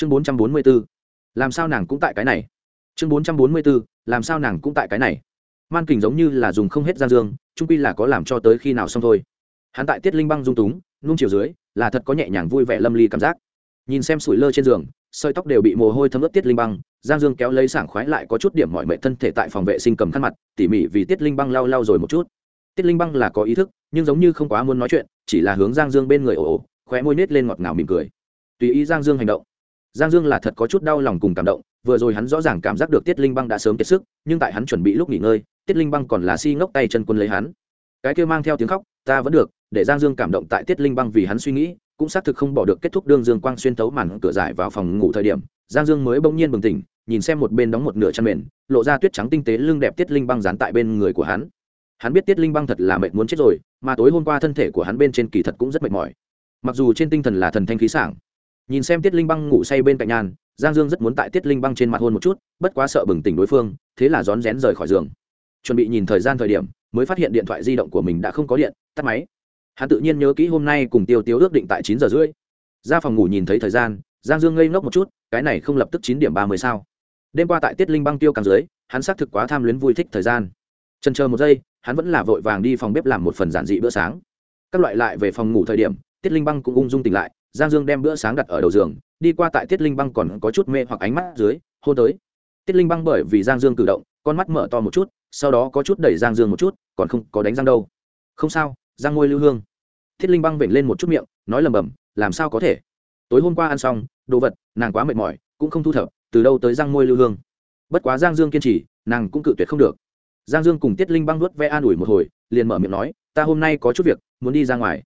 chương bốn trăm bốn mươi b ố làm sao nàng cũng tại cái này? Chương bốn trăm bốn mươi b ố làm sao nàng cũng tại cái này? Man kình giống như là dùng không hết giang dương trung pi là có làm cho tới khi nào xong thôi. Hắn tại tiết linh băng dung túng, nung chiều dưới, là thật có nhẹ nhàng vui vẻ lâm ly cảm giác. Nhìn xem sủi lơ trên giường, sợi tóc đều bị mồ hôi thấm ướt tiết linh băng, giang dương kéo lấy sảng khoái lại có chút điểm mọi mệnh thân thể tại phòng vệ sinh cầm khăn mặt, tỉ mỉ vì tiết linh băng lau lau rồi một chút. Tiết linh băng là có ý thức, nhưng giống như không quá muốn nói chuyện, chỉ là hướng giang dương bên người ồ ồ, khóe môi nết lên ngọt ngào mỉm cười. Tùy ý giang dương hành động giang dương là thật có chút đau lòng cùng cảm động, vừa rồi hắn rõ ràng cảm giác được tiết linh băng đã sớm kiệt sức, nhưng tại hắn chuẩn bị lúc nghỉ ngơi, tiết linh băng còn là si ngốc tay chân quân lấy hắn. Cái kêu mang theo tiếng khóc, ta vẫn được, để giang dương cảm động tại tiết linh băng vì hắn suy nghĩ, cũng xác thực không bỏ được kết thúc đương dương quang xuyên tấu màn cửa giải vào phòng ngủ thời điểm, giang dương mới bỗng nhiên bừng tỉnh, nhìn xem một bên đóng một nửa chăn mền, lộ ra tuyết trắng tinh tế lưng đẹp tiết linh băng dán tại bên người của hắn. Hắn biết tiết linh băng thật là mệt muốn chết rồi, mà tối hôm qua thân thể của hắn bên trên kỳ thật cũng rất mệt mỏi. Mặc dù trên tinh thần là thần thanh khí sảng nhìn xem tiết linh băng ngủ say bên cạnh nhàn, giang dương rất muốn tại tiết linh băng trên mặt hôn một chút bất quá sợ bừng tỉnh đối phương thế là rón rén rời khỏi giường. Chuẩn bị nhìn thời gian thời điểm mới phát hiện điện thoại di động của mình đã không có điện tắt máy. Hắn tự nhiên nhớ kỹ hôm nay cùng tiêu tiêu ước định tại chín giờ rưỡi. Ra phòng ngủ nhìn thấy thời gian giang dương ngây ngốc một chút cái này không lập tức chín điểm ba mươi sao. Đêm qua tại tiết linh băng tiêu càng dưới hắn xác thực quá tham luyến vui thích thời gian. Trần chờ một giây hắn vẫn là vội vàng đi phòng bếp làm một phần giản dị bữa sáng. Các loại lại về phòng ngủ thời điểm tiết linh băng cũng ung dung tỉnh lại giang dương đem bữa sáng đặt ở đầu giường, đi qua tại tiết linh băng còn có chút mê hoặc ánh mắt dưới, hôn tới. Tiết linh băng bởi vì giang dương cử động, con mắt mở to một chút, sau đó có chút đẩy giang dương một chút, còn không có đánh răng đâu. Không sao giang ngôi lưu hương. Thiết linh băng vểnh lên một chút miệng, nói lầm bầm, làm sao có thể? Tối hôm qua ăn xong, đồ vật, nàng quá mệt mỏi, cũng không thu thập, từ đâu tới răng môi lưu hương? Bất quá giang dương kiên trì, nàng cũng cự tuyệt không được. Giang dương cùng tiết linh băng nuốt ve an ủi một hồi, liền mở miệng nói, ta hôm nay có chút việc, muốn đi ra ngoài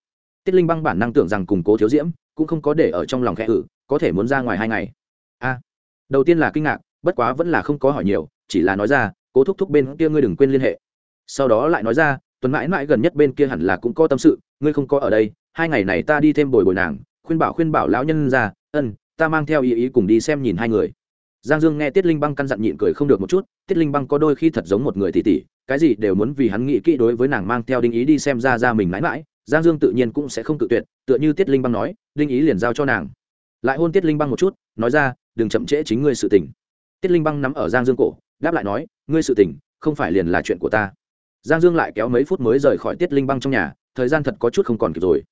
tiết linh băng bản năng tưởng rằng củng cố thiếu diễm cũng không có để ở trong lòng khẽ ử, có thể muốn ra ngoài hai ngày. A. À, đầu tiên là kinh ngạc, bất quá vẫn là không có hỏi nhiều, chỉ là nói ra, cố thúc thúc bên kia ngươi đừng quên liên hệ. Sau đó lại nói ra, tuần mãi mãi gần nhất bên kia hẳn là cũng có tâm sự, ngươi không có ở đây, hai ngày này ta đi thêm bồi bồi nàng, khuyên bảo khuyên bảo lão nhân ra, ân, ta mang theo ý ý cùng đi xem nhìn hai người. Giang dương nghe tiết linh băng căn dặn nhịn cười không được một chút, tiết linh băng có đôi khi thật giống một người tỷ tỷ, cái gì đều muốn vì hắn nghĩ kỹ đối với nàng mang theo đinh ý đi xem ra ra mình mãi mãi giang dương tự nhiên cũng sẽ không tự tuyệt, tựa như tiết linh băng nói Linh ý liền giao cho nàng. Lại hôn tiết linh băng một chút, nói ra, đừng chậm trễ chính ngươi sự tình. Tiết linh băng nắm ở giang dương cổ, đáp lại nói, ngươi sự tình, không phải liền là chuyện của ta. Giang dương lại kéo mấy phút mới rời khỏi tiết linh băng trong nhà, thời gian thật có chút không còn kịp rồi.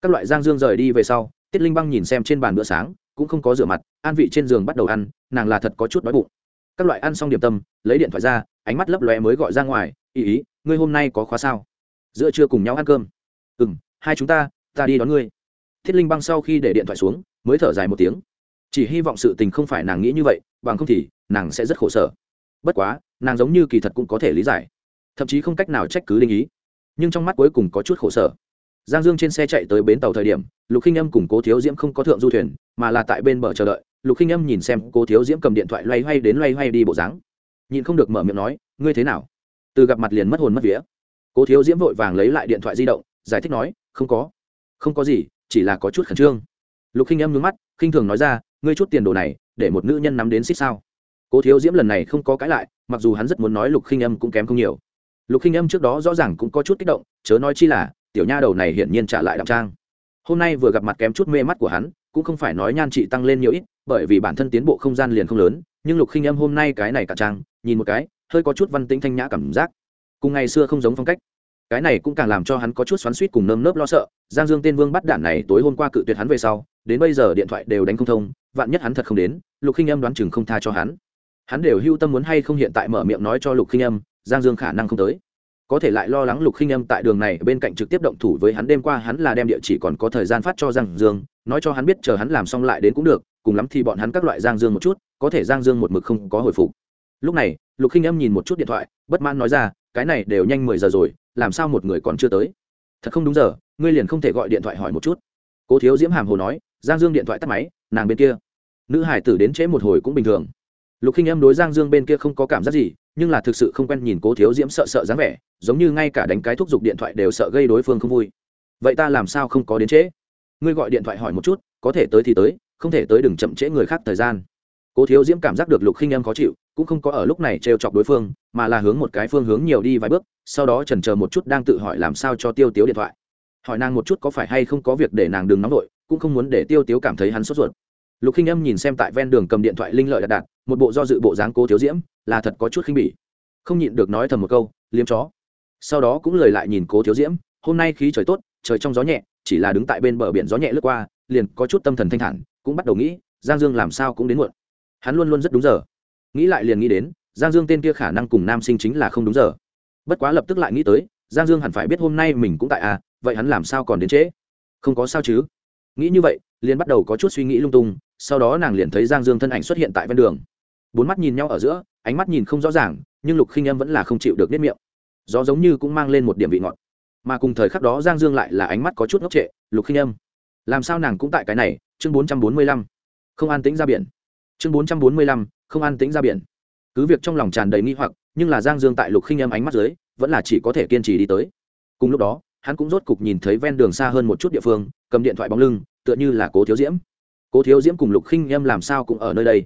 Các loại giang dương rời đi về sau, tiết linh băng nhìn xem trên bàn bữa sáng, cũng không có rửa mặt, an vị trên giường bắt đầu ăn, nàng là thật có chút đói bụng. Các loại ăn xong điểm tâm, lấy điện thoại ra, ánh mắt lấp lóe mới gọi ra ngoài, ý ý, ngươi hôm nay có khóa sao? Giữa trưa cùng nhau ăn cơm ừ m hai chúng ta ta đi đón ngươi. Thiết linh băng sau khi để điện thoại xuống, mới thở dài một tiếng. Chỉ hy vọng sự tình không phải nàng nghĩ như vậy, bằng không thì, nàng sẽ rất khổ sở. Bất quá, nàng giống như kỳ thật cũng có thể lý giải. Thậm chí không cách nào trách cứ linh ý. Nhưng trong mắt cuối cùng có chút khổ sở. Giang dương trên xe chạy tới bến tàu thời điểm, lục khinh âm cùng cố thiếu diễm không có thượng du thuyền, mà là tại bên bờ chờ đợi. Lục khinh âm nhìn xem cố thiếu diễm cầm điện thoại loay hoay đến loay hoay đi bộ dáng. Nhìn không được mở miệng nói, ngươi thế nào? Từ gặp mặt liền mất hồn mất vía. Cố thiếu diễm vội vàng lấy lại điện thoại di động giải thích nói, không có. Không có gì, chỉ là có chút khẩn trương. Lục khinh em nhướng mắt, khinh thường nói ra, ngươi chút tiền đồ này, để một nữ nhân nắm đến xích sao? Cố thiếu diễm lần này không có cãi lại, mặc dù hắn rất muốn nói lục khinh âm cũng kém không nhiều. Lục khinh âm trước đó rõ ràng cũng có chút kích động, chớ nói chi là, tiểu nha đầu này hiển nhiên trả lại đặng trang. Hôm nay vừa gặp mặt kém chút mê mắt của hắn, cũng không phải nói nhan trị tăng lên nhiều ít, bởi vì bản thân tiến bộ không gian liền không lớn, nhưng lục khinh âm hôm nay cái này cả trang, nhìn một cái, hơi có chút văn tĩnh thanh nhã cảm giác. Cùng ngày xưa không giống phong cách cái này cũng càng làm cho hắn có chút xoắn suýt cùng nơm nớp lo sợ. Giang dương tên vương bắt đạn này tối hôm qua cự tuyệt hắn về sau, đến bây giờ điện thoại đều đánh không thông, vạn nhất hắn thật không đến, lục khinh âm đoán chừng không tha cho hắn. Hắn đều hưu tâm muốn hay không hiện tại mở miệng nói cho lục khinh âm, giang dương khả năng không tới. Có thể lại lo lắng lục khinh âm tại đường này bên cạnh trực tiếp động thủ với hắn đêm qua, hắn là đem địa chỉ còn có thời gian phát cho giang dương, nói cho hắn biết chờ hắn làm xong lại đến cũng được, cùng lắm thì bọn hắn các loại giang dương một chút, có thể giang dương một mực không có hồi phục. Lúc này, lục khinh âm nhìn một chút điện thoại, bất mãn nói ra cái này đều nhanh mười giờ rồi, làm sao một người còn chưa tới? Thật không đúng giờ, ngươi liền không thể gọi điện thoại hỏi một chút. Cố thiếu diễm hàm hồ nói, giang dương điện thoại tắt máy, nàng bên kia. Nữ hải tử đến trễ một hồi cũng bình thường. Lục khinh âm đối giang dương bên kia không có cảm giác gì, nhưng là thực sự không quen nhìn cố thiếu diễm sợ sợ dáng vẻ, giống như ngay cả đánh cái thúc giục điện thoại đều sợ gây đối phương không vui. Vậy ta làm sao không có đến trễ? Ngươi gọi điện thoại hỏi một chút, có thể tới thì tới, không thể tới đừng chậm trễ người khác thời gian cố thiếu diễm cảm giác được lục khinh âm khó chịu, cũng không có ở lúc này trêu chọc đối phương, mà là hướng một cái phương hướng nhiều đi vài bước, sau đó trần chờ một chút đang tự hỏi làm sao cho tiêu tiếu điện thoại. Hỏi nàng một chút có phải hay không có việc để nàng đừng nóng vội, cũng không muốn để tiêu tiếu cảm thấy hắn sốt ruột. Lục khinh âm nhìn xem tại ven đường cầm điện thoại linh lợi đạt đạt một bộ do dự bộ dáng cố thiếu diễm, là thật có chút khinh bỉ. Không nhịn được nói thầm một câu, liếm chó. Sau đó cũng lời lại nhìn cố thiếu diễm, hôm nay khí trời tốt, trời trong gió nhẹ, chỉ là đứng tại bên bờ biển gió nhẹ lướt qua, liền có chút tâm thần thanh thản, cũng bắt đầu nghĩ, giang dương làm sao cũng đến muộn hắn luôn luôn rất đúng giờ. Nghĩ lại liền nghĩ đến, giang dương tên kia khả năng cùng nam sinh chính là không đúng giờ. Bất quá lập tức lại nghĩ tới, giang dương hẳn phải biết hôm nay mình cũng tại à vậy hắn làm sao còn đến trễ? Không có sao chứ. Nghĩ như vậy, liền bắt đầu có chút suy nghĩ lung tung, sau đó nàng liền thấy giang dương thân ảnh xuất hiện tại ven đường. Bốn mắt nhìn nhau ở giữa, ánh mắt nhìn không rõ ràng, nhưng lục khinh em vẫn là không chịu được nếp miệng. Gió giống như cũng mang lên một điểm vị ngọt. Mà cùng thời khắc đó giang dương lại là ánh mắt có chút ngốc trệ, lục khinh Em làm sao nàng cũng tại cái này? Chương bốn trăm bốn mươi lăm. Không an tĩnh ra biển chương bốn trăm bốn mươi lăm, không an tĩnh ra biển. Cứ việc trong lòng tràn đầy nghi hoặc, nhưng là giang dương tại lục khinh em ánh mắt dưới, vẫn là chỉ có thể kiên trì đi tới. Cùng lúc đó, hắn cũng rốt cục nhìn thấy ven đường xa hơn một chút địa phương, cầm điện thoại bóng lưng, tựa như là cố thiếu diễm. Cố thiếu diễm cùng lục khinh em làm sao cũng ở nơi đây.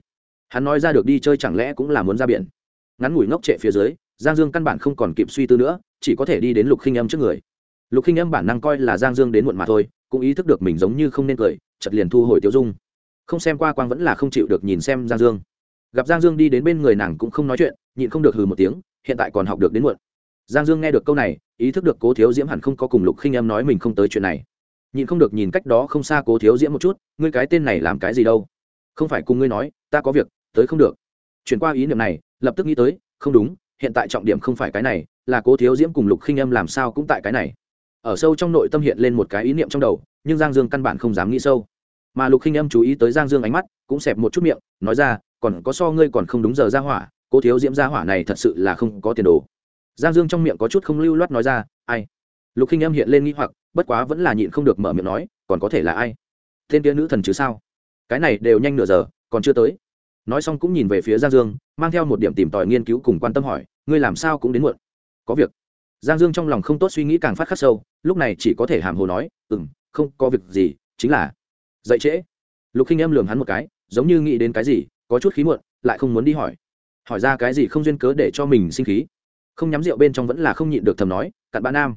Hắn nói ra được đi chơi chẳng lẽ cũng là muốn ra biển. Ngắn ngủi ngốc trệ phía dưới, giang dương căn bản không còn kịp suy tư nữa, chỉ có thể đi đến lục khinh em trước người. Lục khinh em bản năng coi là giang dương đến muộn mà thôi, cũng ý thức được mình giống như không nên cười chật liền thu hồi tiêu dung không xem qua quang vẫn là không chịu được nhìn xem giang dương. Gặp giang dương đi đến bên người nàng cũng không nói chuyện, nhịn không được hừ một tiếng, hiện tại còn học được đến muộn. Giang dương nghe được câu này, ý thức được cố thiếu diễm hẳn không có cùng lục khinh em nói mình không tới chuyện này. Nhịn không được nhìn cách đó không xa cố thiếu diễm một chút, ngươi cái tên này làm cái gì đâu? Không phải cùng ngươi nói, ta có việc, tới không được. Chuyển qua ý niệm này, lập tức nghĩ tới, không đúng, hiện tại trọng điểm không phải cái này, là cố thiếu diễm cùng lục khinh em làm sao cũng tại cái này. Ở sâu trong nội tâm hiện lên một cái ý niệm trong đầu, nhưng giang dương căn bản không dám nghĩ sâu mà lục khinh âm chú ý tới giang dương ánh mắt, cũng xẹp một chút miệng, nói ra, còn có so ngươi còn không đúng giờ ra hỏa cô thiếu diễm ra hỏa này thật sự là không có tiền đồ. Giang dương trong miệng có chút không lưu loát nói ra, ai? Lục khinh âm hiện lên nghĩ hoặc, bất quá vẫn là nhịn không được mở miệng nói, còn có thể là ai? Tên kia nữ thần chứ sao? Cái này đều nhanh nửa giờ, còn chưa tới. Nói xong cũng nhìn về phía giang dương, mang theo một điểm tìm tòi nghiên cứu cùng quan tâm hỏi, ngươi làm sao cũng đến muộn? Có việc? Giang dương trong lòng không tốt suy nghĩ càng phát khắc sâu, lúc này chỉ có thể hàm hồ nói ừ m không có việc gì, chính là dậy trễ. Lục khinh em lường hắn một cái, giống như nghĩ đến cái gì, có chút khí muộn, lại không muốn đi hỏi. Hỏi ra cái gì không duyên cớ để cho mình sinh khí. Không nhắm rượu bên trong vẫn là không nhịn được thầm nói, cặn bã nam.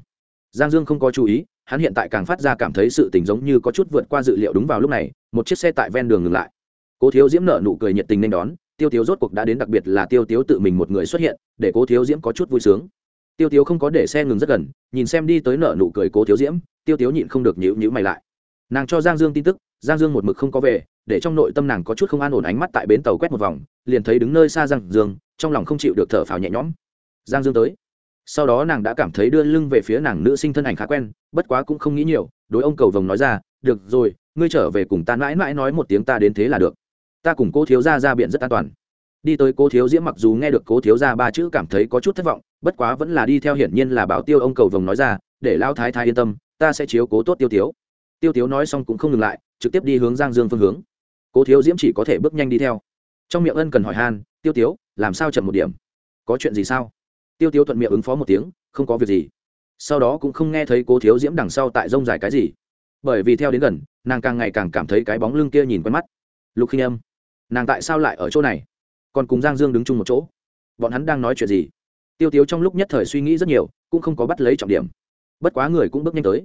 Giang dương không có chú ý, hắn hiện tại càng phát ra cảm thấy sự tình giống như có chút vượt qua dự liệu đúng vào lúc này, một chiếc xe tại ven đường ngừng lại. Cố thiếu diễm nợ nụ cười nhiệt tình nên đón, tiêu Thiếu rốt cuộc đã đến đặc biệt là tiêu Thiếu tự mình một người xuất hiện, để cố thiếu diễm có chút vui sướng. Tiêu Thiếu không có để xe ngừng rất gần, nhìn xem đi tới nợ nụ cười cố thiếu diễm, tiêu Thiếu nhịn không được nhữ nhữ mày lại. Nàng cho giang dương tin tức giang dương một mực không có về, để trong nội tâm nàng có chút không an ổn ánh mắt tại bến tàu quét một vòng, liền thấy đứng nơi xa giang dương, trong lòng không chịu được thở phào nhẹ nhõm. Giang dương tới. Sau đó nàng đã cảm thấy đưa lưng về phía nàng nữ sinh thân ảnh khá quen, bất quá cũng không nghĩ nhiều, đối ông cầu vồng nói ra, được rồi, ngươi trở về cùng ta mãi mãi nói một tiếng ta đến thế là được. Ta cùng cô thiếu gia ra biện rất an toàn. Đi tới cô thiếu diễm mặc dù nghe được cô thiếu gia ba chữ cảm thấy có chút thất vọng, bất quá vẫn là đi theo hiển nhiên là bảo tiêu ông cầu vồng nói ra, để lao thái thái yên tâm, ta sẽ chiếu cố tốt tiêu tiếu. Tiêu tiếu nói xong cũng không ngừng lại trực tiếp đi hướng giang dương phương hướng. Cố thiếu diễm chỉ có thể bước nhanh đi theo. Trong miệng ân cần hỏi han, tiêu tiếu, làm sao chậm một điểm? Có chuyện gì sao? Tiêu tiếu thuận miệng ứng phó một tiếng, không có việc gì. Sau đó cũng không nghe thấy cố thiếu diễm đằng sau tại rông dài cái gì. Bởi vì theo đến gần, nàng càng ngày càng cảm thấy cái bóng lưng kia nhìn quen mắt. Lục khinh âm, nàng tại sao lại ở chỗ này? Còn cùng giang dương đứng chung một chỗ? Bọn hắn đang nói chuyện gì? Tiêu tiếu trong lúc nhất thời suy nghĩ rất nhiều, cũng không có bắt lấy trọng điểm. Bất quá người cũng bước nhanh tới.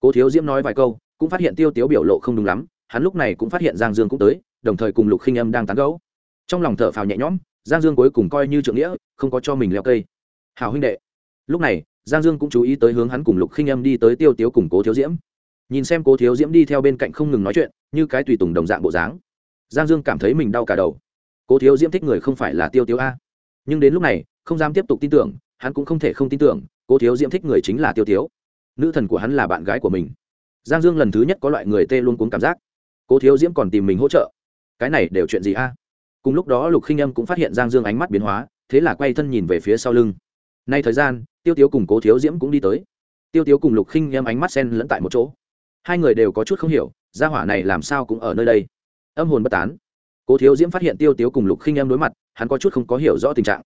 Cố thiếu diễm nói vài câu cũng phát hiện tiêu tiếu biểu lộ không đúng lắm, hắn lúc này cũng phát hiện giang dương cũng tới, đồng thời cùng lục khinh âm đang tán gấu trong lòng thở phào nhẹ nhõm, giang dương cuối cùng coi như trượng nghĩa, không có cho mình leo cây. Hào huynh đệ. Lúc này, giang dương cũng chú ý tới hướng hắn cùng lục khinh âm đi tới tiêu tiếu cùng cố thiếu diễm. Nhìn xem cố thiếu diễm đi theo bên cạnh không ngừng nói chuyện, như cái tùy tùng đồng dạng bộ dáng. Giang dương cảm thấy mình đau cả đầu. Cố thiếu diễm thích người không phải là tiêu tiếu a. Nhưng đến lúc này, không dám tiếp tục tin tưởng, hắn cũng không thể không tin tưởng, cố thiếu diễm thích người chính là tiêu tiếu. Nữ thần của hắn là bạn gái của mình giang dương lần thứ nhất có loại người tê luôn cuốn cảm giác. Cố thiếu diễm còn tìm mình hỗ trợ. Cái này đều chuyện gì a? Cùng lúc đó lục khinh âm cũng phát hiện giang dương ánh mắt biến hóa, thế là quay thân nhìn về phía sau lưng. Nay thời gian, tiêu tiếu cùng cố thiếu diễm cũng đi tới. Tiêu tiếu cùng lục khinh âm ánh mắt sen lẫn tại một chỗ. Hai người đều có chút không hiểu, gia hỏa này làm sao cũng ở nơi đây. Âm hồn bất tán. Cố thiếu diễm phát hiện tiêu tiếu cùng lục khinh âm đối mặt, hắn có chút không có hiểu rõ tình trạng.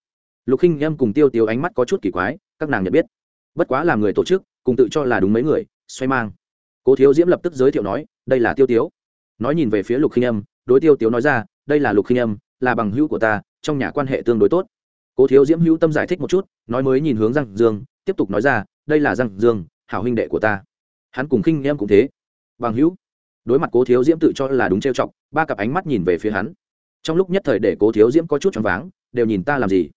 Lục khinh âm cùng tiêu tiếu ánh mắt có chút kỳ quái, các nàng nhận biết. Bất quá là người tổ chức, cùng tự cho là đúng mấy người, xoay mang cố thiếu diễm lập tức giới thiệu nói, đây là tiêu tiếu. Nói nhìn về phía lục khinh em đối tiêu tiếu nói ra, đây là lục khinh em là bằng hữu của ta, trong nhà quan hệ tương đối tốt. Cố thiếu diễm hữu tâm giải thích một chút, nói mới nhìn hướng răng dương, tiếp tục nói ra, đây là răng dương, hảo huynh đệ của ta. Hắn cùng khinh em cũng thế. Bằng hữu. Đối mặt cố thiếu diễm tự cho là đúng trêu chọc, ba cặp ánh mắt nhìn về phía hắn. Trong lúc nhất thời để cố thiếu diễm có chút choáng váng, đều nhìn ta làm gì?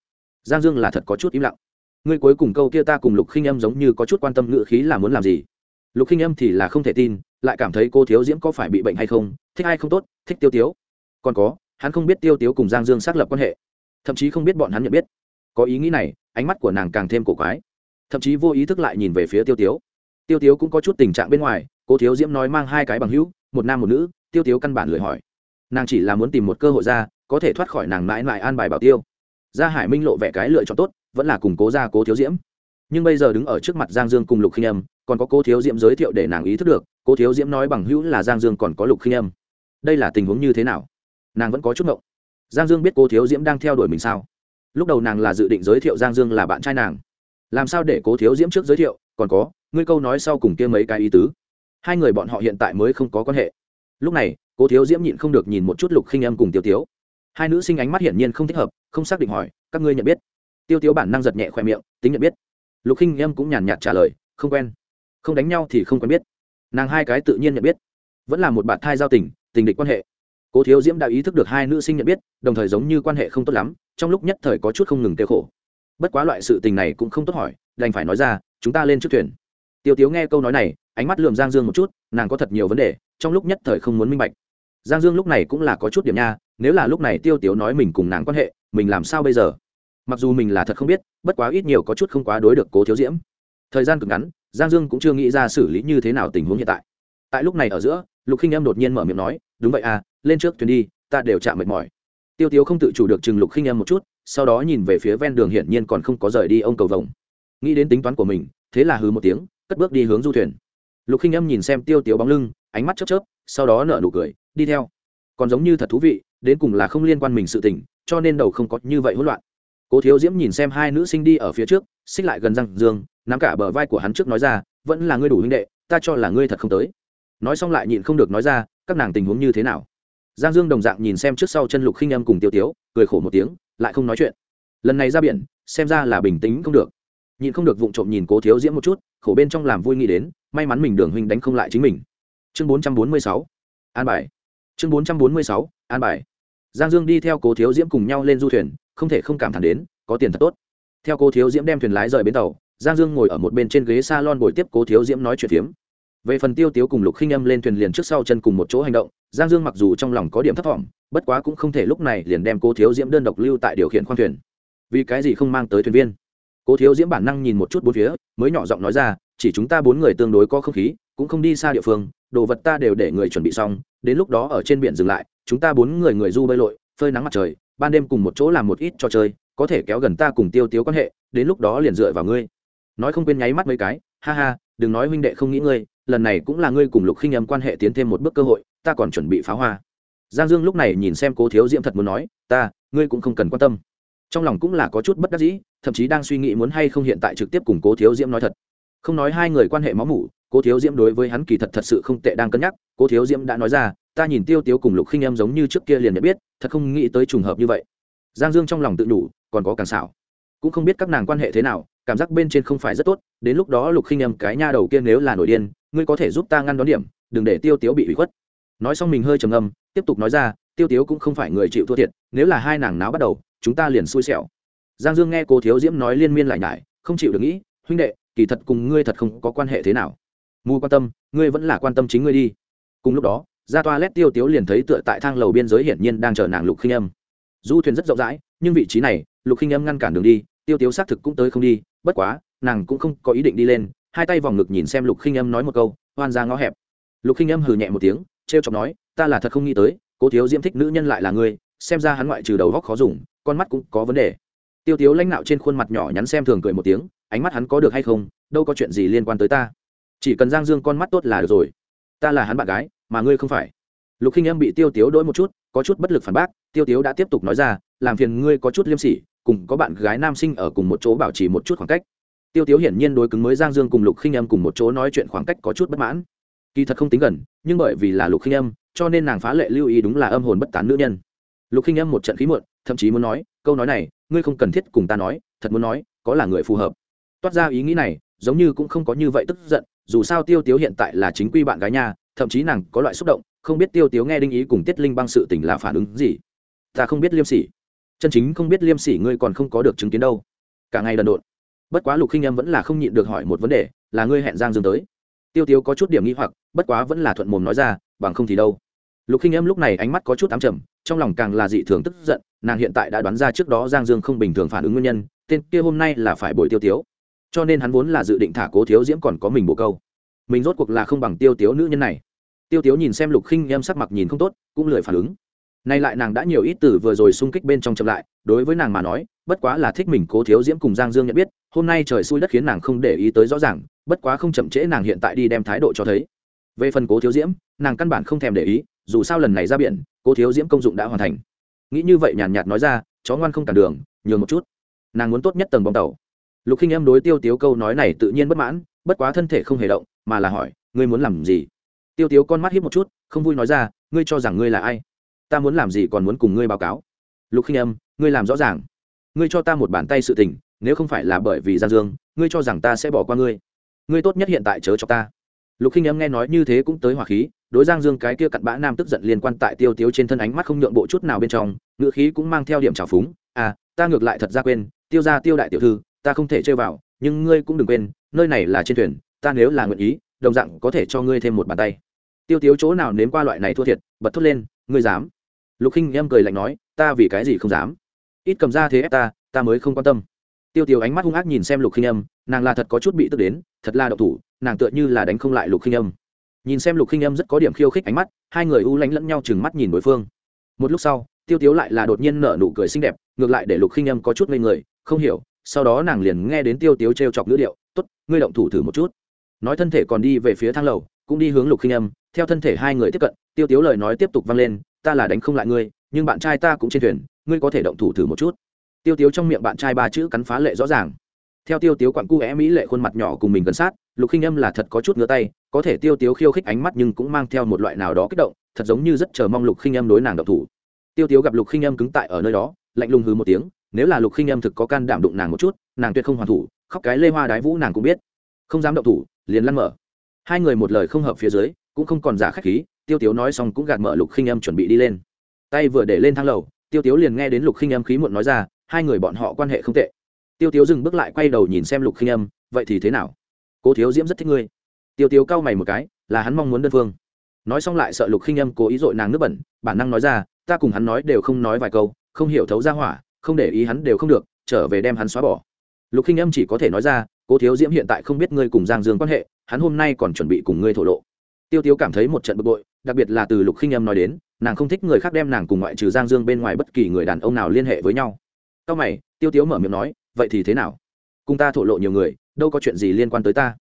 Giang dương là thật có chút im lặng. Ngươi cuối cùng câu kia ta cùng lục khinh em giống như có chút quan tâm ngữ khí là muốn làm gì? Lục khinh âm thì là không thể tin, lại cảm thấy cô thiếu diễm có phải bị bệnh hay không, thích ai không tốt, thích tiêu tiếu. Còn có, hắn không biết tiêu tiếu cùng giang dương xác lập quan hệ. Thậm chí không biết bọn hắn nhận biết. Có ý nghĩ này, ánh mắt của nàng càng thêm cổ quái. Thậm chí vô ý thức lại nhìn về phía tiêu tiếu. Tiêu tiếu cũng có chút tình trạng bên ngoài, cô thiếu diễm nói mang hai cái bằng hữu, một nam một nữ, tiêu tiếu căn bản lười hỏi. Nàng chỉ là muốn tìm một cơ hội ra, có thể thoát khỏi nàng mãi mãi an bài bảo tiêu. Gia hải minh lộ vẻ cái lựa chọn tốt, vẫn là củng cố gia cố thiếu diễm. Nhưng bây giờ đứng ở trước mặt giang dương cùng lục khinh âm còn có cô thiếu diễm giới thiệu để nàng ý thức được cô thiếu diễm nói bằng hữu là giang dương còn có lục khinh âm. Đây là tình huống như thế nào? Nàng vẫn có chút ngộng. Giang dương biết cô thiếu diễm đang theo đuổi mình sao? Lúc đầu nàng là dự định giới thiệu giang dương là bạn trai nàng. Làm sao để cố thiếu diễm trước giới thiệu? Còn có, ngươi câu nói sau cùng kia mấy cái ý tứ. Hai người bọn họ hiện tại mới không có quan hệ. Lúc này, cố thiếu diễm nhịn không được nhìn một chút lục khinh âm cùng tiêu tiếu. Hai nữ sinh ánh mắt hiển nhiên không thích hợp, không xác định hỏi, các ngươi nhận biết? Tiêu tiếu bản năng giật nhẹ khoe miệng, tính nhận biết. Lục khinh âm cũng nhàn nhạt trả lời, không quen không đánh nhau thì không quen biết. Nàng hai cái tự nhiên nhận biết. Vẫn là một bạn thai giao tình tình địch quan hệ. Cố thiếu diễm đã ý thức được hai nữ sinh nhận biết, đồng thời giống như quan hệ không tốt lắm, trong lúc nhất thời có chút không ngừng tiêu khổ. Bất quá loại sự tình này cũng không tốt hỏi, đành phải nói ra, chúng ta lên trước thuyền. Tiêu tiếu nghe câu nói này, ánh mắt lườm giang dương một chút, nàng có thật nhiều vấn đề, trong lúc nhất thời không muốn minh bạch. Giang dương lúc này cũng là có chút điểm nha, nếu là lúc này tiêu tiếu nói mình cùng nàng quan hệ, mình làm sao bây giờ? Mặc dù mình là thật không biết, bất quá ít nhiều có chút không quá đối được cố thiếu diễm. Thời gian cực ngắn giang dương cũng chưa nghĩ ra xử lý như thế nào tình huống hiện tại. Tại lúc này ở giữa, lục khinh em đột nhiên mở miệng nói, đúng vậy à lên trước thuyền đi, ta đều chạm mệt mỏi. Tiêu tiếu không tự chủ được chừng lục khinh em một chút, sau đó nhìn về phía ven đường hiển nhiên còn không có rời đi ông cầu vồng. Nghĩ đến tính toán của mình, thế là hứ một tiếng, cất bước đi hướng du thuyền. Lục khinh Em nhìn xem tiêu tiếu bóng lưng, ánh mắt chớp chớp, sau đó nở nụ cười, đi theo. Còn giống như thật thú vị, đến cùng là không liên quan mình sự tình, cho nên đầu không có như vậy hỗn loạn. Cố thiếu diễm nhìn xem hai nữ sinh đi ở phía trước, xích lại gần răng dương nắm cả bờ vai của hắn trước nói ra, vẫn là ngươi đủ huynh đệ, ta cho là ngươi thật không tới. Nói xong lại nhịn không được nói ra, các nàng tình huống như thế nào? Giang dương đồng dạng nhìn xem trước sau chân lục khinh âm cùng tiêu tiếu, cười khổ một tiếng, lại không nói chuyện. Lần này ra biển, xem ra là bình tĩnh không được. Nhịn không được vụng trộm nhìn cố thiếu diễm một chút, khổ bên trong làm vui nghĩ đến, may mắn mình đường huynh đánh không lại chính mình. Chương bốn trăm bốn mươi sáu, an bài. Chương bốn trăm bốn mươi sáu, an bài. Giang dương đi theo cố thiếu diễm cùng nhau lên du thuyền, không thể không cảm thán đến, có tiền thật tốt. Theo cố thiếu diễm đem thuyền lái rời bến tàu giang dương ngồi ở một bên trên ghế s a lon bồi tiếp cố thiếu diễm nói chuyện phiếm. Về phần tiêu tiếu cùng lục khinh âm lên thuyền liền trước sau chân cùng một chỗ hành động, giang dương mặc dù trong lòng có điểm thấp t bất quá cũng không thể lúc này liền đem cố thiếu diễm đơn độc lưu tại điều khiển khoang thuyền. Vì cái gì không mang tới thuyền viên? Cố thiếu diễm bản năng nhìn một chút bốn phía, mới nhỏ giọng nói ra, chỉ chúng ta bốn người tương đối có không khí, cũng không đi xa địa phương, đồ vật ta đều để người chuẩn bị xong, đến lúc đó ở trên biển dừng lại, chúng ta bốn người người du bơi lội, phơi nắng mặt trời, ban đêm cùng một chỗ làm một ít trò chơi, có thể kéo gần ta cùng tiêu tiếu quan hệ, đến lúc đó liền dựa vào ngươi nói không quên nháy mắt mấy cái, ha ha, đừng nói huynh đệ không nghĩ ngươi, lần này cũng là ngươi cùng lục khinh âm quan hệ tiến thêm một bước cơ hội, ta còn chuẩn bị pháo hoa. Giang dương lúc này nhìn xem cố thiếu diễm thật muốn nói, ta, ngươi cũng không cần quan tâm. Trong lòng cũng là có chút bất đắc dĩ, thậm chí đang suy nghĩ muốn hay không hiện tại trực tiếp cùng cố thiếu diễm nói thật. Không nói hai người quan hệ máu mủ, cố thiếu diễm đối với hắn kỳ thật thật sự không tệ đang cân nhắc, cố thiếu diễm đã nói ra, ta nhìn tiêu tiếu cùng lục khinh em giống như trước kia liền nhận biết, thật không nghĩ tới trùng hợp như vậy. Giang dương trong lòng tự đủ còn có càng xảo. Cũng không biết các nàng quan hệ thế nào cảm giác bên trên không phải rất tốt, đến lúc đó lục khinh em cái nha đầu kia nếu là nổi điên, ngươi có thể giúp ta ngăn đón điểm, đừng để tiêu tiếu bị ủy khuất. Nói xong mình hơi trầm âm tiếp tục nói ra, tiêu tiếu cũng không phải người chịu thua thiệt, nếu là hai nàng náo bắt đầu, chúng ta liền xui xẻo. Giang dương nghe cô thiếu diễm nói liên miên lại nhải, không chịu được nghĩ, huynh đệ, kỳ thật cùng ngươi thật không có quan hệ thế nào. Mù quan tâm, ngươi vẫn là quan tâm chính ngươi đi. Cùng lúc đó, ra toa lét tiêu tiếu liền thấy tựa tại thang lầu biên giới hiển nhiên đang chờ nàng lục khinh âm. Du thuyền rất rộng rãi, nhưng vị trí này, lục khinh âm ngăn cản đường đi tiêu tiếu xác thực cũng tới không đi, bất quá, nàng cũng không có ý định đi lên, hai tay vòng ngực nhìn xem lục khinh âm nói một câu, hoan ra ngõ hẹp. Lục khinh âm hừ nhẹ một tiếng t r e o chọc nói, ta là thật không nghĩ tới, cố thiếu diễm thích nữ nhân lại là ngươi, xem ra hắn ngoại trừ đầu góc khó dùng, con mắt cũng có vấn đề. Tiêu tiếu lãnh nạo trên khuôn mặt nhỏ nhắn xem thường cười một tiếng, ánh mắt hắn có được hay không, đâu có chuyện gì liên quan tới ta. Chỉ cần giang dương con mắt tốt là được rồi. Ta là hắn bạn gái, mà ngươi không phải. Lục khinh em bị tiêu tiếu đỗi một chút, có chút bất lực phản bác, tiêu tiếu đã tiếp tục nói ra, làm phiền ngươi có chút liêm sỉ cùng có bạn gái nam sinh ở cùng một chỗ bảo trì một chút khoảng cách. Tiêu tiếu hiển nhiên đối cứng mới giang dương cùng lục khinh em cùng một chỗ nói chuyện khoảng cách có chút bất mãn. Kỳ thật không tính gần, nhưng bởi vì là lục khinh em cho nên nàng phá lệ lưu ý đúng là âm hồn bất tán nữ nhân. Lục khinh em một trận khí muộn, thậm chí muốn nói, câu nói này, ngươi không cần thiết cùng ta nói, thật muốn nói, có là người phù hợp. Toát ra ý nghĩ này, giống như cũng không có như vậy tức giận, dù sao tiêu tiếu hiện tại là chính quy bạn gái nha, thậm chí nàng có loại xúc động, không biết tiêu tiếu nghe đinh ý cùng tiết linh băng sự tình là phản ứng gì. Ta không biết liêm sỉ chân chính không biết liêm sỉ ngươi còn không có được chứng kiến đâu. Cả ngày đần độn. Bất quá lục khinh em vẫn là không nhịn được hỏi một vấn đề, là ngươi hẹn giang dương tới. Tiêu tiếu có chút điểm nghi hoặc, bất quá vẫn là thuận mồm nói ra, bằng không thì đâu. Lục khinh em lúc này ánh mắt có chút ám trầm, trong lòng càng là dị thường tức giận, nàng hiện tại đã đoán ra trước đó giang dương không bình thường phản ứng nguyên nhân, tên kia hôm nay là phải bồi tiêu tiếu. Cho nên hắn vốn là dự định thả cố thiếu diễm còn có mình bổ câu. Mình rốt cuộc là không bằng tiêu tiếu nữ nhân này. Tiêu tiếu nhìn xem lục khinh em sắc mặt nhìn không tốt, cũng lười phản ứng nay lại nàng đã nhiều ít từ vừa rồi xung kích bên trong chậm lại, đối với nàng mà nói, bất quá là thích mình cố thiếu diễm cùng giang dương nhận biết, hôm nay trời xui đất khiến nàng không để ý tới rõ ràng, bất quá không chậm trễ nàng hiện tại đi đem thái độ cho thấy. Về phần cố thiếu diễm, nàng căn bản không thèm để ý, dù sao lần này ra biển, cố thiếu diễm công dụng đã hoàn thành. Nghĩ như vậy nhàn nhạt nói ra, chó ngoan không cản đường, nhường một chút. Nàng muốn tốt nhất tầng bóng tàu. Lục khinh em đối tiêu tiếu câu nói này tự nhiên bất mãn, bất quá thân thể không hề động, mà là hỏi, ngươi muốn làm gì? Tiêu tiếu con mắt hiếp một chút, không vui nói ra, ngươi cho rằng ngươi là ai? Ta muốn làm gì còn muốn cùng ngươi báo cáo. Lục khinh âm, ngươi làm rõ ràng. Ngươi cho ta một bàn tay sự tình, nếu không phải là bởi vì giang dương, ngươi cho rằng ta sẽ bỏ qua ngươi. Ngươi tốt nhất hiện tại chớ cho ta. Lục khinh âm nghe nói như thế cũng tới hỏa khí, đối giang dương cái kia cặn bã nam tức giận liên quan tại tiêu tiếu trên thân ánh mắt không nhượng bộ chút nào bên trong, ngữ khí cũng mang theo điểm trào phúng à ta ngược lại thật ra quên, tiêu ra tiêu đại tiểu thư, ta không thể chơi vào, nhưng ngươi cũng đừng quên, nơi này là trên thuyền, ta nếu là nguyện ý, đồng dạng có thể cho ngươi thêm một bàn tay. Tiêu tiếu chỗ nào nếm qua loại này thua thiệt, bật thốt lên, ngươi dám? Lục khinh em cười lạnh nói, ta vì cái gì không dám? Ít cầm ra thế ép ta ta mới không quan tâm. Tiêu Tiêu ánh mắt hung ác nhìn xem lục khinh âm nàng là thật có chút bị tức đến, thật là độc thủ, nàng tựa như là đánh không lại lục khinh âm nhìn xem lục khinh âm rất có điểm khiêu khích ánh mắt, hai người u lánh lẫn nhau chừng mắt nhìn đối phương. Một lúc sau, tiêu tiếu lại là đột nhiên nở nụ cười xinh đẹp, ngược lại để lục khinh âm có chút ngây người, không hiểu. Sau đó nàng liền nghe đến tiêu tiếu t r e o chọc ngữ điệu t ố t ngươi động thủ thử một chút. Nói thân thể còn đi về phía thang lầu, cũng đi hướng lục khinh âm theo thân thể hai người tiếp cận, tiêu tiếu lời nói tiếp tục vang lên ta là đánh không lại ngươi, nhưng bạn trai ta cũng trên thuyền, ngươi có thể động thủ thử một chút. Tiêu tiếu trong miệng bạn trai ba chữ cắn phá lệ rõ ràng. Theo tiêu tiếu quặn cu é mỹ lệ khuôn mặt nhỏ cùng mình gần sát, lục khinh âm là thật có chút ngứa tay, có thể tiêu tiếu khiêu khích ánh mắt nhưng cũng mang theo một loại nào đó kích động, thật giống như rất chờ mong lục khinh âm đối nàng độc thủ. Tiêu tiếu gặp lục khinh âm cứng tại ở nơi đó, lạnh lùng hứ một tiếng, nếu là lục khinh âm thực có can đảm đụng nàng một chút, nàng tuyệt không hoàn thủ, khóc cái lê hoa đái vũ nàng cũng biết. Không dám động thủ, liền lăn mở. Hai người một lời không hợp phía dưới, cũng không còn giả khách khí tiêu tiếu nói xong cũng gạt mở lục khinh âm chuẩn bị đi lên. Tay vừa để lên thang lầu, tiêu tiếu liền nghe đến lục khinh âm khí muộn nói ra, hai người bọn họ quan hệ không tệ. Tiêu tiếu dừng bước lại quay đầu nhìn xem lục khinh âm, vậy thì thế nào? Cô thiếu diễm rất thích ngươi. Tiêu tiếu cau mày một cái, là hắn mong muốn đơn phương. Nói xong lại sợ lục khinh âm cố ý dội nàng nước bẩn, bản năng nói ra, ta cùng hắn nói đều không nói vài câu, không hiểu thấu ra hỏa, không để ý hắn đều không được, trở về đem hắn xóa bỏ. Lục khinh âm chỉ có thể nói ra, cố thiếu diễm hiện tại không biết ngươi cùng giang dương quan hệ, hắn hôm nay còn chuẩn bị cùng ngươi thổ lộ. Tiêu tiếu cảm thấy một trận bực bội đặc biệt là từ lục khinh âm nói đến, nàng không thích người khác đem nàng cùng ngoại trừ giang dương bên ngoài bất kỳ người đàn ông nào liên hệ với nhau. Cao mày, tiêu tiếu mở miệng nói, vậy thì thế nào? Cùng ta thổ lộ nhiều người, đâu có chuyện gì liên quan tới ta.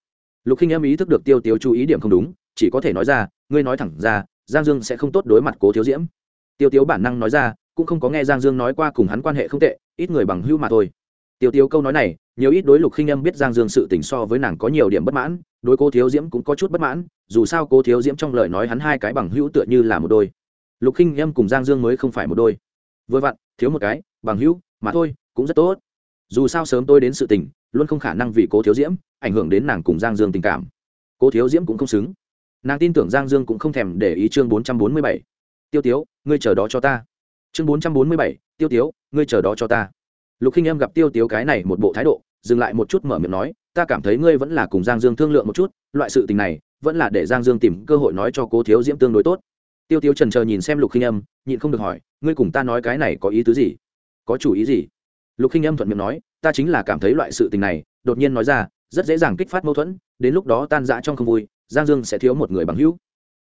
Lục khinh âm ý thức được tiêu tiếu chú ý điểm không đúng, chỉ có thể nói ra, ngươi nói thẳng ra, giang dương sẽ không tốt đối mặt cố thiếu diễm. Tiêu tiếu bản năng nói ra, cũng không có nghe giang dương nói qua cùng hắn quan hệ không tệ, ít người bằng hưu mà thôi tiêu Tiêu câu nói này, nhiều ít đối lục khinh âm biết giang dương sự tình so với nàng có nhiều điểm bất mãn, đối cô thiếu diễm cũng có chút bất mãn, dù sao cô thiếu diễm trong lời nói hắn hai cái bằng hữu tựa như là một đôi. Lục khinh âm cùng giang dương mới không phải một đôi. Vừa vặn, thiếu một cái, bằng hữu, mà thôi, cũng rất tốt. Dù sao sớm tôi đến sự tình, luôn không khả năng vì cố thiếu diễm ảnh hưởng đến nàng cùng giang dương tình cảm. Cố thiếu diễm cũng không xứng. Nàng tin tưởng giang dương cũng không thèm để ý chương bốn trăm bốn mươi bảy. Tiêu tiếu, ngươi chờ đó cho ta. Chương bốn trăm bốn mươi bảy, tiêu tiếu, ngươi chờ đó cho ta lục khinh em gặp tiêu tiếu cái này một bộ thái độ, dừng lại một chút mở miệng nói, ta cảm thấy ngươi vẫn là cùng giang dương thương lượng một chút, loại sự tình này, vẫn là để giang dương tìm cơ hội nói cho cố thiếu diễm tương đối tốt. Tiêu tiếu trần chờ nhìn xem lục khinh âm, nhịn không được hỏi, ngươi cùng ta nói cái này có ý tứ gì? Có chủ ý gì? Lục khinh âm thuận miệng nói, ta chính là cảm thấy loại sự tình này, đột nhiên nói ra, rất dễ dàng kích phát mâu thuẫn, đến lúc đó tan dã trong không vui, giang dương sẽ thiếu một người bằng hữu,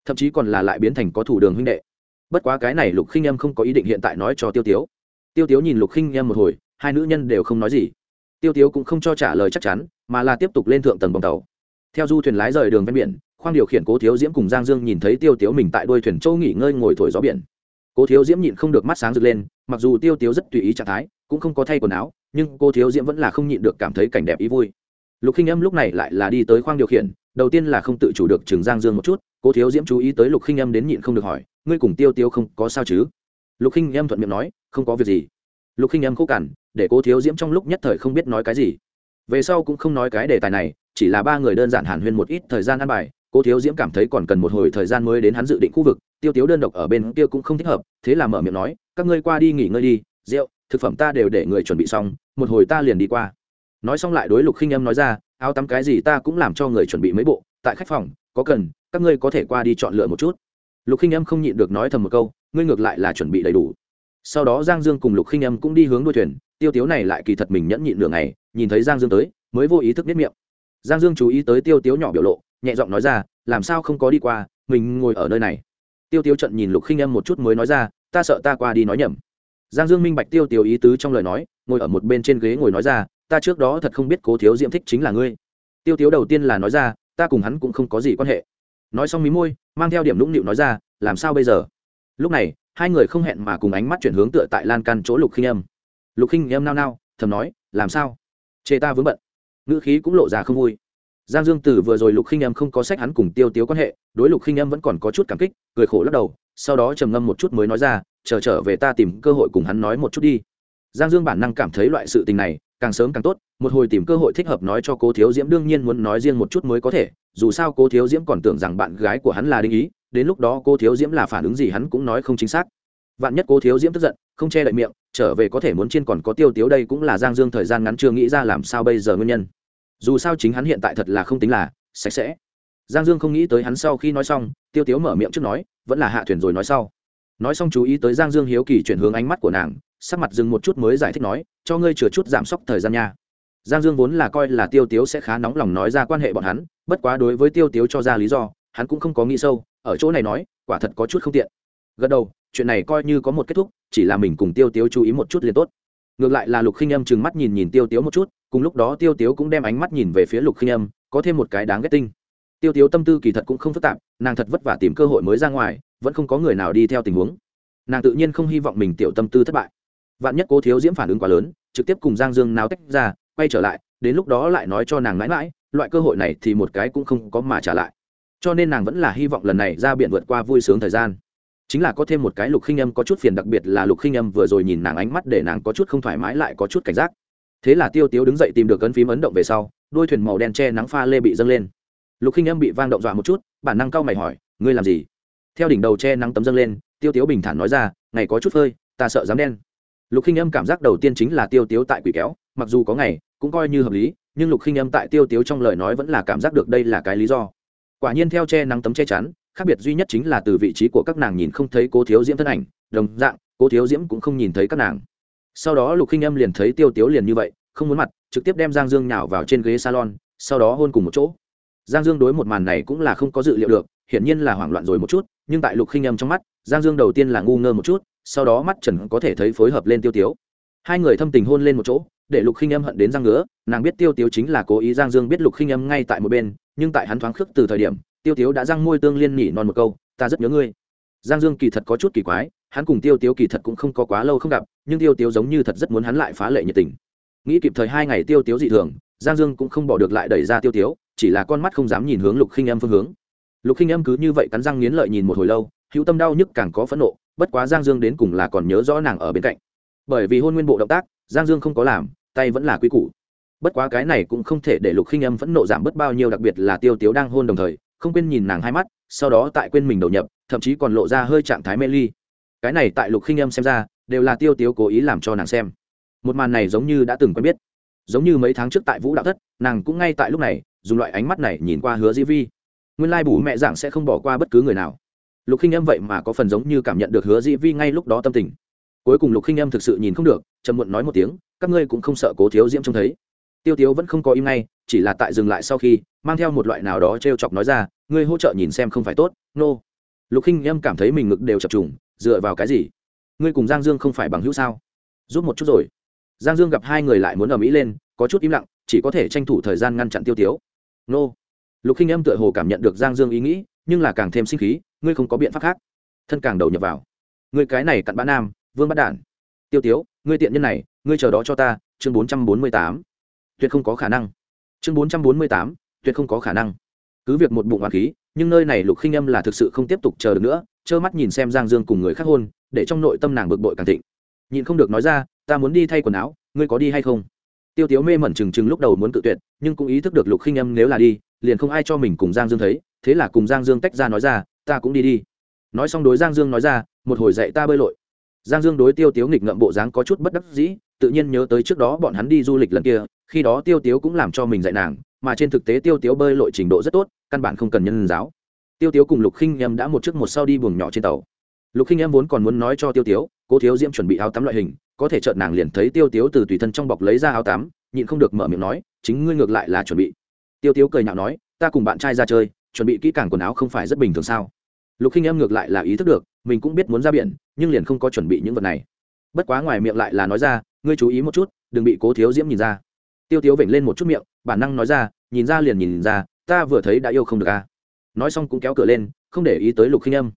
thậm chí còn là lại biến thành có thủ đường huynh đệ. Bất quá cái này lục khinh âm không có ý định hiện tại nói cho tiêu tiếu. Tiêu tiếu nhìn lục khinh âm một hồi hai nữ nhân đều không nói gì. Tiêu tiếu cũng không cho trả lời chắc chắn, mà là tiếp tục lên thượng tầng bồng tàu. Theo du thuyền lái rời đường ven biển, khoang điều khiển cố thiếu diễm cùng giang dương nhìn thấy tiêu tiếu mình tại đuôi thuyền châu nghỉ ngơi ngồi thổi gió biển. Cố thiếu diễm nhịn không được mắt sáng rực lên, mặc dù tiêu tiếu rất tùy ý trạng thái, cũng không có thay quần áo, nhưng cô thiếu diễm vẫn là không nhịn được cảm thấy cảnh đẹp ý vui. Lục khinh âm lúc này lại là đi tới khoang điều khiển, đầu tiên là không tự chủ được chừng giang dương một chút cô thiếu diễm chú ý tới lục khinh âm đến nhịn không được hỏi, ngươi cùng tiêu tiêu không có sao chứ? Lục khinh âm thuận miệng nói, không có việc gì. Lục khinh âm khô cằn để cô thiếu diễm trong lúc nhất thời không biết nói cái gì. Về sau cũng không nói cái đề tài này, chỉ là ba người đơn giản hàn huyên một ít thời gian ăn bài, cố thiếu diễm cảm thấy còn cần một hồi thời gian mới đến hắn dự định khu vực, tiêu tiếu đơn độc ở bên kia cũng không thích hợp, thế là mở miệng nói, các ngươi qua đi nghỉ ngơi đi, rượu, thực phẩm ta đều để người chuẩn bị xong, một hồi ta liền đi qua. Nói xong lại đối lục khinh âm nói ra, áo tắm cái gì ta cũng làm cho người chuẩn bị mấy bộ, tại khách phòng, có cần, các ngươi có thể qua đi chọn lựa một chút. Lục khinh âm không nhịn được nói thầm một câu, ngươi ngược lại là chuẩn bị đầy đủ. Sau đó giang dương cùng lục khinh âm cũng đi hướng đuôi thuyền tiêu tiếu này lại kỳ thật mình nhẫn nhịn nửa này nhìn thấy giang dương tới, mới vô ý thức biết miệng. Giang dương chú ý tới tiêu tiếu nhỏ biểu lộ, nhẹ giọng nói ra, làm sao không có đi qua, mình ngồi ở nơi này. Tiêu tiếu trận nhìn lục khinh âm một chút mới nói ra, ta sợ ta qua đi nói nhầm. Giang dương minh bạch tiêu tiếu ý tứ trong lời nói, ngồi ở một bên trên ghế ngồi nói ra, ta trước đó thật không biết cố thiếu diễm thích chính là ngươi. Tiêu tiếu đầu tiên là nói ra, ta cùng hắn cũng không có gì quan hệ. Nói xong mí môi, mang theo điểm nũng nịu nói ra, làm sao bây giờ? Lúc này, hai người không hẹn mà cùng ánh mắt chuyển hướng tựa tại lan can chỗ lục khinh âm lục khinh em nao nao, thầm nói, làm sao? Chê ta vướng bận. Ngữ khí cũng lộ ra không vui. Giang dương Tử vừa rồi lục khinh em không có sách hắn cùng tiêu tiếu quan hệ, đối lục khinh em vẫn còn có chút cảm kích, cười khổ lắc đầu, sau đó trầm ngâm một chút mới nói ra, chờ trở về ta tìm cơ hội cùng hắn nói một chút đi. Giang dương bản năng cảm thấy loại sự tình này càng sớm càng tốt, một hồi tìm cơ hội thích hợp nói cho cố thiếu diễm đương nhiên muốn nói riêng một chút mới có thể, dù sao cố thiếu diễm còn tưởng rằng bạn gái của hắn là đinh ý, đến lúc đó cô thiếu diễm là phản ứng gì hắn cũng nói không chính xác. Vạn nhất cô thiếu diễm tức giận, không che đậy miệng trở về có thể muốn chiên còn có tiêu tiếu đây cũng là giang dương thời gian ngắn chưa nghĩ ra làm sao bây giờ nguyên nhân. Dù sao chính hắn hiện tại thật là không tính là sạch sẽ. Giang dương không nghĩ tới hắn sau khi nói xong, tiêu tiếu mở miệng trước nói, vẫn là hạ thuyền rồi nói sau. Nói xong chú ý tới giang dương hiếu kỳ chuyển hướng ánh mắt của nàng, sắc mặt dừng một chút mới giải thích nói, cho ngươi chừa chút giảm sốc thời gian nha. Giang dương vốn là coi là tiêu tiếu sẽ khá nóng lòng nói ra quan hệ bọn hắn, bất quá đối với tiêu tiếu cho ra lý do, hắn cũng không có nghĩ sâu, ở chỗ này nói, quả thật có chút không tiện. Gật đầu, chuyện này coi như có một kết thúc chỉ là mình cùng tiêu tiếu chú ý một chút liền tốt. Ngược lại là lục khinh âm chừng mắt nhìn nhìn tiêu tiếu một chút, cùng lúc đó tiêu tiếu cũng đem ánh mắt nhìn về phía lục khinh âm, có thêm một cái đáng ghét tinh. Tiêu tiếu tâm tư kỳ thật cũng không phức tạp, nàng thật vất vả tìm cơ hội mới ra ngoài, vẫn không có người nào đi theo tình huống. Nàng tự nhiên không hy vọng mình tiểu tâm tư thất bại. Vạn nhất cố thiếu diễm phản ứng quá lớn, trực tiếp cùng giang dương náo tách ra, quay trở lại, đến lúc đó lại nói cho nàng mãi mãi, loại cơ hội này thì một cái cũng không có mà trả lại. Cho nên nàng vẫn là hy vọng lần này ra biển vượt qua vui sướng thời gian chính là có thêm một cái lục khinh âm có chút phiền đặc biệt là lục khinh âm vừa rồi nhìn nàng ánh mắt để nàng có chút không thoải mái lại có chút cảnh giác. Thế là tiêu tiếu đứng dậy tìm được cân phím ấn động về sau, đôi thuyền màu đen che nắng pha lê bị dâng lên. Lục khinh âm bị vang động dọa một chút, bản năng cau mày hỏi, ngươi làm gì? Theo đỉnh đầu che nắng tấm dâng lên, tiêu tiếu bình thản nói ra, ngày có chút phơi, ta sợ dám đen. Lục khinh âm cảm giác đầu tiên chính là tiêu tiếu tại quỷ kéo, mặc dù có ngày cũng coi như hợp lý, nhưng lục khinh âm tại tiêu tiếu trong lời nói vẫn là cảm giác được đây là cái lý do. Quả nhiên theo che nắng tấm che chắn khác biệt duy nhất chính là từ vị trí của các nàng nhìn không thấy cố thiếu diễm thân ảnh, đồng dạng, cố thiếu diễm cũng không nhìn thấy các nàng. Sau đó lục khinh âm liền thấy tiêu tiếu liền như vậy, không muốn mặt, trực tiếp đem giang dương nhào vào trên ghế salon, sau đó hôn cùng một chỗ. Giang dương đối một màn này cũng là không có dự liệu được, hiển nhiên là hoảng loạn rồi một chút, nhưng tại lục khinh âm trong mắt, giang dương đầu tiên là ngu ngơ một chút, sau đó mắt trần có thể thấy phối hợp lên tiêu tiếu. Hai người thâm tình hôn lên một chỗ, để lục khinh âm hận đến răng ngứa, nàng biết tiêu tiếu chính là cố ý giang dương biết lục khinh âm ngay tại một bên, nhưng tại hắn thoáng khước từ thời điểm tiêu tiếu đã răng môi tương liên nhỉ non một câu, ta rất nhớ ngươi. Giang dương kỳ thật có chút kỳ quái, hắn cùng tiêu tiếu kỳ thật cũng không có quá lâu không gặp, nhưng tiêu tiếu giống như thật rất muốn hắn lại phá lệ nhiệt tình. Nghĩ kịp thời hai ngày tiêu tiếu dị thường, giang dương cũng không bỏ được lại đẩy ra tiêu tiếu, chỉ là con mắt không dám nhìn hướng lục khinh âm phương hướng. Lục khinh âm cứ như vậy cắn răng nghiến lợi nhìn một hồi lâu, hữu tâm đau nhức càng có phẫn nộ, bất quá giang dương đến cùng là còn nhớ rõ nàng ở bên cạnh. Bởi vì hôn nguyên bộ động tác, giang dương không có làm, tay vẫn là quy củ. Bất quá cái này cũng không thể để lục khinh âm phẫn nộ giảm bớt bao nhiêu, đặc biệt là tiêu tiếu đang hôn đồng thời không quên nhìn nàng hai mắt, sau đó tại quên mình đầu nhập, thậm chí còn lộ ra hơi trạng thái mê ly. Cái này tại lục khinh âm xem ra, đều là tiêu tiếu cố ý làm cho nàng xem. Một màn này giống như đã từng quen biết. Giống như mấy tháng trước tại vũ đạo thất, nàng cũng ngay tại lúc này, dùng loại ánh mắt này nhìn qua hứa dĩ vi. Nguyên lai bù mẹ giảng sẽ không bỏ qua bất cứ người nào. Lục khinh âm vậy mà có phần giống như cảm nhận được hứa dĩ vi ngay lúc đó tâm tình. Cuối cùng lục khinh âm thực sự nhìn không được, trầm muộn nói một tiếng, các ngươi cũng không sợ cố thiếu diễm trông thấy tiêu tiếu vẫn không có im ngay, chỉ là tại dừng lại sau khi, mang theo một loại nào đó t r e o chọc nói ra, ngươi hỗ trợ nhìn xem không phải tốt, nô、no. lục khinh em cảm thấy mình ngực đều chập trùng, dựa vào cái gì? Ngươi cùng giang dương không phải bằng hữu sao? Giúp một chút rồi. Giang dương gặp hai người lại muốn ở mỹ lên, có chút im lặng, chỉ có thể tranh thủ thời gian ngăn chặn tiêu tiếu. Nô、no. lục khinh em tựa hồ cảm nhận được giang dương ý nghĩ, nhưng là càng thêm sinh khí, ngươi không có biện pháp khác. Thân càng đầu nhập vào. Ngươi cái này cặn bã nam, vương bắt đản. Tiêu tiếu, ngươi tiện nhân này, ngươi chờ đó cho ta. Chương bốn trăm bốn mươi tám tuyệt không có khả năng. Chương bốn trăm bốn mươi tám, tuyệt không có khả năng. Cứ việc một bụng hoàng khí, nhưng nơi này lục khinh âm là thực sự không tiếp tục chờ được nữa, trơ mắt nhìn xem giang dương cùng người khác hôn, để trong nội tâm nàng bực bội càng thịnh. Nhịn không được nói ra, ta muốn đi thay quần áo, ngươi có đi hay không? Tiêu tiếu mê mẩn trừng trừng lúc đầu muốn tự tuyệt, nhưng cũng ý thức được lục khinh âm nếu là đi, liền không ai cho mình cùng giang dương thấy, thế là cùng giang dương tách ra nói ra, ta cũng đi đi. Nói xong đối giang dương nói ra, một hồi dạy ta bơi lội. Giang dương đối tiêu tiếu nghịch ngợm bộ dáng có chút bất đắc dĩ tự nhiên nhớ tới trước đó bọn hắn đi du lịch lần kia, khi đó tiêu tiếu cũng làm cho mình dạy nàng, mà trên thực tế tiêu tiếu bơi lội trình độ rất tốt, căn bản không cần nhân giáo. Tiêu tiếu cùng lục khinh em đã một trước một sau đi buồng nhỏ trên tàu. Lục khinh em vốn còn muốn nói cho tiêu tiếu, cố thiếu diễm chuẩn bị áo tắm loại hình, có thể chợt nàng liền thấy tiêu tiếu từ tùy thân trong bọc lấy ra áo tắm, nhịn không được mở miệng nói, chính ngươi ngược lại là chuẩn bị. Tiêu tiếu cười nhạo nói, ta cùng bạn trai ra chơi, chuẩn bị kỹ càng quần áo không phải rất bình thường sao? Lục khinh em ngược lại là ý thức được, mình cũng biết muốn ra biển, nhưng liền không có chuẩn bị những vật này. Bất quá ngoài miệng lại là nói ra ngươi chú ý một chút, đừng bị cố thiếu diễm nhìn ra. Tiêu tiếu vểnh lên một chút miệng, bản năng nói ra, nhìn ra liền nhìn ra, ta vừa thấy đã yêu không được a nói xong cũng kéo cửa lên, không để ý tới lục khinh âm.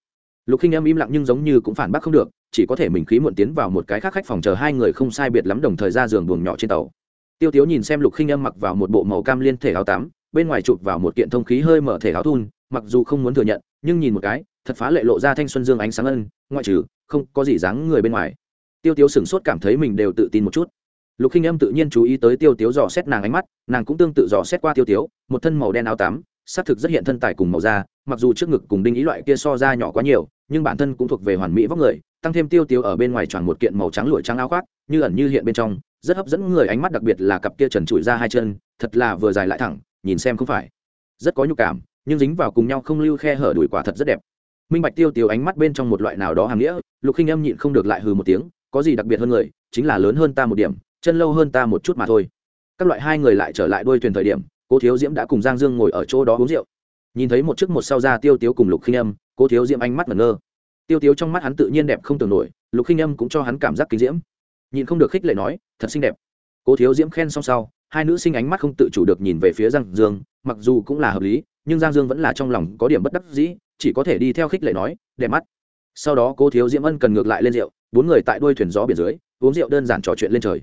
Lục khinh âm im lặng nhưng giống như cũng phản bác không được, chỉ có thể mình khí muộn tiến vào một cái khác khách phòng chờ hai người không sai biệt lắm đồng thời ra giường buồng nhỏ trên tàu. Tiêu tiếu nhìn xem lục khinh âm mặc vào một bộ màu cam liên thể áo tắm, bên ngoài chụp vào một kiện thông khí hơi mở thể áo thun, mặc dù không muốn thừa nhận, nhưng nhìn một cái, thật phá lệ lộ ra thanh xuân dương ánh sáng ân, ngoại trừ, không có gì dáng người bên ngoài tiêu tiếu sửng sốt cảm thấy mình đều tự tin một chút. Lục khinh âm tự nhiên chú ý tới tiêu tiếu dò xét nàng ánh mắt, nàng cũng tương tự dò xét qua tiêu tiếu, một thân màu đen áo tắm xác thực rất hiện thân tài cùng màu da, mặc dù trước ngực cùng đinh ý loại kia so ra nhỏ quá nhiều, nhưng bản thân cũng thuộc về hoàn mỹ vóc người, tăng thêm tiêu tiêu ở bên ngoài tròn một kiện màu trắng lụa trắng áo khoác, như ẩn như hiện bên trong, rất hấp dẫn người ánh mắt đặc biệt là cặp kia trần trụi ra hai chân, thật là vừa dài lại thẳng, nhìn xem không phải. Rất có nhu cảm, nhưng dính vào cùng nhau không lưu khe hở đuổi quả thật rất đẹp. Minh bạch tiêu tiêu ánh mắt bên trong một loại nào đó hàm nghĩa, lục khinh âm nhịn không được lại hừ một tiếng có gì đặc biệt hơn người, chính là lớn hơn ta một điểm, chân lâu hơn ta một chút mà thôi. Các loại hai người lại trở lại đôi thuyền thời điểm, cố thiếu diễm đã cùng giang dương ngồi ở chỗ đó uống rượu. Nhìn thấy một chiếc một sau ra tiêu tiếu cùng lục khinh âm, cố thiếu diễm ánh mắt ngẩn ngơ. Tiêu tiếu trong mắt hắn tự nhiên đẹp không tưởng nổi, lục khinh âm cũng cho hắn cảm giác kinh diễm. Nhìn không được khích lệ nói, thật xinh đẹp. Cố thiếu diễm khen xong sau, hai nữ sinh ánh mắt không tự chủ được nhìn về phía giang dương, mặc dù cũng là hợp lý, nhưng giang dương vẫn là trong lòng có điểm bất đắc dĩ, chỉ có thể đi theo khích lệ nói, đẹp mắt. Sau đó cố thiếu diễm ân cần ngược lại lên rượu bốn người tại đuôi thuyền gió biển dưới, uống rượu đơn giản trò chuyện lên trời.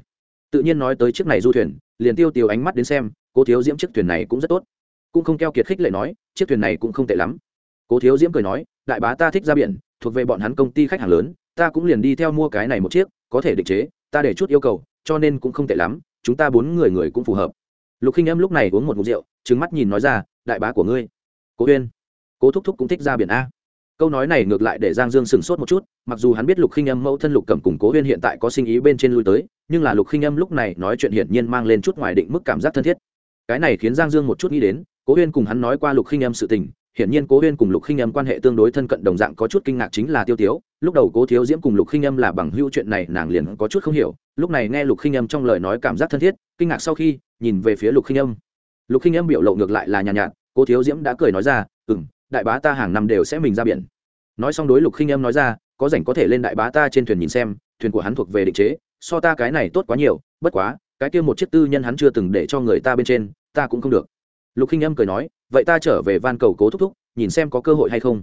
Tự nhiên nói tới chiếc này du thuyền, liền tiêu tiêu ánh mắt đến xem, cố thiếu diễm chiếc thuyền này cũng rất tốt. Cũng không keo kiệt khích lệ nói, chiếc thuyền này cũng không tệ lắm. Cố thiếu diễm cười nói, đại bá ta thích ra biển, thuộc về bọn hắn công ty khách hàng lớn, ta cũng liền đi theo mua cái này một chiếc, có thể định chế, ta để chút yêu cầu, cho nên cũng không tệ lắm, chúng ta bốn người người cũng phù hợp. Lục khinh em lúc này uống một mục rượu trứng mắt nhìn nói ra, đại bá của ngươi, cố huyên cố thúc thúc cũng thích ra biển a. Câu nói này ngược lại để giang dương sửng sốt một chút mặc dù hắn biết lục khinh âm mẫu thân lục cầm cùng cố huyên hiện tại có sinh ý bên trên lui tới nhưng là lục khinh âm lúc này nói chuyện hiển nhiên mang lên chút ngoài định mức cảm giác thân thiết. Cái này khiến giang dương một chút nghĩ đến cố huyên cùng hắn nói qua lục khinh âm sự tình hiển nhiên cố huyên cùng lục khinh âm quan hệ tương đối thân cận đồng dạng có chút kinh ngạc chính là tiêu tiếu. Lúc đầu cố thiếu diễm cùng lục khinh âm là bằng hữu chuyện này nàng liền có chút không hiểu. Lúc này nghe lục khinh âm trong lời nói cảm giác thân thiết kinh ngạc sau khi nhìn về phía lục khinh âm. Lục khinh âm biểu lộ ngược lại là nhàn nhạt, nhạt cố thiếu diễm đã cười nói ra ừ m đại bá ta hàng năm đều sẽ mình ra biển. Nói xong đối lục khinh âm nói ra có rảnh có thể lên đại bá ta trên thuyền nhìn xem, thuyền của hắn thuộc về định chế, so ta cái này tốt quá nhiều, bất quá, cái kia một chiếc tư nhân hắn chưa từng để cho người ta bên trên, ta cũng không được. Lục khinh âm cười nói, vậy ta trở về van cầu cố thúc thúc, nhìn xem có cơ hội hay không.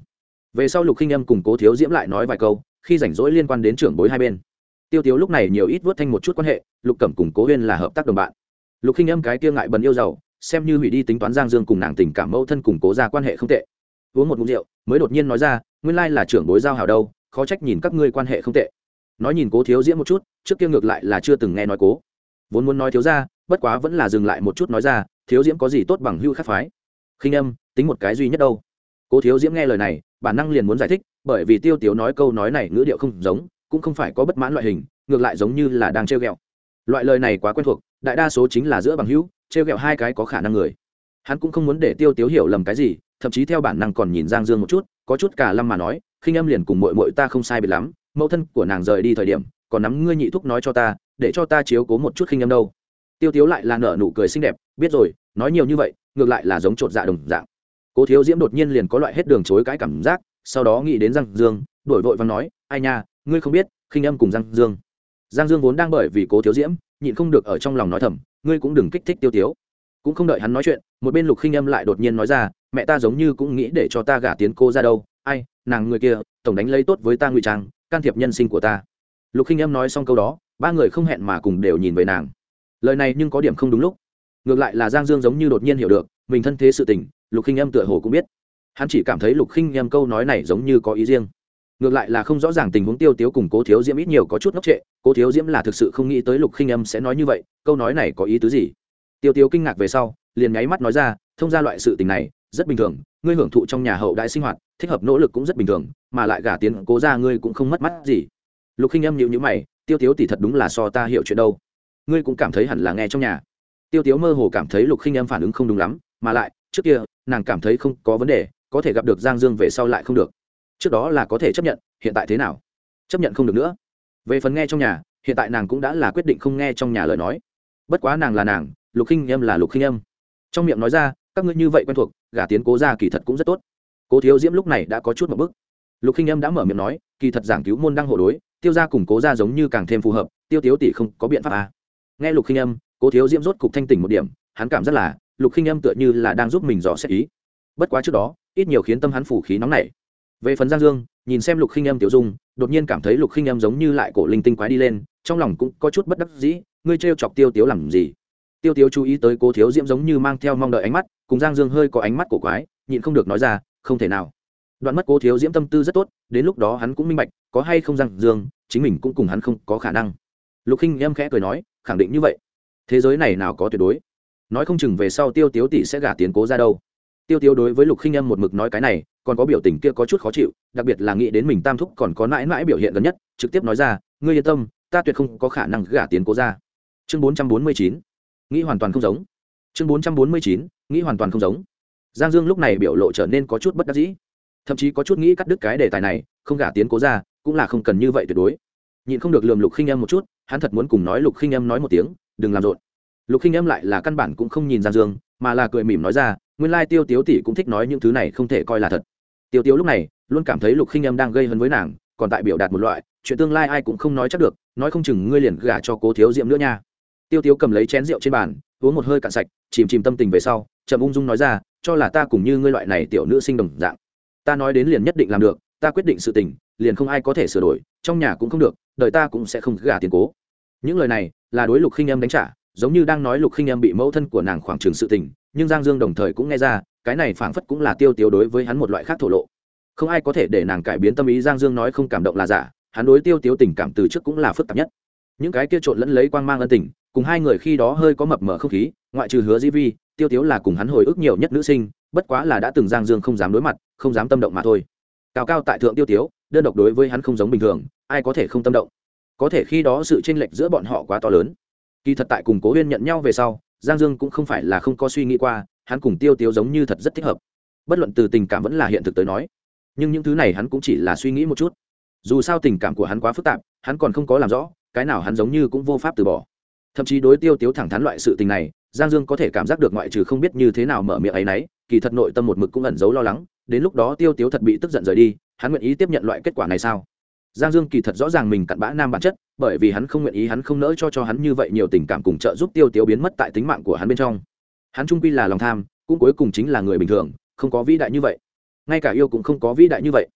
Về sau lục khinh âm cùng cố thiếu diễm lại nói vài câu, khi rảnh rỗi liên quan đến trưởng bối hai bên. Tiêu tiếu lúc này nhiều ít vớt thanh một chút quan hệ, lục cẩm cùng cố huyên là hợp tác đồng bạn. Lục khinh âm cái kia ngại bần yêu giàu, xem như hủy đi tính toán giang dương cùng nàng tình cảm mẫu thân cùng cố ra quan hệ không tệ. Uống một mục rượu, mới đột nhiên nói ra, nguyên lai là trưởng bối giao hảo đâu khó trách nhìn các ngươi quan hệ không tệ. Nói nhìn cố thiếu diễm một chút, trước kia ngược lại là chưa từng nghe nói cố. Vốn muốn nói thiếu ra bất quá vẫn là dừng lại một chút nói ra, thiếu diễm có gì tốt bằng hưu khắc phái? Khinh âm, tính một cái duy nhất đâu. Cố thiếu diễm nghe lời này, bản năng liền muốn giải thích, bởi vì tiêu tiếu nói câu nói này ngữ điệu không giống, cũng không phải có bất mãn loại hình, ngược lại giống như là đang trêu ghẹo. Loại lời này quá quen thuộc, đại đa số chính là giữa bằng hữu, trêu ghẹo hai cái có khả năng người. Hắn cũng không muốn để tiêu tiếu hiểu lầm cái gì, thậm chí theo bản năng còn nhìn giang dương một chút, có chút cả lâm mà nói khinh âm liền cùng mội mội ta không sai biệt lắm, mẫu thân của nàng rời đi thời điểm, còn nắm ngươi nhị thúc nói cho ta, để cho ta chiếu cố một chút khinh âm đâu. Tiêu tiếu lại là nở nụ cười xinh đẹp, biết rồi, nói nhiều như vậy, ngược lại là giống chột dạ đồng dạng. Cố thiếu diễm đột nhiên liền có loại hết đường chối cãi cảm giác, sau đó nghĩ đến giang dương, đổi vội và nói, ai nha, ngươi không biết, khinh âm cùng giang dương. Giang dương vốn đang bởi vì cố thiếu diễm, nhịn không được ở trong lòng nói thầm, ngươi cũng đừng kích thích tiêu tiếu. Cũng không đợi hắn nói chuyện, một bên lục khinh âm lại đột nhiên nói ra, mẹ ta giống như cũng nghĩ để cho ta gả tiến cô ra đâu, ai nàng người kia, tổng đánh lấy tốt với ta ngụy trang, can thiệp nhân sinh của ta. Lục khinh Em nói xong câu đó, ba người không hẹn mà cùng đều nhìn về nàng. Lời này nhưng có điểm không đúng lúc. Ngược lại là giang dương giống như đột nhiên hiểu được, mình thân thế sự tình, lục khinh Em tựa hồ cũng biết. Hắn chỉ cảm thấy lục khinh Em câu nói này giống như có ý riêng. Ngược lại là không rõ ràng tình huống tiêu tiếu cùng cố thiếu diễm ít nhiều có chút ngốc trệ, cố thiếu diễm là thực sự không nghĩ tới lục khinh Em sẽ nói như vậy, câu nói này có ý tứ gì? Tiêu tiếu kinh ngạc về sau, liền nháy mắt nói ra, thông ra loại sự tình này rất bình thường, ngươi hưởng thụ trong nhà hậu đại sinh hoạt, thích hợp nỗ lực cũng rất bình thường, mà lại gả tiến cố ra ngươi cũng không mất mắt gì. Lục khinh âm nhịu nhữ mày, tiêu tiếu tỷ thật đúng là so ta hiểu chuyện đâu. Ngươi cũng cảm thấy hẳn là nghe trong nhà. Tiêu tiếu mơ hồ cảm thấy lục khinh âm phản ứng không đúng lắm, mà lại, trước kia, nàng cảm thấy không có vấn đề, có thể gặp được giang dương về sau lại không được. Trước đó là có thể chấp nhận, hiện tại thế nào? Chấp nhận không được nữa. Về phần nghe trong nhà, hiện tại nàng cũng đã là quyết định không nghe trong nhà lời nói. Bất quá nàng là nàng, lục khinh âm là lục khinh âm. Trong miệng nói ra các ngươi như vậy quen thuộc, gả tiến cố ra kỳ thật cũng rất tốt. Cố thiếu diễm lúc này đã có chút một bức lục khinh âm đã mở miệng nói, kỳ thật giảng cứu môn đang hộ đối, tiêu ra cùng cố ra giống như càng thêm phù hợp, tiêu tiếu tỷ không có biện pháp à. nghe lục khinh âm, cố thiếu diễm rốt cục thanh tỉnh một điểm, hắn cảm rất là, lục khinh âm tựa như là đang giúp mình dò xét ý. Bất quá trước đó, ít nhiều khiến tâm hắn phủ khí nóng nảy. Về phần giang dương, nhìn xem lục khinh âm tiểu dung, đột nhiên cảm thấy lục khinh âm giống như lại cổ linh tinh quái đi lên, trong lòng cũng có chút bất đắc dĩ, ngươi trêu chọc tiêu tiếu làm gì? Tiêu tiếu chú ý tới cố thiếu diễm giống như mang theo mong đợi ánh mắt cùng giang dương hơi có ánh mắt cổ quái, nhịn không được nói ra, không thể nào. Đoạn mất cố thiếu diễm tâm tư rất tốt, đến lúc đó hắn cũng minh bạch, có hay không giang dương, chính mình cũng cùng hắn không có khả năng. Lục khinh em khẽ cười nói, khẳng định như vậy. Thế giới này nào có tuyệt đối. Nói không chừng về sau tiêu tiếu tỷ sẽ gả tiến cố ra đâu. Tiêu tiếu đối với lục khinh em một mực nói cái này, còn có biểu tình kia có chút khó chịu, đặc biệt là nghĩ đến mình tam thúc còn có mãi mãi biểu hiện gần nhất, trực tiếp nói ra, ngươi yên tâm, ta tuyệt không có khả năng gả tiến cố ra. Chương bốn trăm bốn mươi chín. Nghĩ hoàn toàn không giống. Chương bốn trăm bốn mươi chín nghĩ hoàn toàn không giống. Giang dương lúc này biểu lộ trở nên có chút bất đắc dĩ. Thậm chí có chút nghĩ cắt đứt cái đề tài này, không gả tiến cố ra, cũng là không cần như vậy tuyệt đối. Nhịn không được lườm lục khinh Em một chút, hắn thật muốn cùng nói lục khinh Em nói một tiếng, đừng làm rộn. Lục khinh Em lại là căn bản cũng không nhìn giang dương, mà là cười mỉm nói ra, nguyên lai tiêu tiếu tỷ cũng thích nói những thứ này không thể coi là thật. Tiêu tiếu lúc này luôn cảm thấy lục khinh Em đang gây hấn với nàng, còn tại biểu đạt một loại, chuyện tương lai ai cũng không nói chắc được, nói không chừng ngươi liền gả cho cố thiếu diệm nữa nha. Tiêu tiếu cầm lấy chén rượu trên bàn, uống một hơi cạn sạch, chìm chìm tâm tình về sau chậm ung dung nói ra, cho là ta cùng như ngươi loại này tiểu nữ sinh đồng dạng. Ta nói đến liền nhất định làm được, ta quyết định sự tình, liền không ai có thể sửa đổi, trong nhà cũng không được, đời ta cũng sẽ không gả tiền cố. Những lời này là đối lục khinh em đánh trả, giống như đang nói lục khinh em bị mẫu thân của nàng khoảng trường sự tình, nhưng giang dương đồng thời cũng nghe ra, cái này phảng phất cũng là tiêu tiêu đối với hắn một loại khác thổ lộ. Không ai có thể để nàng cải biến tâm ý, giang dương nói không cảm động là giả, hắn đối tiêu tiêu tình cảm từ trước cũng là phức tạp nhất. Những cái kia trộn lẫn lấy quang mang ân tình, cùng hai người khi đó hơi có mập mờ không khí ngoại trừ hứa di vi, tiêu tiếu là cùng hắn hồi ức nhiều nhất nữ sinh, bất quá là đã từng giang dương không dám đối mặt, không dám tâm động mà thôi. Cao cao tại thượng tiêu tiếu, đơn độc đối với hắn không giống bình thường, ai có thể không tâm động? Có thể khi đó sự tranh lệch giữa bọn họ quá to lớn. Kỳ thật tại cùng cố huyên nhận nhau về sau, giang dương cũng không phải là không có suy nghĩ qua, hắn cùng tiêu tiếu giống như thật rất thích hợp. Bất luận từ tình cảm vẫn là hiện thực tới nói, nhưng những thứ này hắn cũng chỉ là suy nghĩ một chút. Dù sao tình cảm của hắn quá phức tạp, hắn còn không có làm rõ, cái nào hắn giống như cũng vô pháp từ bỏ. Thậm chí đối tiêu tiếu thẳng thắn loại sự tình này giang dương có thể cảm giác được ngoại trừ không biết như thế nào mở miệng ấy nấy, kỳ thật nội tâm một mực cũng ẩn giấu lo lắng, đến lúc đó tiêu tiếu thật bị tức giận rời đi, hắn nguyện ý tiếp nhận loại kết quả này sao? Giang dương kỳ thật rõ ràng mình cặn bã nam bản chất, bởi vì hắn không nguyện ý, hắn không nỡ cho cho hắn như vậy nhiều tình cảm cùng trợ giúp tiêu tiếu biến mất tại tính mạng của hắn bên trong. Hắn trung quy là lòng tham, cũng cuối cùng chính là người bình thường, không có vĩ đại như vậy. Ngay cả yêu cũng không có vĩ đại như vậy.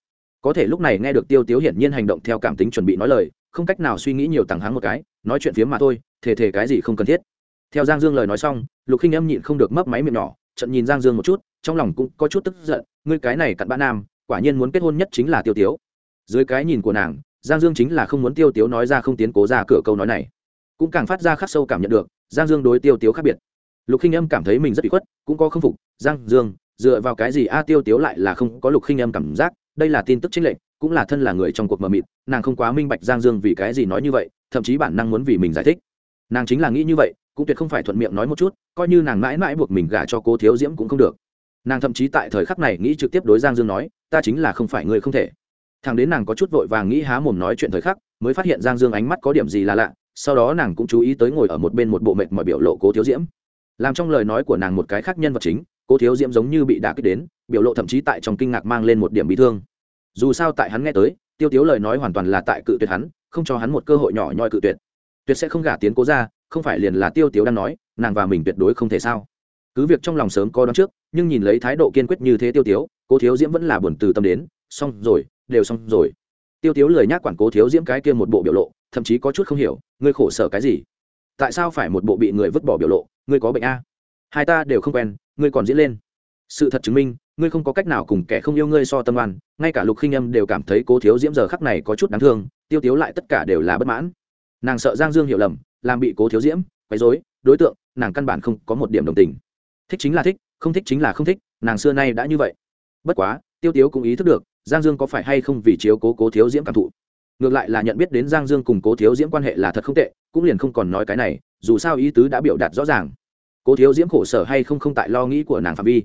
Có thể lúc này nghe được tiêu tiếu hiển nhiên hành động theo cảm tính chuẩn bị nói lời, không cách nào suy nghĩ nhiều tàng hắng một cái, nói chuyện phiếm mà thôi, thề thề cái gì không cần thiết theo giang dương lời nói xong, lục khinh Em nhịn không được mấp máy miệng nhỏ trận nhìn giang dương một chút, trong lòng cũng có chút tức giận, ngươi cái này cặn bã nam, quả nhiên muốn kết hôn nhất chính là tiêu tiếu. Dưới cái nhìn của nàng, giang dương chính là không muốn tiêu tiếu nói ra không tiến cố ra cửa câu nói này. Cũng càng phát ra khắc sâu cảm nhận được, giang dương đối tiêu tiếu khác biệt. Lục khinh Em cảm thấy mình rất bị khuất, cũng có k phục, giang dương, dựa vào cái gì a tiêu tiếu lại là không có lục khinh Em cảm giác? Đây là tin tức chính lệnh, cũng là thân là người trong cuộc mờ mịt, nàng không quá minh bạch giang dương vì cái gì nói như vậy, thậm chí bản năng muốn vì mình giải thích. Nàng chính là nghĩ như vậy cũng tuyệt không phải thuận miệng nói một chút, coi như nàng mãi mãi buộc mình gả cho cố thiếu diễm cũng không được. Nàng thậm chí tại thời khắc này nghĩ trực tiếp đối giang dương nói, ta chính là không phải người không thể. Thằng đến nàng có chút vội vàng nghĩ há mồm nói chuyện thời khắc, mới phát hiện giang dương ánh mắt có điểm gì là lạ, sau đó nàng cũng chú ý tới ngồi ở một bên một bộ mệt mọi biểu lộ cố thiếu diễm. Làm trong lời nói của nàng một cái khác nhân vật chính, cố thiếu diễm giống như bị đả kích đến, biểu lộ thậm chí tại trong kinh ngạc mang lên một điểm bị thương. Dù sao tại hắn nghe tới, tiêu tiếu lời nói hoàn toàn là tại cự tuyệt hắn, không cho hắn một cơ hội nhỏ nhoi cự tuyệt. Tuyệt sẽ không gả tiến cố ra không phải liền là tiêu tiếu đang nói, nàng và mình tuyệt đối không thể sao. Cứ việc trong lòng sớm có đón trước, nhưng nhìn lấy thái độ kiên quyết như thế tiêu tiếu, cố thiếu diễm vẫn là buồn từ tâm đến, xong rồi, đều xong rồi. Tiêu tiếu lời nhắc quản cố thiếu diễm cái kia một bộ biểu lộ, thậm chí có chút không hiểu, ngươi khổ sở cái gì? Tại sao phải một bộ bị người vứt bỏ biểu lộ? Ngươi có bệnh a? Hai ta đều không quen, ngươi còn diễn lên. Sự thật chứng minh, ngươi không có cách nào cùng kẻ không yêu ngươi so tâm oan, ngay cả lục khinh âm đều cảm thấy cố thiếu diễm giờ khắc này có chút đáng thương, tiêu tiếu lại tất cả đều là bất mãn nàng sợ giang dương hiểu lầm, làm bị cố thiếu diễm, quấy dối đối tượng, nàng căn bản không có một điểm đồng tình. Thích chính là thích, không thích chính là không thích, nàng xưa nay đã như vậy. Bất quá, tiêu tiếu cũng ý thức được, giang dương có phải hay không vì chiếu cố cố thiếu diễm cảm thụ. Ngược lại là nhận biết đến giang dương cùng cố thiếu diễm quan hệ là thật không tệ, cũng liền không còn nói cái này, dù sao ý tứ đã biểu đạt rõ ràng. Cố thiếu diễm khổ sở hay không không tại lo nghĩ của nàng phạm vi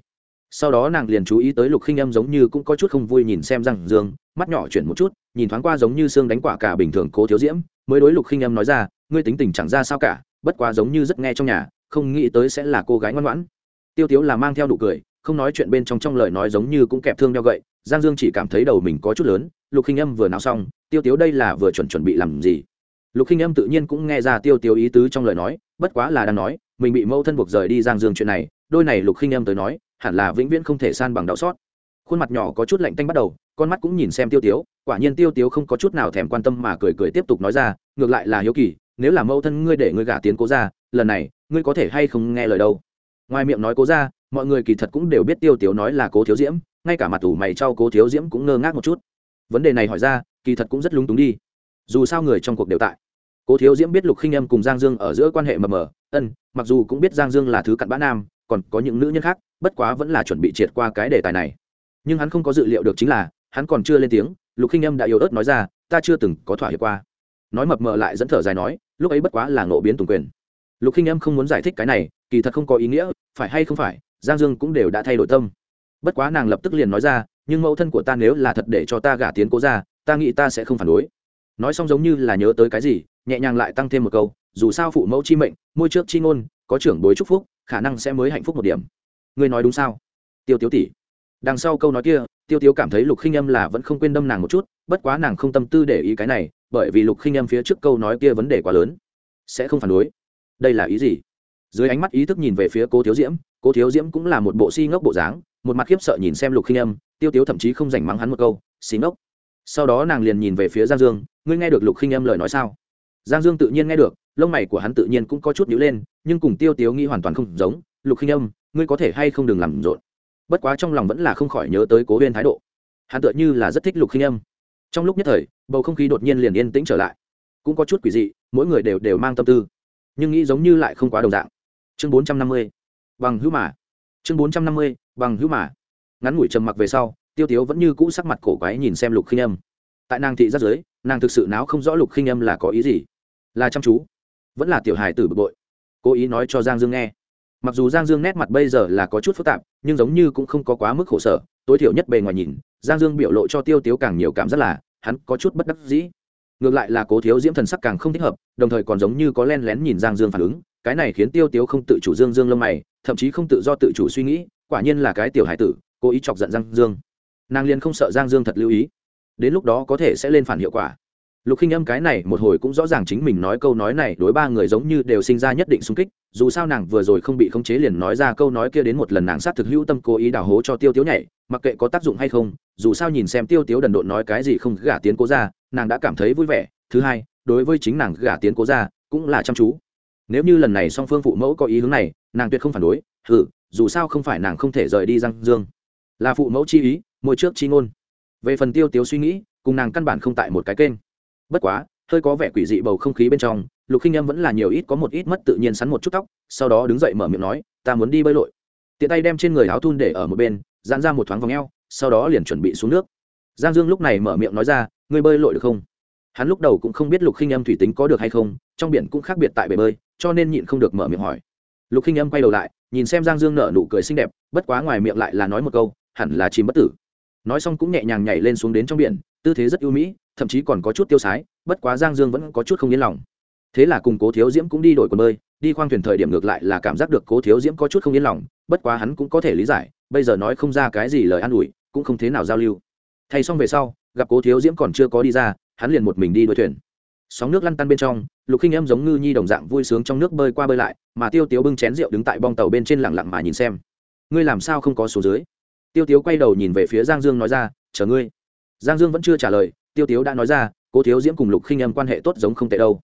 sau đó nàng liền chú ý tới lục khinh âm giống như cũng có chút không vui nhìn xem giang dương, mắt nhỏ chuyển một chút, nhìn thoáng qua giống như xương đánh quả cả bình thường cố thiếu diễm, mới đối lục khinh âm nói ra, ngươi tính tình chẳng ra sao cả, bất quá giống như rất nghe trong nhà, không nghĩ tới sẽ là cô gái ngoan ngoãn. Tiêu tiếu là mang theo nụ cười, không nói chuyện bên trong trong lời nói giống như cũng kẹp thương đeo gậy, giang dương chỉ cảm thấy đầu mình có chút lớn, lục khinh âm vừa nào xong, tiêu tiếu đây là vừa chuẩn chuẩn bị làm gì? Lục khinh âm tự nhiên cũng nghe ra tiêu tiếu ý tứ trong lời nói, bất quá là đang nói, mình bị mâu thân buộc rời đi giang dương chuyện này, đôi này lục khinh âm tới nói hẳn là vĩnh viễn không thể san bằng đau xót. Khuôn mặt nhỏ có chút lạnh tanh bắt đầu, con mắt cũng nhìn xem tiêu tiếu, quả nhiên tiêu tiếu không có chút nào thèm quan tâm mà cười cười tiếp tục nói ra, ngược lại là hiếu kỳ, nếu là mâu thân ngươi để ngươi gả tiến cố ra lần này, ngươi có thể hay không nghe lời đâu? Ngoài miệng nói cố ra mọi người kỳ thật cũng đều biết tiêu tiếu nói là cố thiếu diễm, ngay cả mặt tủ mày trao cố thiếu diễm cũng ngơ ngác một chút. Vấn đề này hỏi ra, kỳ thật cũng rất lúng túng đi. Dù sao người trong cuộc đều tại. Cố thiếu diễm biết lục khinh âm cùng giang dương ở giữa quan hệ mờ mờ, ân, mặc dù cũng biết giang dương là thứ cặn bã nam còn có những nữ nhân khác, bất quá vẫn là chuẩn bị triệt qua cái đề tài này. Nhưng hắn không có dự liệu được chính là, hắn còn chưa lên tiếng, lục khinh âm đã yếu ớt nói ra, ta chưa từng có thỏa hiệp qua. Nói mập mờ lại dẫn thở dài nói, lúc ấy bất quá là ngộ biến tùng quyền. Lục khinh âm không muốn giải thích cái này, kỳ thật không có ý nghĩa, phải hay không phải, giang dương cũng đều đã thay đổi tâm. Bất quá nàng lập tức liền nói ra, nhưng mẫu thân của ta nếu là thật để cho ta gả tiến cố ra ta nghĩ ta sẽ không phản đối. Nói xong giống như là nhớ tới cái gì, nhẹ nhàng lại tăng thêm một câu, dù sao phụ mẫu chi mệnh, môi trước chi ngôn, có trưởng bối chúc phúc khả năng sẽ mới hạnh phúc một điểm. Ngươi nói đúng sao? Tiêu tiếu tỷ. Đằng sau câu nói kia, tiêu tiếu cảm thấy lục khinh âm là vẫn không quên đâm nàng một chút, bất quá nàng không tâm tư để ý cái này, bởi vì lục khinh âm phía trước câu nói kia vấn đề quá lớn. Sẽ không phản đối. Đây là ý gì? Dưới ánh mắt ý thức nhìn về phía cố thiếu diễm, cố thiếu diễm cũng là một bộ si ngốc bộ dáng, một mặt khiếp sợ nhìn xem lục khinh âm, tiêu tiếu thậm chí không dành mắng hắn một câu, xí ngốc. Sau đó nàng liền nhìn về phía giang dương, ngươi nghe được lục khinh âm lời nói sao? Giang dương tự nhiên nghe được, lông mày của hắn tự nhiên cũng có chút nhữ lên, nhưng cùng tiêu tiếu nghĩ hoàn toàn không giống. Lục khinh âm, ngươi có thể hay không đừng làm rộn? Bất quá trong lòng vẫn là không khỏi nhớ tới cố huyên thái độ. Hắn tựa như là rất thích lục khinh âm. Trong lúc nhất thời, bầu không khí đột nhiên liền yên tĩnh trở lại. Cũng có chút quỷ dị, mỗi người đều đều mang tâm tư, nhưng nghĩ giống như lại không quá đồng dạng. Chương bốn trăm năm mươi, bằng hữu mà. Chương bốn trăm năm mươi, bằng hữu mà. Ngắn ngủi trầm mặc về sau, tiêu tiếu vẫn như cũ sắc mặt cổ quái nhìn xem lục khinh âm. Tại nàng thị giác giới nàng thực sự náo không rõ lục khinh âm là có ý gì. Là chăm chú. Vẫn là tiểu hài tử bực bội. Cố ý nói cho giang dương nghe. Mặc dù giang dương nét mặt bây giờ là có chút phức tạp, nhưng giống như cũng không có quá mức khổ sở. Tối thiểu nhất bề ngoài nhìn, giang dương biểu lộ cho tiêu tiếu càng nhiều cảm giác là, hắn có chút bất đắc dĩ. Ngược lại là cố thiếu diễm thần sắc càng không thích hợp, đồng thời còn giống như có len lén nhìn giang dương phản ứng. Cái này khiến tiêu tiếu không tự chủ dương dương lông mày, thậm chí không tự do tự chủ suy nghĩ, quả nhiên là cái tiểu hải tử, cố ý chọc giận giang dương. Nàng liền không sợ giang dương thật lưu ý đến lúc đó có thể sẽ lên phản hiệu quả. Lục khinh âm cái này một hồi cũng rõ ràng chính mình nói câu nói này đối ba người giống như đều sinh ra nhất định xung kích, dù sao nàng vừa rồi không bị khống chế liền nói ra câu nói kia đến một lần nàng sát thực hữu tâm cố ý đào hố cho tiêu tiếu nhảy, mặc kệ có tác dụng hay không, dù sao nhìn xem tiêu tiếu đần độn nói cái gì không gả tiến cố ra, nàng đã cảm thấy vui vẻ. Thứ hai, đối với chính nàng gả tiến cố ra cũng là chăm chú. Nếu như lần này song phương phụ mẫu có ý hướng này, nàng tuyệt không phản đối. Ừ dù sao không phải nàng không thể rời đi răng dương. Là phụ mẫu chi ý, môi trước chi ngôn về phần tiêu tiếu suy nghĩ, cùng nàng căn bản không tại một cái kênh. Bất quá, hơi có vẻ quỷ dị bầu không khí bên trong, lục khinh em vẫn là nhiều ít có một ít mất tự nhiên sắn một chút tóc, sau đó đứng dậy mở miệng nói, ta muốn đi bơi lội. Tiện tay đem trên người áo thun để ở một bên dán ra một thoáng vòng eo, sau đó liền chuẩn bị xuống nước. Giang dương lúc này mở miệng nói ra, ngươi bơi lội được không? Hắn lúc đầu cũng không biết lục khinh em thủy tính có được hay không, trong biển cũng khác biệt tại bể bơi, cho nên nhịn không được mở miệng hỏi. Lục khinh em quay đầu lại, nhìn xem giang dương nở nụ cười xinh đẹp, bất quá ngoài miệng lại là nói một câu, hẳn là chìm bất tử nói xong cũng nhẹ nhàng nhảy lên xuống đến trong biển, tư thế rất ưu mỹ, thậm chí còn có chút tiêu sái, bất quá giang dương vẫn có chút không yên lòng. Thế là cùng cố thiếu diễm cũng đi đổi quần bơi, đi khoang thuyền thời điểm ngược lại là cảm giác được cố thiếu diễm có chút không yên lòng, bất quá hắn cũng có thể lý giải, bây giờ nói không ra cái gì lời an ủi, cũng không thế nào giao lưu. Thay xong về sau, gặp cố thiếu diễm còn chưa có đi ra, hắn liền một mình đi đuổi thuyền. Sóng nước lăn tăn bên trong, lục khinh em giống ngư nhi đồng dạng vui sướng trong nước bơi qua bơi lại, mà tiêu tiếu bưng chén rượu đứng tại bong tàu bên trên lẳng lặng mà nhìn xem. Ngươi làm sao không có số dưới? Tiêu tiếu quay đầu nhìn về phía giang dương nói ra, chờ ngươi. Giang dương vẫn chưa trả lời, tiêu tiếu đã nói ra, cố thiếu diễm cùng lục khinh em quan hệ tốt giống không tệ đâu.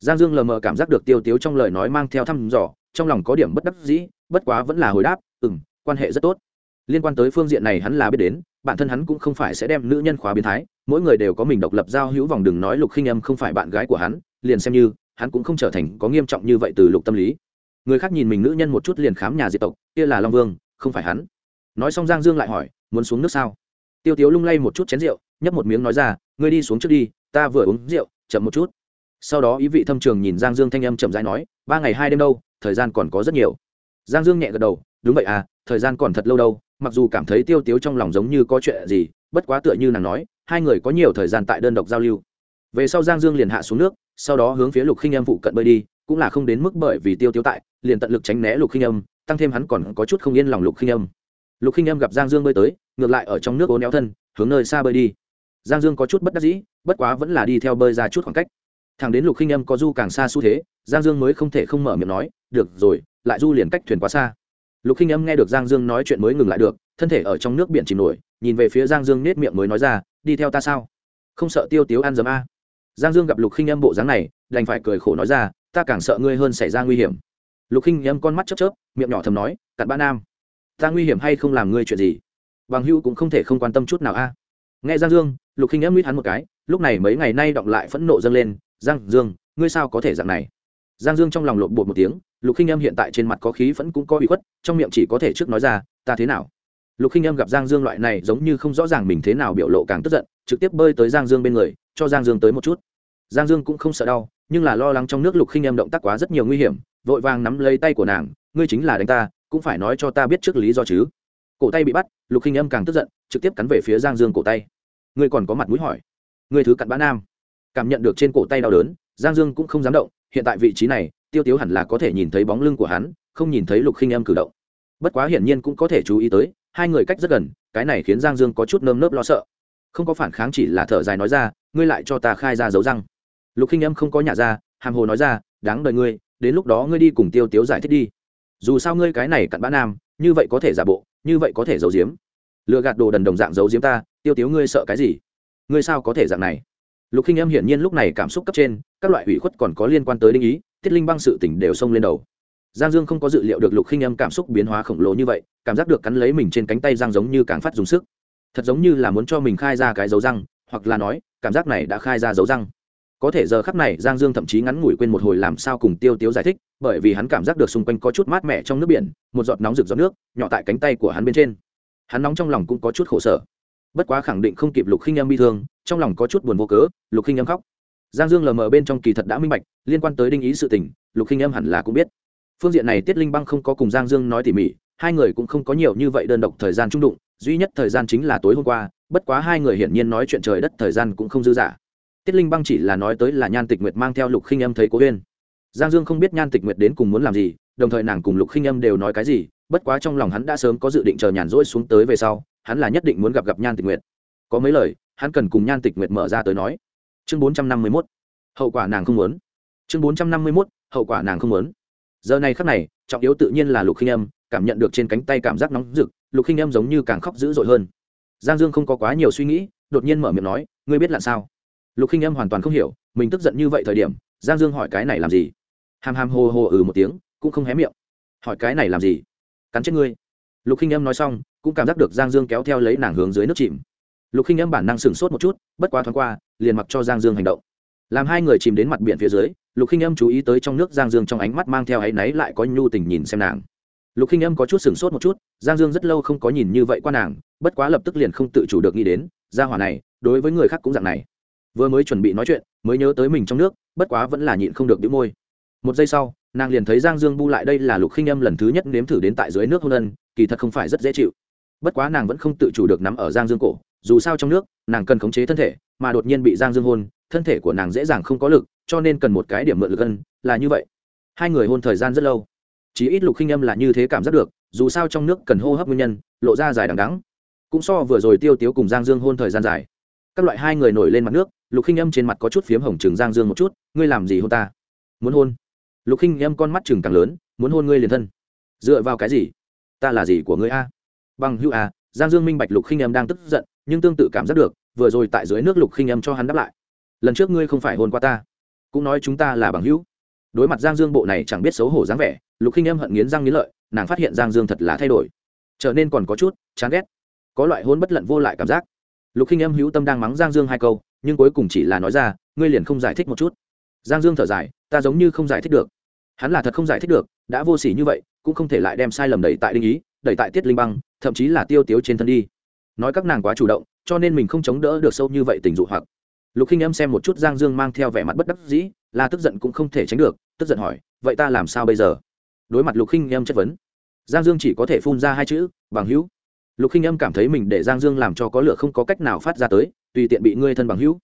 Giang dương lờ mờ cảm giác được tiêu tiếu trong lời nói mang theo thăm dò, trong lòng có điểm bất đắc dĩ, bất quá vẫn là hồi đáp ừ m quan hệ rất tốt. Liên quan tới phương diện này hắn là biết đến, bản thân hắn cũng không phải sẽ đem nữ nhân khóa biến thái, mỗi người đều có mình độc lập giao hữu vòng đừng nói lục khinh âm không phải bạn gái của hắn, liền xem như, hắn cũng không trở thành có nghiêm trọng như vậy từ lục tâm lý. Người khác nhìn mình nữ nhân một chút liền khám nhà diệt tộc, kia là long vương, không phải hắn nói xong giang dương lại hỏi, muốn xuống nước sao? Tiêu tiếu lung lay một chút chén rượu, nhấp một miếng nói ra, ngươi đi xuống trước đi, ta vừa uống rượu, chậm một chút. Sau đó ý vị thâm trường nhìn giang dương thanh âm chậm rãi nói, ba ngày hai đêm đâu, thời gian còn có rất nhiều. Giang dương nhẹ gật đầu, đúng vậy à thời gian còn thật lâu đâu, mặc dù cảm thấy tiêu tiếu trong lòng giống như có chuyện gì, bất quá tựa như nàng nói, hai người có nhiều thời gian tại đơn độc giao lưu. Về sau giang dương liền hạ xuống nước, sau đó hướng phía lục khinh em phụ cận bơi đi, cũng là không đến mức bởi vì tiêu tiếu tại, liền tận lực tránh né lục khinh âm, tăng thêm hắn còn có chút không yên lòng lục khinh âm lục khinh Em gặp giang dương bơi tới, ngược lại ở trong nước ố néo thân, hướng nơi xa bơi đi. Giang dương có chút bất đắc dĩ, bất quá vẫn là đi theo bơi ra chút khoảng cách. Thằng đến lục khinh Em có du càng xa xu thế, giang dương mới không thể không mở miệng nói, được rồi, lại du liền cách thuyền quá xa. Lục khinh Em nghe được giang dương nói chuyện mới ngừng lại được, thân thể ở trong nước biển chìm nổi, nhìn về phía giang dương nết miệng mới nói ra, đi theo ta sao? Không sợ tiêu tiếu ăn dấm a. Giang dương gặp lục khinh Em bộ dáng này, đành phải cười khổ nói ra, ta càng sợ ngươi hơn xảy ra nguy hiểm. Lục khinh Em con mắt chớp chớp, miệng nhỏ thầm nói, cặn ba nam ta nguy hiểm hay không làm ngươi chuyện gì? Bằng hữu cũng không thể không quan tâm chút nào a. Nghe giang dương, lục khinh Em mít hắn một cái, lúc này mấy ngày nay đọng lại phẫn nộ dâng lên. Giang dương, ngươi sao có thể dạng này? Giang dương trong lòng lộn bột một tiếng, lục khinh Em hiện tại trên mặt có khí vẫn cũng có bị khuất, trong miệng chỉ có thể trước nói ra, ta thế nào? Lục khinh Em gặp giang dương loại này giống như không rõ ràng mình thế nào biểu lộ càng tức giận, trực tiếp bơi tới giang dương bên người, cho giang dương tới một chút. Giang dương cũng không sợ đau, nhưng là lo lắng trong nước lục khinh Em động tác quá rất nhiều nguy hiểm, vội vàng nắm lấy tay của nàng, ngươi chính là đánh ta cũng phải nói cho ta biết trước lý do chứ. Cổ tay bị bắt, lục khinh âm càng tức giận, trực tiếp cắn về phía giang dương cổ tay. Ngươi còn có mặt mũi hỏi. Ngươi thứ cặn bã nam. Cảm nhận được trên cổ tay đau đớn, giang dương cũng không dám động, hiện tại vị trí này, tiêu tiếu hẳn là có thể nhìn thấy bóng lưng của hắn, không nhìn thấy lục khinh âm cử động. Bất quá hiển nhiên cũng có thể chú ý tới, hai người cách rất gần, cái này khiến giang dương có chút nơm nớp lo sợ. Không có phản kháng chỉ là thở dài nói ra, ngươi lại cho ta khai ra dấu răng. Lục khinh âm không có nhà ra hàng hồ nói ra, đáng đời ngươi, đến lúc đó ngươi đi cùng tiêu tiếu giải thích đi dù sao ngươi cái này cặn bã nam, như vậy có thể giả bộ, như vậy có thể giấu giếm. Lựa gạt đồ đần đồng dạng giấu giếm ta, tiêu tiếu ngươi sợ cái gì? Ngươi sao có thể dạng này? Lục khinh âm hiển nhiên lúc này cảm xúc cấp trên, các loại hủy khuất còn có liên quan tới đinh ý tiết linh băng sự tỉnh đều xông lên đầu. Giang dương không có dự liệu được lục khinh âm cảm xúc biến hóa khổng lồ như vậy, cảm giác được cắn lấy mình trên cánh tay giang giống như càng phát dùng sức. Thật giống như là muốn cho mình khai ra cái dấu răng, hoặc là nói, cảm giác này đã khai ra dấu răng có thể giờ khắp này giang dương thậm chí ngắn ngủi quên một hồi làm sao cùng tiêu tiếu giải thích, bởi vì hắn cảm giác được xung quanh có chút mát mẻ trong nước biển, một giọt nóng rực giọt nước, nhỏ tại cánh tay của hắn bên trên. Hắn nóng trong lòng cũng có chút khổ sở. Bất quá khẳng định không kịp lục khinh Em bi thương, trong lòng có chút buồn vô cớ, lục khinh Em khóc. Giang dương lờ mờ bên trong kỳ thật đã minh bạch, liên quan tới đinh ý sự tình, lục khinh Em hẳn là cũng biết. Phương diện này tiết linh băng không có cùng giang dương nói tỉ mỉ, hai người cũng không có nhiều như vậy đơn độc thời gian trung đụng, duy nhất thời gian chính là tối hôm qua, bất quá hai người hiển nhiên nói chuyện trời đất thời gian cũng không dư dả tiết linh băng chỉ là nói tới là nhan tịch nguyệt mang theo lục khinh âm thấy cố huyên giang dương không biết nhan tịch nguyệt đến cùng muốn làm gì, đồng thời nàng cùng lục khinh âm đều nói cái gì, bất quá trong lòng hắn đã sớm có dự định chờ nhàn rỗi xuống tới về sau, hắn là nhất định muốn gặp gặp nhan tịch nguyệt. Có mấy lời, hắn cần cùng nhan tịch nguyệt mở ra tới nói. Chương bốn trăm năm mươi mốt. Hậu quả nàng không muốn. Chương bốn trăm năm mươi mốt. Hậu quả nàng không muốn. Giờ này khắc này, trọng yếu tự nhiên là lục khinh âm, cảm nhận được trên cánh tay cảm giác nóng rực, lục khinh âm giống như càng khóc dữ dội hơn. Giang dương không có quá nhiều suy nghĩ, đột nhiên mở miệng nói, ngươi biết là sao? Lục khinh âm hoàn toàn không hiểu, mình tức giận như vậy thời điểm, giang dương hỏi cái này làm gì? Hàm hàm hồ hồ ừ một tiếng, cũng không hé miệng. Hỏi cái này làm gì? Cắn chết ngươi. Lục khinh âm nói xong, cũng cảm giác được giang dương kéo theo lấy nàng hướng dưới nước chìm. Lục khinh âm bản năng sửng sốt một chút, bất quá thoáng qua, liền mặc cho giang dương hành động. Làm hai người chìm đến mặt biển phía dưới, lục khinh âm chú ý tới trong nước giang dương trong ánh mắt mang theo áy náy lại có nhu tình nhìn xem nàng. Lục khinh âm có chút sửng sốt một chút, giang dương rất lâu không có nhìn như vậy qua nàng, bất quá lập tức liền không tự chủ được nghĩ đến, gia hỏa này, đối với người khác cũng dạng này vừa mới chuẩn bị nói chuyện, mới nhớ tới mình trong nước, bất quá vẫn là nhịn không được đĩu môi. Một giây sau, nàng liền thấy giang dương bu lại đây là lục khinh âm lần thứ nhất nếm thử đến tại dưới nước hôn ân, kỳ thật không phải rất dễ chịu. Bất quá nàng vẫn không tự chủ được nắm ở giang dương cổ, dù sao trong nước, nàng cần khống chế thân thể, mà đột nhiên bị giang dương hôn, thân thể của nàng dễ dàng không có lực, cho nên cần một cái điểm mượn lực ân, là như vậy. Hai người hôn thời gian rất lâu. Chỉ ít lục khinh âm là như thế cảm giác được, dù sao trong nước cần hô hấp nguyên nhân, lộ ra dài đằng đắng cũng so vừa rồi tiêu tiếu cùng giang dương hôn thời gian dài. Các loại hai người nổi lên mặt nước lục khinh âm trên mặt có chút phiếm hồng trường giang dương một chút, ngươi làm gì hôn ta? Muốn hôn. Lục khinh âm con mắt chừng càng lớn, muốn hôn ngươi liền thân. Dựa vào cái gì? Ta là gì của ngươi a? Bằng hữu a, giang dương minh bạch lục khinh âm đang tức giận, nhưng tương tự cảm giác được, vừa rồi tại dưới nước lục khinh âm cho hắn đáp lại. Lần trước ngươi không phải hôn qua ta, cũng nói chúng ta là bằng hữu. Đối mặt giang dương bộ này chẳng biết xấu hổ dáng vẻ, lục khinh âm hận nghiến răng nghiến lợi, nàng phát hiện giang dương thật là thay đổi, trở nên còn có chút chán ghét, có loại hôn bất lận vô lại cảm giác lục khinh em hữu tâm đang mắng giang dương hai câu, nhưng cuối cùng chỉ là nói ra, ngươi liền không giải thích một chút. Giang dương thở dài, ta giống như không giải thích được. Hắn là thật không giải thích được, đã vô s ỉ như vậy, cũng không thể lại đem sai lầm đẩy tại đinh ý, đẩy tại tiết linh băng, thậm chí là tiêu tiếu trên thân đi. Nói các nàng quá chủ động, cho nên mình không chống đỡ được sâu như vậy tình dụ hoặc. Lục khinh em xem một chút giang dương mang theo vẻ mặt bất đắc dĩ, là tức giận cũng không thể tránh được, tức giận hỏi, vậy ta làm sao bây giờ? Đối mặt lục khinh em chất vấn, giang dương chỉ có thể phun ra hai chữ, bằng hữu lục khinh âm cảm thấy mình để giang dương làm cho có lửa không có cách nào phát ra tới, tùy tiện bị ngươi thân bằng hữu.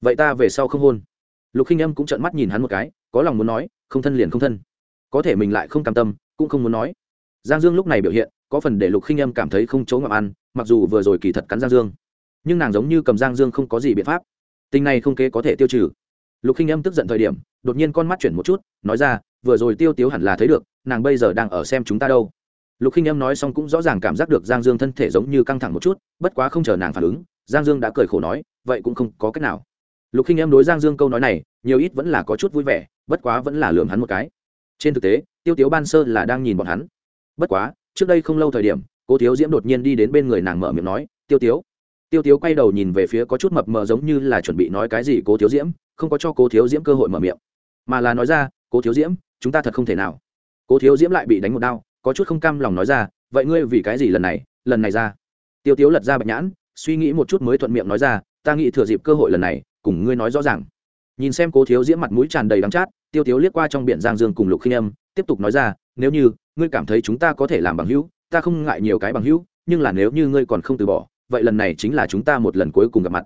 Vậy ta về sau không hôn. Lục khinh âm cũng trợn mắt nhìn hắn một cái, có lòng muốn nói, không thân liền không thân. Có thể mình lại không cam tâm, cũng không muốn nói. Giang dương lúc này biểu hiện, có phần để lục khinh âm cảm thấy không chỗ ngậm ăn, mặc dù vừa rồi kỳ thật cắn giang dương. Nhưng nàng giống như cầm giang dương không có gì biện pháp. Tình này không kế có thể tiêu trừ. Lục khinh âm tức giận thời điểm, đột nhiên con mắt chuyển một chút, nói ra, vừa rồi tiêu tiếu hẳn là thấy được, nàng bây giờ đang ở xem chúng ta đâu lục khinh Em nói xong cũng rõ ràng cảm giác được giang dương thân thể giống như căng thẳng một chút, bất quá không chờ nàng phản ứng, giang dương đã cười khổ nói, vậy cũng không có cách nào. Lục khinh Em đối giang dương câu nói này, nhiều ít vẫn là có chút vui vẻ, bất quá vẫn là lường hắn một cái. Trên thực tế, tiêu tiếu ban sơ là đang nhìn bọn hắn. Bất quá, trước đây không lâu thời điểm cô thiếu diễm đột nhiên đi đến bên người nàng mở miệng nói, tiêu tiếu. Tiêu tiếu quay đầu nhìn về phía có chút mập mờ giống như là chuẩn bị nói cái gì cố thiếu diễm, không có cho cố thiếu diễm cơ hội mở miệng. Mà là nói ra, cố thiếu diễm, chúng ta thật không thể nào. Cố thiếu diễm lại bị đánh một đau có chút không cam lòng nói ra, vậy ngươi vì cái gì lần này lần này ra? Tiêu tiếu lật ra bạch nhãn, suy nghĩ một chút mới thuận miệng nói ra, ta nghĩ thừa dịp cơ hội lần này, cùng ngươi nói rõ ràng. Nhìn xem cố thiếu diễm mặt mũi tràn đầy đắng chát, tiêu tiếu liếc qua trong biển giang dương cùng lục khinh âm, tiếp tục nói ra, nếu như ngươi cảm thấy chúng ta có thể làm bằng hữu, ta không ngại nhiều cái bằng hữu, nhưng là nếu như ngươi còn không từ bỏ, vậy lần này chính là chúng ta một lần cuối cùng gặp mặt.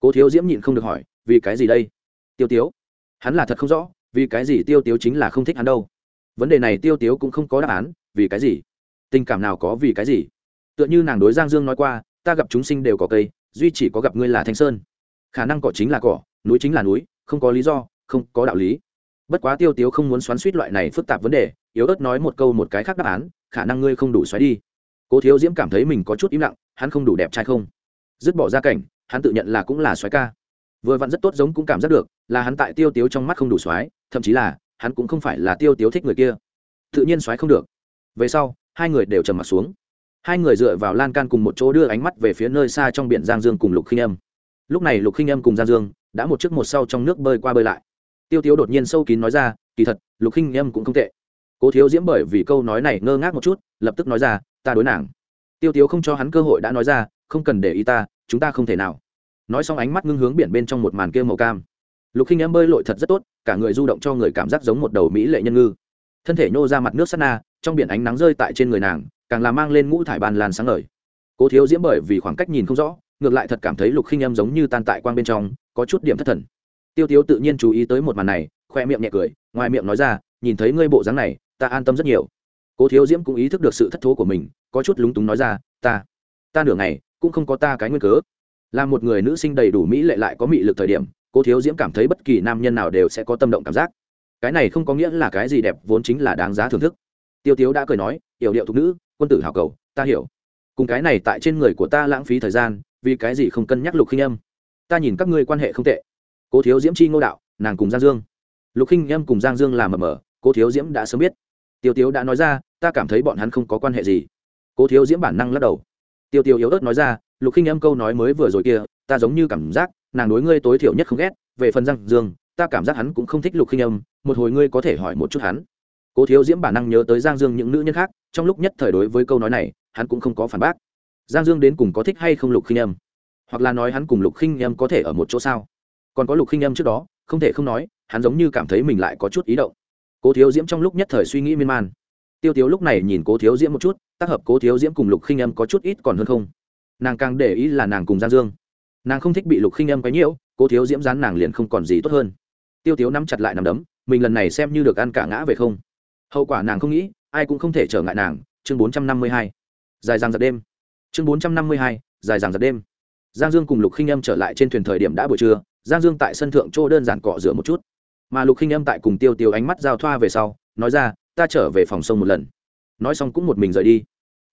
Cố thiếu diễm nhịn không được hỏi, vì cái gì đây? Tiêu tiếu, hắn là thật không rõ, vì cái gì tiêu tiếu chính là không thích hắn đâu? Vấn đề này tiêu tiếu cũng không có đáp án vì cái gì? Tình cảm nào có vì cái gì? Tựa như nàng đối giang dương nói qua, ta gặp chúng sinh đều có cây, duy chỉ có gặp ngươi là thanh sơn. Khả năng cỏ chính là cỏ, núi chính là núi, không có lý do, không có đạo lý. Bất quá tiêu tiếu không muốn xoắn suýt loại này phức tạp vấn đề, yếu ớt nói một câu một cái khác đáp án, khả năng ngươi không đủ xoáy đi. Cố thiếu diễm cảm thấy mình có chút im lặng, hắn không đủ đẹp trai không? Dứt bỏ ra cảnh, hắn tự nhận là cũng là xoáy ca. Vừa vặn rất tốt giống cũng cảm giác được, là hắn tại tiêu tiếu trong mắt không đủ xoáy, thậm chí là, hắn cũng không phải là tiêu tiếu thích người kia. Tự nhiên xoáy không được về sau, hai người đều trầm m ặ t xuống. Hai người dựa vào lan can cùng một chỗ đưa ánh mắt về phía nơi xa trong biển giang dương cùng lục khinh âm. Lúc này lục khinh âm cùng giang dương đã một chiếc một sau trong nước bơi qua bơi lại. Tiêu tiếu đột nhiên sâu kín nói ra, kỳ thật, lục khinh âm cũng không tệ. Cố thiếu diễm bởi vì câu nói này ngơ ngác một chút, lập tức nói ra, ta đối nàng. Tiêu tiếu không cho hắn cơ hội đã nói ra, không cần để ý ta, chúng ta không thể nào. Nói xong ánh mắt ngưng hướng biển bên trong một màn kia màu cam. Lục khinh em bơi lội thật rất tốt, cả người du động cho người cảm giác giống một đầu mỹ lệ nhân ngư. Thân thể nhô ra mặt nước sắt na trong biển ánh nắng rơi tại trên người nàng, càng là mang lên ngũ thải bàn lan sáng ngời. Cố thiếu diễm bởi vì khoảng cách nhìn không rõ, ngược lại thật cảm thấy lục khinh em giống như tan tại quang bên trong, có chút điểm thất thần. Tiêu tiếu tự nhiên chú ý tới một màn này, khoe miệng nhẹ cười, ngoài miệng nói ra, nhìn thấy ngươi bộ dáng này, ta an tâm rất nhiều. Cố thiếu diễm cũng ý thức được sự thất thố của mình, có chút lúng túng nói ra, ta ta nửa ngày cũng không có ta cái nguyên cớ. Là một người nữ sinh đầy đủ mỹ lệ lại có mị lực thời điểm, cố thiếu diễm cảm thấy bất kỳ nam nhân nào đều sẽ có tâm động cảm giác. Cái này không có nghĩa là cái gì đẹp vốn chính là đáng giá thưởng thức tiêu tiếu đã cười nói, yểu điệu thục nữ, quân tử hào cầu, ta hiểu. Cùng cái này tại trên người của ta lãng phí thời gian, vì cái gì không cân nhắc lục khinh âm? Ta nhìn các ngươi quan hệ không tệ. Cố thiếu diễm chi ngô đạo, nàng cùng giang dương. Lục khinh âm cùng giang dương làm mờ mờ, cố thiếu diễm đã sớm biết. Tiêu tiếu đã nói ra, ta cảm thấy bọn hắn không có quan hệ gì. Cố thiếu diễm bản năng lắc đầu. Tiêu tiêu yếu ớt nói ra, lục khinh âm câu nói mới vừa rồi kia, ta giống như cảm giác, nàng đối ngươi tối thiểu nhất không ghét, về phần giang dương, ta cảm giác hắn cũng không thích lục khinh âm, một hồi ngươi có thể hỏi một chút hắn cố thiếu diễm bản năng nhớ tới giang dương những nữ nhân khác, trong lúc nhất thời đối với câu nói này, hắn cũng không có phản bác. Giang dương đến cùng có thích hay không lục khinh âm? Hoặc là nói hắn cùng lục khinh âm có thể ở một chỗ sao? Còn có lục khinh âm trước đó, không thể không nói, hắn giống như cảm thấy mình lại có chút ý động. Cố thiếu diễm trong lúc nhất thời suy nghĩ miên man. Tiêu tiếu lúc này nhìn cố thiếu diễm một chút, tác hợp cố thiếu diễm cùng lục khinh âm có chút ít còn hơn không? Nàng càng để ý là nàng cùng giang dương. Nàng không thích bị lục khinh âm quấy nhiễu, cố thiếu diễm dán nàng liền không còn gì tốt hơn. Tiêu tiếu nắm chặt lại nằm đấm, mình lần này xem như được ăn cả ngã về không? Hậu quả nàng không nghĩ, ai cũng không thể trở ngại nàng. Chương bốn trăm năm mươi hai. Dài dàng giật đêm. Chương bốn trăm năm mươi hai. Dài dàng giật đêm. Giang dương cùng lục khinh âm trở lại trên thuyền thời điểm đã buổi trưa. Giang dương tại sân thượng chỗ đơn giản cọ rửa một chút. Mà lục khinh âm tại cùng tiêu tiêu ánh mắt giao thoa về sau, nói ra, ta trở về phòng sông một lần. Nói xong cũng một mình rời đi.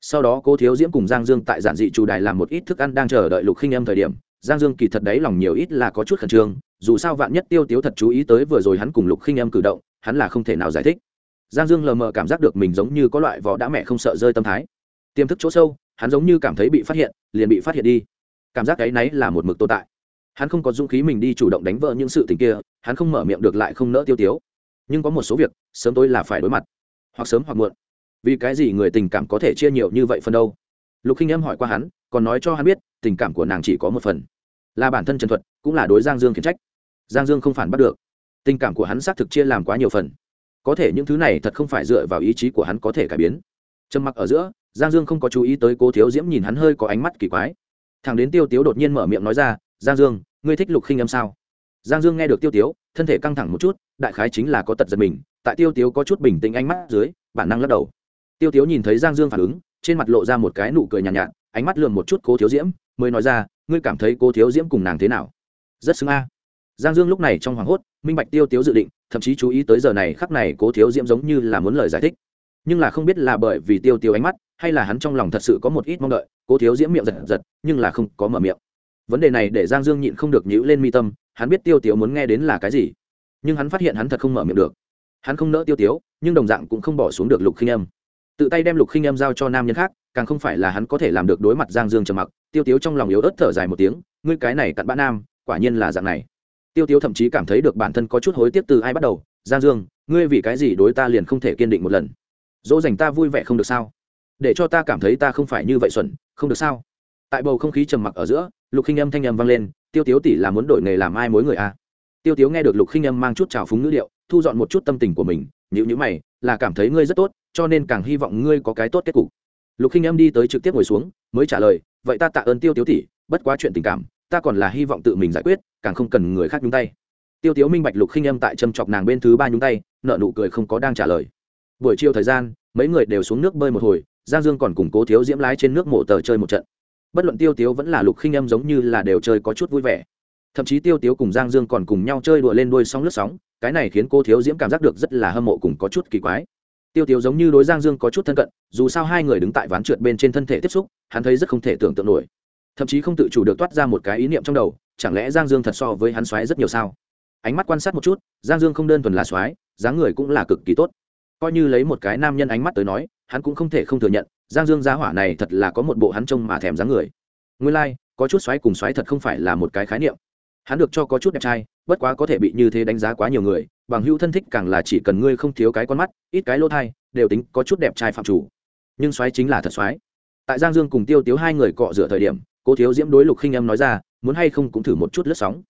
Sau đó cố thiếu diễm cùng giang dương tại giản dị chủ đài làm một ít thức ăn đang chờ đợi lục khinh âm thời điểm, giang dương kỳ thật đấy lòng nhiều ít là có chút khẩn trương, dù sao vạn nhất tiêu tiếu thật chú ý tới vừa rồi hắn cùng lục khinh âm cử động, hắn là không thể nào giải thích giang dương lờ mờ cảm giác được mình giống như có loại vỏ đã mẹ không sợ rơi tâm thái. Tiềm thức chỗ sâu, hắn giống như cảm thấy bị phát hiện, liền bị phát hiện đi. Cảm giác cái náy là một mực tồn tại. Hắn không có dũng khí mình đi chủ động đánh vỡ những sự tình kia, hắn không mở miệng được lại không nỡ tiêu tiếu. Nhưng có một số việc, sớm tối là phải đối mặt. Hoặc sớm hoặc muộn. Vì cái gì người tình cảm có thể chia nhiều như vậy phần đâu? Lục khinh em hỏi qua hắn, còn nói cho hắn biết, tình cảm của nàng chỉ có một phần. Là bản thân trần thuật, cũng là đối giang dương khiển trách. Giang dương không phản bắt được. Tình cảm của hắn xác thực chia làm quá nhiều phần có thể những thứ này thật không phải dựa vào ý chí của hắn có thể cải biến. Trầm mặc ở giữa giang dương không có chú ý tới cố thiếu diễm nhìn hắn hơi có ánh mắt kỳ quái. Thằng đến tiêu tiếu đột nhiên mở miệng nói ra giang dương ngươi thích lục khinh âm sao? Giang dương nghe được tiêu tiếu thân thể căng thẳng một chút đại khái chính là có tật giật mình tại tiêu tiếu có chút bình tĩnh ánh mắt dưới bản năng lắc đầu. Tiêu tiếu nhìn thấy giang dương phản ứng trên mặt lộ ra một cái nụ cười nhàn nhạt, nhạt ánh mắt lườm một chút cố thiếu diễm mới nói ra ngươi cảm thấy cố thiếu diễm cùng nàng thế nào? Rất xứng a. Giang dương lúc này trong hoảng hốt minh bạch tiêu tiếu dự định thậm chí chú ý tới giờ này khắc này cố thiếu diễm giống như là muốn lời giải thích. Nhưng là không biết là bởi vì tiêu tiêu ánh mắt, hay là hắn trong lòng thật sự có một ít mong đợi, cố thiếu diễm miệng giật giật, nhưng là không có mở miệng. Vấn đề này để giang dương nhịn không được nhữ lên mi tâm, hắn biết tiêu tiếu muốn nghe đến là cái gì, nhưng hắn phát hiện hắn thật không mở miệng được. Hắn không nỡ tiêu tiếu nhưng đồng dạng cũng không bỏ xuống được lục khinh âm. Tự tay đem lục khinh âm giao cho nam nhân khác, càng không phải là hắn có thể làm được đối mặt giang dương trầm mặc. Tiêu tiếu trong lòng yếu ớt thở dài một tiếng, ngươi cái này cặn bã nam, quả nhiên là dạng này tiêu tiếu thậm chí cảm thấy được bản thân có chút hối tiếc từ ai bắt đầu. Giang dương, ngươi vì cái gì đối ta liền không thể kiên định một lần? Dỗ dành ta vui vẻ không được sao? Để cho ta cảm thấy ta không phải như vậy xuẩn, không được sao? Tại bầu không khí trầm mặc ở giữa, lục khinh âm thanh âm vang lên, tiêu tiếu tỷ là muốn đổi nghề làm ai mối người a tiêu tiếu nghe được lục khinh âm mang chút trào phúng ngữ điệu, thu dọn một chút tâm tình của mình nhữ nhữ mày, là cảm thấy ngươi rất tốt, cho nên càng hy vọng ngươi có cái tốt kết cục. Lục khinh âm đi tới trực tiếp ngồi xuống, mới trả lời, vậy ta tạ ơn tiêu tiếu tỷ, bất quá chuyện tình cảm, ta còn là hy vọng tự mình giải quyết càng không cần người khác nhúng tay. Tiêu tiếu minh bạch lục khinh âm tại châm chọc nàng bên thứ ba nhúng tay nợ nụ cười không có đang trả lời. Buổi chiều thời gian, mấy người đều xuống nước bơi một hồi, giang dương còn củng cố thiếu diễm lái trên nước mộ tờ chơi một trận. Bất luận tiêu tiếu vẫn là lục khinh âm giống như là đều chơi có chút vui vẻ. Thậm chí tiêu tiếu cùng giang dương còn cùng nhau chơi đùa lên đuôi sóng lướt sóng, cái này khiến cô thiếu diễm cảm giác được rất là hâm mộ cùng có chút kỳ quái. Tiêu tiếu giống như đối giang dương có chút thân cận, dù sao hai người đứng tại ván trượt bên trên thân thể tiếp xúc, hắn thấy rất không thể tưởng tượng nổi. Thậm chí không tự chủ được toát ra một cái ý niệm trong đầu chẳng lẽ giang dương thật so với hắn xoáy rất nhiều sao? Ánh mắt quan sát một chút giang dương không đơn thuần là xoáy dáng người cũng là cực kỳ tốt. Coi như lấy một cái nam nhân ánh mắt tới nói hắn cũng không thể không thừa nhận giang dương giá hỏa này thật là có một bộ hắn trông mà thèm dáng người. Nguyên lai、like, có chút xoáy cùng xoáy thật không phải là một cái khái niệm. Hắn được cho có chút đẹp trai bất quá có thể bị như thế đánh giá quá nhiều người bằng hữu thân thích càng là chỉ cần ngươi không thiếu cái con mắt ít cái lỗ thai đều tính có chút đẹp trai phạm chủ. Nhưng xoáy chính là thật xoáy tại giang dương cùng tiêu tiếu hai người cọ rửa thời điểm cố thiếu diễm đối lục khinh em nói ra muốn hay không cũng thử một chút lướt sóng.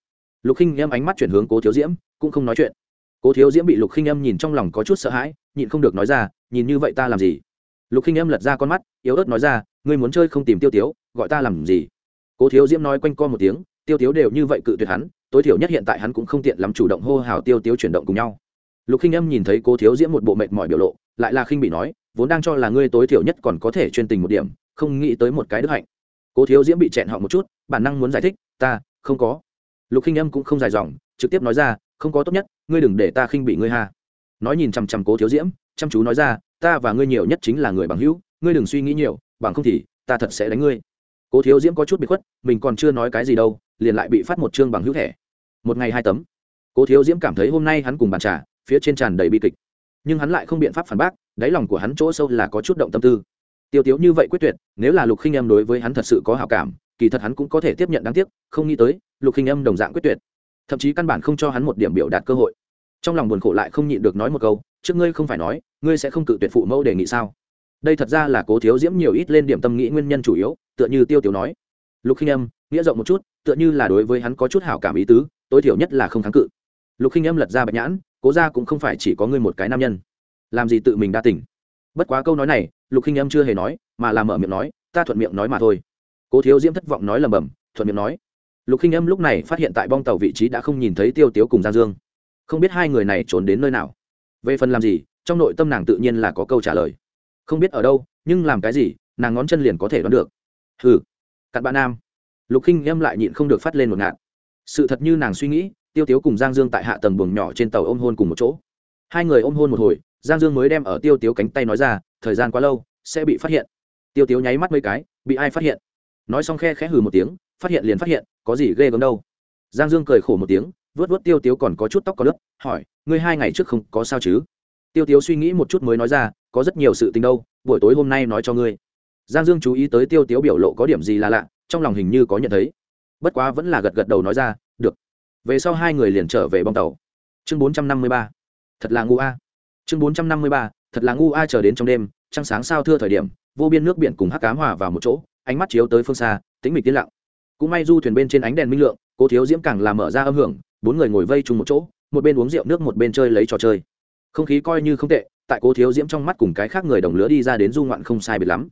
Lục khinh em ánh mắt chuyển hướng cố thiếu diễm, cũng không nói chuyện. Cố thiếu diễm bị lục khinh em nhìn trong lòng có chút sợ hãi, nhịn không được nói ra, nhìn như vậy ta làm gì? Lục khinh em lật ra con mắt, yếu ớt nói ra, ngươi muốn chơi không tìm tiêu tiếu, gọi ta làm gì? Cố thiếu diễm nói quanh co một tiếng, tiêu tiếu đều như vậy cự tuyệt hắn, tối thiểu nhất hiện tại hắn cũng không tiện lắm chủ động hô hào tiêu tiếu chuyển động cùng nhau. Lục khinh em nhìn thấy cố thiếu diễm một bộ mệt mỏi biểu lộ, lại là khinh bị nói, vốn đang cho là ngươi tối thiểu nhất còn có thể chuyên tình một điểm, không nghĩ tới một cái đức hạnh cố thiếu diễm bị chẹn họ một chút, bản năng muốn giải thích, ta, không có. Lục khinh âm cũng không dài dòng, trực tiếp nói ra, không có tốt nhất, ngươi đừng để ta khinh bị ngươi ha. Nói nhìn chằm chằm cố thiếu diễm, chăm chú nói ra, ta và ngươi nhiều nhất chính là người bằng hữu, ngươi đừng suy nghĩ nhiều, bằng không thì ta thật sẽ đánh ngươi. Cố thiếu diễm có chút bị khuất, mình còn chưa nói cái gì đâu, liền lại bị phát một chương bằng hữu thẻ. Một ngày hai tấm. Cố thiếu diễm cảm thấy hôm nay hắn cùng bàn trà, phía trên tràn đầy bi kịch. Nhưng hắn lại không biện pháp phản bác, đáy lòng của hắn chỗ sâu là có chút động tâm tư tiêu tiếu như vậy quyết tuyệt nếu là lục khinh em đối với hắn thật sự có hảo cảm kỳ thật hắn cũng có thể tiếp nhận đáng tiếc không nghĩ tới lục khinh em đồng dạng quyết tuyệt. Thậm chí căn bản không cho hắn một điểm biểu đạt cơ hội. Trong lòng buồn khổ lại không nhịn được nói một câu trước ngươi không phải nói ngươi sẽ không cự tuyệt phụ mẫu đề nghị sao? Đây thật ra là cố thiếu diễm nhiều ít lên điểm tâm nghĩ nguyên nhân chủ yếu tựa như tiêu tiểu nói. Lục khinh Em, nghĩa rộng một chút tựa như là đối với hắn có chút hảo cảm ý tứ tối thiểu nhất là không kháng cự. Lục khinh Em lật ra bạch nhãn cố ra cũng không phải chỉ có ngươi một cái nam nhân. Làm gì tự mình đa tỉnh bất quá câu nói này, lục khinh âm chưa hề nói, mà là mở miệng nói, ta thuận miệng nói mà thôi. Cố thiếu diễm thất vọng nói lầm bầm thuận miệng nói. Lục khinh âm lúc này phát hiện tại bong tàu vị trí đã không nhìn thấy tiêu tiếu cùng giang dương. Không biết hai người này trốn đến nơi nào. Về phần làm gì, trong nội tâm nàng tự nhiên là có câu trả lời. Không biết ở đâu, nhưng làm cái gì, nàng ngón chân liền có thể đoán được. Hừ, cặn bạn nam. Lục khinh âm lại nhịn không được phát lên một ngạn sự thật như nàng suy nghĩ, tiêu tiếu cùng giang dương tại hạ tầng buồng nhỏ trên tàu ôm hôn cùng một chỗ. Hai người ôm hôn một hồi giang dương mới đem ở tiêu tiếu cánh tay nói ra, thời gian quá lâu, sẽ bị phát hiện. Tiêu tiếu nháy mắt mấy cái, bị ai phát hiện? Nói xong khe khẽ hừ một tiếng, phát hiện liền phát hiện, có gì ghê gớm đâu. Giang dương cười khổ một tiếng vớt vớt tiêu tiếu còn có chút tóc có lớp hỏi, ngươi hai ngày trước không có sao chứ? Tiêu tiếu suy nghĩ một chút mới nói ra, có rất nhiều sự tình đâu, buổi tối hôm nay nói cho ngươi. Giang dương chú ý tới tiêu tiếu biểu lộ có điểm gì là lạ, trong lòng hình như có nhận thấy. Bất quá vẫn là gật gật đầu nói ra, được. Về sau hai người liền trở về bong tàu. Chương bốn trăm năm mươi ba. Thật là ngu a chương bốn trăm năm mươi ba, thật là ngu ai chờ đến trong đêm, trăng sáng sao thưa thời điểm, vô biên nước biển cùng hắc cám hòa vào một chỗ, ánh mắt chiếu tới phương xa, tĩnh mịch tiến lặng. Cũng may du thuyền bên trên ánh đèn minh lượng, cố thiếu diễm càng làm mở ra âm hưởng, bốn người ngồi vây chung một chỗ, một bên uống rượu nước một bên chơi lấy trò chơi. Không khí coi như không tệ, tại cố thiếu diễm trong mắt cùng cái khác người đồng lứa đi ra đến du ngoạn không sai biệt lắm.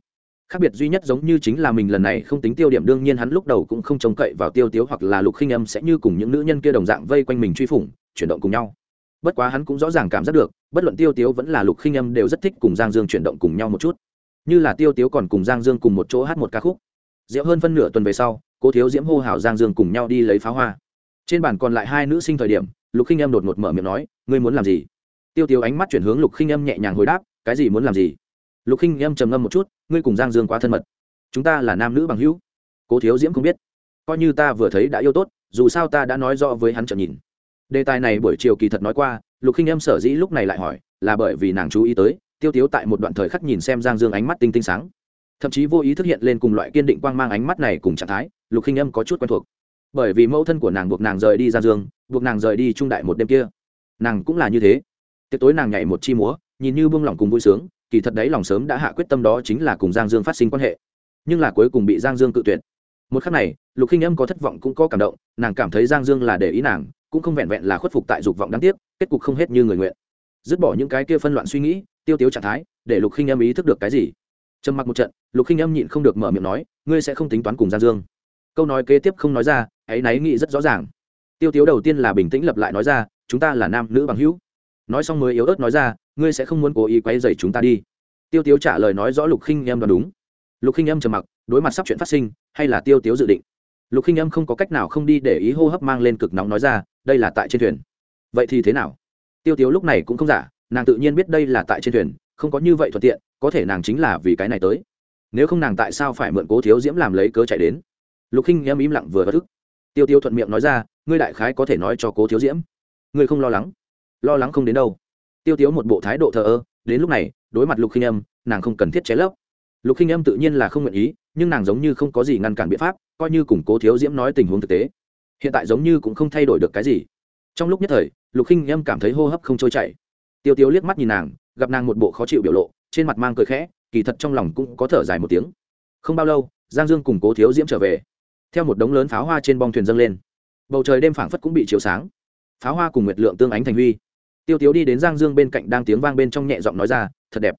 Khác biệt duy nhất giống như chính là mình lần này không tính tiêu điểm, đương nhiên hắn lúc đầu cũng không trông cậy vào tiêu tiếu hoặc là lục khinh âm sẽ như cùng những nữ nhân kia đồng dạng vây quanh mình truy phủng, chuyển động cùng nhau bất quá hắn cũng rõ ràng cảm giác được, bất luận tiêu tiếu vẫn là lục khinh âm đều rất thích cùng giang dương chuyển động cùng nhau một chút. Như là tiêu tiếu còn cùng giang dương cùng một chỗ hát một ca khúc. Diễu hơn phân nửa tuần về sau cô thiếu diễm hô hào giang dương cùng nhau đi lấy pháo hoa. Trên bàn còn lại hai nữ sinh thời điểm, lục khinh âm đột ngột mở miệng nói, ngươi muốn làm gì? Tiêu tiếu ánh mắt chuyển hướng lục khinh âm nhẹ nhàng hồi đáp, cái gì muốn làm gì? Lục khinh âm trầm ngâm một chút, ngươi cùng giang dương quá thân mật. Chúng ta là nam nữ bằng hữu. Cố thiếu diễm không biết. Coi như ta vừa thấy đã yêu tốt, dù sao ta đã nói rõ với hắn trợn nhìn đề tài này buổi chiều kỳ thật nói qua, lục khinh em sở dĩ lúc này lại hỏi, là bởi vì nàng chú ý tới, tiêu tiếu tại một đoạn thời khắc nhìn xem giang dương ánh mắt tinh tinh sáng. Thậm chí vô ý thức hiện lên cùng loại kiên định quang mang ánh mắt này cùng trạng thái, lục khinh âm có chút quen thuộc. Bởi vì mẫu thân của nàng buộc nàng rời đi giang dương, buộc nàng rời đi trung đại một đêm kia. Nàng cũng là như thế. Tiệc tối nàng nhảy một chi múa, nhìn như buông lỏng cùng vui sướng, kỳ thật đấy lòng sớm đã hạ quyết tâm đó chính là cùng giang dương phát sinh quan hệ. Nhưng là cuối cùng bị giang dương cự tuyệt. Một khắc này, lục khinh âm có thất vọng cũng có cảm động, nàng cảm thấy giang dương là để ý nàng cũng không vẹn vẹn là khuất phục tại dục vọng đáng tiếc, kết cục không hết như người nguyện. Dứt bỏ những cái kia phân loạn suy nghĩ, tiêu tiêu trạng thái, để lục khinh âm ý thức được cái gì? Trầm mặc một trận, lục khinh âm nhịn không được mở miệng nói, ngươi sẽ không tính toán cùng gian dương. Câu nói kế tiếp không nói ra hãy náy nghĩ rất rõ ràng. Tiêu tiếu đầu tiên là bình tĩnh lập lại nói ra, chúng ta là nam nữ bằng hữu. Nói xong mới yếu ớt nói ra, ngươi sẽ không muốn cố ý quay dày chúng ta đi. Tiêu tiếu trả lời nói rõ lục khinh âm đoán đúng. Lục khinh âm trầm mặc, đối mặt sắp chuyện phát sinh, hay là tiêu tiếu dự định? Lục khinh âm không có cách nào không đi để ý hô hấp mang lên cực nóng nói ra đây là tại trên thuyền. Vậy thì thế nào? Tiêu tiếu lúc này cũng không giả, nàng tự nhiên biết đây là tại trên thuyền, không có như vậy thuận tiện, có thể nàng chính là vì cái này tới. Nếu không nàng tại sao phải mượn cố thiếu diễm làm lấy cớ chạy đến? Lục khinh em im lặng vừa bất thức tiêu tiêu thuận miệng nói ra, ngươi đại khái có thể nói cho cố thiếu diễm. Ngươi không lo lắng. Lo lắng không đến đâu. Tiêu tiếu một bộ thái độ thờ ơ, đến lúc này, đối mặt lục khinh em nàng không cần thiết chế lấp. Lục khinh em tự nhiên là không nguyện ý, nhưng nàng giống như không có gì ngăn cản biện pháp, coi như cùng cố thiếu diễm nói tình huống thực tế hiện tại giống như cũng không thay đổi được cái gì. Trong lúc nhất thời, lục khinh em cảm thấy hô hấp không trôi chảy. Tiêu tiêu liếc mắt nhìn nàng, gặp nàng một bộ khó chịu biểu lộ, trên mặt mang cười khẽ, kỳ thật trong lòng cũng có thở dài một tiếng. Không bao lâu, giang dương cùng cố thiếu diễm trở về. Theo một đống lớn pháo hoa trên bong thuyền dâng lên. Bầu trời đêm phảng phất cũng bị chiếu sáng. Pháo hoa cùng nguyệt lượng tương ánh thành huy. Tiêu tiếu đi đến giang dương bên cạnh đang tiếng vang bên trong nhẹ giọng nói ra, thật đẹp.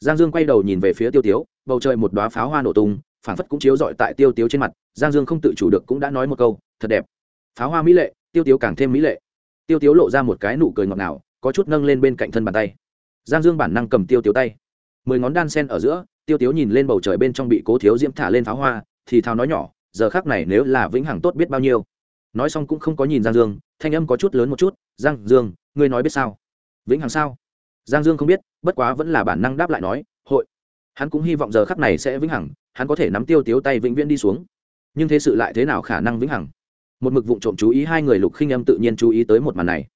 Giang dương quay đầu nhìn về phía tiêu tiếu, bầu trời một đoá pháo hoa nổ tung, phảng phất cũng chiếu rọi tại tiêu tiếu trên mặt. Giang dương không tự chủ được cũng đã nói một câu, thật đẹp pháo hoa mỹ lệ, tiêu tiếu càng thêm mỹ lệ. Tiêu tiếu lộ ra một cái nụ cười ngọt ngào, có chút nâng lên bên cạnh thân bàn tay. Giang dương bản năng cầm tiêu tiếu tay. Mười ngón đan sen ở giữa, tiêu tiếu nhìn lên bầu trời bên trong bị cố thiếu diễm thả lên pháo hoa, thì thào nói nhỏ, giờ khác này nếu là vĩnh hằng tốt biết bao nhiêu. Nói xong cũng không có nhìn giang dương, thanh âm có chút lớn một chút, giang dương, ngươi nói biết sao? Vĩnh hằng sao? Giang dương không biết, bất quá vẫn là bản năng đáp lại nói, hội. Hắn cũng hy vọng giờ khắc này sẽ vĩnh hằng, hắn có thể nắm tiêu tiếu tay vĩnh viễn đi xuống. Nhưng thế sự lại thế nào khả năng vĩnh hằng? Một mực vụng trộm chú ý hai người lục khinh âm tự nhiên chú ý tới một màn này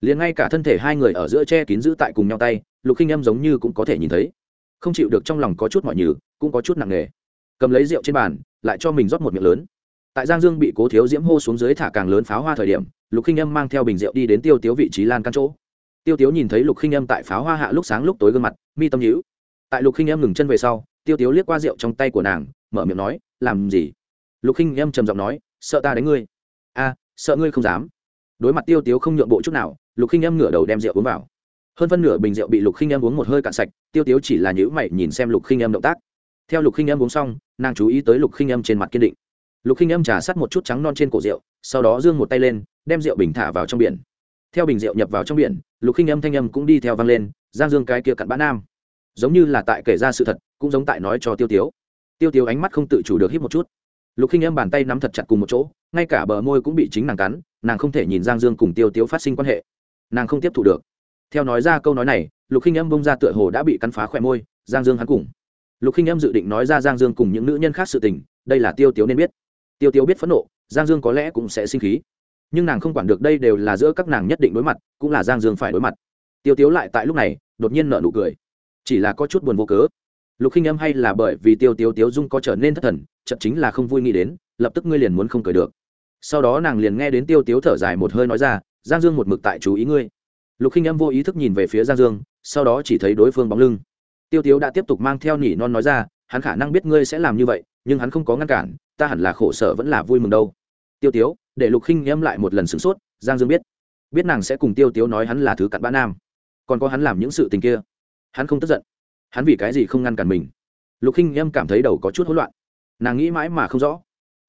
liền ngay cả thân thể hai người ở giữa che kín giữ tại cùng nhau tay lục khinh âm giống như cũng có thể nhìn thấy không chịu được trong lòng có chút mọi nhừ cũng có chút nặng nề cầm lấy rượu trên bàn lại cho mình rót một miệng lớn tại giang dương bị cố thiếu diễm hô xuống dưới thả càng lớn pháo hoa thời điểm lục khinh âm mang theo bình rượu đi đến tiêu tiếu vị trí lan căn chỗ tiêu tiếu nhìn thấy lục khinh âm tại pháo hoa hạ lúc sáng lúc tối gương mặt mi tâm nhữ tại lục khinh âm ngừng chân về sau tiêu tiếu liếc qua rượu trong tay của nàng mở miệng nói làm gì lục khinh âm trầm giọng nói sợ ta đánh ngươi a, sợ ngươi không dám. Đối mặt tiêu tiếu không nhượng bộ chút nào, lục khinh em ngửa đầu đem rượu uống vào. Hơn phân nửa bình rượu bị lục khinh em uống một hơi cạn sạch, tiêu tiếu chỉ là nhữ mày nhìn xem lục khinh em động tác. Theo lục khinh em uống xong, nàng chú ý tới lục khinh em trên mặt kiên định. Lục khinh em trà sát một chút trắng non trên cổ rượu, sau đó giương một tay lên, đem rượu bình thả vào trong biển. Theo bình rượu nhập vào trong biển, lục khinh em thanh âm cũng đi theo vang lên, giang dương cái kia cặn bã nam. Giống như là tại kể ra sự thật, cũng giống tại nói cho tiêu tiếu. Tiêu tiếu ánh mắt không tự chủ được hít một chút. Lục khinh em bàn tay nắm thật chặt cùng một chỗ ngay cả bờ môi cũng bị chính nàng cắn, nàng không thể nhìn giang dương cùng tiêu tiếu phát sinh quan hệ. Nàng không tiếp thu được. Theo nói ra câu nói này, lục khinh âm bông ra tựa hồ đã bị cắn phá khỏe môi, giang dương hắn cùng. Lục khinh âm dự định nói ra giang dương cùng những nữ nhân khác sự tình, đây là tiêu tiếu nên biết. Tiêu tiếu biết phẫn nộ, giang dương có lẽ cũng sẽ sinh khí. Nhưng nàng không quản được đây đều là giữa các nàng nhất định đối mặt, cũng là giang dương phải đối mặt. Tiêu tiếu lại tại lúc này, đột nhiên nợ nụ cười. Chỉ là có chút buồn vô cớ. Lục khinh âm hay là bởi vì tiêu tiếu tiếu dung có trở nên thất thần chậm chính là không vui nghĩ đến, lập tức ngươi liền muốn không cười được sau đó nàng liền nghe đến tiêu tiếu thở dài một hơi nói ra, giang dương một mực tại chú ý ngươi. Lục khinh âm vô ý thức nhìn về phía giang dương, sau đó chỉ thấy đối phương bóng lưng. Tiêu tiếu đã tiếp tục mang theo nỉ non nói ra, hắn khả năng biết ngươi sẽ làm như vậy, nhưng hắn không có ngăn cản, ta hẳn là khổ sở vẫn là vui mừng đâu. Tiêu tiếu, để lục khinh âm lại một lần sửng sốt, giang dương biết biết nàng sẽ cùng tiêu tiếu nói hắn là thứ cặn bã nam. Còn có hắn làm những sự tình kia. Hắn không tức giận. Hắn vì cái gì không ngăn cản mình? Lục khinh âm cảm thấy đầu có chút hỗn loạn. Nàng nghĩ mãi mà không rõ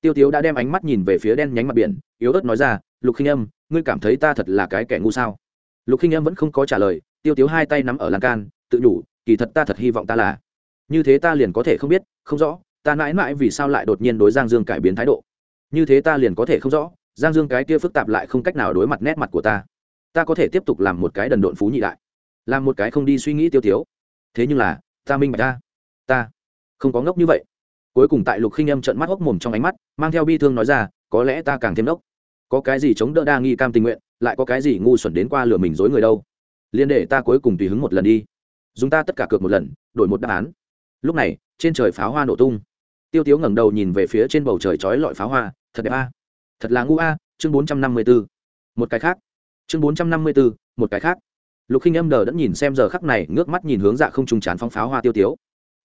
tiêu tiếu đã đem ánh mắt nhìn về phía đen nhánh mặt biển, yếu ớt nói ra, lục khinh âm, ngươi cảm thấy ta thật là cái kẻ ngu sao? Lục khinh âm vẫn không có trả lời, tiêu tiếu hai tay nắm ở lan can, tự nhủ, kỳ thật ta thật hy vọng ta là. Như thế ta liền có thể không biết, không rõ, ta mãi mãi vì sao lại đột nhiên đối giang dương cải biến thái độ. Như thế ta liền có thể không rõ, giang dương cái kia phức tạp lại không cách nào đối mặt nét mặt của ta. Ta có thể tiếp tục làm một cái đần độn phú nhị đại, làm một cái không đi suy nghĩ tiêu tiếu. Thế nhưng là, ta minh bạch ta ta không có ngốc như vậy cuối cùng tại lục khinh âm trận mắt hốc mồm trong ánh mắt, mang theo bi thương nói ra, có lẽ ta càng thêm đốc. Có cái gì chống đỡ đa nghi cam tình nguyện, lại có cái gì ngu xuẩn đến qua lừa mình dối người đâu. Liên để ta cuối cùng tùy hứng một lần đi. Dùng ta tất cả cược một lần, đổi một đáp án. Lúc này, trên trời pháo hoa nổ tung. Tiêu tiếu ngẩng đầu nhìn về phía trên bầu trời trói lọi pháo hoa, thật đẹp a. Thật là ngu a. Chương bốn trăm năm mươi b ố một cái khác. Chương bốn trăm năm mươi b ố một cái khác. Lục khinh âm đờ đã nhìn xem giờ khắc này, ngước mắt nhìn hướng dạ không trùng chán phong pháo hoa tiêu tiếu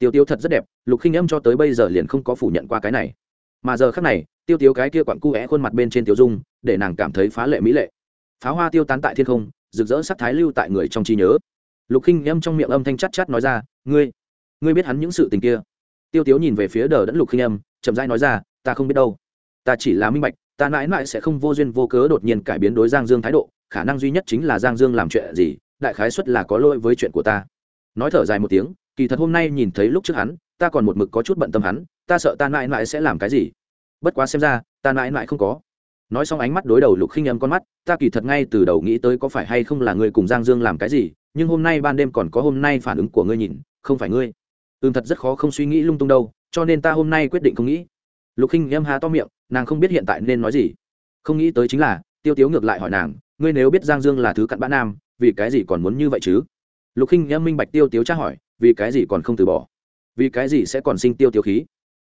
tiêu tiêu thật rất đẹp, lục khinh âm cho tới bây giờ liền không có phủ nhận qua cái này. Mà giờ khắc này, tiêu tiêu cái kia quặn cu é khuôn mặt bên trên tiêu dung, để nàng cảm thấy phá lệ mỹ lệ. Pháo hoa tiêu tán tại thiên không, rực rỡ sắc thái lưu tại người trong trí nhớ. Lục khinh âm trong miệng âm thanh chắt chắt nói ra, ngươi ngươi biết hắn những sự tình kia? Tiêu tiếu nhìn về phía đờ đẫn lục khinh âm, chậm rãi nói ra, ta không biết đâu. Ta chỉ là minh bạch, ta mãi mãi sẽ không vô duyên vô cớ đột nhiên cải biến đối giang dương thái độ, khả năng duy nhất chính là giang dương làm chuyện gì, đại khái xuất là có lỗi với chuyện của ta. Nói thở dài một tiếng kỳ thật hôm nay nhìn thấy lúc trước hắn, ta còn một mực có chút bận tâm hắn, ta sợ ta mãi mãi sẽ làm cái gì? Bất quá xem ra, ta mãi mãi không có. Nói xong ánh mắt đối đầu lục khinh âm con mắt, ta kỳ thật ngay từ đầu nghĩ tới có phải hay không là ngươi cùng giang dương làm cái gì, nhưng hôm nay ban đêm còn có hôm nay phản ứng của ngươi nhìn, không phải ngươi. Ừm, thật rất khó không suy nghĩ lung tung đâu, cho nên ta hôm nay quyết định không nghĩ. Lục khinh âm há to miệng, nàng không biết hiện tại nên nói gì. Không nghĩ tới chính là, tiêu tiếu ngược lại hỏi nàng, ngươi nếu biết giang dương là thứ cặn bã nam, vì cái gì còn muốn như vậy chứ? Lục khinh âm minh bạch tiêu tiếu tra hỏi vì cái gì còn không từ bỏ? Vì cái gì sẽ còn sinh tiêu tiêu khí?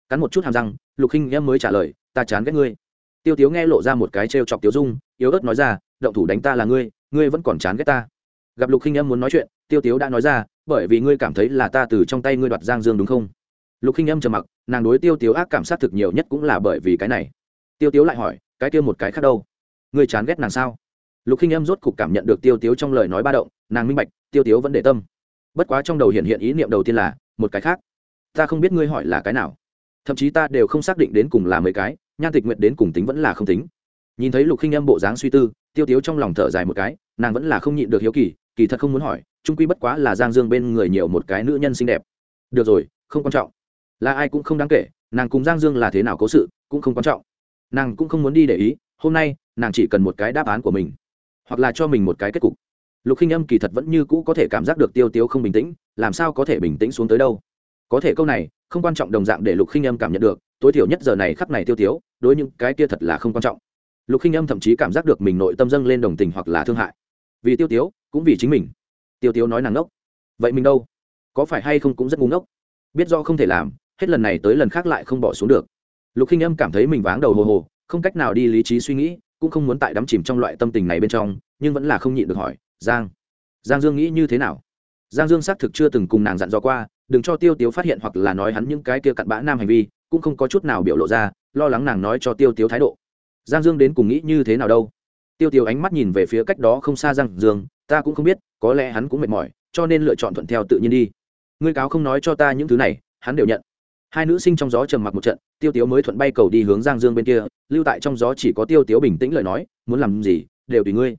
Cắn một chút hàm răng, lục khinh em mới trả lời, ta chán ghét ngươi. Tiêu tiếu nghe lộ ra một cái trêu chọc tiêu dung, yếu ớt nói ra, động thủ đánh ta là ngươi ngươi vẫn còn chán ghét ta. Gặp lục khinh em muốn nói chuyện, tiêu tiếu đã nói ra, bởi vì ngươi cảm thấy là ta từ trong tay ngươi đoạt giang dương đúng không? Lục khinh em trầm mặc, nàng đối tiêu tiếu ác cảm sát thực nhiều nhất cũng là bởi vì cái này. Tiêu tiếu lại hỏi, cái kia một cái khác đâu? Ngươi chán ghét nàng sao? Lục khinh em rốt cục cảm nhận được tiêu tiếu trong lời nói ba động, nàng minh bạch, tiêu tiếu vẫn để tâm bất quá trong đầu hiện hiện ý niệm đầu tiên là, một cái khác. Ta không biết ngươi hỏi là cái nào. Thậm chí ta đều không xác định đến cùng là mấy cái, nhan tịch nguyện đến cùng tính vẫn là không tính. Nhìn thấy lục khinh âm bộ dáng suy tư, tiêu tiếu trong lòng thở dài một cái, nàng vẫn là không nhịn được hiếu kỳ kỳ thật không muốn hỏi, trung quy bất quá là giang dương bên người nhiều một cái nữ nhân xinh đẹp. Được rồi, không quan trọng. Là ai cũng không đáng kể, nàng cùng giang dương là thế nào cố sự, cũng không quan trọng. Nàng cũng không muốn đi để ý, hôm nay, nàng chỉ cần một cái đáp án của mình, hoặc là cho mình một cái kết cục lục khinh âm kỳ thật vẫn như cũ có thể cảm giác được tiêu tiêu không bình tĩnh làm sao có thể bình tĩnh xuống tới đâu? Có thể câu này không quan trọng đồng dạng để lục khinh âm cảm nhận được tối thiểu nhất giờ này khắp này tiêu tiêu đối những cái kia thật là không quan trọng. Lục khinh âm thậm chí cảm giác được mình nội tâm dâng lên đồng tình hoặc là thương hại. Vì tiêu tiêu, cũng vì chính mình. Tiêu tiêu nói nàng ngốc. Vậy mình đâu? Có phải hay không cũng rất ngu ngốc? Biết do không thể làm hết lần này tới lần khác lại không bỏ xuống được. Lục khinh âm cảm thấy mình váng đầu hồ hồ không cách nào đi lý trí suy nghĩ cũng không muốn tại đắm chìm trong loại tâm tình này bên trong nhưng vẫn là không nhịn được hỏi giang. Giang dương nghĩ như thế nào? Giang dương xác thực chưa từng cùng nàng dặn dò qua, đừng cho tiêu tiếu phát hiện hoặc là nói hắn những cái kia cặn bã nam hành vi, cũng không có chút nào biểu lộ ra, lo lắng nàng nói cho tiêu tiếu thái độ. Giang dương đến cùng nghĩ như thế nào đâu? Tiêu tiếu ánh mắt nhìn về phía cách đó không xa giang dương, ta cũng không biết, có lẽ hắn cũng mệt mỏi, cho nên lựa chọn thuận theo tự nhiên đi. Ngươi cáo không nói cho ta những thứ này, hắn đều nhận. Hai nữ sinh trong gió trầm mặc một trận, tiêu tiếu mới thuận bay cầu đi hướng giang dương bên kia, lưu tại trong gió chỉ có tiêu tiếu bình tĩnh lời nói, muốn làm gì, đều tùy ngươi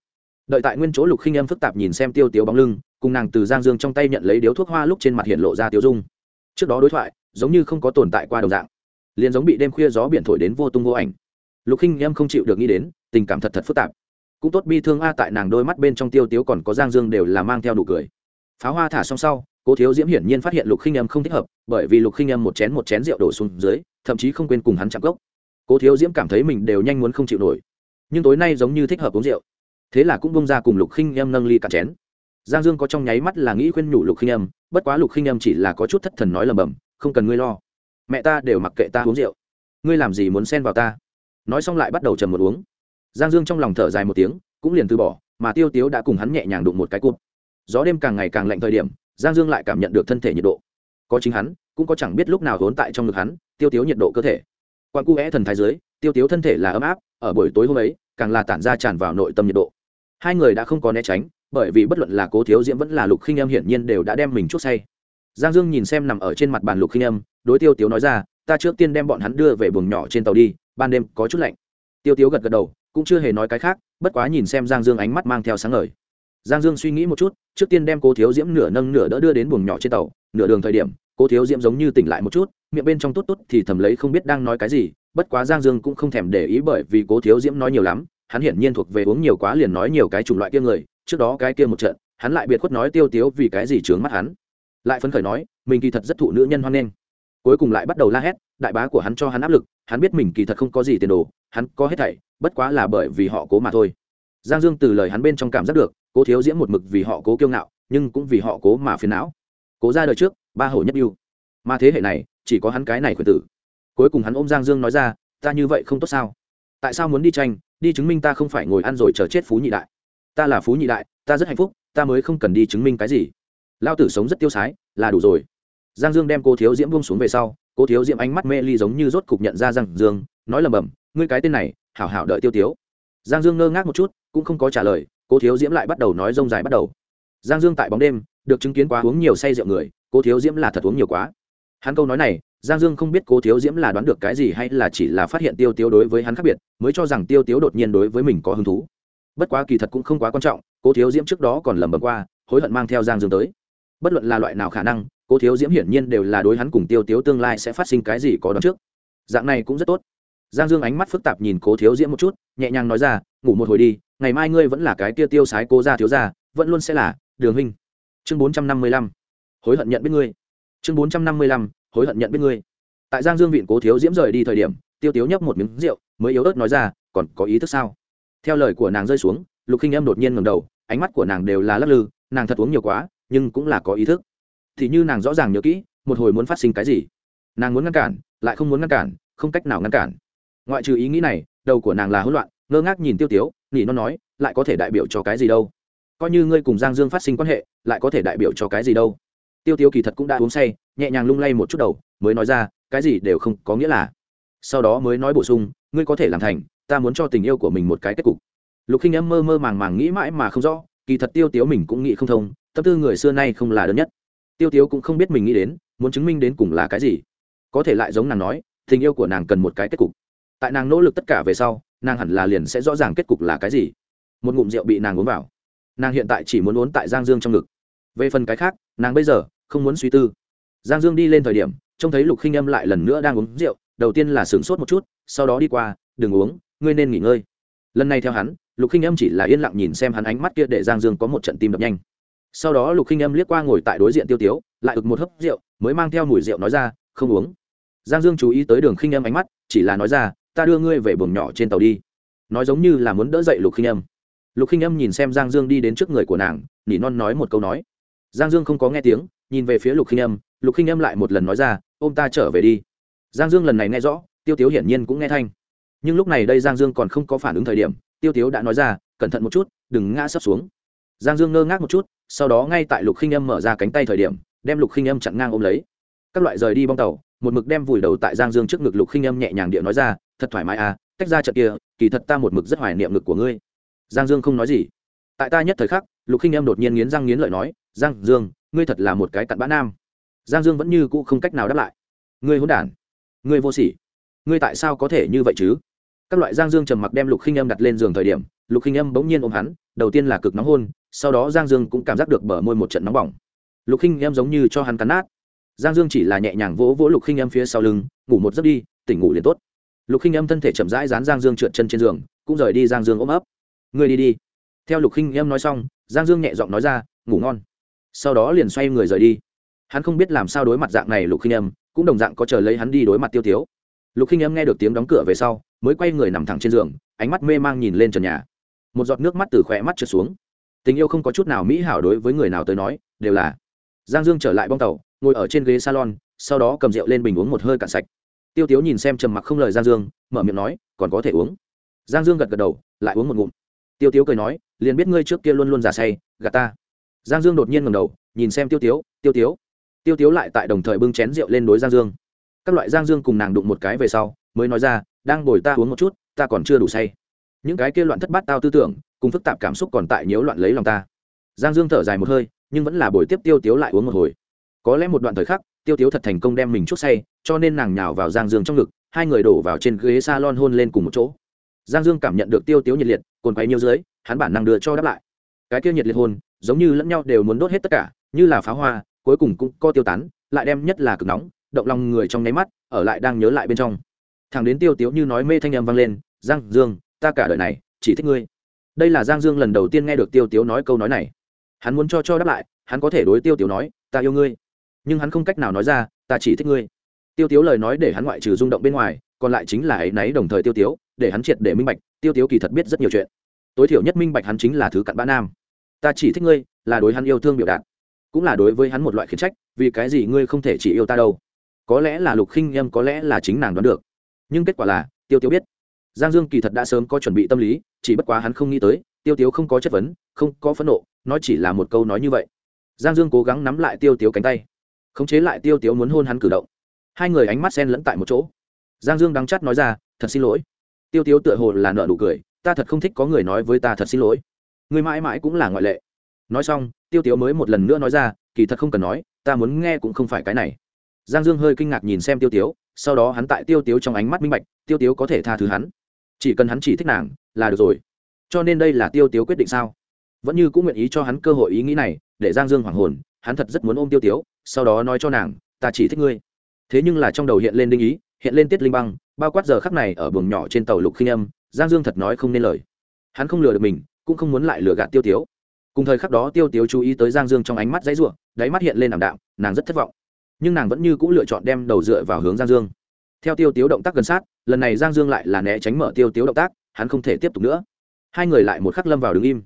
đợi tại nguyên chỗ lục khinh em phức tạp nhìn xem tiêu tiếu bóng lưng, cùng nàng từ giang dương trong tay nhận lấy điếu thuốc hoa lúc trên mặt hiện lộ ra tiêu dung. Trước đó đối thoại, giống như không có tồn tại qua đồng dạng. Liền giống bị đêm khuya gió biển thổi đến vô tung vô ảnh. Lục khinh em không chịu được nghĩ đến, tình cảm thật thật phức tạp. Cũng tốt bi thương a tại nàng đôi mắt bên trong tiêu tiếu còn có giang dương đều là mang theo đủ cười. Pháo hoa thả xong sau, cố thiếu diễm hiển nhiên phát hiện lục khinh em không thích hợp, bởi vì lục khinh em một chén một chén rượu đổ xuống dưới, thậm chí không quên cùng hắn chạm gốc cố thiếu diễm cảm thấy mình đều nhanh muốn không chịu nổi. Nhưng tối nay giống như thích hợp uống rượu thế là cũng bông ra cùng lục khinh em nâng ly cả chén. Giang dương có trong nháy mắt là nghĩ khuyên nhủ lục khinh em, bất quá lục khinh em chỉ là có chút thất thần nói lầm bầm, không cần ngươi lo. Mẹ ta đều mặc kệ ta uống rượu. Ngươi làm gì muốn xen vào ta? Nói xong lại bắt đầu trầm một uống. Giang dương trong lòng thở dài một tiếng, cũng liền từ bỏ, mà tiêu tiếu đã cùng hắn nhẹ nhàng đụng một cái cụt. Gió đêm càng ngày càng lạnh thời điểm, giang dương lại cảm nhận được thân thể nhiệt độ. Có chính hắn, cũng có chẳng biết lúc nào hốn tại trong ngực hắn, tiêu tiếu nhiệt độ cơ thể. Quan cu é thần thái dưới, tiêu tiếu thân thể là ấm áp, ở buổi tối hôm ấy, càng là tản ra tràn vào nội tâm nhiệt độ hai người đã không có né tránh, bởi vì bất luận là cố thiếu diễm vẫn là lục khinh em hiển nhiên đều đã đem mình chút say. Giang dương nhìn xem nằm ở trên mặt bàn lục khinh em đối tiêu tiếu nói ra, ta trước tiên đem bọn hắn đưa về buồng nhỏ trên tàu đi, ban đêm có chút lạnh. Tiêu tiếu gật gật đầu, cũng chưa hề nói cái khác, bất quá nhìn xem giang dương ánh mắt mang theo sáng ngời. Giang dương suy nghĩ một chút, trước tiên đem cố thiếu diễm nửa nâng nửa đỡ đưa đến buồng nhỏ trên tàu, nửa đường thời điểm, cố thiếu diễm giống như tỉnh lại một chút, miệng bên trong tốt tốt thì thầm lấy không biết đang nói cái gì, bất quá giang dương cũng không thèm để ý bởi vì cố thiếu diễm nói nhiều lắm hắn hiển nhiên thuộc về uống nhiều quá liền nói nhiều cái chủng loại kia người, trước đó cái kia một trận, hắn lại biệt khuất nói tiêu tiếu vì cái gì trướng mắt hắn. Lại phấn khởi nói, mình kỳ thật rất thụ nữ nhân hoan nghênh. Cuối cùng lại bắt đầu la hét, đại bá của hắn cho hắn áp lực, hắn biết mình kỳ thật không có gì tiền đồ, hắn có hết thảy, bất quá là bởi vì họ cố mà thôi. Giang dương từ lời hắn bên trong cảm giác được, cố thiếu diễm một mực vì họ cố kiêu ngạo, nhưng cũng vì họ cố mà phiền não. Cố ra đời trước, ba hổ nhất yêu. Mà thế hệ này, chỉ có hắn cái này khuyển tử. Cuối cùng hắn ôm giang dương nói ra, ta như vậy không tốt sao? Tại sao muốn đi tranh? Đi chứng minh ta không phải ngồi ăn rồi chờ chết phú nhị đại. Ta là phú nhị đại, ta rất hạnh phúc, ta mới không cần đi chứng minh cái gì. Lao tử sống rất tiêu sái, là đủ rồi. Giang dương đem cô thiếu diễm buông xuống về sau cô thiếu diễm ánh mắt mê ly giống như rốt cục nhận ra giang dương, nói lầm bầm ngươi cái tên này, hảo hảo đợi tiêu tiếu. Giang dương ngơ ngác một chút, cũng không có trả lời cô thiếu diễm lại bắt đầu nói rông dài bắt đầu. Giang dương tại bóng đêm, được chứng kiến quá uống nhiều say rượu người cô thiếu diễm là thật uống nhiều quá. Hắn câu nói này giang dương không biết Cố thiếu diễm là đoán được cái gì hay là chỉ là phát hiện tiêu tiếu đối với hắn khác biệt, mới cho rằng tiêu tiếu đột nhiên đối với mình có hứng thú. Bất quá kỳ thật cũng không quá quan trọng, Cố thiếu diễm trước đó còn lầm bầm qua, hối hận mang theo giang dương tới. Bất luận là loại nào khả năng, Cố thiếu diễm hiển nhiên đều là đối hắn cùng tiêu tiếu tương lai sẽ phát sinh cái gì có đoán trước. Dạng này cũng rất tốt. Giang dương ánh mắt phức tạp nhìn cố thiếu diễm một chút, nhẹ nhàng nói ra, ngủ một hồi đi, ngày mai ngươi vẫn là cái kia tiêu sái cố ra thiếu ra vẫn luôn sẽ là, đường huynh. Chương bốn trăm năm mươi lăm. Hối hận nhận biết ngươi. Chương bốn trăm năm mươi lăm hối hận nhận biết ngươi. Tại giang dương viện cố thiếu diễm rời đi thời điểm, tiêu tiếu nhấp một miếng rượu, mới yếu ớt nói ra, còn có ý thức sao? Theo lời của nàng rơi xuống, lục khinh em đột nhiên ngầm đầu, ánh mắt của nàng đều là lắc lư, nàng thật uống nhiều quá, nhưng cũng là có ý thức. Thì như nàng rõ ràng nhớ kỹ, một hồi muốn phát sinh cái gì. Nàng muốn ngăn cản, lại không muốn ngăn cản, không cách nào ngăn cản. Ngoại trừ ý nghĩ này, đầu của nàng là hỗn loạn, ngơ ngác nhìn tiêu tiếu nghĩ nó nói, lại có thể đại biểu cho cái gì đâu? Coi như ngươi cùng giang dương phát sinh quan hệ, lại có thể đại biểu cho cái gì đâu? Tiêu tiếu kỳ thật cũng đã uống say nhẹ nhàng lung lay một chút đầu, mới nói ra, cái gì đều không có nghĩa là. Sau đó mới nói bổ sung, ngươi có thể làm thành, ta muốn cho tình yêu của mình một cái kết cục. Lục khinh em mơ mơ màng màng nghĩ mãi mà không rõ, kỳ thật tiêu tiếu mình cũng nghĩ không thông, tâm tư người xưa nay không là đơn nhất. Tiêu tiếu cũng không biết mình nghĩ đến, muốn chứng minh đến cùng là cái gì. Có thể lại giống nàng nói, tình yêu của nàng cần một cái kết cục. Tại nàng nỗ lực tất cả về sau, nàng hẳn là liền sẽ rõ ràng kết cục là cái gì. Một ngụm rượu bị nàng uống vào. Nàng hiện tại chỉ muốn uống tại giang dương trong ngực. Về phần cái khác, nàng bây giờ không muốn suy tư giang dương đi lên thời điểm, trông thấy lục khinh âm lại lần nữa đang uống rượu, đầu tiên là sửng sốt một chút, sau đó đi qua, đừng uống, ngươi nên nghỉ ngơi. Lần này theo hắn, lục khinh âm chỉ là yên lặng nhìn xem hắn ánh mắt kia để giang dương có một trận tim đập nhanh. Sau đó lục khinh âm liếc qua ngồi tại đối diện tiêu tiếu, lại ực một hớp rượu, mới mang theo mùi rượu nói ra, không uống. Giang dương chú ý tới đường khinh âm ánh mắt, chỉ là nói ra, ta đưa ngươi về buồng nhỏ trên tàu đi. Nói giống như là muốn đỡ dậy lục khinh âm. Lục khinh âm nhìn xem giang dương đi đến trước người của nàng, nỉ non nói một câu nói. Giang dương không có nghe tiếng, nhìn về phía lục khinh âm lục khinh âm lại một lần nói ra, ôm ta trở về đi. Giang dương lần này nghe rõ, tiêu tiếu hiển nhiên cũng nghe thanh. Nhưng lúc này đây giang dương còn không có phản ứng thời điểm, tiêu tiếu đã nói ra, cẩn thận một chút, đừng ngã sấp xuống. Giang dương ngơ ngác một chút, sau đó ngay tại lục khinh âm mở ra cánh tay thời điểm, đem lục khinh âm chặn ngang ôm lấy. Các loại rời đi bong tàu, một mực đem vùi đầu tại giang dương trước ngực lục khinh âm nhẹ nhàng địa nói ra, thật thoải mái à tách ra trận kia, kỳ thật ta một mực rất hoài niệm ngực của ngươi. Giang dương không nói gì. Tại ta nhất thời khắc, lục khinh âm đột nhiên nghiến răng nghiến lợi nói, giang dương, ngươi thật là một cái cặn bã nam giang dương vẫn như cũ không cách nào đáp lại. Ngươi hôn đản, ngươi vô sỉ. Ngươi tại sao có thể như vậy chứ? Các loại giang dương trầm mặc đem lục khinh âm đặt lên giường thời điểm, lục khinh âm bỗng nhiên ôm hắn, đầu tiên là cực nóng hôn, sau đó giang dương cũng cảm giác được bở môi một trận nóng bỏng. Lục khinh âm giống như cho hắn cắn nát. Giang dương chỉ là nhẹ nhàng vỗ vỗ lục khinh âm phía sau lưng, ngủ một giấc đi, tỉnh ngủ liền tốt. Lục khinh âm thân thể chậm rãi dán giang dương trượt chân trên giường, cũng rời đi giang dương ôm ấp. Ngươi đi đi. Theo lục khinh âm nói xong, giang dương nhẹ giọng nói ra, ngủ ngon. Sau đó liền xoay người rời đi hắn không biết làm sao đối mặt dạng này lục khinh âm, cũng đồng dạng có chờ lấy hắn đi đối mặt tiêu tiếu. Lục khinh âm nghe được tiếng đóng cửa về sau, mới quay người nằm thẳng trên giường, ánh mắt mê mang nhìn lên trần nhà. Một giọt nước mắt từ khỏe mắt trượt xuống. Tình yêu không có chút nào mỹ hảo đối với người nào tới nói, đều là giang dương trở lại bong tàu, ngồi ở trên ghế salon, sau đó cầm rượu lên bình uống một hơi cạn sạch. Tiêu tiếu nhìn xem trầm mặc không lời giang dương, mở miệng nói, còn có thể uống? Giang dương gật gật đầu, lại uống một ngụm. Tiêu tiếu cười nói, liền biết ngươi trước kia luôn luôn giả say, gạt ta. Giang dương đột nhiên ngầm đầu, nhìn xem tiêu tiếu tiêu tiếu tiêu tiếu lại tại đồng thời bưng chén rượu lên đối giang dương. Các loại giang dương cùng nàng đụng một cái về sau, mới nói ra, đang bồi ta uống một chút, ta còn chưa đủ say. Những cái kia loạn thất bát tao tư tưởng, cùng phức tạp cảm xúc còn tại nhiễu loạn lấy lòng ta. Giang dương thở dài một hơi, nhưng vẫn là buổi tiếp tiêu tiếu lại uống một hồi. Có lẽ một đoạn thời khắc, tiêu tiếu thật thành công đem mình chút say, cho nên nàng nhào vào giang dương trong ngực, hai người đổ vào trên ghế s a lon hôn lên cùng một chỗ. Giang dương cảm nhận được tiêu tiếu nhiệt liệt cồn quay nhiều dưới, hắn bản năng đưa cho đáp lại. Cái kia nhiệt liệt hôn giống như lẫn nhau đều muốn đốt hết tất cả, như là pháo hoa cuối cùng cũng co tiêu tán, lại đem nhất là cực nóng, động lòng người trong nháy mắt, ở lại đang nhớ lại bên trong. Thằng đến tiêu tiếu như nói mê thanh âm vang lên, giang dương, ta cả đời này chỉ thích ngươi. Đây là giang dương lần đầu tiên nghe được tiêu tiếu nói câu nói này. Hắn muốn cho cho đáp lại, hắn có thể đối tiêu tiếu nói, ta yêu ngươi. Nhưng hắn không cách nào nói ra, ta chỉ thích ngươi. Tiêu tiếu lời nói để hắn ngoại trừ rung động bên ngoài, còn lại chính là ấ y náy đồng thời tiêu tiếu, để hắn triệt để minh bạch, tiêu tiếu kỳ thật biết rất nhiều chuyện. Tối thiểu nhất minh bạch hắn chính là thứ cặn bã nam. Ta chỉ thích ngươi là đối hắn yêu thương biểu đạt cũng là đối với hắn một loại khiển trách, vì cái gì ngươi không thể chỉ yêu ta đâu? Có lẽ là lục khinh em có lẽ là chính nàng đoán được. Nhưng kết quả là, tiêu tiêu biết. Giang dương kỳ thật đã sớm có chuẩn bị tâm lý, chỉ bất quá hắn không nghĩ tới, tiêu tiêu không có chất vấn, không có phẫn nộ nó chỉ là một câu nói như vậy. Giang dương cố gắng nắm lại tiêu tiêu cánh tay. Khống chế lại tiêu tiêu muốn hôn hắn cử động. Hai người ánh mắt sen lẫn tại một chỗ. Giang dương đắng chắt nói ra, thật xin lỗi. Tiêu tiêu tựa hồ là nợ nụ cười, ta thật không thích có người nói với ta thật xin lỗi. Người mãi mãi cũng là ngoại lệ nói xong, tiêu tiếu mới một lần nữa nói ra, kỳ thật không cần nói, ta muốn nghe cũng không phải cái này. Giang dương hơi kinh ngạc nhìn xem tiêu tiếu, sau đó hắn tại tiêu tiếu trong ánh mắt minh bạch, tiêu tiếu có thể tha thứ hắn. Chỉ cần hắn chỉ thích nàng, là được rồi. Cho nên đây là tiêu tiếu quyết định sao? Vẫn như cũng nguyện ý cho hắn cơ hội ý nghĩ này, để giang dương hoảng hồn, hắn thật rất muốn ôm tiêu tiếu, sau đó nói cho nàng, ta chỉ thích ngươi. Thế nhưng là trong đầu hiện lên đinh ý, hiện lên tiết linh băng, bao quát giờ khắc này ở buồng nhỏ trên tàu lục khinh âm, giang dương thật nói không nên lời. Hắn không lừa được mình, cũng không muốn lại lừa gạt tiêu tiếu cùng thời khắc đó tiêu tiếu chú ý tới giang dương trong ánh mắt dãy r u ộ đáy mắt hiện lên ảm đạm, nàng rất thất vọng. Nhưng nàng vẫn như c ũ lựa chọn đem đầu dựa vào hướng giang dương. Theo tiêu tiếu động tác gần sát, lần này giang dương lại là né tránh mở tiêu tiếu động tác, hắn không thể tiếp tục nữa. Hai người lại một khắc lâm vào đứng im.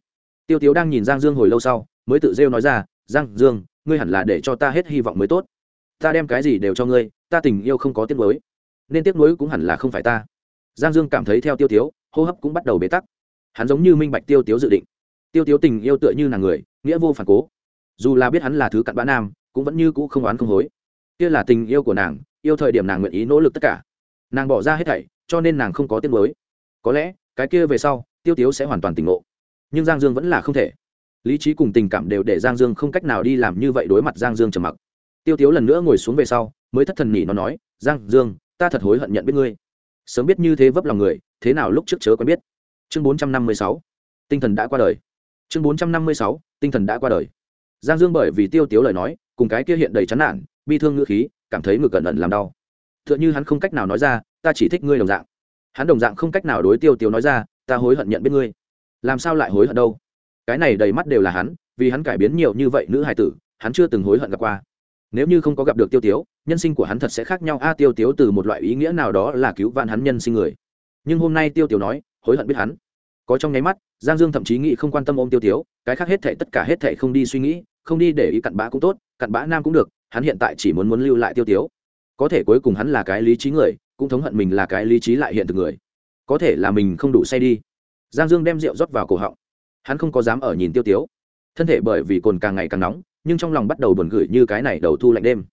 Tiêu tiếu đang nhìn giang dương hồi lâu sau, mới tự rêu nói ra, giang dương, ngươi hẳn là để cho ta hết hy vọng mới tốt. Ta đem cái gì đều cho ngươi, ta tình yêu không có tiếc nuối. Nên tiếc nuối cũng hẳn là không phải ta. Giang dương cảm thấy theo tiêu tiếu, hô hấp cũng bắt đầu bế tắc. Hắn giống như minh bạch tiêu tiếu dự định tiêu tiếu tình yêu tựa như nàng người, nghĩa vô phản cố. Dù là biết hắn là thứ cặn bã nam, cũng vẫn như cũ không oán không hối. Kia là tình yêu của nàng, yêu thời điểm nàng nguyện ý nỗ lực tất cả. Nàng bỏ ra hết thảy, cho nên nàng không có tiếng mới có lẽ, cái kia về sau, tiêu tiếu sẽ hoàn toàn tỉnh ngộ. Nhưng giang dương vẫn là không thể. Lý trí cùng tình cảm đều để giang dương không cách nào đi làm như vậy đối mặt giang dương trầm mặc. Tiêu tiếu lần nữa ngồi xuống về sau, mới thất thần nhỉ nó nói, giang dương, ta thật hối hận nhận biết ngươi. Sớm biết như thế vấp lòng người, thế nào lúc trước chớ quen biết. Chương bốn trăm năm mươi sáu. Tinh thần đã qua đời chương bốn trăm năm mươi sáu, tinh thần đã qua đời. Giang dương bởi vì tiêu tiếu lời nói, cùng cái kia hiện đầy chán nản, bi thương ngữ khí, cảm thấy ngực cẩn ẩn làm đau. T h ư ợ n h ư hắn không cách nào nói ra, ta chỉ thích ngươi đồng dạng. Hắn đồng dạng không cách nào đối tiêu tiếu nói ra, ta hối hận nhận biết ngươi. Làm sao lại hối hận đâu? Cái này đầy mắt đều là hắn, vì hắn cải biến nhiều như vậy nữ hải tử, hắn chưa từng hối hận gặp qua. Nếu như không có gặp được tiêu tiếu, nhân sinh của hắn thật sẽ khác nhau. A, tiêu tiếu từ một loại ý nghĩa nào đó là cứu vạn hắn nhân sinh người. Nhưng hôm nay tiêu tiếu nói, hối hận biết hắn có trong nháy mắt, giang dương thậm chí nghĩ không quan tâm ôm tiêu tiếu, cái khác hết thể tất cả hết thể không đi suy nghĩ, không đi để ý cặn bã cũng tốt, cặn bã nam cũng được, hắn hiện tại chỉ muốn muốn lưu lại tiêu tiếu. Có thể cuối cùng hắn là cái lý trí người, cũng thống hận mình là cái lý trí lại hiện thực người. Có thể là mình không đủ say đi. Giang dương đem rượu rót vào cổ họng. Hắn không có dám ở nhìn tiêu tiếu. Thân thể bởi vì cồn càng ngày càng nóng, nhưng trong lòng bắt đầu buồn gửi như cái này đầu thu lạnh đêm.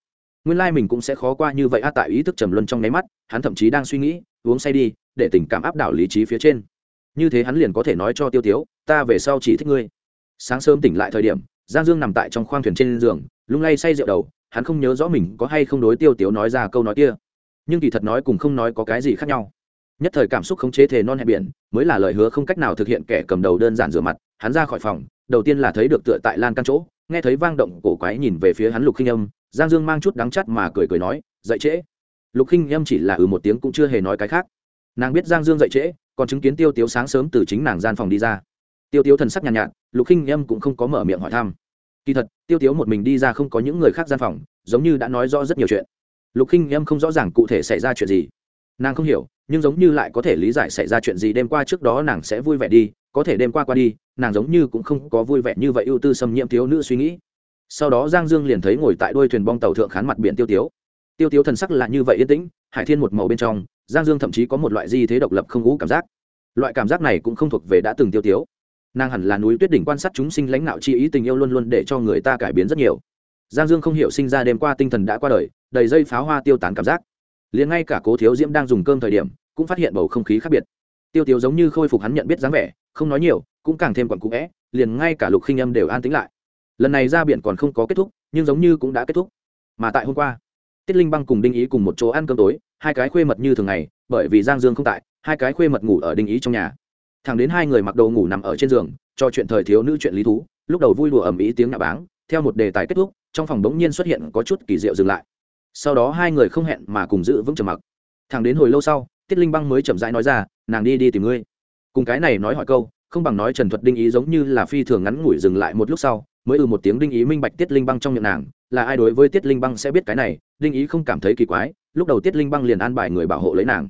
Nguyên lai mình cũng sẽ khó qua như vậy a tại ý thức trầm luân trong nháy mắt, hắn thậm chí đang suy nghĩ, uống say đi, để tình cảm áp đảo lý trí phía trên như thế hắn liền có thể nói cho tiêu tiếu, ta về sau chỉ thích ngươi. Sáng sớm tỉnh lại thời điểm, giang dương nằm tại trong khoang thuyền trên giường, lung lay say rượu đầu, hắn không nhớ rõ mình có hay không đối tiêu tiếu nói ra câu nói kia. Nhưng kỳ thật nói cùng không nói có cái gì khác nhau. Nhất thời cảm xúc khống chế thể non hẹn biển, mới là lời hứa không cách nào thực hiện kẻ cầm đầu đơn giản rửa mặt, hắn ra khỏi phòng, đầu tiên là thấy được tựa tại lan căn chỗ, nghe thấy vang động cổ quái nhìn về phía hắn lục khinh âm, giang dương mang chút đắng chắt mà cười cười nói, dậy trễ. Lục khinh âm chỉ là ừ một tiếng cũng chưa hề nói cái khác nàng biết giang dương dậy trễ còn chứng kiến tiêu tiếu sáng sớm từ chính nàng gian phòng đi ra. Tiêu tiếu thần sắc nhàn nhạt, nhạt lục khinh em cũng không có mở miệng hỏi thăm. Kỳ thật tiêu tiếu một mình đi ra không có những người khác gian phòng giống như đã nói rõ rất nhiều chuyện. Lục khinh em không rõ ràng cụ thể xảy ra chuyện gì. Nàng không hiểu nhưng giống như lại có thể lý giải xảy ra chuyện gì đêm qua trước đó nàng sẽ vui vẻ đi có thể đêm qua qua đi nàng giống như cũng không có vui vẻ như vậy ưu tư xâm nhiễm thiếu nữ suy nghĩ. Sau đó giang dương liền thấy ngồi tại đôi thuyền bong tàu thượng khán mặt biển tiêu tiếu tiêu tiếu thần sắc là như vậy yên tĩnh, hải thiên một màu bên trong, giang dương thậm chí có một loại di thế độc lập không ngũ cảm giác. Loại cảm giác này cũng không thuộc về đã từng tiêu tiếu. Nàng hẳn là núi tuyết đỉnh quan sát chúng sinh lãnh đạo chi ý tình yêu luôn luôn để cho người ta cải biến rất nhiều. Giang dương không hiểu sinh ra đêm qua tinh thần đã qua đời, đầy dây pháo hoa tiêu tán cảm giác. Liền ngay cả cố thiếu diễm đang dùng cơm thời điểm, cũng phát hiện bầu không khí khác biệt. Tiêu tiếu giống như khôi phục hắn nhận biết dáng vẻ, không nói nhiều, cũng càng thêm quặn cũ vẽ, liền ngay cả lục khinh âm đều an tính lại. Lần này ra biển còn không có kết thúc, nhưng giống như cũng đã kết thúc. Mà tại hôm qua tiết linh băng cùng đinh ý cùng một chỗ ăn cơm tối, hai cái khuê mật như thường ngày, bởi vì giang dương không tại, hai cái khuê mật ngủ ở đinh ý trong nhà. Thằng đến hai người mặc đồ ngủ nằm ở trên giường, cho chuyện thời thiếu nữ chuyện lý thú, lúc đầu vui đùa ầm ĩ tiếng nạ báng, theo một đề tài kết thúc, trong phòng bỗng nhiên xuất hiện có chút kỳ diệu dừng lại. Sau đó hai người không hẹn mà cùng giữ vững trầm mặc. Thằng đến hồi lâu sau, tiết linh băng mới chậm rãi nói ra, nàng đi đi tìm ngươi. Cùng cái này nói hỏi câu, không bằng nói trần thuật đinh ý giống như là phi thường ngắn ngủi dừng lại một lúc sau, mới ừ một tiếng đinh ý minh bạch tiết linh băng trong miệng nàng, là ai đối với tiết linh băng sẽ biết cái này đinh ý không cảm thấy kỳ quái, lúc đầu tiết linh băng liền an bài người bảo hộ lấy nàng.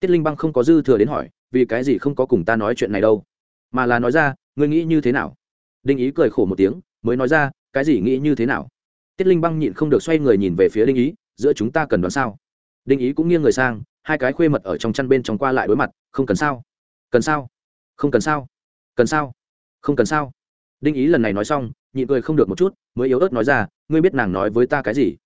Tiết linh băng không có dư thừa đến hỏi, vì cái gì không có cùng ta nói chuyện này đâu? Mà là nói ra, ngươi nghĩ như thế nào? Đinh ý cười khổ một tiếng, mới nói ra, cái gì nghĩ như thế nào? Tiết linh băng nhịn không được xoay người nhìn về phía đinh ý, giữa chúng ta cần đoán sao? Đinh ý cũng nghiêng người sang, hai cái khuê mật ở trong chăn bên trong qua lại đối mặt, không cần sao? Cần sao? Không cần sao? Cần sao? Không cần sao? Đinh ý lần này nói xong, nhịn cười không được một chút, mới yếu ớt nói ra, ngươi biết nàng nói với ta cái gì?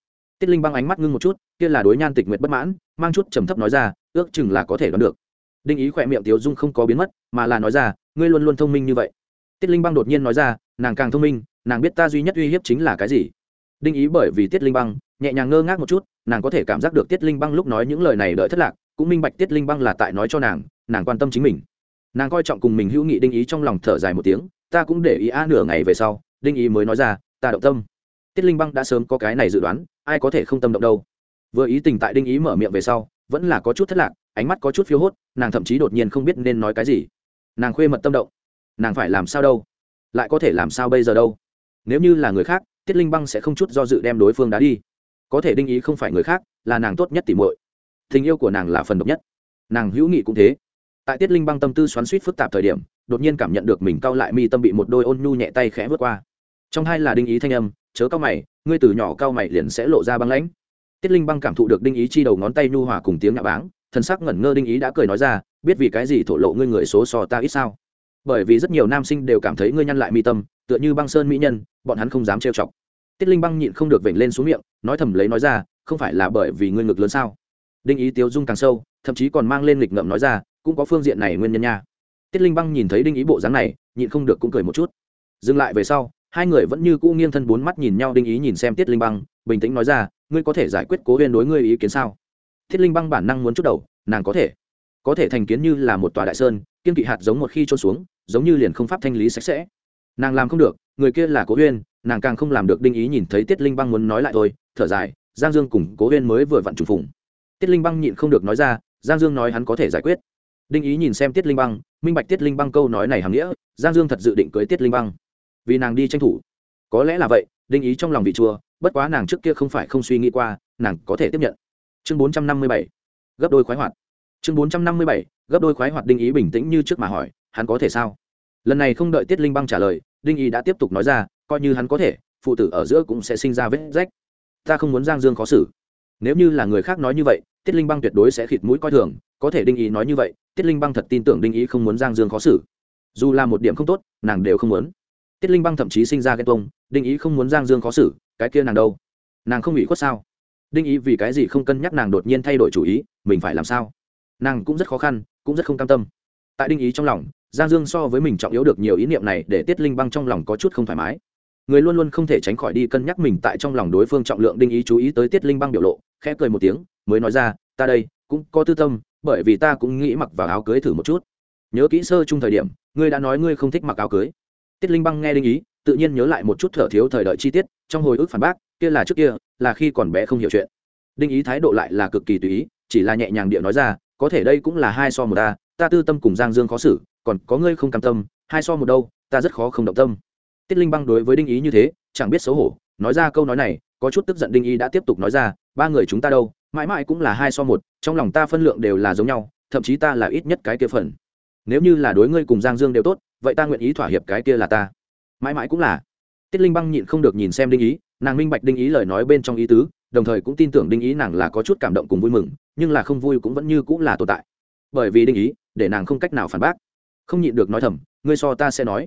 Tiết linh băng ánh mắt ngưng một chút, kia là đối nhan tịch nguyệt bất mãn, mang chút trầm thấp nói ra, ước chừng là có thể đoán được. Đinh ý khỏe miệng tiếu dung không có biến mất, mà là nói ra, ngươi luôn luôn thông minh như vậy. Tiết linh băng đột nhiên nói ra, nàng càng thông minh, nàng biết ta duy nhất uy hiếp chính là cái gì. Đinh ý bởi vì tiết linh băng, nhẹ nhàng ngơ ngác một chút, nàng có thể cảm giác được tiết linh băng lúc nói những lời này đợi thất lạc, cũng minh bạch tiết linh băng là tại nói cho nàng nàng quan tâm chính mình. Nàng coi trọng cùng mình hữu nghị đinh ý trong lòng thở dài một tiếng, ta cũng để ý a nửa ngày về sau, đinh ý mới nói ra, ta động tâm. Tiết linh băng đã sớm có cái này dự đoán ai có thể không tâm động đâu. Vừa ý tình tại đinh ý mở miệng về sau, vẫn là có chút thất lạc, ánh mắt có chút phiếu hốt, nàng thậm chí đột nhiên không biết nên nói cái gì. Nàng khuê mật tâm động. Nàng phải làm sao đâu? Lại có thể làm sao bây giờ đâu? Nếu như là người khác, tiết linh băng sẽ không chút do dự đem đối phương đá đi. Có thể đinh ý không phải người khác, là nàng tốt nhất tỉ mội tình yêu của nàng là phần độc nhất. Nàng hữu nghị cũng thế. Tại tiết linh băng tâm tư xoắn suýt phức tạp thời điểm, đột nhiên cảm nhận được mình cau lại mi tâm bị một đôi ôn nhu nhẹ tay khẽ vượt qua. Trong hai là đinh ý thanh âm chớ cao mày, ngươi từ nhỏ cao mày liền sẽ lộ ra băng lãnh. Tiết linh băng cảm thụ được đinh ý chi đầu ngón tay nhu hòa cùng tiếng ngạ báng thân sắc ngẩn ngơ đinh ý đã cười nói ra, biết vì cái gì thổ lộ ngươi người số so ta ít sao? Bởi vì rất nhiều nam sinh đều cảm thấy ngươi nhăn lại mi tâm, tựa như băng sơn mỹ nhân, bọn hắn không dám trêu chọc. Tiết linh băng nhịn không được vểnh lên xuống miệng, nói thầm lấy nói ra, không phải là bởi vì ngươi ngực lớn sao? Đinh ý tiếu dung càng sâu, thậm chí còn mang lên lịch ngậm nói ra, cũng có phương diện này nguyên nhân nha. Tiết linh băng nhìn thấy đinh ý bộ dáng này, nhịn không được cũng cười một chút. Dừng lại về sau hai người vẫn như cũ nghiêng thân bốn mắt nhìn nhau đinh ý nhìn xem tiết linh băng, bình tĩnh nói ra, ngươi có thể giải quyết cố huyên đối ngươi ý kiến sao? Thiết linh băng bản năng muốn chút đầu, nàng có thể. Có thể thành kiến như là một tòa đại sơn, kiên kỵ hạt giống một khi trôn xuống, giống như liền không pháp thanh lý sạch sẽ. Nàng làm không được, người kia là cố huyên nàng càng không làm được. Đinh ý nhìn thấy tiết linh băng muốn nói lại thôi, thở dài, giang dương cùng cố huyên mới vừa vặn trùng phùng. Tiết linh băng nhịn không được nói ra, giang dương nói hắn có thể giải quyết. Đinh ý nhìn xem tiết linh băng, minh bạch tiết linh băng câu nói này hàm nghĩa, giang dương thật dự định cưới tiết linh băng vì nàng đi tranh thủ. Có lẽ là vậy, đinh ý trong lòng vị chua, bất quá nàng trước kia không phải không suy nghĩ qua, nàng có thể tiếp nhận. Chương bốn trăm năm mươi bảy, gấp đôi khoái hoạt. Chương bốn trăm năm mươi bảy, gấp đôi khoái hoạt đinh ý bình tĩnh như trước mà hỏi, hắn có thể sao? Lần này không đợi tiết linh băng trả lời, đinh ý đã tiếp tục nói ra, coi như hắn có thể, phụ tử ở giữa cũng sẽ sinh ra vết rách. Ta không muốn giang dương khó xử. Nếu như là người khác nói như vậy, tiết linh băng tuyệt đối sẽ khịt mũi coi thường, có thể đinh ý nói như vậy, tiết linh băng thật tin tưởng đinh ý không muốn giang dương khó xử. Dù là một điểm không tốt, nàng đều không muốn tiết linh băng thậm chí sinh ra ghen tuông, đinh ý không muốn giang dương khó xử, cái kia nàng đâu? Nàng không ủy khuất sao? Đinh ý vì cái gì không cân nhắc nàng đột nhiên thay đổi chủ ý, mình phải làm sao? Nàng cũng rất khó khăn, cũng rất không cam tâm. Tại đinh ý trong lòng, giang dương so với mình trọng yếu được nhiều ý niệm này để tiết linh băng trong lòng có chút không thoải mái. Người luôn luôn không thể tránh khỏi đi cân nhắc mình tại trong lòng đối phương trọng lượng đinh ý chú ý tới tiết linh băng biểu lộ, khẽ cười một tiếng, mới nói ra, ta đây, cũng có tư tâm, bởi vì ta cũng nghĩ mặc vào áo cưới thử một chút. Nhớ kỹ sơ chung thời điểm, ngươi đã nói ngươi không thích mặc áo cưới tiết linh băng nghe đinh ý, tự nhiên nhớ lại một chút thở thiếu thời đợi chi tiết, trong hồi ức phản bác, kia là trước kia, là khi còn bé không hiểu chuyện. Đinh ý thái độ lại là cực kỳ tùy ý, chỉ là nhẹ nhàng địa nói ra, có thể đây cũng là hai so một ta ta tư tâm cùng giang dương khó xử, còn có ngươi không cam tâm, hai so một đâu, ta rất khó không động tâm. Tiết linh băng đối với đinh ý như thế, chẳng biết xấu hổ, nói ra câu nói này, có chút tức giận đinh ý đã tiếp tục nói ra, ba người chúng ta đâu, mãi mãi cũng là hai so một, trong lòng ta phân lượng đều là giống nhau, thậm chí ta là ít nhất cái kia phần. Nếu như là đối ngươi cùng giang dương đều tốt vậy ta nguyện ý thỏa hiệp cái kia là ta. Mãi mãi cũng là. Tiết linh băng nhịn không được nhìn xem đinh ý, nàng minh bạch đinh ý lời nói bên trong ý tứ, đồng thời cũng tin tưởng đinh ý nàng là có chút cảm động cùng vui mừng, nhưng là không vui cũng vẫn như cũng là tồn tại. Bởi vì đinh ý, để nàng không cách nào phản bác. Không nhịn được nói thầm, ngươi so ta sẽ nói.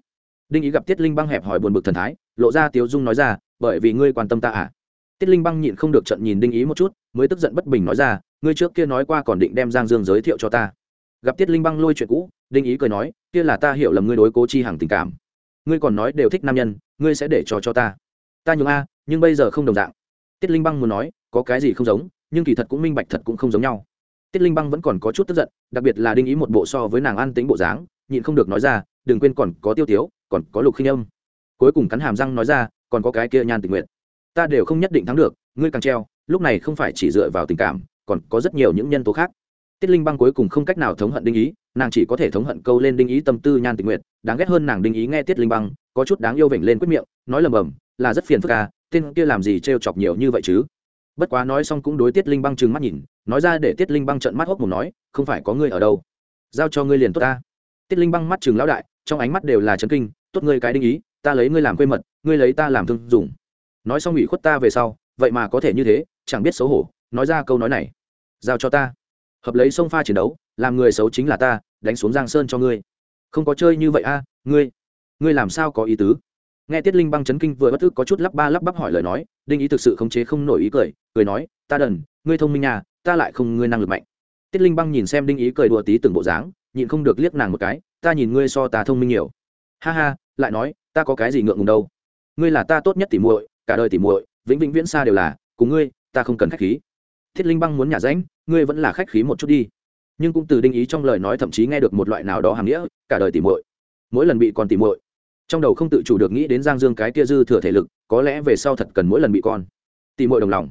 Đinh ý gặp tiết linh băng hẹp hỏi buồn bực thần thái, lộ ra tiếu dung nói ra, bởi vì ngươi quan tâm ta à? Tiết linh băng nhịn không được trận nhìn đinh ý một chút, mới tức giận bất bình nói ra, ngươi trước kia nói qua còn định đem giang dương giới thiệu cho ta. Gặp tiết linh băng lôi chuyện cũ đinh ý cười nói, kia là ta hiểu lầm ngươi đối cố chi hàng tình cảm. Ngươi còn nói đều thích nam nhân, ngươi sẽ để cho cho ta. Ta nhường a, nhưng bây giờ không đồng dạng. Tiết linh băng muốn nói, có cái gì không giống, nhưng kỳ thật cũng minh bạch thật cũng không giống nhau. Tiết linh băng vẫn còn có chút tức giận, đặc biệt là đinh ý một bộ so với nàng ăn tính bộ dáng, nhịn không được nói ra, đừng quên còn có tiêu tiếu, còn có lục khinh âm. Cuối cùng cắn hàm răng nói ra, còn có cái kia nhan tình nguyện ta đều không nhất định thắng được, ngươi càng treo, lúc này không phải chỉ dựa vào tình cảm, còn có rất nhiều những nhân tố khác. Tiết linh băng cuối cùng không cách nào thống hận đinh ý nàng chỉ có thể thống hận câu lên đinh ý tâm tư nhan tình nguyện đáng ghét hơn nàng đinh ý nghe tiết linh băng, có chút đáng yêu vểnh lên quyết miệng, nói lầm bầm, là rất phiền phức à tên kia làm gì t chọc nhiều như vậy chứ? Bất quá nói xong cũng đối tiết linh băng trừng mắt nhìn, nói ra để tiết linh băng trận mắt hốc một nói, không phải có ngươi ở đâu, giao cho ngươi liền tốt ta. Tiết linh băng mắt chừng lão đại, trong ánh mắt đều là chấn kinh, tốt ngươi cái đinh ý, ta lấy ngươi làm quê mật, ngươi lấy ta làm thương dùng. Nói xong ủy khuất ta về sau, vậy mà có thể như thế, chẳng biết xấu hổ. Nói ra câu nói này, giao cho ta hợp lấy sông pha chiến đấu, làm người xấu chính là ta, đánh xuống giang sơn cho ngươi. Không có chơi như vậy a à, ngươi ngươi làm sao có ý tứ? Nghe tiết linh băng chấn kinh vừa bất thức có chút lắp ba lắp bắp hỏi lời nói, đinh ý thực sự khống chế không nổi ý cười cười nói, ta đần, ngươi thông minh nhà ta lại không ngươi năng lực mạnh. Tiết linh băng nhìn xem đinh ý cười đùa tí từng bộ dáng, nhịn không được liếc nàng một cái, ta nhìn ngươi so ta thông minh nhiều. Ha ha, lại nói, ta có cái gì ngượng ngùng đâu? Ngươi là ta tốt nhất tỉ muội, cả đời tỉ muội, vĩnh vĩnh viễn xa đều là, cùng ngươi, ta không cần khách khí thiết linh băng muốn nhả ránh, ngươi vẫn là khách khí một chút đi. Nhưng cũng từ đinh ý trong lời nói thậm chí nghe được một loại nào đó hàm nghĩa, cả đời tìm muội. Mỗi lần bị còn tìm muội, trong đầu không tự chủ được nghĩ đến giang dương cái kia dư thừa thể lực, có lẽ về sau thật cần mỗi lần bị con tìm muội đồng lòng.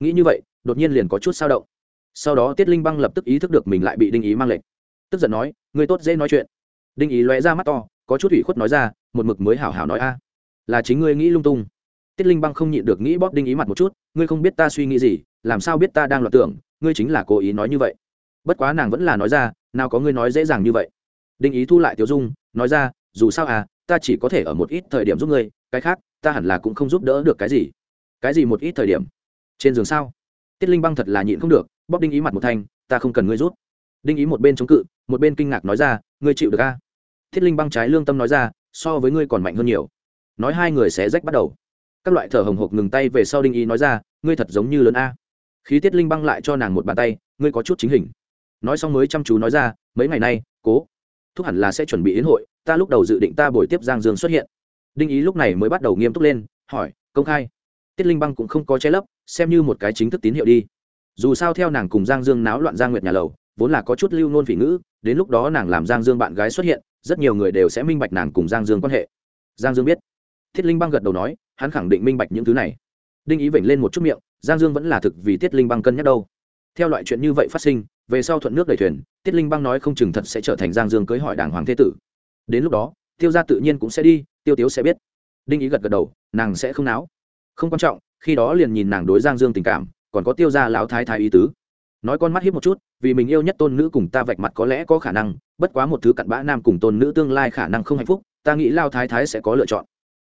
Nghĩ như vậy, đột nhiên liền có chút sao động. Sau đó tiết linh băng lập tức ý thức được mình lại bị đinh ý mang lệnh. Tức giận nói, ngươi tốt dễ nói chuyện. Đinh ý lóe ra mắt to, có chút ủy khuất nói ra, một mực mới hảo hảo nói a, là chính ngươi nghĩ lung tung tiết linh băng không nhịn được nghĩ bóp đinh ý mặt một chút, ngươi không biết ta suy nghĩ gì, làm sao biết ta đang loạt tưởng, ngươi chính là cố ý nói như vậy. Bất quá nàng vẫn là nói ra, nào có ngươi nói dễ dàng như vậy. Đinh ý thu lại Tiểu dung, nói ra, dù sao à ta chỉ có thể ở một ít thời điểm giúp ngươi, cái khác, ta hẳn là cũng không giúp đỡ được cái gì. Cái gì một ít thời điểm? Trên giường sao? Tiết linh băng thật là nhịn không được, bóp đinh ý mặt một thanh, ta không cần ngươi rút đinh ý một bên chống cự, một bên kinh ngạc nói ra, ngươi chịu được a à? thiết linh băng trái lương tâm nói ra, so với ngươi còn mạnh hơn nhiều. Nói hai người sẽ rách bắt đầu các loại thở hồng hộc ngừng tay về sau đinh ý nói ra, ngươi thật giống như lớn a. Khí tiết linh băng lại cho nàng một bàn tay, ngươi có chút chính hình. Nói xong mới chăm chú nói ra, mấy ngày nay, cố, thúc hẳn là sẽ chuẩn bị yến hội, ta lúc đầu dự định ta buổi tiếp giang dương xuất hiện. Đinh ý lúc này mới bắt đầu nghiêm túc lên, hỏi, công khai, tiết linh băng cũng không có che lấp, xem như một cái chính thức tín hiệu đi. Dù sao theo nàng cùng giang dương náo loạn giang nguyệt nhà lầu, vốn là có chút lưu nôn phỉ ngữ, đến lúc đó nàng làm giang dương bạn gái xuất hiện, rất nhiều người đều sẽ minh bạch nàng cùng giang dương quan hệ. Giang dương biết. Thiết linh băng gật đầu nói hắn khẳng định minh bạch những thứ này. Đinh ý vểnh lên một chút miệng, giang dương vẫn là thực vì tiết linh băng cân nhắc đâu. Theo loại chuyện như vậy phát sinh, về sau thuận nước đầy thuyền, tiết linh băng nói không chừng thật sẽ trở thành giang dương cưới hỏi đảng hoàng thế tử. Đến lúc đó, tiêu gia tự nhiên cũng sẽ đi, tiêu tiếu sẽ biết. Đinh ý gật gật đầu, nàng sẽ không náo. Không quan trọng, khi đó liền nhìn nàng đối giang dương tình cảm, còn có tiêu gia lão thái thái ý tứ. Nói con mắt hiếp một chút, vì mình yêu nhất tôn nữ cùng ta vạch mặt có lẽ có khả năng, bất quá một thứ cặn bã nam cùng tôn nữ tương lai khả năng không hạnh phúc, ta nghĩ lao thái thái sẽ có lựa chọn.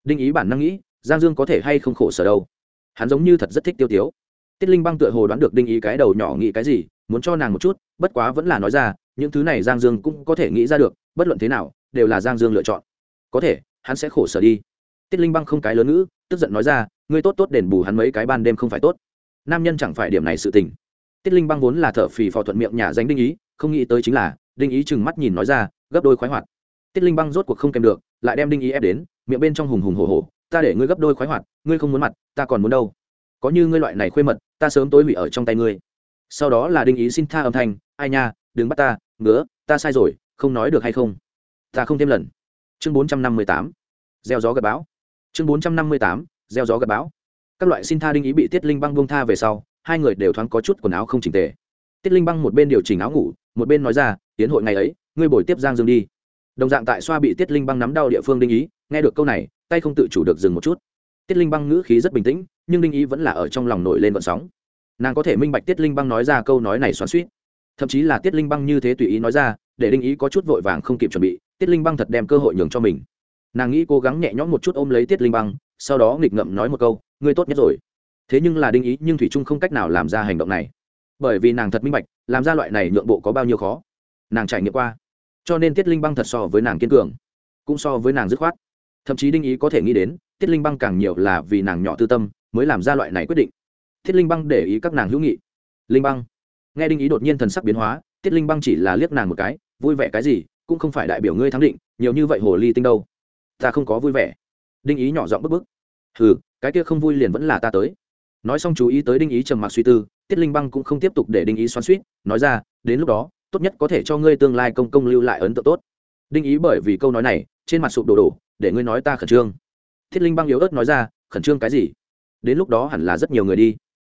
Đinh ý bản năng nghĩ giang dương có thể hay không khổ sở đâu. Hắn giống như thật rất thích tiêu tiếu. Tiết linh băng tựa hồ đoán được đinh ý cái đầu nhỏ nghĩ cái gì, muốn cho nàng một chút, bất quá vẫn là nói ra, những thứ này giang dương cũng có thể nghĩ ra được, bất luận thế nào, đều là giang dương lựa chọn. Có thể, hắn sẽ khổ sở đi. Tiết linh băng không cái lớn ngữ, tức giận nói ra, ngươi tốt tốt đền bù hắn mấy cái ban đêm không phải tốt. Nam nhân chẳng phải điểm này sự tình. Tiết linh băng vốn là thợ phì phò thuận miệng nhà danh đinh ý, không nghĩ tới chính là, đinh ý chừng mắt nhìn nói ra, gấp đôi khoái hoạt. Tiết linh băng rốt cuộc không kèm được, lại đem đinh ý ép đến, miệng bên trong hùng hùng hổ hổ ta để ngươi gấp đôi khoái hoạt, ngươi không muốn mặt, ta còn muốn đâu. Có như ngươi loại này khuê mật, ta sớm tối hủy ở trong tay ngươi. Sau đó là đinh ý xin tha âm thanh, ai nha, đừng bắt ta, ngứa, ta sai rồi, không nói được hay không? Ta không thêm lần. Chương bốn trăm năm mươi tám, gieo gió gặp bão. Chương bốn trăm năm mươi tám, gieo gió gặp bão. Các loại xin tha đinh ý bị tiết linh băng bông tha về sau, hai người đều thoáng có chút quần áo không chỉnh tề. Tiết linh băng một bên điều chỉnh áo ngủ, một bên nói ra, tiến hội ngày ấy, ngươi bồi tiếp giang dương đi. Đồng dạng tại xoa bị tiết linh băng nắm đau địa phương đinh ý, nghe được câu này tay không tự chủ được dừng một chút. Tiết linh băng ngữ khí rất bình tĩnh, nhưng đinh ý vẫn là ở trong lòng nổi lên vận sóng. Nàng có thể minh bạch tiết linh băng nói ra câu nói này xoắn suýt thậm chí là tiết linh băng như thế tùy ý nói ra, để đinh ý có chút vội vàng không kịp chuẩn bị, tiết linh băng thật đem cơ hội nhường cho mình. Nàng nghĩ cố gắng nhẹ nhõm một chút ôm lấy tiết linh băng, sau đó nghịch ngậm nói một câu, ngươi tốt nhất rồi. Thế nhưng là đinh ý nhưng thủy trung không cách nào làm ra hành động này. Bởi vì nàng thật minh bạch, làm ra loại này nhượng bộ có bao nhiêu khó. Nàng trải nghiệm qua. Cho nên tiết linh băng thật so với nàng kiên cường, cũng so với nàng dứt khoát thậm chí đinh ý có thể nghĩ đến, tiết linh băng càng nhiều là vì nàng nhỏ tư tâm mới làm ra loại này quyết định. Thiết linh băng để ý các nàng hữu nghị. Linh băng. Nghe đinh ý đột nhiên thần sắc biến hóa, tiết linh băng chỉ là liếc nàng một cái, vui vẻ cái gì, cũng không phải đại biểu ngươi thắng định, nhiều như vậy hồ ly tinh đâu. Ta không có vui vẻ. Đinh ý nhỏ giọng bức bức. Ừ cái kia không vui liền vẫn là ta tới. Nói xong chú ý tới đinh ý trầm mặc suy tư, tiết linh băng cũng không tiếp tục để đinh ý xoắn suýt nói ra, đến lúc đó, tốt nhất có thể cho ngươi tương lai công công lưu lại ấn tượng tốt. Đinh ý bởi vì câu nói này trên mặt sụp đổ đổ, để ngươi nói ta khẩn trương. Thiết linh băng yếu ớt nói ra, khẩn trương cái gì? Đến lúc đó hẳn là rất nhiều người đi.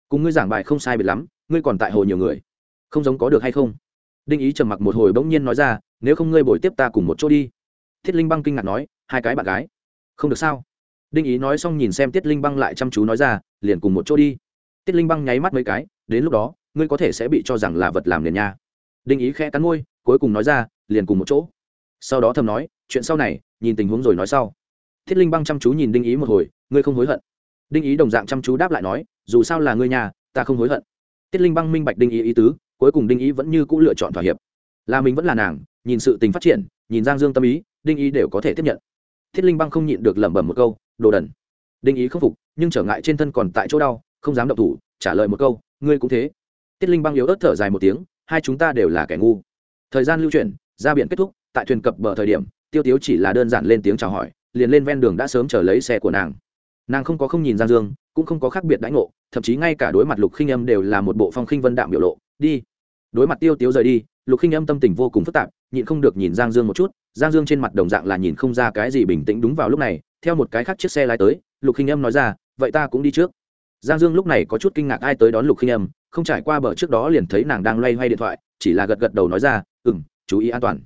Cùng ngươi giảng bài không sai biệt lắm, ngươi còn tại hồ nhiều người. Không giống có được hay không? Đinh ý trầm mặc một hồi bỗng nhiên nói ra, nếu không ngươi bồi tiếp ta cùng một chỗ đi. Thiết linh băng kinh ngạc nói, hai cái bạn gái. Không được sao? Đinh ý nói xong nhìn xem tiết linh băng lại chăm chú nói ra, liền cùng một chỗ đi. Tiết linh băng nháy mắt mấy cái, đến lúc đó, ngươi có thể sẽ bị cho rằng là vật làm nền nha. Đinh ý khẽ cắn môi, cuối cùng nói ra, liền cùng một chỗ sau đó thầm nói, chuyện sau này, nhìn tình huống rồi nói sau. Thiết linh băng chăm chú nhìn đinh ý một hồi, ngươi không hối hận? Đinh ý đồng dạng chăm chú đáp lại nói, dù sao là ngươi nhà, ta không hối hận. Tiết linh băng minh bạch đinh ý ý tứ, cuối cùng đinh ý vẫn như c ũ lựa chọn thỏa hiệp. Là mình vẫn là nàng, nhìn sự tình phát triển, nhìn giang dương tâm ý, đinh ý đều có thể tiếp nhận. Thiết linh băng không nhịn được lẩm bẩm một câu, đồ đần. Đinh ý không phục, nhưng trở ngại trên thân còn tại chỗ đau, không dám động thủ, trả lời một câu, ngươi cũng thế. Tiết linh băng yếu ớt thở dài một tiếng, hai chúng ta đều là kẻ ngu. Thời gian lưu chuyển, ra biển kết thúc tại thuyền cập bờ thời điểm, tiêu tiếu chỉ là đơn giản lên tiếng chào hỏi, liền lên ven đường đã sớm chờ lấy xe của nàng. Nàng không có không nhìn giang dương, cũng không có khác biệt đãi ngộ, thậm chí ngay cả đối mặt lục khinh âm đều là một bộ phong khinh vân đạm biểu lộ, đi. Đối mặt tiêu tiếu rời đi, lục khinh âm tâm tình vô cùng phức tạp, nhịn không được nhìn giang dương một chút, giang dương trên mặt đồng dạng là nhìn không ra cái gì bình tĩnh đúng vào lúc này, theo một cái khác chiếc xe lái tới, lục khinh âm nói ra, vậy ta cũng đi trước. Giang dương lúc này có chút kinh ngạc ai tới đón lục khinh âm, không trải qua bờ trước đó liền thấy nàng đang loay hoay điện thoại, chỉ là gật gật đầu nói ra ừ m chú ý an toàn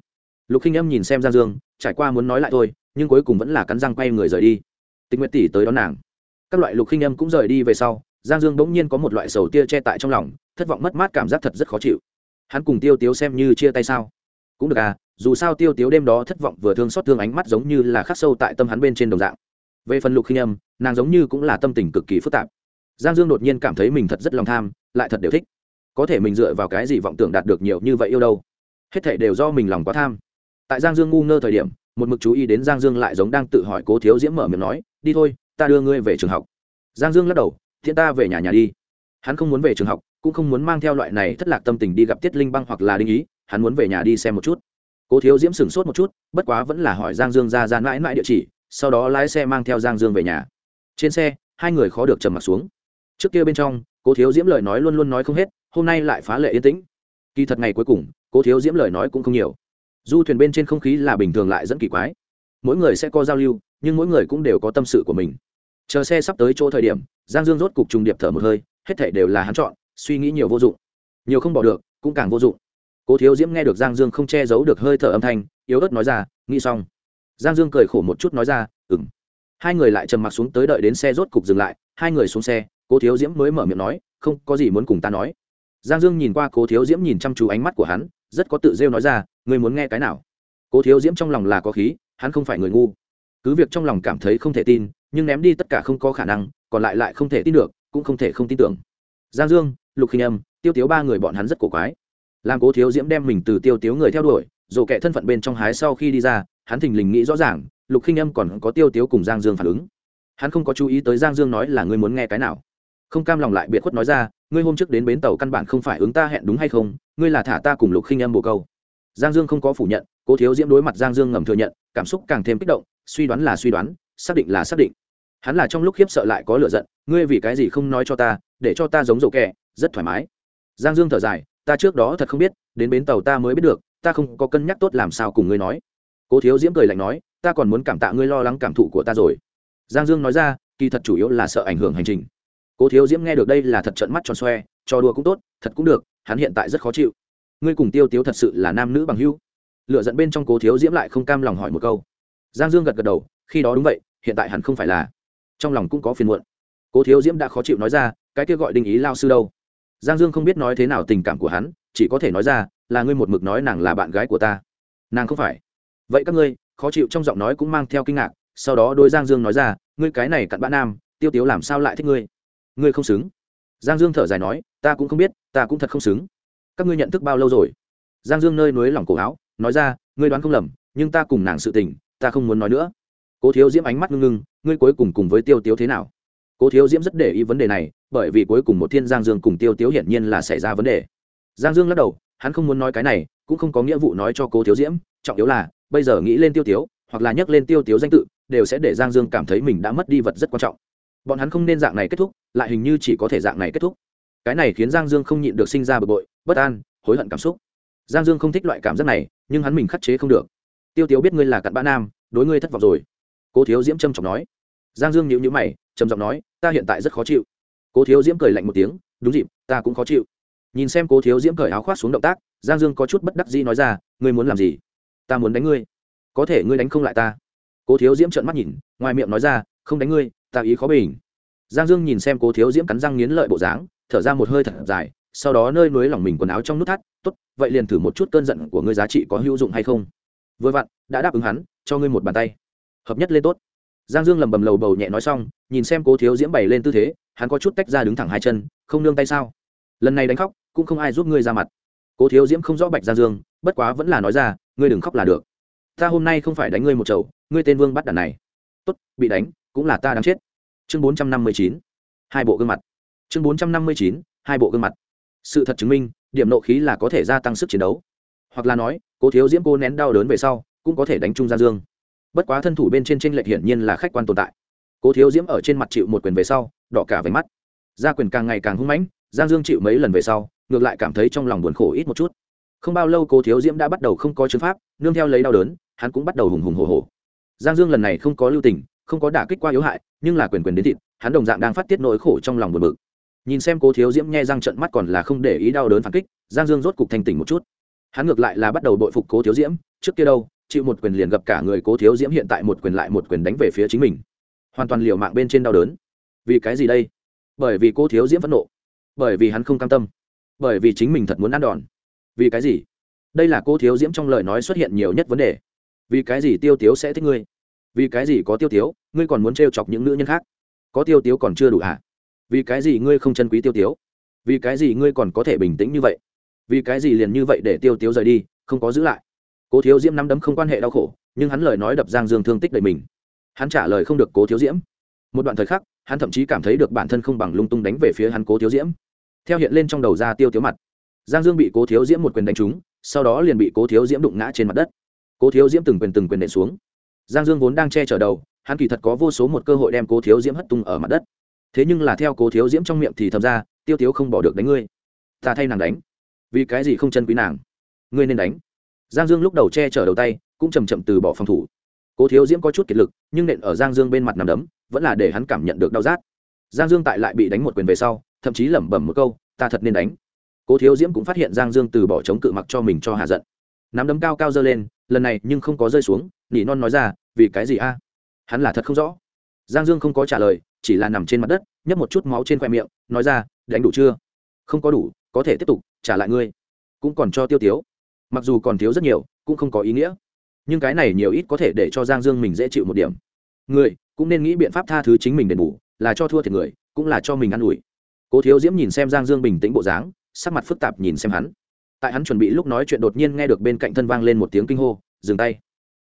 lục khinh âm nhìn xem giang dương, trải qua muốn nói lại thôi, nhưng cuối cùng vẫn là cắn răng quay người rời đi. Tình nguyệt tỷ tới đón nàng. Các loại lục khinh âm cũng rời đi về sau, giang dương bỗng nhiên có một loại sầu tia che tại trong lòng, thất vọng mất mát cảm giác thật rất khó chịu. Hắn cùng tiêu tiếu xem như chia tay sao? Cũng được à dù sao tiêu tiếu đêm đó thất vọng vừa thương xót thương ánh mắt giống như là khắc sâu tại tâm hắn bên trên đồng dạng. Về phần lục khinh âm, nàng giống như cũng là tâm tình cực kỳ phức tạp. Giang dương đột nhiên cảm thấy mình thật rất lòng tham, lại thật đều thích. Có thể mình dựa vào cái gì vọng tưởng đạt được nhiều như vậy yêu đâu? Hết thể đều do mình lòng quá tham tại giang dương ngu ngơ thời điểm, một mực chú ý đến giang dương lại giống đang tự hỏi cố thiếu diễm mở miệng nói, đi thôi, ta đưa ngươi về trường học. Giang dương lắc đầu, thiện ta về nhà nhà đi. Hắn không muốn về trường học, cũng không muốn mang theo loại này thất lạc tâm tình đi gặp tiết linh băng hoặc là đinh ý, hắn muốn về nhà đi xem một chút. Cố thiếu diễm sửng sốt một chút, bất quá vẫn là hỏi giang dương ra ra mãi mãi địa chỉ, sau đó lái xe mang theo giang dương về nhà. Trên xe, hai người khó được trầm m ặ t xuống. Trước kia bên trong, cố thiếu diễm lời nói luôn luôn nói không hết, hôm nay lại phá lệ yên tĩnh. Kỳ thật ngày cuối cùng, cố thiếu diễm lời nói cũng không nhiều du thuyền bên trên không khí là bình thường lại dẫn kỳ quái. Mỗi người sẽ có giao lưu, nhưng mỗi người cũng đều có tâm sự của mình. Chờ xe sắp tới chỗ thời điểm, giang dương rốt cục trùng điệp thở một hơi, hết thể đều là hắn chọn, suy nghĩ nhiều vô dụng. Nhiều không bỏ được, cũng càng vô dụng. Cố thiếu diễm nghe được giang dương không che giấu được hơi thở âm thanh, yếu ớt nói ra, nghĩ xong. Giang dương cười khổ một chút nói ra ừng hai người lại trầm mặc xuống tới đợi đến xe rốt cục dừng lại, hai người xuống xe, cố thiếu diễm mới mở miệng nói, không có gì muốn cùng ta nói. Giang dương nhìn qua cố thiếu diễm nhìn chăm chú ánh mắt của hắn rất có tự rêu nói ra, ngươi muốn nghe cái nào? Cố thiếu diễm trong lòng là có khí, hắn không phải người ngu. Cứ việc trong lòng cảm thấy không thể tin, nhưng ném đi tất cả không có khả năng, còn lại lại không thể tin được, cũng không thể không tin tưởng. Giang dương, lục khinh âm, tiêu tiếu ba người bọn hắn rất cổ quái. Làm cố thiếu diễm đem mình từ tiêu tiếu người theo đuổi, dù kệ thân phận bên trong hái sau khi đi ra, hắn thình lình nghĩ rõ ràng, lục khinh âm còn có tiêu tiếu cùng giang dương phản ứng. Hắn không có chú ý tới giang dương nói là ngươi muốn nghe cái nào không cam lòng lại biệt khuất nói ra, ngươi hôm trước đến bến tàu căn bản không phải ứng ta hẹn đúng hay không, ngươi là thả ta cùng lục khinh em bồ câu. Giang dương không có phủ nhận, cố thiếu diễm đối mặt giang dương ngầm thừa nhận, cảm xúc càng thêm kích động, suy đoán là suy đoán, xác định là xác định. Hắn là trong lúc khiếp sợ lại có lựa giận, ngươi vì cái gì không nói cho ta, để cho ta giống dầu kẹ rất thoải mái. Giang dương thở dài, ta trước đó thật không biết, đến bến tàu ta mới biết được, ta không có cân nhắc tốt làm sao cùng ngươi nói. Cố thiếu diễm cười lạnh nói, ta còn muốn cảm tạ ngươi lo lắng cảm thụ của ta rồi. Giang dương nói ra, kỳ thật chủ yếu là sợ ảnh hưởng hành trình cố thiếu diễm nghe được đây là thật trận mắt tròn xoe, cho đùa cũng tốt, thật cũng được, hắn hiện tại rất khó chịu. Ngươi cùng tiêu tiếu thật sự là nam nữ bằng hưu lựa dẫn bên trong cố thiếu diễm lại không cam lòng hỏi một câu. Giang dương gật gật đầu, khi đó đúng vậy, hiện tại hẳn không phải là. Trong lòng cũng có phiền muộn. Cố thiếu diễm đã khó chịu nói ra, cái kia gọi đình ý lao sư đâu? Giang dương không biết nói thế nào tình cảm của hắn, chỉ có thể nói ra, là ngươi một mực nói nàng là bạn gái của ta. Nàng không phải. Vậy các ngươi, khó chịu trong giọng nói cũng mang theo kinh ngạc, sau đó đôi giang dương nói ra, ngươi cái này cặn bã nam, tiêu tiếu làm sao lại thích ngươi? Ngươi không xứng. Giang dương thở dài nói, ta cũng không biết, ta cũng thật không xứng. Các ngươi nhận thức bao lâu rồi? Giang dương nơi núi lỏng cổ áo, nói ra, ngươi đoán không lầm, nhưng ta cùng nàng sự tình, ta không muốn nói nữa. Cố thiếu diễm ánh mắt ngưng ngưng, ngươi cuối cùng cùng với tiêu tiếu thế nào? Cố thiếu diễm rất để ý vấn đề này, bởi vì cuối cùng một thiên giang dương cùng tiêu tiếu hiển nhiên là xảy ra vấn đề. Giang dương lắc đầu, hắn không muốn nói cái này, cũng không có nghĩa vụ nói cho cố thiếu diễm, trọng yếu là, bây giờ nghĩ lên tiêu tiếu, hoặc là nhắc lên tiêu tiếu danh tự, đều sẽ để giang dương cảm thấy mình đã mất đi vật rất quan trọng bọn hắn không nên dạng này kết thúc, lại hình như chỉ có thể dạng này kết thúc. Cái này khiến giang dương không nhịn được sinh ra bực bội, bất an, hối hận cảm xúc. Giang dương không thích loại cảm giác này, nhưng hắn mình khắc chế không được. Tiêu tiếu biết ngươi là cặn bã nam, đối ngươi thất vọng rồi. Cố thiếu diễm trầm trọng nói. Giang dương nhịu nhữ mày, trầm giọng nói, ta hiện tại rất khó chịu. Cố thiếu diễm cười lạnh một tiếng, đúng dịp, ta cũng khó chịu. Nhìn xem cố thiếu diễm cởi áo khoác xuống động tác, giang dương có chút bất đắc dĩ nói ra, ngươi muốn làm gì? Ta muốn đánh ngươi. Có thể ngươi đánh không lại ta. Cố thiếu diễm trợn mắt nhìn, ngoài miệng nói ra, không đánh ngươi ta ý khó bình. Giang dương nhìn xem cố thiếu diễm cắn răng nghiến lợi bộ dáng, thở ra một hơi thật dài, sau đó nơi núi lỏng mình quần áo trong nút thắt, tốt, vậy liền thử một chút cơn giận của ngươi giá trị có hữu dụng hay không? Vừa vặn, đã đáp ứng hắn, cho ngươi một bàn tay. Hợp nhất lên tốt. Giang dương lầm bầm lầu bầu nhẹ nói xong, nhìn xem cố thiếu diễm bày lên tư thế, hắn có chút tách ra đứng thẳng hai chân, không nương tay sao? Lần này đánh khóc, cũng không ai giúp ngươi ra mặt. Cố thiếu diễm không rõ bạch giang dương, bất quá vẫn là nói ra, ngươi đừng khóc là được. Ta hôm nay không phải đánh ngươi một chầu, ngươi tên vương bắt đàn này. Tốt, bị đánh, cũng là ta đáng chết chương bốn trăm năm mươi chín, hai bộ gương mặt. Chương bốn trăm năm mươi chín, hai bộ gương mặt. Sự thật chứng minh, điểm nộ khí là có thể gia tăng sức chiến đấu. Hoặc là nói, cố thiếu diễm cô nén đau đớn về sau, cũng có thể đánh trung gian dương. Bất quá thân thủ bên trên trên lệch hiển nhiên là khách quan tồn tại. Cố thiếu diễm ở trên mặt chịu một quyền về sau, đỏ cả về mắt. Gia quyền càng ngày càng hung mãnh, giang dương chịu mấy lần về sau, ngược lại cảm thấy trong lòng buồn khổ ít một chút. Không bao lâu cố thiếu diễm đã bắt đầu không có chứng pháp, nương theo lấy đau đớn, hắn cũng bắt đầu hùng hùng hồ hồ giang dương lần này không có lưu tình không có đả kích qua yếu hại, nhưng là quyền quyền đến thịt, hắn đồng dạng đang phát tiết nỗi khổ trong lòng buồn bực. Nhìn xem cố thiếu diễm nghe răng trận mắt còn là không để ý đau đớn phản kích, giang dương rốt cục thành tỉnh một chút. Hắn ngược lại là bắt đầu bội phục cố thiếu diễm, trước kia đâu, chịu một quyền liền gặp cả người cố thiếu diễm hiện tại một quyền lại một quyền đánh về phía chính mình. Hoàn toàn liều mạng bên trên đau đớn. Vì cái gì đây? Bởi vì cố thiếu diễm phẫn nộ. Bởi vì hắn không cam tâm. Bởi vì chính mình thật muốn ăn đòn. Vì cái gì? Đây là Cố thiếu diễm trong lời nói xuất hiện nhiều nhất vấn đề. Vì cái gì tiêu tiếu sẽ thích ngươi? Vì cái gì có tiêu tiếu, ngươi còn muốn trêu chọc những nữ nhân khác? Có tiêu tiếu còn chưa đủ hả? Vì cái gì ngươi không chân quý tiêu tiếu? Vì cái gì ngươi còn có thể bình tĩnh như vậy? Vì cái gì liền như vậy để tiêu tiếu rời đi, không có giữ lại? Cố thiếu diễm nắm đấm không quan hệ đau khổ, nhưng hắn lời nói đập giang dương thương tích đầy mình. Hắn trả lời không được cố thiếu diễm. Một đoạn thời khắc, hắn thậm chí cảm thấy được bản thân không bằng lung tung đánh về phía hắn cố thiếu diễm. Theo hiện lên trong đầu ra tiêu tiếu mặt, giang dương bị cố thiếu diễm một quyền đánh trúng, sau đó liền bị cố thiếu diễm đụng ngã trên mặt đất. Cố thiếu diễm từng quyền từng quyền đệ xuống giang dương vốn đang che chở đầu, hắn kỳ thật có vô số một cơ hội đem cố thiếu diễm hất tung ở mặt đất. Thế nhưng là theo cố thiếu diễm trong miệng thì thầm ra, tiêu tiếu không bỏ được đánh ngươi. Ta thay nàng đánh. Vì cái gì không chân quý nàng? Ngươi nên đánh. Giang dương lúc đầu che chở đầu tay, cũng chầm chậm từ bỏ phòng thủ. Cố thiếu diễm có chút kiệt lực, nhưng nện ở giang dương bên mặt nằm đấm, vẫn là để hắn cảm nhận được đau rát. Giang dương tại lại bị đánh một quyền về sau, thậm chí lẩm bẩm một câu, ta thật nên đánh. Cố thiếu diễm cũng phát hiện giang dương từ bỏ chống cự mặc cho mình cho hạ giận nắm đấm cao cao dơ lên, lần này nhưng không có rơi xuống, nỉ non nói ra, vì cái gì a? Hắn là thật không rõ. Giang dương không có trả lời, chỉ là nằm trên mặt đất, nhấp một chút máu trên khoe miệng, nói ra, đánh đủ chưa? Không có đủ, có thể tiếp tục, trả lại ngươi. Cũng còn cho tiêu tiếu. Mặc dù còn thiếu rất nhiều, cũng không có ý nghĩa. Nhưng cái này nhiều ít có thể để cho giang dương mình dễ chịu một điểm. Người cũng nên nghĩ biện pháp tha thứ chính mình đền bù, là cho thua thiệt người, cũng là cho mình ă n ủi. Cố thiếu diễm nhìn xem giang dương bình tĩnh bộ dáng, sắc mặt phức tạp nhìn xem hắn tại hắn chuẩn bị lúc nói chuyện đột nhiên nghe được bên cạnh thân vang lên một tiếng kinh hô, dừng tay.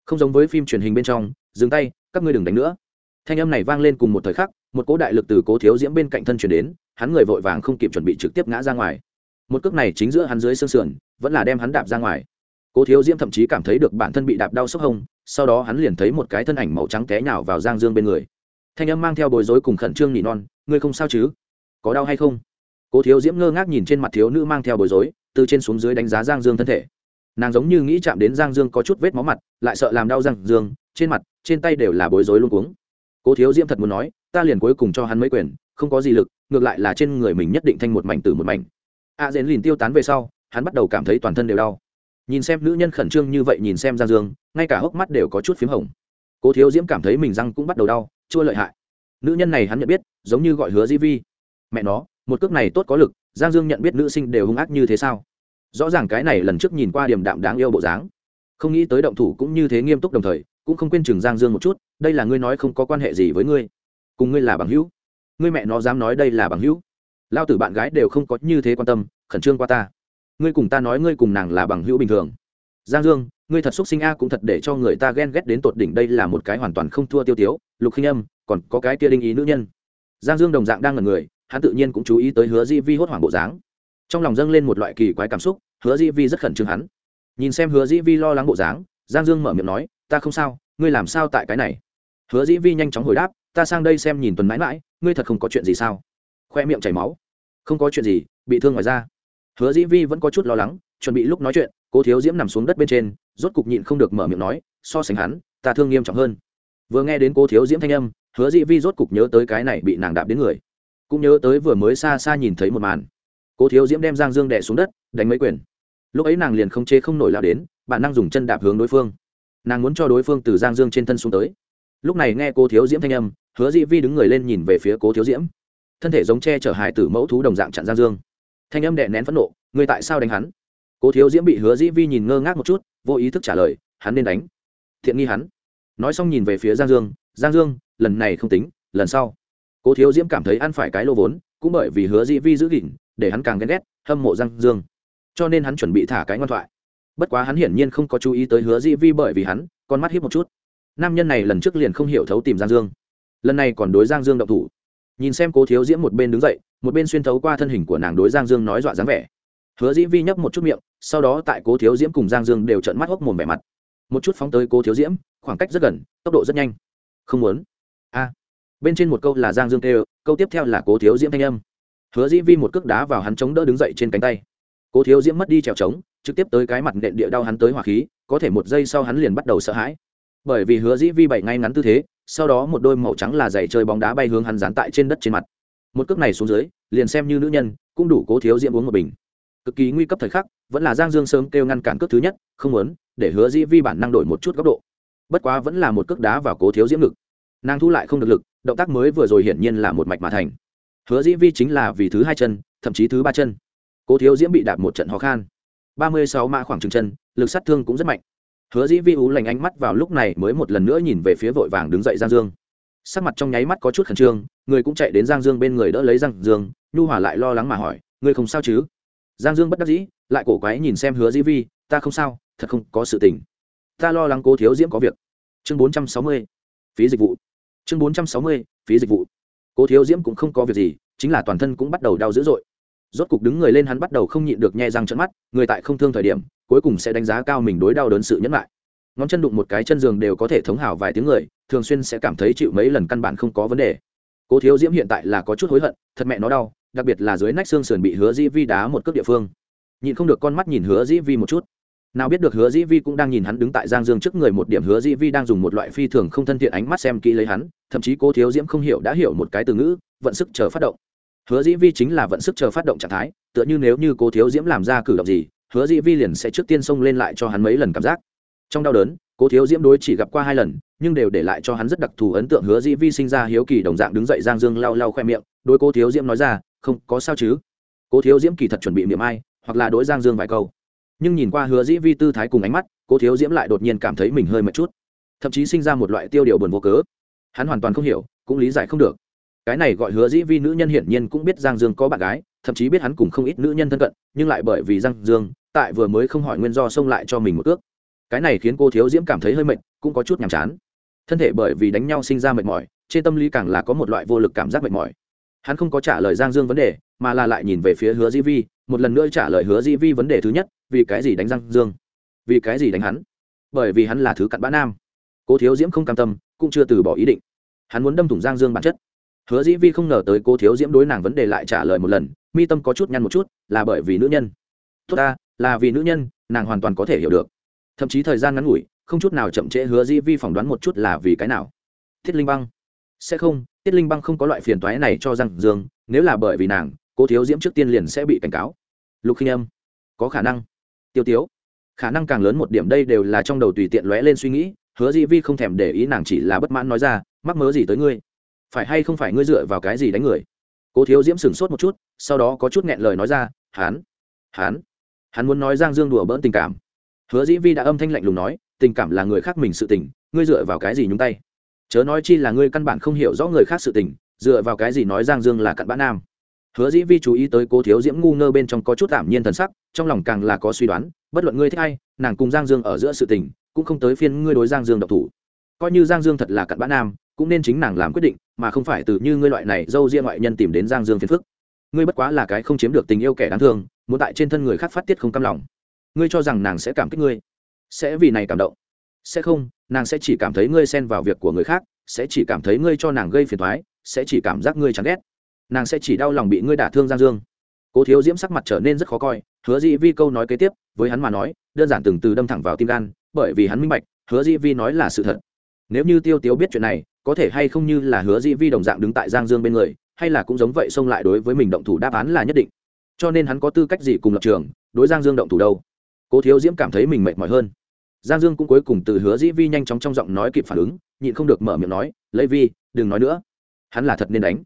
Không giống với phim truyền hình bên trong, dừng tay, các ngươi đừng đánh nữa. Thanh âm này vang lên cùng một thời khắc, một cỗ đại lực từ cố thiếu diễm bên cạnh thân chuyển đến, hắn người vội vàng không kịp chuẩn bị trực tiếp ngã ra ngoài. Một cước này chính giữa hắn dưới xương sườn, vẫn là đem hắn đạp ra ngoài. Cố thiếu diễm thậm chí cảm thấy được bản thân bị đạp đau sốc hông, sau đó hắn liền thấy một cái thân ảnh màu trắng té nhào vào giang dương bên người. Thanh âm mang theo bối rối cùng khẩn trương nhị non, ngươi không sao chứ? Có đau hay không? Cố thiếu diễm ngơ ngác nhìn trên mặt thiếu nữ mang theo bối rối từ trên xuống dưới đánh giá giang dương thân thể. Nàng giống như nghĩ chạm đến giang dương có chút vết máu mặt lại sợ làm đau giang dương trên mặt trên tay đều là bối rối luôn cuống. Cố thiếu diễm thật muốn nói ta liền cuối cùng cho hắn mấy quyền không có gì lực ngược lại là trên người mình nhất định thanh một mảnh từ một mảnh. A à, dễn liền tiêu tán về sau hắn bắt đầu cảm thấy toàn thân đều đau. Nhìn xem nữ nhân khẩn trương như vậy nhìn xem giang dương ngay cả hốc mắt đều có chút p h í m hồng. Cố thiếu diễm cảm thấy mình răng cũng bắt đầu đau chua lợi hại. Nữ nhân này hắn nhận biết giống như gọi hứa di vi. Mẹ nó một cước này tốt có lực giang dương nhận biết nữ sinh đều hung ác như thế sao? Rõ ràng cái này lần trước nhìn qua điểm đạm đáng yêu bộ dáng. Không nghĩ tới động thủ cũng như thế nghiêm túc đồng thời, cũng không quên chừng giang dương một chút, đây là ngươi nói không có quan hệ gì với ngươi. Cùng ngươi là bằng hữu. Ngươi mẹ nó dám nói đây là bằng hữu. Lao tử bạn gái đều không có như thế quan tâm, khẩn trương qua ta. Ngươi cùng ta nói ngươi cùng nàng là bằng hữu bình thường. Giang dương, ngươi thật xúc sinh a cũng thật để cho người ta ghen ghét đến tột đỉnh đây là một cái hoàn toàn không thua tiêu tiếu. Lục khinh âm, còn có cái kia đinh ý nữ nhân. Giang dương đồng dạng đang là người hắn tự nhiên cũng chú ý tới hứa di vi hốt hoảng bộ dáng. Trong lòng dâng lên một loại kỳ quái cảm xúc, hứa di vi rất khẩn trương hắn. Nhìn xem hứa di vi lo lắng bộ dáng, giang dương mở miệng nói, ta không sao, ngươi làm sao tại cái này? Hứa di vi nhanh chóng hồi đáp, ta sang đây xem nhìn tuần mãi mãi, ngươi thật không có chuyện gì sao? Khoe miệng chảy máu. Không có chuyện gì, bị thương ngoài da. hứa di vi vẫn có chút lo lắng, chuẩn bị lúc nói chuyện, cố thiếu diễm nằm xuống đất bên trên, rốt cục nhịn không được mở miệng nói, so sánh hắn, ta thương nghiêm trọng hơn. Vừa nghe đến cố thiếu diễm thanh âm, hứa di vi rốt cục nhớ tới cái này bị nàng đạp đến người cũng nhớ tới vừa mới xa xa nhìn thấy một màn. Cố thiếu diễm đem giang dương đẻ xuống đất, đánh mấy quyền. Lúc ấy nàng liền không chế không nổi lao đến bạn năng dùng chân đạp hướng đối phương. Nàng muốn cho đối phương từ giang dương trên thân xuống tới. Lúc này nghe cô thiếu diễm thanh âm, hứa di vi đứng người lên nhìn về phía cố thiếu diễm. Thân thể giống che chở hải tử mẫu thú đồng dạng chặn giang dương. Thanh âm đệ nén phẫn nộ người tại sao đánh hắn? Cố thiếu diễm bị hứa dĩ vi nhìn ngơ ngác một chút, vô ý thức trả lời, hắn nên đánh. Thiện nghi hắn. Nói xong nhìn về phía giang dương giang dương, lần này không tính, lần sau cố thiếu diễm cảm thấy ăn phải cái lô vốn, cũng bởi vì hứa dĩ vi giữ gìn, để hắn càng ghen ghét, hâm mộ giang dương. Cho nên hắn chuẩn bị thả cái ngoan thoại. Bất quá hắn hiển nhiên không có chú ý tới hứa dĩ vi bởi vì hắn, con mắt hiếp một chút. Nam nhân này lần trước liền không hiểu thấu tìm giang dương. Lần này còn đối giang dương động thủ. Nhìn xem cố thiếu diễm một bên đứng dậy, một bên xuyên thấu qua thân hình của nàng đối giang dương nói dọa dáng vẻ. Hứa dĩ vi nhấp một chút miệng, sau đó tại cố thiếu diễm cùng giang dương đều trợn mắt hốc mồm vẻ mặt. Một chút phóng tới cố thiếu diễm, khoảng cách rất gần, tốc độ rất nhanh. Không muốn. A bên trên một câu là giang dương tê câu tiếp theo là cố thiếu diễm thanh âm. Hứa dĩ vi một cước đá vào hắn chống đỡ đứng dậy trên cánh tay. Cố thiếu diễm mất đi trèo trống, trực tiếp tới cái mặt nện địa đau hắn tới hỏa khí, có thể một giây sau hắn liền bắt đầu sợ hãi. Bởi vì hứa dĩ vi bậy ngay ngắn tư thế, sau đó một đôi màu trắng là giày chơi bóng đá bay hướng hắn dán tại trên đất trên mặt. Một cước này xuống dưới, liền xem như nữ nhân, cũng đủ cố thiếu diễm uống một bình. Cực kỳ nguy cấp thời khắc, vẫn là giang dương sớm kêu ngăn cản cước thứ nhất, không muốn, để hứa dĩ vi bản năng đổi một chút góc độ. Bất quá vẫn là một cước đá vào cố thiếu diễm ngực. Nàng thu lại không được lực động tác mới vừa rồi hiển nhiên là một mạch mà thành. Hứa dĩ vi chính là vì thứ hai chân, thậm chí thứ ba chân. Cố thiếu diễm bị đạp một trận khó khăn ba mươi sáu mã khoảng trừng chân, lực sát thương cũng rất mạnh. Hứa dĩ vi ú lành ánh mắt vào lúc này mới một lần nữa nhìn về phía vội vàng đứng dậy giang dương. Sắc mặt trong nháy mắt có chút khẩn trương, người cũng chạy đến giang dương bên người đỡ lấy giang dương, nhu hòa lại lo lắng mà hỏi, ngươi không sao chứ? Giang dương bất đắc dĩ, lại cổ quái nhìn xem hứa dĩ vi, ta không sao, thật không có sự tình. Ta lo lắng cố thiếu diễm có việc. Chương bốn trăm sáu mươi, phí dịch vụ chương bốn trăm sáu mươi, phí dịch vụ. Cố thiếu diễm cũng không có việc gì, chính là toàn thân cũng bắt đầu đau dữ dội. Rốt cục đứng người lên hắn bắt đầu không nhịn được nhẹ răng trận mắt, người tại không thương thời điểm, cuối cùng sẽ đánh giá cao mình đối đau đớn sự nhẫn lại. Ngón chân đụng một cái chân giường đều có thể thống hào vài tiếng người, thường xuyên sẽ cảm thấy chịu mấy lần căn bản không có vấn đề. Cố thiếu diễm hiện tại là có chút hối hận, thật mẹ nó đau, đặc biệt là dưới nách xương sườn bị hứa dĩ vi đá một cước địa phương. Nhìn không được con mắt nhìn hứa dĩ vi một chút nào biết được hứa dĩ vi cũng đang nhìn hắn đứng tại giang dương trước người một điểm. Hứa dĩ vi đang dùng một loại phi thường không thân thiện ánh mắt xem kỹ lấy hắn, thậm chí cô thiếu diễm không hiểu đã hiểu một cái từ ngữ, vận sức chờ phát động. Hứa dĩ vi chính là vận sức chờ phát động trạng thái, tựa như nếu như cô thiếu diễm làm ra cử động gì, hứa dĩ vi liền sẽ trước tiên xông lên lại cho hắn mấy lần cảm giác. Trong đau đớn cô thiếu diễm đối chỉ gặp qua hai lần, nhưng đều để lại cho hắn rất đặc thù ấn tượng. Hứa dĩ vi sinh ra hiếu kỳ đồng dạng đứng dậy giang dương lau lau khoe miệng, đối cô thiếu diễm nói ra, không, có sao chứ? Cô thiếu diễm kỳ thật chuẩn bị miệng ai, hoặc là đối giang dương vài câu nhưng nhìn qua hứa dĩ vi tư thái cùng ánh mắt, cố thiếu diễm lại đột nhiên cảm thấy mình hơi mệt chút. Thậm chí sinh ra một loại tiêu điều buồn vô cớ. Hắn hoàn toàn không hiểu, cũng lý giải không được. Cái này gọi hứa dĩ vi nữ nhân hiển nhiên cũng biết giang dương có bạn gái, thậm chí biết hắn cùng không ít nữ nhân thân cận, nhưng lại bởi vì giang dương, tại vừa mới không hỏi nguyên do xông lại cho mình một ước. Cái này khiến cô thiếu diễm cảm thấy hơi mệt, cũng có chút nhàm chán. Thân thể bởi vì đánh nhau sinh ra mệt mỏi, trên tâm lý càng là có một loại vô lực cảm giác mệt mỏi. Hắn không có trả lời giang dương vấn đề, mà là lại nhìn về phía hứa di vi một lần nữa trả lời hứa di vi vấn đề thứ nhất, vì cái gì đánh giang dương? Vì cái gì đánh hắn? Bởi vì hắn là thứ cặn bã nam. Cô thiếu diễm không cam tâm, cũng chưa từ bỏ ý định. Hắn muốn đâm thủng giang dương bản chất. Hứa dĩ vi không ngờ tới cô thiếu diễm đối nàng vấn đề lại trả lời một lần, mi tâm có chút nhăn một chút, là bởi vì nữ nhân. Tốt ta, là vì nữ nhân, nàng hoàn toàn có thể hiểu được. Thậm chí thời gian ngắn ngủi, không chút nào chậm trễ hứa dĩ vi phỏng đoán một chút là vì cái nào. Thiết linh băng. Sẽ không tiết linh băng không có loại phiền toái này cho Giang dương, nếu là bởi vì nàng cô thiếu diễm trước tiên liền sẽ bị cảnh cáo. Lục khinh âm, có khả năng. Tiêu tiếu, khả năng càng lớn một điểm đây đều là trong đầu tùy tiện lóe lên suy nghĩ, hứa dĩ vi không thèm để ý nàng chỉ là bất mãn nói ra, mắc mớ gì tới ngươi? Phải hay không phải ngươi dựa vào cái gì đánh người? Cố thiếu diễm sửng sốt một chút, sau đó có chút nghẹn lời nói ra, hán hán hắn muốn nói giang dương đùa bỡn tình cảm. Hứa dĩ vi đã âm thanh lạnh lùng nói, tình cảm là người khác mình sự tình, ngươi dựa vào cái gì nhúng tay? Chớ nói chi là ngươi căn bản không hiểu rõ người khác sự tình, dựa vào cái gì nói giang dương là cặn bã nam hứa dĩ vi chú ý tới cố thiếu diễm ngu ngơ bên trong có chút tạm nhiên thần sắc, trong lòng càng là có suy đoán, bất luận ngươi thích ai, nàng cùng giang dương ở giữa sự tình, cũng không tới phiên ngươi đối giang dương độc thủ. Coi như giang dương thật là cặn bã nam, cũng nên chính nàng làm quyết định, mà không phải từ như ngươi loại này dâu riêng ngoại nhân tìm đến giang dương phiền phức. Ngươi bất quá là cái không chiếm được tình yêu kẻ đáng thương, muốn tại trên thân người khác phát tiết không cam lòng. Ngươi cho rằng nàng sẽ cảm kích ngươi, sẽ vì này cảm động. Sẽ không, nàng sẽ chỉ cảm thấy ngươi xen vào việc của người khác, sẽ chỉ cảm thấy ngươi cho nàng gây phiền thoái sẽ chỉ cảm giác ngươi chán ghét nàng sẽ chỉ đau lòng bị ngươi đả thương giang dương. Cố thiếu diễm sắc mặt trở nên rất khó coi, hứa dĩ vi câu nói kế tiếp, với hắn mà nói, đơn giản từng từ đâm thẳng vào tim gan, bởi vì hắn minh bạch, hứa dĩ vi nói là sự thật. Nếu như tiêu tiếu biết chuyện này, có thể hay không như là hứa dĩ vi đồng dạng đứng tại giang dương bên người, hay là cũng giống vậy xông lại đối với mình động thủ đáp án là nhất định. Cho nên hắn có tư cách gì cùng lập trường, đối giang dương động thủ đâu? Cố thiếu diễm cảm thấy mình mệt mỏi hơn. Giang dương cũng cuối cùng từ hứa dĩ vi nhanh chóng trong giọng nói kịp phản ứng, nhịn không được mở miệng nói lấy vi, đừng nói nữa. Hắn là thật nên đánh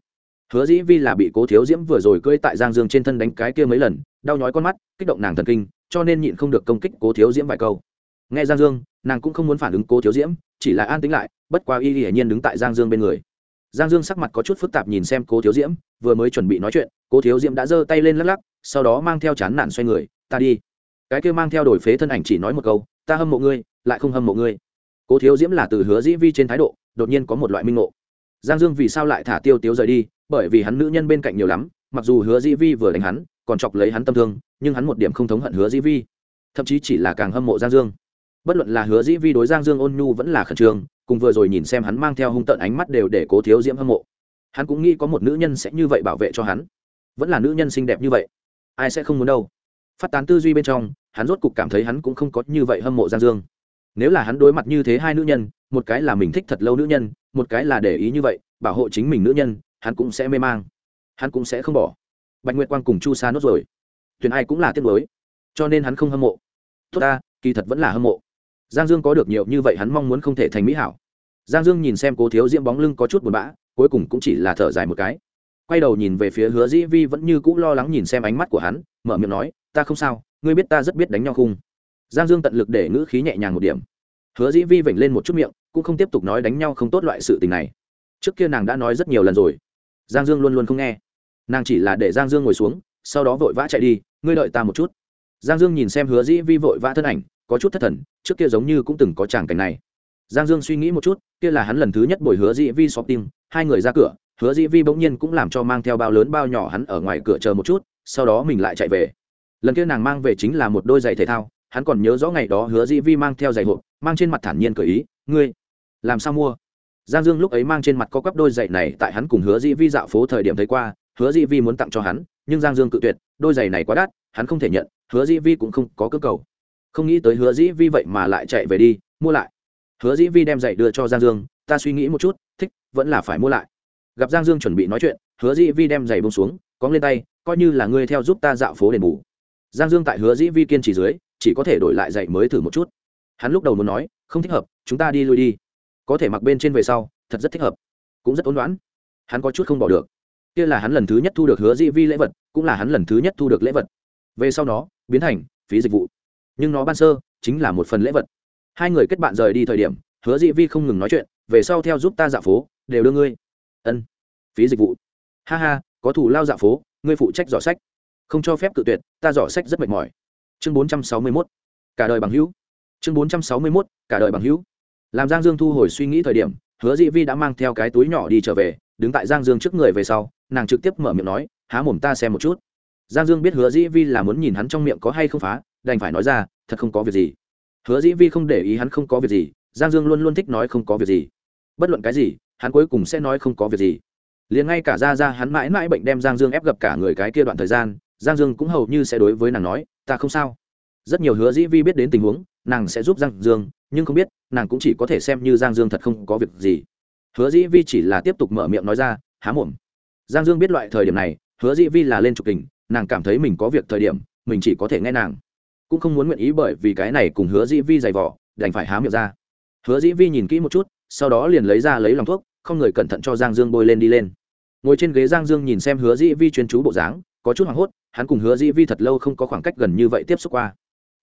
hứa dĩ vi là bị cố thiếu diễm vừa rồi cưỡi tại giang dương trên thân đánh cái kia mấy lần, đau nhói con mắt, kích động nàng thần kinh, cho nên nhịn không được công kích cố thiếu diễm vài câu. Nghe giang dương, nàng cũng không muốn phản ứng cố thiếu diễm, chỉ là an tính lại, bất quá y hiển nhiên đứng tại giang dương bên người. Giang dương sắc mặt có chút phức tạp nhìn xem cố thiếu diễm, vừa mới chuẩn bị nói chuyện, cố thiếu diễm đã giơ tay lên lắc lắc, sau đó mang theo chán nản xoay người, ta đi. Cái kia mang theo đổi phế thân ảnh chỉ nói một câu, ta hâm mộ ngươi, lại không hâm mộ ngươi. Cố thiếu diễm là từ hứa dĩ vi trên thái độ, đột nhiên có một loại minh ngộ. Giang dương vì sao lại thả tiêu tiếu rời đi bởi vì hắn nữ nhân bên cạnh nhiều lắm, mặc dù hứa dĩ vi vừa đánh hắn, còn chọc lấy hắn tâm thương, nhưng hắn một điểm không thống hận hứa dĩ vi. Thậm chí chỉ là càng hâm mộ giang dương. Bất luận là hứa dĩ vi đối giang dương ôn nhu vẫn là khẩn trương, cùng vừa rồi nhìn xem hắn mang theo hung tợn ánh mắt đều để cố thiếu diễm hâm mộ. Hắn cũng nghĩ có một nữ nhân sẽ như vậy bảo vệ cho hắn. Vẫn là nữ nhân xinh đẹp như vậy, ai sẽ không muốn đâu. Phát tán tư duy bên trong, hắn rốt cục cảm thấy hắn cũng không có như vậy hâm mộ giang dương. Nếu là hắn đối mặt như thế hai nữ nhân, một cái là mình thích thật lâu nữ nhân, một cái là để ý như vậy, bảo hộ chính mình nữ nhân hắn cũng sẽ mê mang. Hắn cũng sẽ không bỏ. Bạch nguyệt quang cùng chu sa nốt rồi. Tuyển ai cũng là tiếc mới cho nên hắn không hâm mộ. Tốt ta, kỳ thật vẫn là hâm mộ. Giang dương có được nhiều như vậy hắn mong muốn không thể thành mỹ hảo. Giang dương nhìn xem cố thiếu diễm bóng lưng có chút buồn bã, cuối cùng cũng chỉ là thở dài một cái. Quay đầu nhìn về phía hứa dĩ vi vẫn như cũ lo lắng nhìn xem ánh mắt của hắn, mở miệng nói, ta không sao, ngươi biết ta rất biết đánh nhau khung. Giang dương tận lực để ngữ khí nhẹ nhàng một điểm. Hứa dĩ vi vểnh lên một chút miệng, cũng không tiếp tục nói đánh nhau không tốt loại sự tình này. Trước kia nàng đã nói rất nhiều lần rồi giang dương luôn luôn không nghe. Nàng chỉ là để giang dương ngồi xuống, sau đó vội vã chạy đi, ngươi đợi ta một chút. Giang dương nhìn xem hứa dĩ vi vội vã thân ảnh, có chút thất thần, trước kia giống như cũng từng có tràng cảnh này. Giang dương suy nghĩ một chút, kia là hắn lần thứ nhất bồi hứa dĩ vi shop tim, hai người ra cửa, hứa dĩ vi bỗng nhiên cũng làm cho mang theo bao lớn bao nhỏ hắn ở ngoài cửa chờ một chút, sau đó mình lại chạy về. Lần kia nàng mang về chính là một đôi giày thể thao, hắn còn nhớ rõ ngày đó hứa dĩ vi mang theo giày hộp, mang trên mặt thản nhiên cởi ý, ngươi, làm sao mua? Giang dương lúc ấy mang trên mặt có quắp đôi giày này tại hắn cùng hứa dĩ vi dạo phố thời điểm thấy qua, hứa dĩ vi muốn tặng cho hắn, nhưng giang dương cự tuyệt, đôi giày này quá đắt, hắn không thể nhận, hứa dĩ vi cũng không có cơ cầu. Không nghĩ tới hứa dĩ vi vậy mà lại chạy về đi, mua lại. Hứa dĩ vi đem giày đưa cho giang dương, ta suy nghĩ một chút, thích, vẫn là phải mua lại. Gặp giang dương chuẩn bị nói chuyện, hứa dĩ vi đem giày bông xuống, cóng lên tay, coi như là ngươi theo giúp ta dạo phố đền bù. Giang dương tại hứa dĩ vi kiên trì dưới, chỉ có thể đổi lại giày mới thử một chút. Hắn lúc đầu muốn nói, không thích hợp, chúng ta đi lui đi có thể mặc bên trên về sau, thật rất thích hợp. Cũng rất ôn đoán. Hắn có chút không bỏ được. Kia là hắn lần thứ nhất thu được hứa di vi lễ vật, cũng là hắn lần thứ nhất thu được lễ vật. Về sau đó biến thành phí dịch vụ. Nhưng nó ban sơ, chính là một phần lễ vật. Hai người kết bạn rời đi thời điểm, hứa di vi không ngừng nói chuyện, về sau theo giúp ta dạo phố, đều đưa ngươi. Ân, phí dịch vụ. Ha ha, có thủ lao dạo phố, ngươi phụ trách dò sách. Không cho phép cự tuyệt, ta dò sách rất mệt mỏi. Chương bốn trăm sáu mươi mốt. Cả đời bằng hữu. Chương bốn trăm sáu mươi mốt, cả đời bằng hữu làm giang dương thu hồi suy nghĩ thời điểm, hứa dĩ vi đã mang theo cái túi nhỏ đi trở về, đứng tại giang dương trước người về sau, nàng trực tiếp mở miệng nói, há mồm ta xem một chút. Giang dương biết hứa dĩ vi là muốn nhìn hắn trong miệng có hay không phá, đành phải nói ra, thật không có việc gì. Hứa dĩ vi không để ý hắn không có việc gì, giang dương luôn luôn thích nói không có việc gì. Bất luận cái gì, hắn cuối cùng sẽ nói không có việc gì. Liền ngay cả ra ra hắn mãi mãi bệnh đem giang dương ép gặp cả người cái kia đoạn thời gian, giang dương cũng hầu như sẽ đối với nàng nói, ta không sao. Rất nhiều hứa dĩ vi biết đến tình huống, nàng sẽ giúp giang dương nhưng không biết, nàng cũng chỉ có thể xem như giang dương thật không có việc gì. Hứa dĩ vi chỉ là tiếp tục mở miệng nói ra, há mồm. Giang dương biết loại thời điểm này, hứa dĩ vi là lên trục tình nàng cảm thấy mình có việc thời điểm, mình chỉ có thể nghe nàng. Cũng không muốn nguyện ý bởi vì cái này cùng hứa dĩ vi dày vỏ đành phải há miệng ra. Hứa dĩ vi nhìn kỹ một chút, sau đó liền lấy ra lấy lòng thuốc, không người cẩn thận cho giang dương bôi lên đi lên. Ngồi trên ghế giang dương nhìn xem hứa dĩ vi chuyên chú bộ dáng, có chút hoảng hốt, hắn cùng hứa dĩ vi thật lâu không có khoảng cách gần như vậy tiếp xúc qua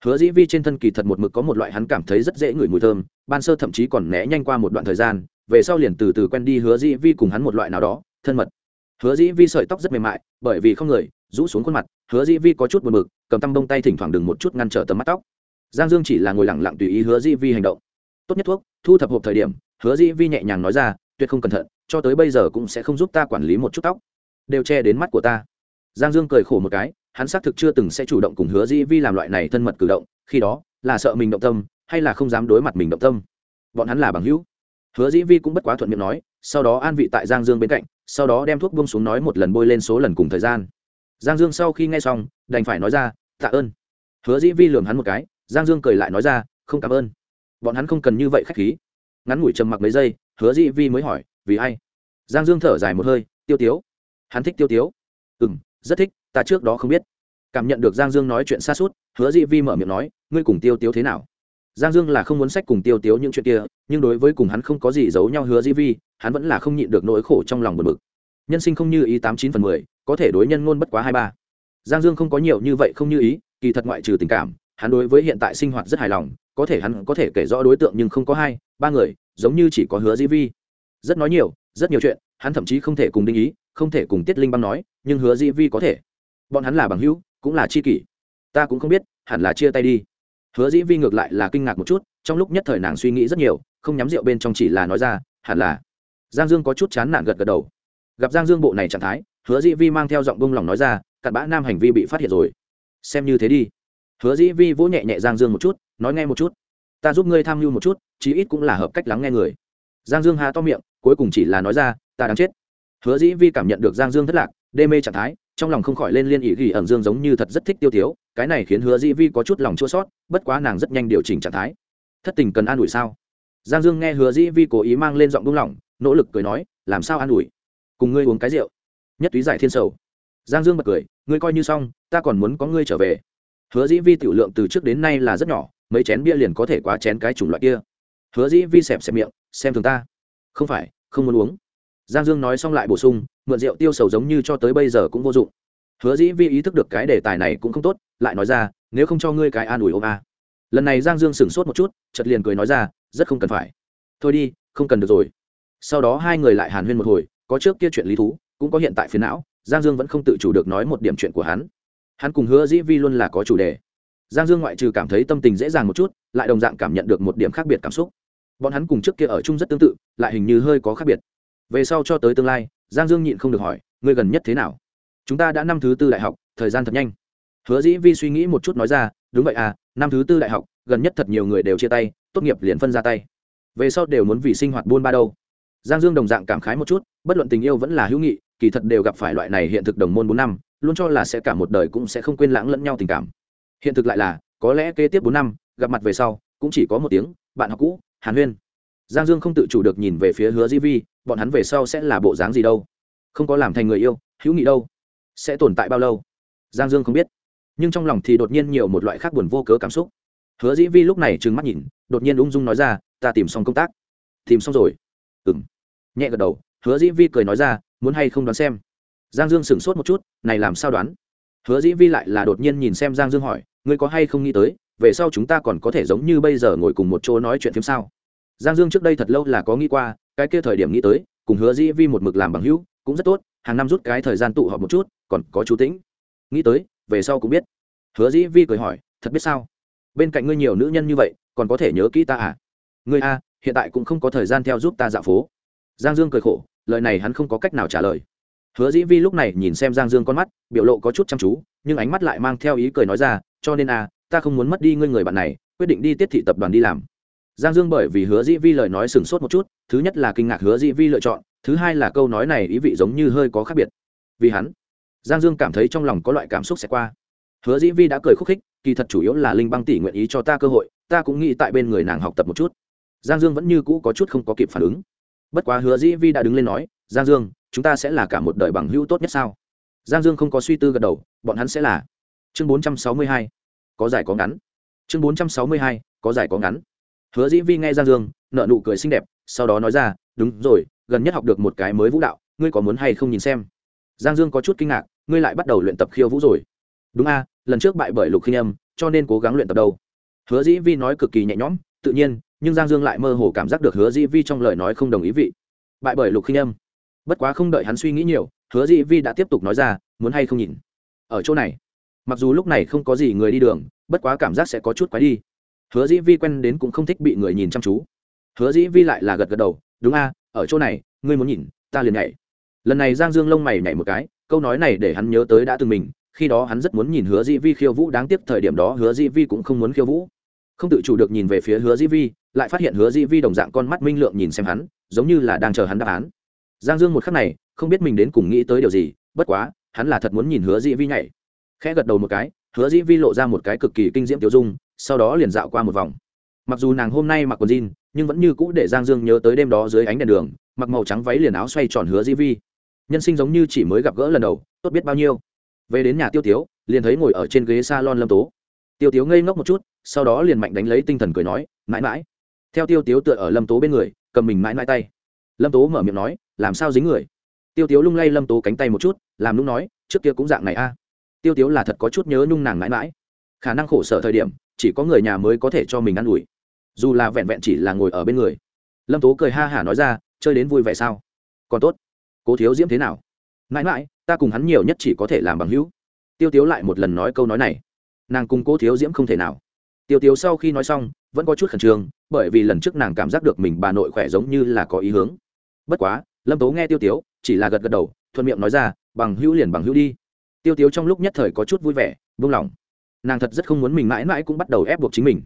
hứa dĩ vi trên thân kỳ thật một mực có một loại hắn cảm thấy rất dễ ngửi mùi thơm, ban sơ thậm chí còn né nhanh qua một đoạn thời gian, về sau liền từ từ quen đi hứa dĩ vi cùng hắn một loại nào đó, thân mật. Hứa dĩ vi sợi tóc rất mềm mại, bởi vì không người, rũ xuống khuôn mặt, hứa dĩ vi có chút buồn mực cầm tăm bông tay thỉnh thoảng đừng một chút ngăn trở tầm mắt tóc. Giang dương chỉ là ngồi lẳng lặng tùy ý hứa dĩ vi hành động. Tốt nhất thuốc, thu thập hộp thời điểm, hứa dĩ vi nhẹ nhàng nói ra, tuyệt không cẩn thận, cho tới bây giờ cũng sẽ không giúp ta quản lý một chút tóc. Đều che đến mắt của ta. Giang dương cười khổ một cái hắn xác thực chưa từng sẽ chủ động cùng hứa dĩ vi làm loại này thân mật cử động, khi đó, là sợ mình động tâm, hay là không dám đối mặt mình động tâm. Bọn hắn là bằng hữu. Hứa dĩ vi cũng bất quá thuận miệng nói, sau đó an vị tại giang dương bên cạnh, sau đó đem thuốc bông xuống nói một lần bôi lên số lần cùng thời gian. Giang dương sau khi nghe xong, đành phải nói ra, tạ ơn. Hứa dĩ vi lường hắn một cái, giang dương cười lại nói ra, không cảm ơn. Bọn hắn không cần như vậy k h á c h khí. Ngắn ngủi trầm mặc mấy giây, hứa dĩ vi mới hỏi, vì ai? Giang dương thở dài một hơi, tiêu tiếu. Hắn thích tiêu tiếu. Ừ m rất thích ta trước đó không biết. Cảm nhận được giang dương nói chuyện xa suốt, hứa dĩ vi mở miệng nói, ngươi cùng tiêu tiếu thế nào? Giang dương là không muốn sách cùng tiêu tiếu những chuyện kia, nhưng đối với cùng hắn không có gì giấu nhau hứa dĩ vi, hắn vẫn là không nhịn được nỗi khổ trong lòng bật bực. Nhân sinh không như ý tám chín phần mười, có thể đối nhân ngôn bất quá hai ba. Giang dương không có nhiều như vậy không như ý, kỳ thật ngoại trừ tình cảm, hắn đối với hiện tại sinh hoạt rất hài lòng, có thể hắn có thể kể rõ đối tượng nhưng không có hai, ba người, giống như chỉ có hứa dĩ vi. Rất nói nhiều, rất nhiều chuyện, hắn thậm chí không thể cùng đinh ý, không thể cùng tiết linh băng nói, nhưng hứa dĩ vi có thể bọn hắn là bằng hữu, cũng là chi kỷ. Ta cũng không biết, hẳn là chia tay đi. Hứa dĩ vi ngược lại là kinh ngạc một chút, trong lúc nhất thời nàng suy nghĩ rất nhiều, không nhắm rượu bên trong chỉ là nói ra, hẳn là. Giang dương có chút chán nản gật gật đầu. Gặp giang dương bộ này trạng thái, hứa dĩ vi mang theo giọng bông lòng nói ra, cặn bã nam hành vi bị phát hiện rồi. Xem như thế đi. Hứa dĩ vi vỗ nhẹ nhẹ giang dương một chút, nói nghe một chút. Ta giúp ngươi tham mưu một chút, chí ít cũng là hợp cách lắng nghe người. Giang dương hà to miệng, cuối cùng chỉ là nói ra, ta đáng chết. Hứa dĩ vi cảm nhận được giang dương thất lạc, đê mê trạng thái trong lòng không khỏi lên liên ý ghi ẩn dương giống như thật rất thích tiêu tiếu cái này khiến hứa dĩ vi có chút lòng chua sót, bất quá nàng rất nhanh điều chỉnh trạng thái. Thất tình cần an ủi sao? Giang dương nghe hứa dĩ vi cố ý mang lên giọng đúng lỏng, nỗ lực cười nói, làm sao an ủi? Cùng ngươi uống cái rượu. Nhất túy giải thiên sầu. Giang dương bật cười, ngươi coi như xong, ta còn muốn có ngươi trở về. Hứa dĩ vi tiểu lượng từ trước đến nay là rất nhỏ, mấy chén bia liền có thể quá chén cái chủng loại kia. Hứa dĩ vi xẹp xẹp miệng, xem thường ta. Không phải, không muốn uống. Giang dương nói xong lại bổ sung mượn rượu tiêu sầu giống như cho tới bây giờ cũng vô dụng. Hứa dĩ vi ý thức được cái đề tài này cũng không tốt, lại nói ra, nếu không cho ngươi cái an ủi ôm a. Lần này giang dương sửng sốt một chút chật liền cười nói ra, rất không cần phải. Thôi đi, không cần được rồi. Sau đó hai người lại hàn huyên một hồi, có trước kia chuyện lý thú, cũng có hiện tại phiền não, giang dương vẫn không tự chủ được nói một điểm chuyện của hắn. Hắn cùng hứa dĩ vi luôn là có chủ đề. Giang dương ngoại trừ cảm thấy tâm tình dễ dàng một chút, lại đồng dạng cảm nhận được một điểm khác biệt cảm xúc. Bọn hắn cùng trước kia ở chung rất tương tự, lại hình như hơi có khác biệt. Về sau cho tới tương lai giang dương nhịn không được hỏi, ngươi gần nhất thế nào? Chúng ta đã năm thứ tư đại học, thời gian thật nhanh. Hứa dĩ vi suy nghĩ một chút nói ra, đúng vậy à năm thứ tư đại học, gần nhất thật nhiều người đều chia tay, tốt nghiệp liền phân ra tay. Về sau đều muốn vì sinh hoạt buôn ba đâu. Giang dương đồng dạng cảm khái một chút, bất luận tình yêu vẫn là hữu nghị, kỳ thật đều gặp phải loại này hiện thực đồng môn bốn năm, luôn cho là sẽ cả một đời cũng sẽ không quên lãng lẫn nhau tình cảm. Hiện thực lại là, có lẽ kế tiếp bốn năm, gặp mặt về sau, cũng chỉ có một tiếng, bạn học cũ, hàn huyên giang dương không tự chủ được nhìn về phía hứa di vi, bọn hắn về sau sẽ là bộ dáng gì đâu? Không có làm thành người yêu, hữu nghị đâu? Sẽ tồn tại bao lâu? Giang dương không biết. Nhưng trong lòng thì đột nhiên nhiều một loại khác buồn vô cớ cảm xúc. Hứa dĩ vi lúc này trừng mắt nhìn, đột nhiên ung dung nói ra, ta tìm xong công tác. Tìm xong rồi? Ừng nhẹ gật đầu, hứa dĩ vi cười nói ra, muốn hay không đoán xem. Giang dương sửng sốt một chút, này làm sao đoán? Hứa dĩ vi lại là đột nhiên nhìn xem giang dương hỏi, ngươi có hay không nghĩ tới, về sau chúng ta còn có thể giống như bây giờ ngồi cùng một chỗ nói chuyện phim sao? Giang dương trước đây thật lâu là có nghĩ qua, cái kia thời điểm nghĩ tới, cùng hứa dĩ vi một mực làm bằng hữu, cũng rất tốt, hàng năm rút cái thời gian tụ họp một chút, còn có chú tĩnh. Nghĩ tới, về sau cũng biết. Hứa dĩ vi cười hỏi, thật biết sao? Bên cạnh ngươi nhiều nữ nhân như vậy, còn có thể nhớ kỹ ta à? Ngươi a hiện tại cũng không có thời gian theo giúp ta dạo phố. Giang dương cười khổ, lời này hắn không có cách nào trả lời. Hứa dĩ vi lúc này nhìn xem giang dương con mắt, biểu lộ có chút chăm chú, nhưng ánh mắt lại mang theo ý cười nói ra, cho nên à ta không muốn mất đi ngươi người bạn này, quyết định đi tiết thị tập đoàn đi làm giang dương bởi vì hứa dĩ vi lời nói sừng sốt một chút, thứ nhất là kinh ngạc hứa dĩ vi lựa chọn, thứ hai là câu nói này ý vị giống như hơi có khác biệt. Vì hắn, giang dương cảm thấy trong lòng có loại cảm xúc sẽ qua. Hứa dĩ vi đã cười khúc khích, kỳ thật chủ yếu là linh băng tỷ nguyện ý cho ta cơ hội, ta cũng nghĩ tại bên người nàng học tập một chút. Giang dương vẫn như cũ có chút không có kịp phản ứng. Bất quá hứa dĩ vi đã đứng lên nói, giang dương, chúng ta sẽ là cả một đời bằng hữu tốt nhất sao? Giang dương không có suy tư gật đầu, bọn hắn sẽ là. Chương bốn trăm sáu mươi hai, có dài có ngắn. Chương bốn trăm sáu mươi hai, có dài có ngắn hứa dĩ vi nghe giang dương nợ nụ cười xinh đẹp, sau đó nói ra, đúng rồi, gần nhất học được một cái mới vũ đạo, ngươi có muốn hay không nhìn xem? Giang dương có chút kinh ngạc, ngươi lại bắt đầu luyện tập khiêu vũ rồi. Đúng a, lần trước bại bởi lục khinh âm, cho nên cố gắng luyện tập đâu? Hứa dĩ vi nói cực kỳ nhẹ nhõm, tự nhiên, nhưng giang dương lại mơ hồ cảm giác được hứa dĩ vi trong lời nói không đồng ý vị. Bại bởi lục khinh âm. Bất quá không đợi hắn suy nghĩ nhiều, hứa dĩ vi đã tiếp tục nói ra, muốn hay không nhìn? Ở chỗ này. Mặc dù lúc này không có gì người đi đường, bất quá cảm giác sẽ có chút quái đi hứa dĩ vi quen đến cũng không thích bị người nhìn chăm chú. Hứa dĩ vi lại là gật gật đầu, đúng a, ở chỗ này, ngươi muốn nhìn, ta liền nhảy. Lần này giang dương lông mày nhảy một cái, câu nói này để hắn nhớ tới đã từng mình, khi đó hắn rất muốn nhìn hứa dĩ vi khiêu vũ, đáng tiếc thời điểm đó hứa dĩ vi cũng không muốn khiêu vũ. Không tự chủ được nhìn về phía hứa dĩ vi, lại phát hiện hứa dĩ vi đồng dạng con mắt minh lượng nhìn xem hắn, giống như là đang chờ hắn đáp án. Giang dương một khắc này, không biết mình đến cùng nghĩ tới điều gì, bất quá, hắn là thật muốn nhìn hứa dĩ vi nhảy. Khẽ gật đầu một cái, hứa dĩ vi lộ ra một cái cực kỳ kinh diễm tiêu dung sau đó liền dạo qua một vòng. Mặc dù nàng hôm nay mặc quần jean, nhưng vẫn như cũ để giang dương nhớ tới đêm đó dưới ánh đèn đường, mặc màu trắng váy liền áo xoay tròn hứa Di vi. Nhân sinh giống như chỉ mới gặp gỡ lần đầu, tốt biết bao nhiêu. Về đến nhà tiêu tiếu, liền thấy ngồi ở trên ghế s a lon lâm tố. Tiêu tiếu ngây ngốc một chút, sau đó liền mạnh đánh lấy tinh thần cười nói, mãi mãi. Theo tiêu tiếu tựa ở lâm tố bên người, cầm mình mãi mãi tay. Lâm tố mở miệng nói, làm sao dính người? Tiêu tiếu lung lay lâm tố cánh tay một chút, làm lúc nói, trước kia cũng dạng này a. Tiêu tiếu là thật có chút nhớ nhung nàng mãi mãi khả năng khổ sở thời điểm, chỉ có người nhà mới có thể cho mình ă n ủi. Dù là vẹn vẹn chỉ là ngồi ở bên người. Lâm tố cười ha hả nói ra, chơi đến vui vẻ sao? Còn tốt. Cố thiếu diễm thế nào? Mãi mãi, ta cùng hắn nhiều nhất chỉ có thể làm bằng hữu. Tiêu tiếu lại một lần nói câu nói này. Nàng cùng cố thiếu diễm không thể nào. Tiêu tiếu sau khi nói xong, vẫn có chút khẩn trương, bởi vì lần trước nàng cảm giác được mình bà nội khỏe giống như là có ý hướng. Bất quá, lâm tố nghe tiêu tiếu, chỉ là gật gật đầu, thuận miệng nói ra, bằng hữu liền bằng hữu đi. Tiêu tiếu trong lúc nhất thời có chút vui vẻ vung lòng nàng thật rất không muốn mình mãi mãi cũng bắt đầu ép buộc chính mình.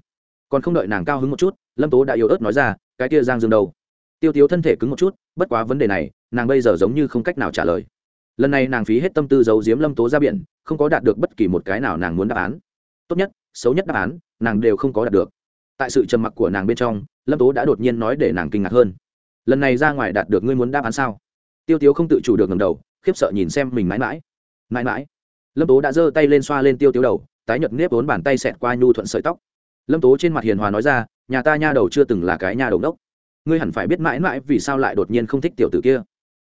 Còn không đợi nàng cao hứng một chút, lâm tố đã yếu ớt nói ra, cái kia giang dương đâu? Tiêu tiếu thân thể cứng một chút, bất quá vấn đề này, nàng bây giờ giống như không cách nào trả lời. Lần này nàng phí hết tâm tư giấu giếm lâm tố ra biển, không có đạt được bất kỳ một cái nào nàng muốn đáp án. Tốt nhất, xấu nhất đáp án, nàng đều không có đạt được. Tại sự trầm mặc của nàng bên trong, lâm tố đã đột nhiên nói để nàng kinh ngạc hơn. Lần này ra ngoài đạt được ngươi muốn đáp án sao? Tiêu tiếu không tự chủ được ngầm đầu, khiếp sợ nhìn xem mình mãi mãi. Mãi mãi? Lâm tố đã giơ tay lên xoa lên tiêu tiếu đầu tái nhợt nếp vốn bàn tay xẹt qua nhu thuận sợi tóc. Lâm tố trên mặt hiền hòa nói ra, nhà ta nha đầu chưa từng là cái nha đầu đốc. Ngươi hẳn phải biết mãi mãi vì sao lại đột nhiên không thích tiểu tử kia.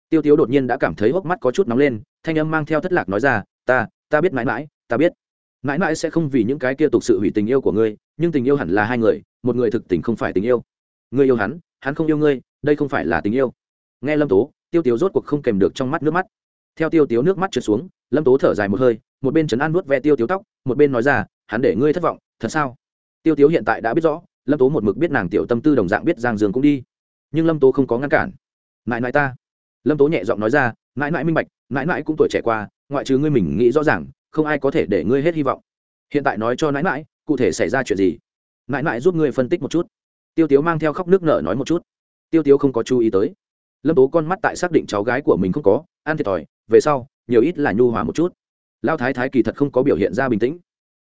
Tiêu tiếu đột nhiên đã cảm thấy hốc mắt có chút nóng lên, thanh âm mang theo thất lạc nói ra, ta ta biết mãi mãi, ta biết. Mãi mãi sẽ không vì những cái kia tục sự hủy tình yêu của ngươi, nhưng tình yêu hẳn là hai người, một người thực tình không phải tình yêu. Ngươi yêu hắn hắn không yêu ngươi, đây không phải là tình yêu. Nghe lâm tố, tiêu tiếu rốt cuộc không kèm được trong mắt nước mắt. Theo tiêu tiếu nước mắt trượt xuống, lâm tố thở dài một hơi một bên trấn an nuốt ve tiêu tiếu tóc, một bên nói ra, hắn để ngươi thất vọng, thật sao? Tiêu tiếu hiện tại đã biết rõ, lâm tố một mực biết nàng tiểu tâm tư đồng dạng biết giang dương cũng đi. Nhưng lâm tố không có ngăn cản. Mãi mãi ta. Lâm tố nhẹ giọng nói ra, mãi mãi minh bạch, mãi mãi cũng tuổi trẻ qua, ngoại trừ ngươi mình nghĩ rõ ràng, không ai có thể để ngươi hết hy vọng. Hiện tại nói cho mãi mãi, cụ thể xảy ra chuyện gì? Mãi mãi giúp ngươi phân tích một chút. Tiêu tiếu mang theo khóc nước nở nói một chút. Tiêu tiếu không có chú ý tới. Lâm tố con mắt tại xác định cháu gái của mình không có, ăn thiệt thòi, về sau, nhiều ít là nhu hòa một chút lao thái thái kỳ thật không có biểu hiện ra bình tĩnh.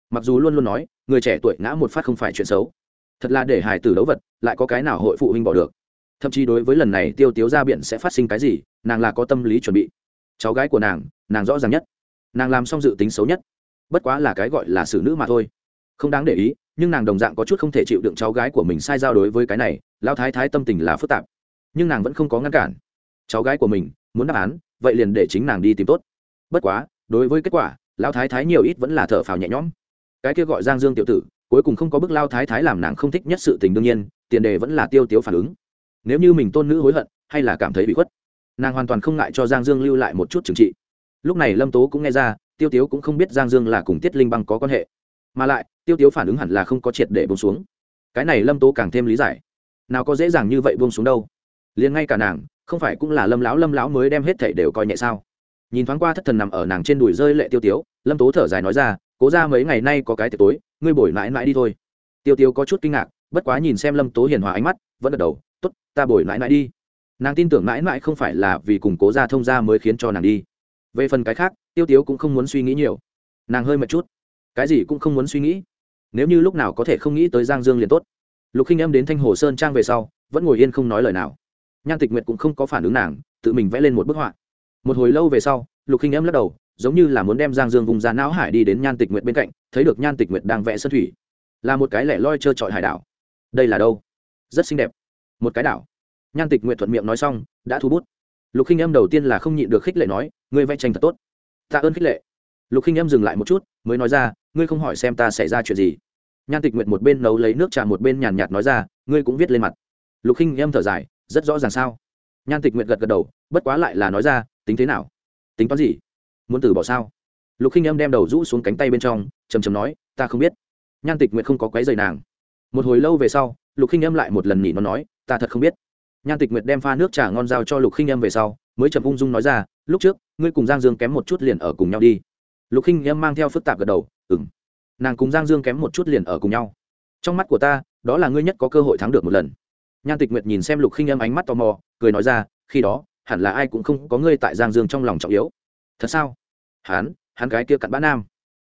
Mặc dù luôn luôn nói, người trẻ tuổi ngã một phát không phải chuyện xấu. Thật là để hài tử đấu vật, lại có cái nào hội phụ huynh bỏ được. Thậm chí đối với lần này tiêu tiếu ra biển sẽ phát sinh cái gì, nàng là có tâm lý chuẩn bị. Cháu gái của nàng nàng rõ ràng nhất. Nàng làm xong dự tính xấu nhất. Bất quá là cái gọi là xử nữ mà thôi. Không đáng để ý, nhưng nàng đồng dạng có chút không thể chịu đựng cháu gái của mình sai giao đối với cái này, lao thái thái tâm tình là phức tạp. Nhưng nàng vẫn không có ngăn cản. Cháu gái của mình, muốn đáp án, vậy liền để chính nàng đi tìm tốt. Bất quá đối với kết quả lao thái thái nhiều ít vẫn là thở phào nhẹ nhõm. Cái kia gọi giang dương tiểu tử, cuối cùng không có bức lao thái thái làm nàng không thích nhất sự tình đương nhiên, tiền đề vẫn là tiêu tiếu phản ứng. Nếu như mình tôn nữ hối hận, hay là cảm thấy bị khuất, nàng hoàn toàn không ngại cho giang dương lưu lại một chút trừng trị. Lúc này lâm tố cũng nghe ra, tiêu tiếu cũng không biết giang dương là cùng tiết linh băng có quan hệ. Mà lại, tiêu tiếu phản ứng hẳn là không có triệt để bông xuống. Cái này lâm tố càng thêm lý giải. Nào có dễ dàng như vậy buông xuống đâu? Liền ngay cả nàng, không phải cũng là lâm lão lâm lão mới đem hết thảy đều coi nhẹ sao? Nhìn thoáng qua thất thần nằm ở nàng trên đùi rơi lệ tiêu tiếu, lâm tố thở dài nói ra, cố ra mấy ngày nay có cái tiệc tối, ngươi bồi mãi mãi đi thôi. Tiêu tiêu có chút kinh ngạc, bất quá nhìn xem lâm tố hiền hòa ánh mắt, vẫn gật đầu t ố t ta bồi mãi mãi đi. Nàng tin tưởng mãi mãi không phải là vì cùng cố ra thông ra mới khiến cho nàng đi. Về phần cái khác, tiêu tiếu cũng không muốn suy nghĩ nhiều. Nàng hơi mệt chút. Cái gì cũng không muốn suy nghĩ. Nếu như lúc nào có thể không nghĩ tới giang dương liền tốt. Lục khinh em đến thanh hồ sơn trang về sau, vẫn ngồi yên không nói lời nào. Nhan tịch nguyệt cũng không có phản ứng nàng, tự mình vẽ lên một bức họa một hồi lâu về sau, lục khinh em lắc đầu, giống như là muốn đem giang dương vùng ra não hải đi đến nhan tịch nguyệt bên cạnh, thấy được nhan tịch nguyệt đang vẽ sân thủy. Là một cái lẻ loi trơ trọi hải đảo. Đây là đâu? Rất xinh đẹp. Một cái đảo. Nhan tịch nguyệt thuận miệng nói xong, đã thu bút. Lục khinh em đầu tiên là không nhịn được khích lệ nói, ngươi vẽ tranh thật tốt. Tạ ơn khích lệ. Lục khinh em dừng lại một chút, mới nói ra, ngươi không hỏi xem ta xảy ra chuyện gì. Nhan tịch nguyệt một bên nấu lấy nước trà một bên nhàn nhạt nói ra, ngươi cũng viết lên mặt. Lục khinh em thở dài, rất rõ ràng sao? Nhan tịch nguyệt gật gật đầu, bất quá lại là nói ra, tính thế nào? Tính toán gì? Muốn từ bỏ sao? Lục khinh âm đem đầu rũ xuống cánh tay bên trong chầm chầm nói, ta không biết. Nhan tịch nguyệt không có quấy dày nàng. Một hồi lâu về sau, lục khinh âm lại một lần nhỉ nó nói, ta thật không biết. Nhan tịch nguyệt đem pha nước trà ngon giao cho lục khinh âm về sau, mới chậm ung dung nói ra, lúc trước, ngươi cùng giang dương kém một chút liền ở cùng nhau đi. Lục khinh âm mang theo phức tạp gật đầu ừng nàng cùng giang dương kém một chút liền ở cùng nhau. Trong mắt của ta, đó là ngươi nhất có cơ hội thắng được một lần. Nhan tịch nguyệt nhìn xem lục khinh âm ánh mắt tò mò cười nói ra, khi đó, hẳn là ai cũng không có ngươi tại giang dương trong lòng trọng yếu. Thật sao? Hắn hắn cái kia cặn bã nam.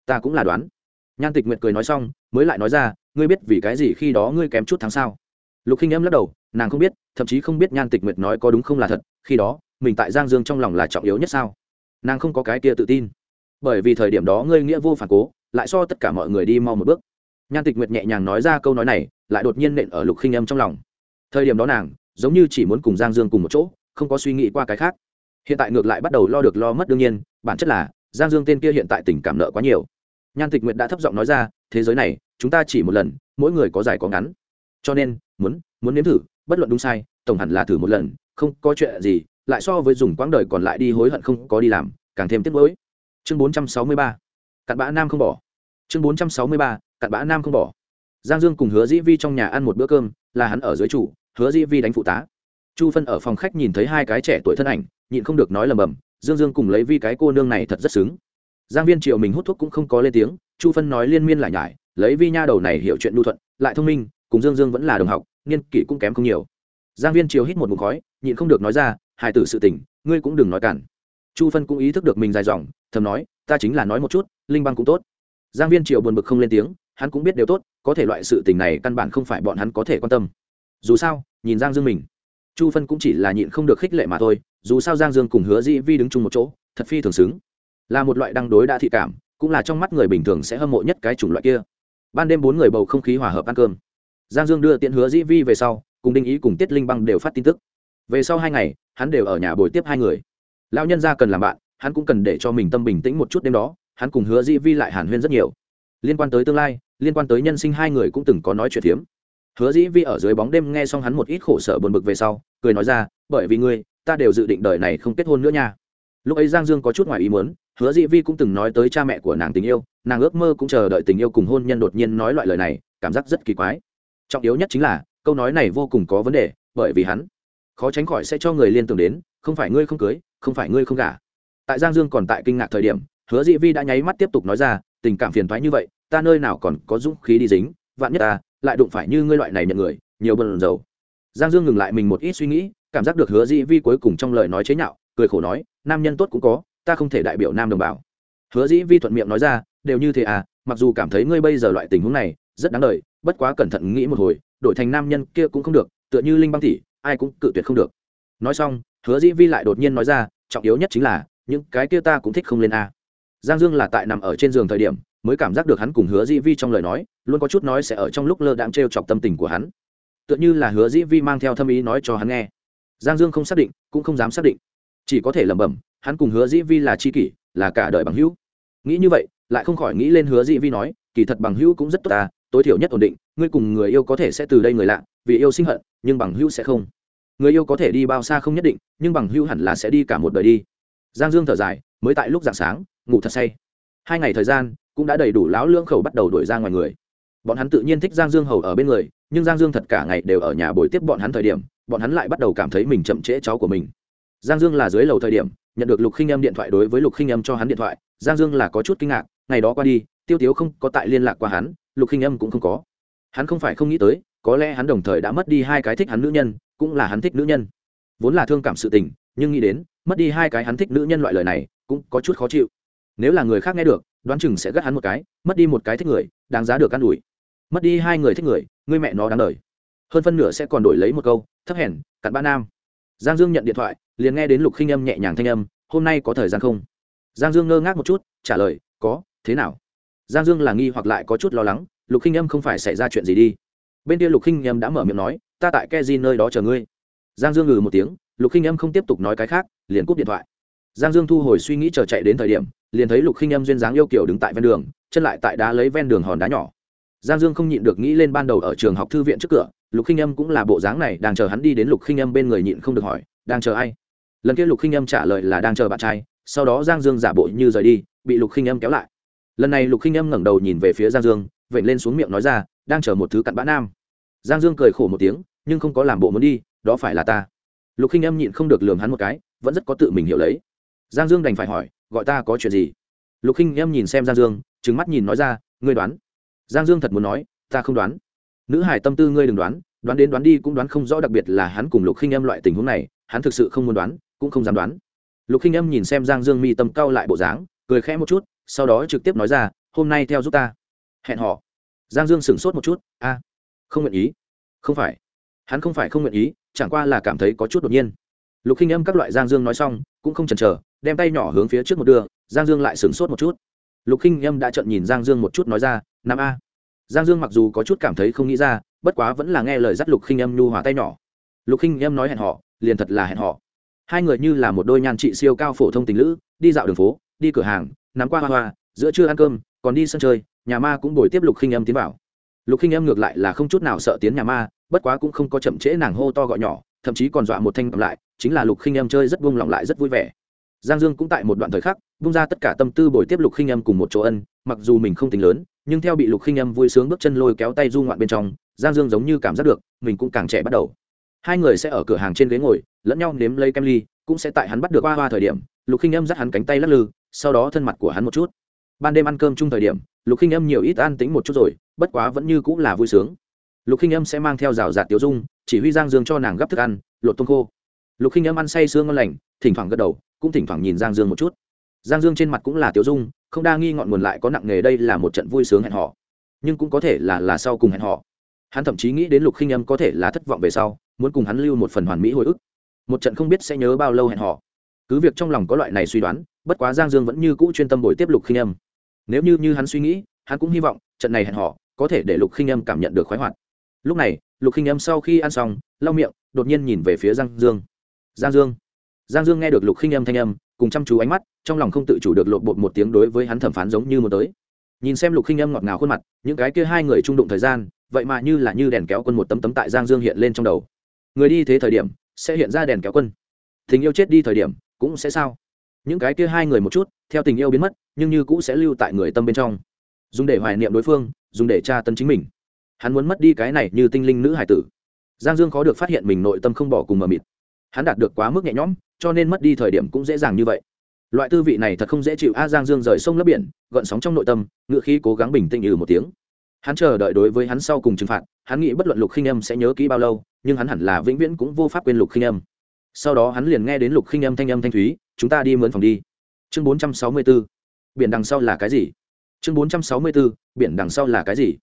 Ta cũng là đoán. Nhan tịch nguyệt cười nói xong, mới lại nói ra, ngươi biết vì cái gì khi đó ngươi kém chút tháng sao? Lục khinh em lắc đầu, nàng không biết, thậm chí không biết nhan tịch nguyệt nói có đúng không là thật, khi đó, mình tại giang dương trong lòng là trọng yếu nhất sao? Nàng không có cái kia tự tin. Bởi vì thời điểm đó ngươi nghĩa vô phản cố, lại so tất cả mọi người đi mau một bước. Nhan tịch nguyệt nhẹ nhàng nói ra câu nói này, lại đột nhiên nện ở lục khinh âm trong lòng. Thời điểm đó nàng giống như chỉ muốn cùng giang dương cùng một chỗ, không có suy nghĩ qua cái khác. Hiện tại ngược lại bắt đầu lo được lo mất đương nhiên, bản chất là, giang dương tên kia hiện tại tình cảm nợ quá nhiều. Nhan tịch nguyệt đã thấp giọng nói ra, thế giới này, chúng ta chỉ một lần, mỗi người có dài có ngắn. Cho nên, muốn muốn nếm thử, bất luận đúng sai, tổng hẳn là thử một lần, không có chuyện gì, lại so với dùng quãng đời còn lại đi hối hận không có đi làm, càng thêm tiếc nuối. Chương bốn trăm sáu mươi ba, cặn bã nam không bỏ. Chương bốn trăm sáu mươi ba, cặn bã nam không bỏ. Giang dương cùng hứa dĩ vi trong nhà ăn một bữa cơm, là hắn ở dưới chủ hứa dĩ vi đánh phụ tá. Chu phân ở phòng khách nhìn thấy hai cái trẻ tuổi thân ảnh, nhịn không được nói lầm bầm, dương dương cùng lấy vi cái cô nương này thật rất xứng. Giang viên triệu mình hút thuốc cũng không có lên tiếng, chu phân nói liên miên lại nhải, lấy vi nha đầu này hiểu chuyện lưu thuận, lại thông minh, cùng dương dương vẫn là đồng học niên kỷ cũng kém không nhiều. Giang viên triều hít một mục khói, nhịn không được nói ra hài tử sự tình, ngươi cũng đừng nói cản. Chu phân cũng ý thức được mình dài dòng, thầm nói, ta chính là nói một chút, linh băng cũng tốt. Giang viên triều buồn bực không lên tiếng, hắn cũng biết đều tốt, có thể loại sự tình này căn bản không phải bọn hắn có thể quan tâm. Dù sao nhìn giang dương mình. Chu phân cũng chỉ là nhịn không được khích lệ mà thôi, dù sao giang dương cùng hứa dĩ vi đứng chung một chỗ, thật phi thường xứng. Là một loại đăng đối đã thị cảm, cũng là trong mắt người bình thường sẽ hâm mộ nhất cái chủng loại kia. Ban đêm bốn người bầu không khí hòa hợp ăn cơm. Giang dương đưa tiện hứa dĩ vi về sau, cùng đinh ý cùng tiết linh băng đều phát tin tức. Về sau hai ngày, hắn đều ở nhà bồi tiếp hai người. Lão nhân ra cần làm bạn, hắn cũng cần để cho mình tâm bình tĩnh một chút đêm đó, hắn cùng hứa dĩ vi lại hàn huyên rất nhiều. Liên quan tới tương lai, liên quan tới nhân sinh hai người cũng từng có nói chuyện hiếm hứa dĩ vi ở dưới bóng đêm nghe xong hắn một ít khổ sở buồn bực về sau, cười nói ra, bởi vì ngươi, ta đều dự định đời này không kết hôn nữa nha. Lúc ấy giang dương có chút ngoài ý muốn, hứa dĩ vi cũng từng nói tới cha mẹ của nàng tình yêu, nàng ước mơ cũng chờ đợi tình yêu cùng hôn nhân đột nhiên nói loại lời này, cảm giác rất kỳ quái. Trọng yếu nhất chính là, câu nói này vô cùng có vấn đề, bởi vì hắn khó tránh khỏi sẽ cho người liên tưởng đến, không phải ngươi không cưới, không phải ngươi không gả. Tại giang dương còn tại kinh ngạc thời điểm, hứa dĩ vi đã nháy mắt tiếp tục nói ra, tình cảm phiền thoái như vậy, ta nơi nào còn có dũng khí đi dính, vạn nhất ta lại đụng phải như ngươi loại này nhận người, nhiều bần dầu. Giang dương ngừng lại mình một ít suy nghĩ, cảm giác được hứa dĩ vi cuối cùng trong lời nói chế nhạo, cười khổ nói, nam nhân tốt cũng có, ta không thể đại biểu nam đồng bào. Hứa dĩ vi thuận miệng nói ra, đều như thế à mặc dù cảm thấy ngươi bây giờ loại tình huống này, rất đáng đời, bất quá cẩn thận nghĩ một hồi, đổi thành nam nhân kia cũng không được, tựa như linh băng tỷ, ai cũng cự tuyệt không được. Nói xong, hứa dĩ vi lại đột nhiên nói ra, trọng yếu nhất chính là, những cái kia ta cũng thích không lên a giang dương là tại nằm ở trên giường thời điểm, mới cảm giác được hắn cùng hứa dĩ vi trong lời nói, luôn có chút nói sẽ ở trong lúc lơ đãng t r e o chọc tâm tình của hắn. Tựa như là hứa dĩ vi mang theo thâm ý nói cho hắn nghe. Giang dương không xác định, cũng không dám xác định. Chỉ có thể lẩm bẩm, hắn cùng hứa dĩ vi là c h i kỷ, là cả đời bằng hữu. Nghĩ như vậy, lại không khỏi nghĩ lên hứa dĩ vi nói, kỳ thật bằng hữu cũng rất tốt ta, tối thiểu nhất ổn định, ngươi cùng người yêu có thể sẽ từ đây người lạ, vì yêu sinh hận, nhưng bằng hữu sẽ không. Người yêu có thể đi bao xa không nhất định, nhưng bằng hữu hẳn là sẽ đi cả một đời đi. Giang dương thở dài, mới tại lúc dạng sáng ngủ thật say. Hai ngày thời gian cũng đã đầy đủ lão lưỡng khẩu bắt đầu đuổi ra ngoài người. Bọn hắn tự nhiên thích giang dương hầu ở bên người, nhưng giang dương thật cả ngày đều ở nhà bồi tiếp bọn hắn thời điểm, bọn hắn lại bắt đầu cảm thấy mình chậm trễ cháu của mình. Giang dương là dưới lầu thời điểm, nhận được lục khinh Em điện thoại đối với lục khinh Em cho hắn điện thoại, giang dương là có chút kinh ngạc, ngày đó qua đi, tiêu tiếu không có tại liên lạc qua hắn, lục khinh Em cũng không có. Hắn không phải không nghĩ tới, có lẽ hắn đồng thời đã mất đi hai cái thích hắn nữ nhân, cũng là hắn thích nữ nhân. Vốn là thương cảm sự tình, nhưng nghĩ đến, mất đi hai cái hắn thích nữ nhân loại lời này, cũng có chút khó chịu nếu là người khác nghe được, đoán chừng sẽ gắt hắn một cái, mất đi một cái thích người, đáng giá được ă n ủi. Mất đi hai người thích người người mẹ nó đáng lời hơn phân nửa sẽ còn đổi lấy một câu, thấp hèn, cặn bã nam. Giang dương nhận điện thoại, liền nghe đến lục khinh âm nhẹ nhàng thanh âm, hôm nay có thời gian không? Giang dương ngơ ngác một chút, trả lời, có, thế nào? Giang dương là nghi hoặc lại có chút lo lắng, lục khinh âm không phải xảy ra chuyện gì đi? Bên kia lục khinh âm đã mở miệng nói, ta tại ke di nơi đó chờ ngươi. Giang dương ngừ một tiếng, lục khinh âm không tiếp tục nói cái khác, liền cúp điện thoại. Giang dương thu hồi suy nghĩ chờ chạy đến thời điểm liền thấy lục khinh âm duyên dáng yêu kiểu đứng tại ven đường, chân lại tại đá lấy ven đường hòn đá nhỏ. Giang dương không nhịn được nghĩ lên ban đầu ở trường học thư viện trước cửa, lục khinh âm cũng là bộ dáng này, đang chờ hắn đi đến lục khinh âm bên người nhịn không được hỏi, đang chờ ai? Lần kia lục khinh âm trả lời là, đang chờ bạn trai. Sau đó giang dương giả bộ như rời đi, bị lục khinh âm kéo lại. Lần này lục khinh âm ngẩng đầu nhìn về phía giang dương vậy lên xuống miệng nói ra, đang chờ một thứ cặn bã nam. Giang dương cười khổ một tiếng, nhưng không có làm bộ muốn đi, đó phải là ta. Lục khinh âm nhịn không được lường hắn một cái, vẫn rất có tự mình hiểu lấy. Giang dương đành phải hỏi gọi ta có chuyện gì? Lục khinh Em nhìn xem giang dương trứng mắt nhìn nói ra, ngươi đoán. Giang dương thật muốn nói, ta không đoán. Nữ hải tâm tư ngươi đừng đoán đoán đến đoán đi cũng đoán không rõ đặc biệt là hắn cùng lục khinh Em loại tình huống này, hắn thực sự không muốn đoán, cũng không dám đoán. Lục khinh Em nhìn xem giang dương mi tâm cau lại bộ dáng, cười khẽ một chút, sau đó trực tiếp nói ra, hôm nay theo giúp ta. Hẹn họ giang dương sửng sốt một chút, a, không nguyện ý. Không phải. Hắn không phải không nguyện ý, chẳng qua là cảm thấy có chút đột nhiên. Lục khinh Em các loại giang dương nói xong, cũng không chần chờ đem tay nhỏ hướng phía trước một đưa, giang dương lại sửng sốt một chút. Lục khinh âm đã trợn nhìn giang dương một chút nói ra năm a. Giang dương mặc dù có chút cảm thấy không nghĩ ra, bất quá vẫn là nghe lời dắt lục khinh âm nhu hòa tay nhỏ. Lục khinh âm nói hẹn họ liền thật là hẹn họ hai người như là một đôi nhan trị siêu cao phổ thông tình lữ, đi dạo đường phố, đi cửa hàng, nắm qua hoa hoa, giữa trưa ăn cơm, còn đi sân chơi, nhà ma cũng bồi tiếp lục khinh âm tiến vào. Lục khinh âm ngược lại là không chút nào sợ tiến nhà ma, bất quá cũng không có chậm trễ nàng hô to gọi nhỏ, thậm chí còn dọa một thanh cầm lại, chính là lục khinh âm chơi rất buông lỏng lại rất vui vẻ giang dương cũng tại một đoạn thời khắc bung ra tất cả tâm tư bồi tiếp lục khinh âm cùng một chỗ ân, mặc dù mình không tính lớn, nhưng theo bị lục khinh âm vui sướng bước chân lôi kéo tay du ngoạn bên trong, giang dương giống như cảm giác được, mình cũng càng trẻ bắt đầu. Hai người sẽ ở cửa hàng trên ghế ngồi, lẫn nhau nếm lấy kem ly, cũng sẽ tại hắn bắt được hoa hoa thời điểm, lục khinh âm dắt hắn cánh tay lắc lư, sau đó thân mặt của hắn một chút. Ban đêm ăn cơm chung thời điểm, lục khinh âm nhiều ít an tính một chút rồi, bất quá vẫn như cũng là vui sướng. Lục khinh âm sẽ mang theo rào rạt tiểu dung, chỉ huy giang dương cho nàng gấp thức ăn, lột tôm khô. Lục khinh âm ăn say sương ngon lành, thỉnh thoảng gật đầu cũng thỉnh thoảng nhìn giang dương một chút. Giang dương trên mặt cũng là tiểu dung, không đa nghi ngọn nguồn lại có nặng nghề đây là một trận vui sướng hẹn họ nhưng cũng có thể là là sau cùng hẹn họ hắn thậm chí nghĩ đến lục khinh âm có thể là thất vọng về sau, muốn cùng hắn lưu một phần hoàn mỹ hồi ức. Một trận không biết sẽ nhớ bao lâu hẹn họ cứ việc trong lòng có loại này suy đoán, bất quá giang dương vẫn như cũ chuyên tâm bồi tiếp lục khinh âm. Nếu như như hắn suy nghĩ, hắn cũng hy vọng trận này hẹn họ có thể để lục khinh âm cảm nhận được khoái hoạt. Lúc này, lục khinh âm sau khi ăn xong, lau miệng, đột nhiên nhìn về phía giang dương. Giang dương giang dương nghe được lục khinh âm thanh âm, cùng chăm chú ánh mắt, trong lòng không tự chủ được lộn bột một tiếng đối với hắn thẩm phán giống như một tới. Nhìn xem lục khinh âm ngọt ngào khuôn mặt, những cái kia hai người trung đụng thời gian, vậy mà như là như đèn kéo quân một tấm tấm tại giang dương hiện lên trong đầu. Người đi thế thời điểm, sẽ hiện ra đèn kéo quân. Tình yêu chết đi thời điểm, cũng sẽ sao? Những cái kia hai người một chút, theo tình yêu biến mất, nhưng như cũ sẽ lưu tại người tâm bên trong. Dùng để hoài niệm đối phương, dùng để tra tấn chính mình. Hắn muốn mất đi cái này như tinh linh nữ hải tử. Giang dương khó được phát hiện mình nội tâm không bỏ cùng mờ mịt. Hắn đạt được quá mức nhẹ nhõm cho nên mất đi thời điểm cũng dễ dàng như vậy. Loại tư vị này thật không dễ chịu a giang dương rời sông lấp biển, gợn sóng trong nội tâm, ngựa khí cố gắng bình tĩnh ừ một tiếng. Hắn chờ đợi đối với hắn sau cùng trừng phạt, hắn nghĩ bất luận lục khinh âm sẽ nhớ kỹ bao lâu, nhưng hắn hẳn là vĩnh viễn cũng vô pháp quên lục khinh âm. Sau đó hắn liền nghe đến lục khinh âm thanh âm thanh thúy, chúng ta đi mướn phòng đi. Chương bốn trăm sáu mươi b ố biển đằng sau là cái gì? Chương bốn trăm sáu mươi b ố biển đằng sau là cái gì?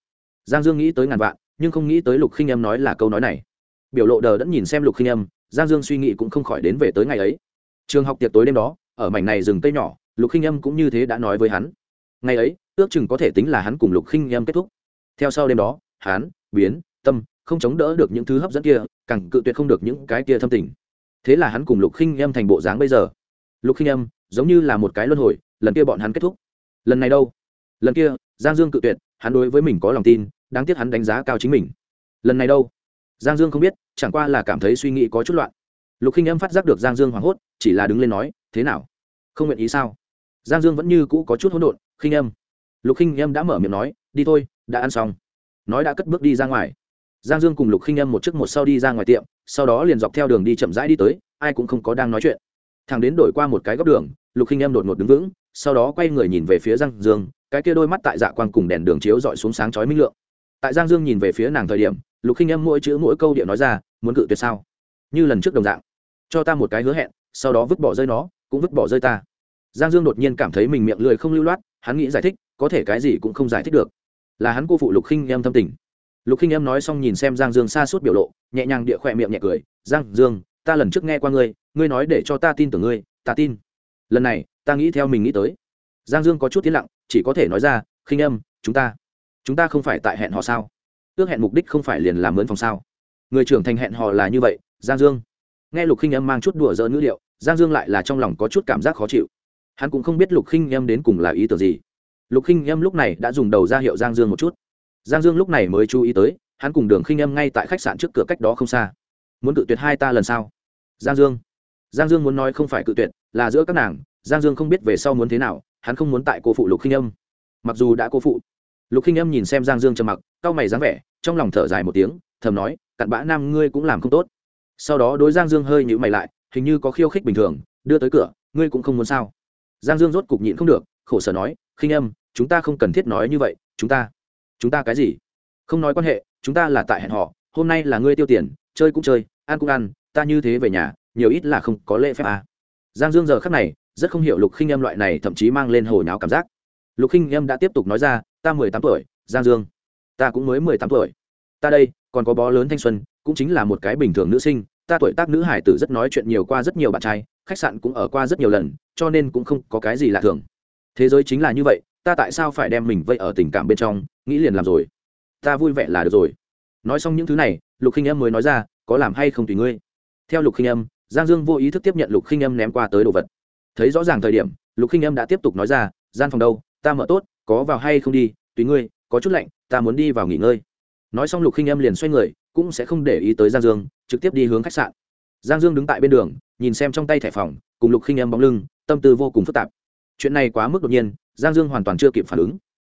Giang dương nghĩ tới ngàn vạn, nhưng không nghĩ tới lục khinh âm nói là câu nói này. Biểu lộ đờ đẫn nhìn xem lục khinh âm giang dương suy nghĩ cũng không khỏi đến về tới ngày ấy. Trường học tiệc tối đêm đó, ở mảnh này rừng tây nhỏ, lục khinh âm cũng như thế đã nói với hắn. Ngày ấy, ước chừng có thể tính là hắn cùng lục khinh âm kết thúc. Theo sau đêm đó, hắn, biến, tâm không chống đỡ được những thứ hấp dẫn kia, càng cự tuyệt không được những cái kia thâm tình. Thế là hắn cùng lục khinh âm thành bộ dáng bây giờ. Lục khinh âm, giống như là một cái luân hồi, lần kia bọn hắn kết thúc. Lần này đâu? Lần kia, giang dương cự tuyệt, hắn đối với mình có lòng tin, đáng tiếc hắn đánh giá cao chính mình. Lần này đâu? Giang dương không biết, chẳng qua là cảm thấy suy nghĩ có chút loạn. Lục khinh âm phát giác được giang dương hoảng hốt, chỉ là đứng lên nói, thế nào? Không nguyện ý sao? Giang dương vẫn như cũ có chút hỗn độn, khinh âm. Lục khinh âm đã mở miệng nói, đi thôi, đã ăn xong. Nói đã cất bước đi ra ngoài. Giang dương cùng lục khinh âm một chiếc một sau đi ra ngoài tiệm, sau đó liền dọc theo đường đi chậm rãi đi tới, ai cũng không có đang nói chuyện. Thằng đến đổi qua một cái góc đường, lục khinh âm đột ngột đứng vững, sau đó quay người nhìn về phía giang dương, cái kia đôi mắt tại dạ quang cùng đèn đường chiếu dọi xuống sáng chói minh lượng. Tại giang dương nhìn về phía nàng thời điểm lục khinh âm mỗi chữ mỗi câu điệu nói ra, muốn cự tuyệt sao? Như lần trước đồng dạng. Cho ta một cái hứa hẹn, sau đó vứt bỏ rơi nó, cũng vứt bỏ rơi ta. Giang dương đột nhiên cảm thấy mình miệng lười không lưu loát, hắn nghĩ giải thích, có thể cái gì cũng không giải thích được. Là hắn cô phụ lục khinh em thâm tình. Lục khinh em nói xong nhìn xem giang dương xa suốt biểu lộ, nhẹ nhàng địa khỏe miệng nhẹ cười, giang dương, ta lần trước nghe qua ngươi ngươi nói để cho ta tin tưởng ngươi, ta tin. Lần này, ta nghĩ theo mình nghĩ tới. Giang dương có chút tiến lặng, chỉ có thể nói ra, khinh âm, chúng ta chúng ta không phải tại hẹn họ sao? Ước hẹn mục đích không phải liền làm mướn phòng sao? Người trưởng thành hẹn họ là như vậy, giang dương. Nghe lục khinh âm mang chút đùa dỡ ngữ liệu giang dương lại là trong lòng có chút cảm giác khó chịu. Hắn cũng không biết lục khinh âm đến cùng là ý tưởng gì. Lục khinh âm lúc này đã dùng đầu ra hiệu giang dương một chút. Giang dương lúc này mới chú ý tới, hắn cùng đường khinh âm ngay tại khách sạn trước cửa cách đó không xa. Muốn cự tuyệt hai ta lần sau? Giang dương. Giang dương muốn nói không phải cự tuyệt, là giữa các nàng. Giang dương không biết về sau muốn thế nào, hắn không muốn tại cô phụ lục khinh âm. Mặc dù đã cô phụ lục khinh âm nhìn xem giang dương trầm mặc, cau mày dáng vẻ, trong lòng thở dài một tiếng, thầm nói, cặn bã nam ngươi cũng làm không tốt. Sau đó đối giang dương hơi nhữ mày lại, hình như có khiêu khích bình thường, đưa tới cửa, ngươi cũng không muốn sao? Giang dương rốt cục nhịn không được, khổ sở nói, khinh âm, chúng ta không cần thiết nói như vậy, chúng ta chúng ta cái gì? Không nói quan hệ, chúng ta là tại hẹn họ hôm nay là ngươi tiêu tiền, chơi cũng chơi, ăn cũng ăn, ta như thế về nhà, nhiều ít là không có lễ phép à. giang dương giờ khắc này, rất không hiểu lục khinh âm loại này thậm chí mang lên hồi nháo cảm giác. Lục khinh âm đã tiếp tục nói ra ta mười tám tuổi, giang dương. Ta cũng mới mười tám tuổi. Ta đây, còn có bó lớn thanh xuân, cũng chính là một cái bình thường nữ sinh. Ta tuổi tác nữ hải tử rất nói chuyện nhiều qua rất nhiều bạn trai, khách sạn cũng ở qua rất nhiều lần, cho nên cũng không có cái gì lạ thường. Thế giới chính là như vậy, ta tại sao phải đem mình vây ở tình cảm bên trong, nghĩ liền làm rồi. Ta vui vẻ là được rồi. Nói xong những thứ này, lục khinh âm mới nói ra, có làm hay không tùy ngươi. Theo lục khinh âm, giang dương vô ý thức tiếp nhận lục khinh âm ném qua tới đồ vật. Thấy rõ ràng thời điểm, lục khinh âm đã tiếp tục nói ra, gian phòng đâu? Ta mở tốt có vào hay không đi, tùy ngươi, có chút lạnh, ta muốn đi vào nghỉ ngơi. Nói xong lục khinh âm liền xoay người, cũng sẽ không để ý tới giang dương, trực tiếp đi hướng khách sạn. Giang dương đứng tại bên đường, nhìn xem trong tay thẻ phòng, cùng lục khinh âm bóng lưng, tâm tư vô cùng phức tạp. Chuyện này quá mức đột nhiên, giang dương hoàn toàn chưa kịp phản ứng.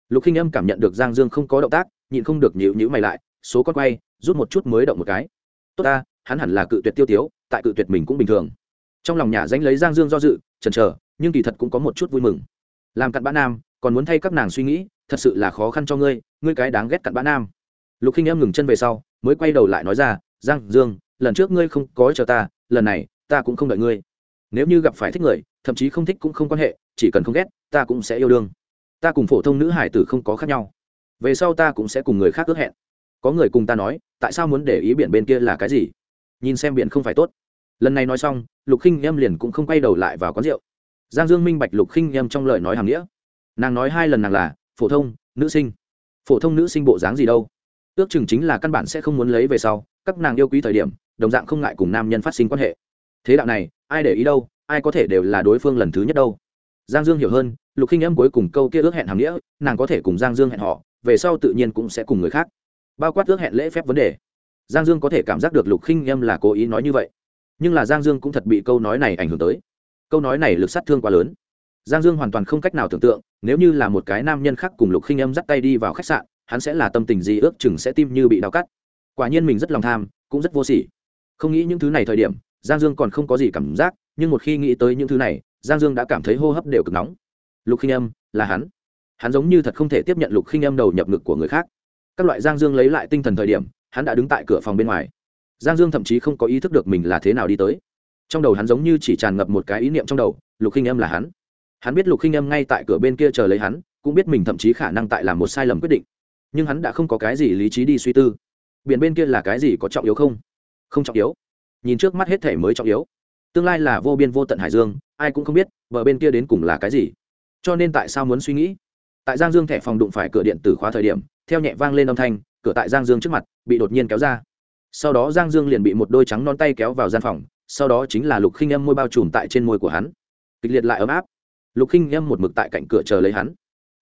Lục khinh âm cảm nhận được giang dương không có động tác, nhịn không được nhịu nhữ mày lại, số con quay, rút một chút mới động một cái. Tốt ta, hắn hẳn là cự tuyệt tiêu tiếu, tại cự tuyệt mình cũng bình thường. Trong lòng nhà danh lấy giang dương do dự, chần chờ, nhưng kỳ thật cũng có một chút vui mừng. Làm cặn bã nam còn muốn thay các nàng suy nghĩ, thật sự là khó khăn cho ngươi ngươi cái đáng ghét cặn bã nam. Lục khinh em ngừng chân về sau, mới quay đầu lại nói ra, giang dương, lần trước ngươi không có chờ ta, lần này, ta cũng không đợi ngươi. Nếu như gặp phải thích người, thậm chí không thích cũng không quan hệ, chỉ cần không ghét, ta cũng sẽ yêu đương. Ta cùng phổ thông nữ hải tử không có khác nhau. Về sau ta cũng sẽ cùng người khác ước hẹn. Có người cùng ta nói, tại sao muốn để ý biển bên kia là cái gì? Nhìn xem biển không phải tốt. Lần này nói xong, lục khinh em liền cũng không quay đầu lại vào quán rượu. Giang dương minh bạch lục khinh em trong lời nói hàm nghĩa nàng nói hai lần nàng là, phổ thông, nữ sinh. Phổ thông nữ sinh bộ dáng gì đâu? Ước chừng chính là căn bản sẽ không muốn lấy về sau, các nàng yêu quý thời điểm, đồng dạng không ngại cùng nam nhân phát sinh quan hệ. Thế đạo này, ai để ý đâu, ai có thể đều là đối phương lần thứ nhất đâu. Giang dương hiểu hơn, lục khinh âm cuối cùng câu kia ước hẹn hàm nghĩa, nàng có thể cùng giang dương hẹn họ, về sau tự nhiên cũng sẽ cùng người khác. Bao quát ước hẹn lễ phép vấn đề. Giang dương có thể cảm giác được lục khinh âm là cố ý nói như vậy. Nhưng là giang dương cũng thật bị câu nói này ảnh hưởng tới. Câu nói này lực sát thương quá lớn. Giang dương hoàn toàn không cách nào tưởng tượng nếu như là một cái nam nhân khác cùng lục khinh âm dắt tay đi vào khách sạn, hắn sẽ là tâm tình gì ước chừng sẽ tim như bị đau cắt. Quả nhiên mình rất lòng tham, cũng rất vô sỉ. Không nghĩ những thứ này thời điểm, giang dương còn không có gì cảm giác, nhưng một khi nghĩ tới những thứ này, giang dương đã cảm thấy hô hấp đều cực nóng. Lục khinh âm, là hắn. Hắn giống như thật không thể tiếp nhận lục khinh âm đầu nhập ngực của người khác. Các loại giang dương lấy lại tinh thần thời điểm, hắn đã đứng tại cửa phòng bên ngoài. Giang dương thậm chí không có ý thức được mình là thế nào đi tới. Trong đầu hắn giống như chỉ tràn ngập một cái ý niệm trong đầu, lục khinh âm là hắn hắn biết lục khinh âm ngay tại cửa bên kia chờ lấy hắn, cũng biết mình thậm chí khả năng tại làm một sai lầm quyết định. Nhưng hắn đã không có cái gì lý trí đi suy tư. Biển bên kia là cái gì có trọng yếu không? Không trọng yếu. Nhìn trước mắt hết thể mới trọng yếu. Tương lai là vô biên vô tận hải dương, ai cũng không biết bờ bên kia đến cùng là cái gì. Cho nên tại sao muốn suy nghĩ? Tại giang dương thẻ phòng đụng phải cửa điện tử khóa thời điểm, theo nhẹ vang lên âm thanh, cửa tại giang dương trước mặt bị đột nhiên kéo ra. Sau đó giang dương liền bị một đôi trắng non tay kéo vào gian phòng, sau đó chính là lục khinh âm môi bao trùm tại trên môi của hắn. Kịch liệt lại ấm áp lục khinh em một mực tại cạnh cửa chờ lấy hắn.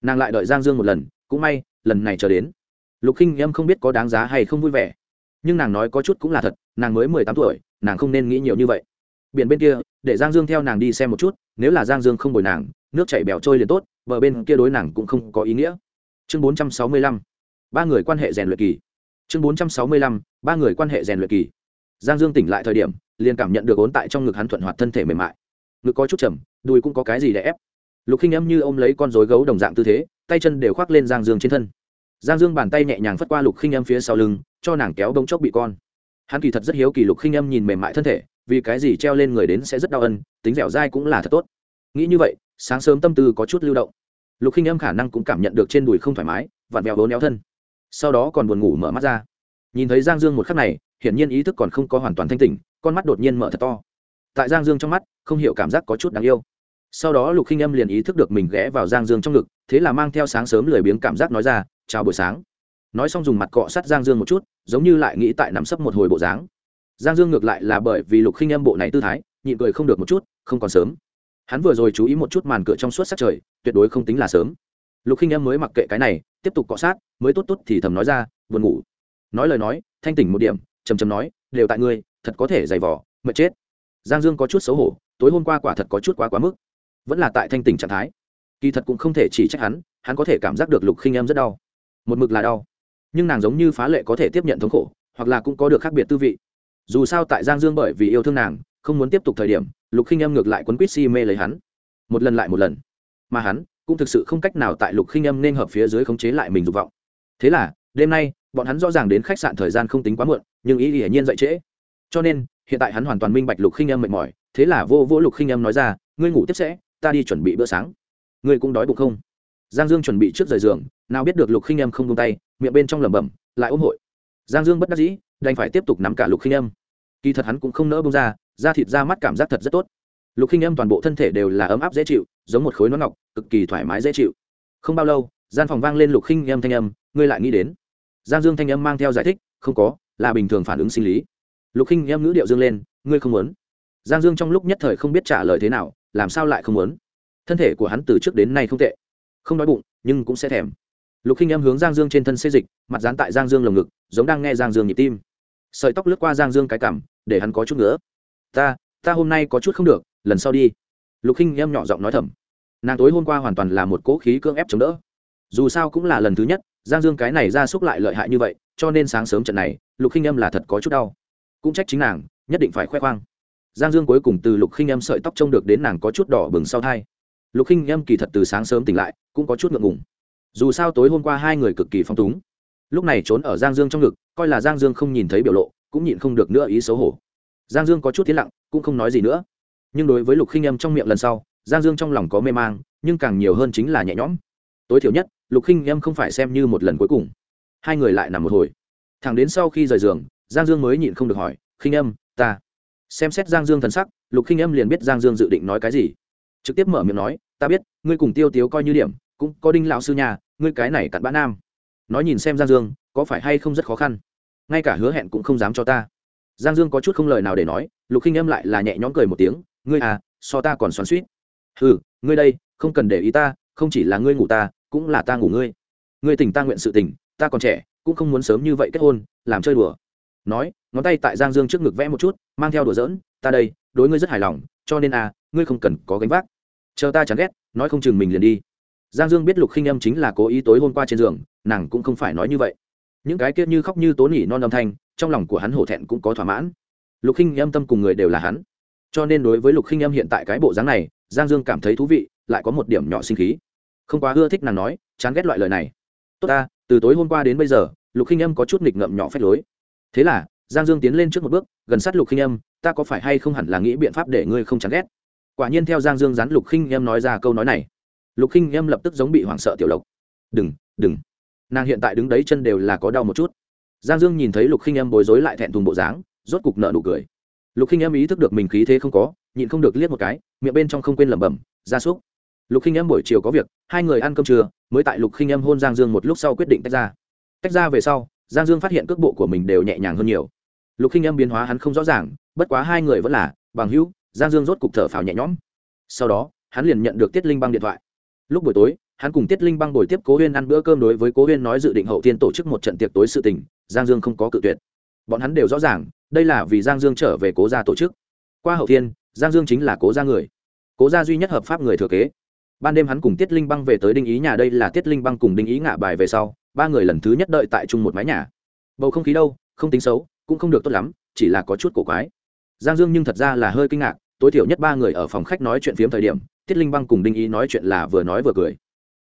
Nàng lại đợi giang dương một lần, cũng may, lần này chờ đến. Lục khinh em không biết có đáng giá hay không vui vẻ. Nhưng nàng nói có chút cũng là thật, nàng mới mười tám tuổi, nàng không nên nghĩ nhiều như vậy. Biển bên kia, để giang dương theo nàng đi xem một chút, nếu là giang dương không bồi nàng, nước chảy bèo trôi liền tốt, bờ bên kia đối nàng cũng không có ý nghĩa. Chương bốn trăm sáu mươi lăm, ba người quan hệ rèn luyện kỳ. Chương bốn trăm sáu mươi lăm, ba người quan hệ rèn luyện kỳ. Giang dương tỉnh lại thời điểm, liền cảm nhận được ốn tại trong ngực hắn thuận hoạt thân thể mềm mại ngực có chút chầm đùi cũng có cái gì để ép. Lục khinh Em như ôm lấy con dối gấu đồng dạng tư thế, tay chân đều khoác lên giang dương trên thân. Giang dương bàn tay nhẹ nhàng phất qua lục khinh Em phía sau lưng, cho nàng kéo bông chốc bị con. Hắn kỳ thật rất hiếu kỳ lục khinh Em nhìn mềm mại thân thể, vì cái gì treo lên người đến sẽ rất đau ân, tính dẻo dai cũng là thật tốt. Nghĩ như vậy, sáng sớm tâm tư có chút lưu động. Lục khinh Em khả năng cũng cảm nhận được trên đùi không thoải mái, vặn vẹo vốn néo thân. Sau đó còn buồn ngủ mở mắt ra. Nhìn thấy giang dương một khắc này, hiển nhiên ý thức còn không có hoàn toàn thanh tỉnh, con mắt đột nhiên mở thật to tại giang dương trong mắt, không hiểu cảm giác có chút đáng yêu. Sau đó lục khinh âm liền ý thức được mình ghé vào giang dương trong ngực, thế là mang theo sáng sớm lười biếng cảm giác nói ra, chào buổi sáng. Nói xong dùng mặt cọ sát giang dương một chút, giống như lại nghĩ tại nắm sấp một hồi bộ dáng. Giang dương ngược lại là bởi vì lục khinh âm bộ này tư thái, nhịn cười không được một chút, không còn sớm. Hắn vừa rồi chú ý một chút màn cửa trong suốt sắc trời, tuyệt đối không tính là sớm. Lục khinh âm mới mặc kệ cái này, tiếp tục cọ sát, mới tốt tốt thì thầm nói ra, buồn ngủ. Nói lời nói, thanh tỉnh một điểm chầm chầm nói, đều tại ngươi, thật có thể giày vỏ mệt chết giang dương có chút xấu hổ, tối hôm qua quả thật có chút quá quá mức. Vẫn là tại thanh tỉnh trạng thái. Kỳ thật cũng không thể chỉ trách hắn hắn có thể cảm giác được lục khinh em rất đau. Một mực là đau. Nhưng nàng giống như phá lệ có thể tiếp nhận thống khổ, hoặc là cũng có được khác biệt tư vị. Dù sao tại giang dương bởi vì yêu thương nàng, không muốn tiếp tục thời điểm, lục khinh Em ngược lại quấn quýt si mê lấy hắn. Một lần lại một lần. Mà hắn cũng thực sự không cách nào tại lục khinh Em nên hợp phía dưới khống chế lại mình dục vọng. Thế là, đêm nay, bọn hắn rõ ràng đến khách sạn thời gian không tính quá muộn, nhưng ý hiển nhiên dậy trễ. Cho nên hiện tại hắn hoàn toàn minh bạch lục khinh âm mệt mỏi, thế là vô vô lục khinh âm nói ra, ngươi ngủ tiếp sẽ, ta đi chuẩn bị bữa sáng. Ngươi cũng đói bụng không? Giang dương chuẩn bị trước rời giường, nào biết được lục khinh âm không tung tay, miệng bên trong lẩm bẩm, lại ôm hội. Giang dương bất đắc dĩ, đành phải tiếp tục nắm cả lục khinh âm. Kỳ thật hắn cũng không nỡ bông ra, da thịt ra mắt cảm giác thật rất tốt. Lục khinh âm toàn bộ thân thể đều là ấm áp dễ chịu, giống một khối nón ngọc, cực kỳ thoải mái dễ chịu. Không bao lâu, gian phòng vang lên lục khinh âm thanh âm, ngươi lại nghĩ đến? Giang dương thanh âm mang theo giải thích, không có, là bình thường phản ứng sinh lý lục khinh em ngữ điệu dương lên, ngươi không muốn? Giang dương trong lúc nhất thời không biết trả lời thế nào, làm sao lại không muốn? Thân thể của hắn từ trước đến nay không tệ. Không đói bụng, nhưng cũng sẽ thèm. Lục khinh em hướng giang dương trên thân xê dịch, mặt dán tại giang dương lồng ngực, giống đang nghe giang dương nhịp tim. Sợi tóc lướt qua giang dương cái cảm để hắn có chút nữa ta ta hôm nay có chút không được, lần sau đi. Lục khinh em nhỏ giọng nói thầm. Nàng tối hôm qua hoàn toàn là một cỗ khí cưỡng ép chống đỡ. Dù sao cũng là lần thứ nhất, giang dương cái này ra xúc lại lợi hại như vậy, cho nên sáng sớm trận này, lục khinh em là thật có chút đau cũng trách chính nàng, nhất định phải khoe khoang. Giang dương cuối cùng từ lục khinh em sợi tóc trông được đến nàng có chút đỏ bừng sau thai. Lục khinh em kỳ thật từ sáng sớm tỉnh lại, cũng có chút ngượng ngùng. Dù sao tối hôm qua hai người cực kỳ phong túng. Lúc này trốn ở giang dương trong ngực, coi là giang dương không nhìn thấy biểu lộ, cũng nhịn không được nữa ý xấu hổ. Giang dương có chút tiến lặng, cũng không nói gì nữa. Nhưng đối với lục khinh em trong miệng lần sau, giang dương trong lòng có mê mang, nhưng càng nhiều hơn chính là nhẹ nhõm. Tối thiểu nhất, lục khinh em không phải xem như một lần cuối cùng. Hai người lại nằm một hồi. Thẳng đến sau khi rời giường giang dương mới nhịn không được hỏi, khinh âm, ta? Xem xét giang dương thần sắc, lục khinh âm liền biết giang dương dự định nói cái gì. Trực tiếp mở miệng nói, ta biết, ngươi cùng tiêu tiếu coi như điểm, cũng có đinh lão sư nhà, ngươi cái này cặn bã nam. Nói nhìn xem giang dương, có phải hay không rất khó khăn? Ngay cả hứa hẹn cũng không dám cho ta. Giang dương có chút không lời nào để nói, lục khinh âm lại là nhẹ nhõm cười một tiếng, ngươi à so ta còn xoắn suýt ừ ngươi đây, không cần để ý ta, không chỉ là ngươi ngủ ta, cũng là ta ngủ ngươi. Ngươi tình ta nguyện sự tình ta còn trẻ, cũng không muốn sớm như vậy kết hôn, làm chơi đùa nói, ngón tay tại giang dương trước ngực vẽ một chút, mang theo đùa giỡn, ta đây, đối ngươi rất hài lòng, cho nên à ngươi không cần có gánh vác. Chờ ta chán ghét, nói không chừng mình liền đi. Giang dương biết lục khinh âm chính là cố ý tối hôm qua trên giường, nàng cũng không phải nói như vậy. Những cái kia như khóc như tố nỉ non âm thanh, trong lòng của hắn hổ thẹn cũng có thỏa mãn. Lục khinh âm tâm cùng người đều là hắn. Cho nên đối với lục khinh âm hiện tại cái bộ dáng này, giang dương cảm thấy thú vị, lại có một điểm nhỏ sinh khí. Không quá ưa thích nàng nói, chán ghét loại lời này. Tốt ta, từ tối hôm qua đến bây giờ, lục khinh âm có chút nghịch ngợm nhỏ phép lối thế là, giang dương tiến lên trước một bước, gần sát lục khinh âm, ta có phải hay không hẳn là nghĩ biện pháp để ngươi không chán ghét? Quả nhiên theo giang dương rắn lục khinh âm nói ra câu nói này, lục khinh âm lập tức giống bị hoảng sợ tiểu lộc. Đừng đừng. Nàng hiện tại đứng đấy chân đều là có đau một chút. Giang dương nhìn thấy lục khinh âm bối rối lại thẹn thùng bộ dáng, rốt cục nợ nụ cười. Lục khinh âm ý thức được mình khí thế không có, nhịn không được liếc một cái, miệng bên trong không quên lẩm bẩm ra súc. Lục khinh âm buổi chiều có việc, hai người ăn cơm trưa, mới tại lục khinh âm hôn giang dương một lúc sau quyết định tách ra. Tách ra về sau giang dương phát hiện cước bộ của mình đều nhẹ nhàng hơn nhiều. Lục khinh âm biến hóa hắn không rõ ràng, bất quá hai người vẫn là, bằng hữu, giang dương rốt cục thở phào nhẹ nhõm. Sau đó, hắn liền nhận được tiết linh băng điện thoại. Lúc buổi tối, hắn cùng tiết linh băng buổi tiếp cố huyên ăn bữa cơm đối với cố huyên nói dự định hậu tiên tổ chức một trận tiệc tối sự tình, giang dương không có cự tuyệt. Bọn hắn đều rõ ràng, đây là vì giang dương trở về cố gia tổ chức. Qua hậu thiên giang dương chính là cố gia người. Cố gia duy nhất hợp pháp người thừa kế. Ban đêm hắn cùng tiết linh băng về tới đinh ý nhà, đây là tiết linh băng cùng đinh ý ngả bài về sau ba người lần thứ nhất đợi tại chung một mái nhà. Bầu không khí đâu, không tính xấu, cũng không được tốt lắm, chỉ là có chút cổ quái. Giang dương nhưng thật ra là hơi kinh ngạc, tối thiểu nhất ba người ở phòng khách nói chuyện phiếm thời điểm, tiết linh băng cùng đinh ý nói chuyện là vừa nói vừa cười.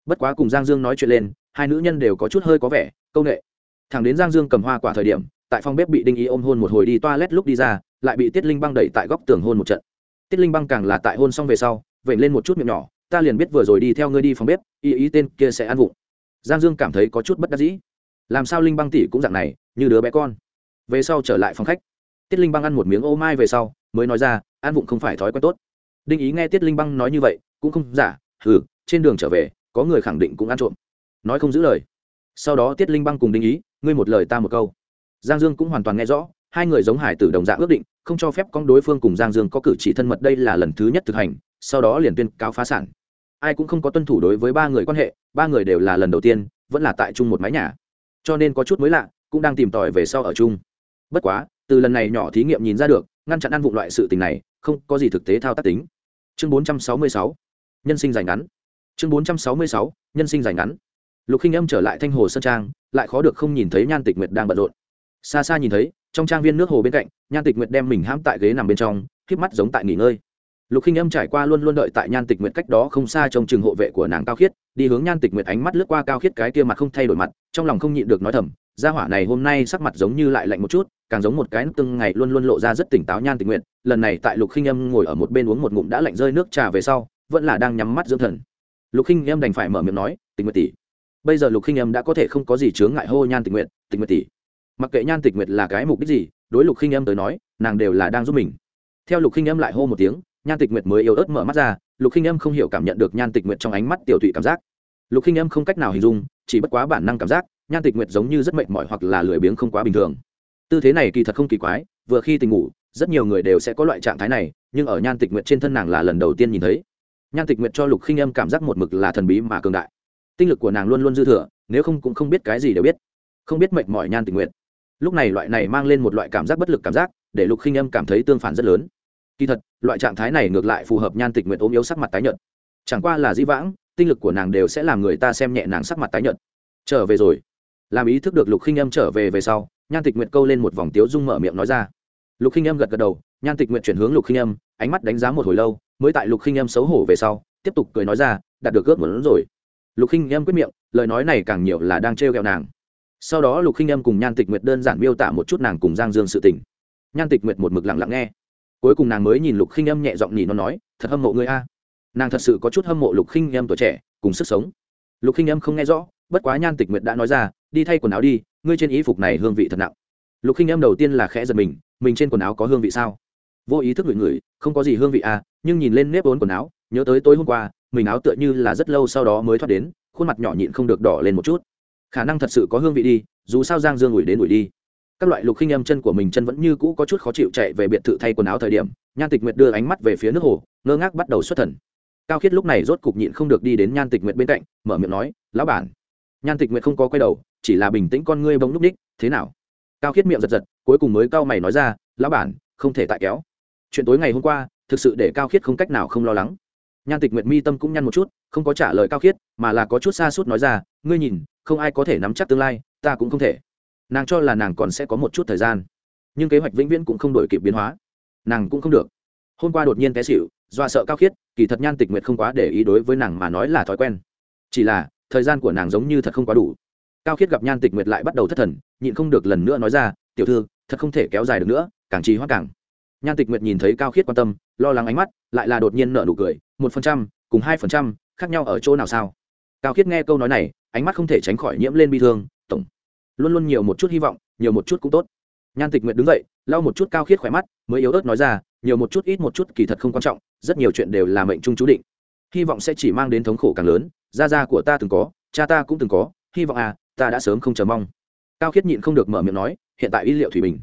Bất quá cùng giang dương nói chuyện lên, hai nữ nhân đều có chút hơi có vẻ công nghệ thằng đến giang dương cầm hoa quả thời điểm, tại phòng bếp bị đinh ý ôm hôn một hồi đi toilet lúc đi ra, lại bị tiết linh băng đẩy tại góc tường hôn một trận. Tiết linh băng càng là tại hôn xong về sau vậy lên một chút miệng nhỏ, ta liền biết vừa rồi đi theo ngươi đi phòng bếp ý ý tên kia sẽ ăn vụng giang dương cảm thấy có chút bất đắc dĩ. Làm sao linh băng tỷ cũng dạng này, như đứa bé con. Về sau trở lại phòng khách. Tiết linh băng ăn một miếng ô mai về sau, mới nói ra ăn vụng không phải thói quen tốt. Đinh ý nghe tiết linh băng nói như vậy, cũng không giả ừ trên đường trở về, có người khẳng định cũng ăn trộm. Nói không giữ lời. Sau đó tiết linh băng cùng đinh ý, ngươi một lời ta một câu. Giang dương cũng hoàn toàn nghe rõ, hai người giống hải tử đồng dạng ước định, không cho phép con đối phương cùng giang dương có cử chỉ thân mật, đây là lần thứ nhất thực hành, sau đó liền tuyên cáo phá sản ai cũng không có tuân thủ đối với ba người quan hệ, ba người đều là lần đầu tiên, vẫn là tại chung một mái nhà. Cho nên có chút mới lạ, cũng đang tìm tòi về sau ở chung. Bất quá, từ lần này nhỏ thí nghiệm nhìn ra được, ngăn chặn ăn vụng loại sự tình này, không có gì thực tế thao tác tính. Chương 466 nhân sinh dài ngắn. Chương 466 nhân sinh dài ngắn. Lục khinh âm trở lại thanh hồ sơn trang, lại khó được không nhìn thấy nhan tịch nguyệt đang bận rộn. Xa xa nhìn thấy, trong trang viên nước hồ bên cạnh, nhan tịch nguyệt đem mình hãm tại ghế nằm bên trong k mắt giống tại nghỉ ngơi lục khinh âm trải qua luôn luôn đợi tại nhan tịch nguyệt cách đó không xa trong trường hộ vệ của nàng cao khiết, đi hướng nhan tịch nguyệt ánh mắt lướt qua cao khiết cái kia mặt không thay đổi mặt, trong lòng không nhịn được nói thầm, gia hỏa này hôm nay sắc mặt giống như lại lạnh một chút, càng giống một cái từng ngày luôn luôn lộ ra rất tỉnh táo nhan tịch nguyệt, lần này tại lục khinh âm ngồi ở một bên uống một ngụm đã lạnh rơi nước trà về sau, vẫn là đang nhắm mắt dưỡng thần. Lục khinh âm đành phải mở miệng nói, tịch nguyệt tỷ, bây giờ lục khinh âm đã có thể không có gì chướng ngại hô nhan tịch nguyệt tịch nguyệt tỷ. Mặc kệ nhan tịch nguyệt là cái mục đích gì, đối lục khinh âm tới nói, nàng đều là đang giúp mình. Theo lục khinh âm lại hô một tiếng nhan tịch nguyệt mới yếu ớt mở mắt ra, lục khinh âm không hiểu cảm nhận được nhan tịch nguyệt trong ánh mắt tiểu thụy cảm giác. Lục khinh âm không cách nào hình dung, chỉ bất quá bản năng cảm giác, nhan tịch nguyệt giống như rất mệt mỏi hoặc là lười biếng không quá bình thường. Tư thế này kỳ thật không kỳ quái, vừa khi tình ngủ, rất nhiều người đều sẽ có loại trạng thái này, nhưng ở nhan tịch nguyệt trên thân nàng là lần đầu tiên nhìn thấy. Nhan tịch nguyệt cho lục khinh âm cảm giác một mực là thần bí mà cường đại. Tinh lực của nàng luôn luôn dư thừa, nếu không cũng không biết cái gì đều biết. Không biết mệt mỏi nhan tịch nguyệt. Lúc này loại này mang lên một loại cảm giác bất lực cảm giác, để lục khinh âm cảm thấy tương phản rất lớn kỳ thật, loại trạng thái này ngược lại phù hợp nhan tịch nguyệt ốm yếu sắc mặt tái nhợt. Chẳng qua là dĩ vãng, tinh lực của nàng đều sẽ làm người ta xem nhẹ nàng sắc mặt tái nhợt. Trở về rồi. Làm ý thức được lục khinh em trở về về sau, nhan tịch nguyệt câu lên một vòng tiếu dung mở miệng nói ra. Lục khinh em gật gật đầu, nhan tịch nguyệt chuyển hướng lục khinh em ánh mắt đánh giá một hồi lâu, mới tại lục khinh em xấu hổ về sau, tiếp tục cười nói ra, đạt được ước lớn rồi. Lục khinh em quyết miệng, lời nói này càng nhiều là đang trêu ghẹo nàng. Sau đó lục khinh em cùng nhan tịch nguyệt đơn giản miêu tả một chút nàng cùng giang dương sự tình. Nhan tịch nguyệt một mực lặng lặng nghe cuối cùng nàng mới nhìn lục khinh Em nhẹ giọng nhỉ nó nói, thật hâm mộ ngươi a. Nàng thật sự có chút hâm mộ lục khinh Em tuổi trẻ, cùng sức sống. Lục khinh Em không nghe rõ, bất quá nhan tịch nguyệt đã nói ra, đi thay quần áo đi, ngươi trên y phục này hương vị thật nặng. Lục khinh Em đầu tiên là khẽ giật mình mình trên quần áo có hương vị sao? Vô ý thức ngửi ngửi, không có gì hương vị à nhưng nhìn lên nếp ốn quần áo, nhớ tới tối hôm qua, mình áo tựa như là rất lâu sau đó mới thoát đến, khuôn mặt nhỏ nhịn không được đỏ lên một chút. Khả năng thật sự có hương vị đi, dù sao giang dương ủi đến ủi đi các loại lục khinh âm chân của mình chân vẫn như cũ có chút khó chịu chạy về biệt thự thay quần áo thời điểm, nhan tịch nguyệt đưa ánh mắt về phía nước hồ, ngơ ngác bắt đầu xuất thần. Cao khiết lúc này rốt cục nhịn không được đi đến nhan tịch nguyệt bên cạnh, mở miệng nói, lão bản. Nhan tịch nguyệt không có quay đầu, chỉ là bình tĩnh con ngươi bỗng núp ních, thế nào? Cao khiết miệng giật giật, cuối cùng mới cao mày nói ra, lão bản, không thể tại kéo. Chuyện tối ngày hôm qua, thực sự để cao khiết không cách nào không lo lắng. Nhan tịch nguyệt mi tâm cũng nhăn một chút, không có trả lời cao khiết, mà là có chút xa suốt nói ra, ngươi nhìn, không ai có thể nắm chắc tương lai, ta cũng không thể nàng cho là nàng còn sẽ có một chút thời gian. Nhưng kế hoạch vĩnh viễn cũng không đổi kịp biến hóa. Nàng cũng không được. Hôm qua đột nhiên té xịu do sợ cao khiết, kỳ thật nhan tịch nguyệt không quá để ý đối với nàng mà nói là thói quen. Chỉ là, thời gian của nàng giống như thật không quá đủ. Cao khiết gặp nhan tịch nguyệt lại bắt đầu thất thần, nhịn không được lần nữa nói ra, tiểu thư, thật không thể kéo dài được nữa, càng trì hoãn càng. Nhan tịch nguyệt nhìn thấy cao khiết quan tâm, lo lắng ánh mắt, lại là đột nhiên nợ nụ cười, một phần trăm, cùng hai phần trăm, khác nhau ở chỗ nào sao? Cao khiết nghe câu nói này, ánh mắt không thể tránh khỏi nhiễm lên bi thương, tổng luôn luôn nhiều một chút hy vọng, nhiều một chút cũng tốt. Nhan tịch nguyệt đứng dậy, lau một chút cao khiết khỏe mắt, mới yếu ớt nói ra, nhiều một chút ít một chút kỳ thật không quan trọng, rất nhiều chuyện đều là mệnh trung chú định. Hy vọng sẽ chỉ mang đến thống khổ càng lớn, gia gia của ta từng có, cha ta cũng từng có, hy vọng à ta đã sớm không chờ mong. Cao khiết nhịn không được mở miệng nói, hiện tại y liệu thủy bình.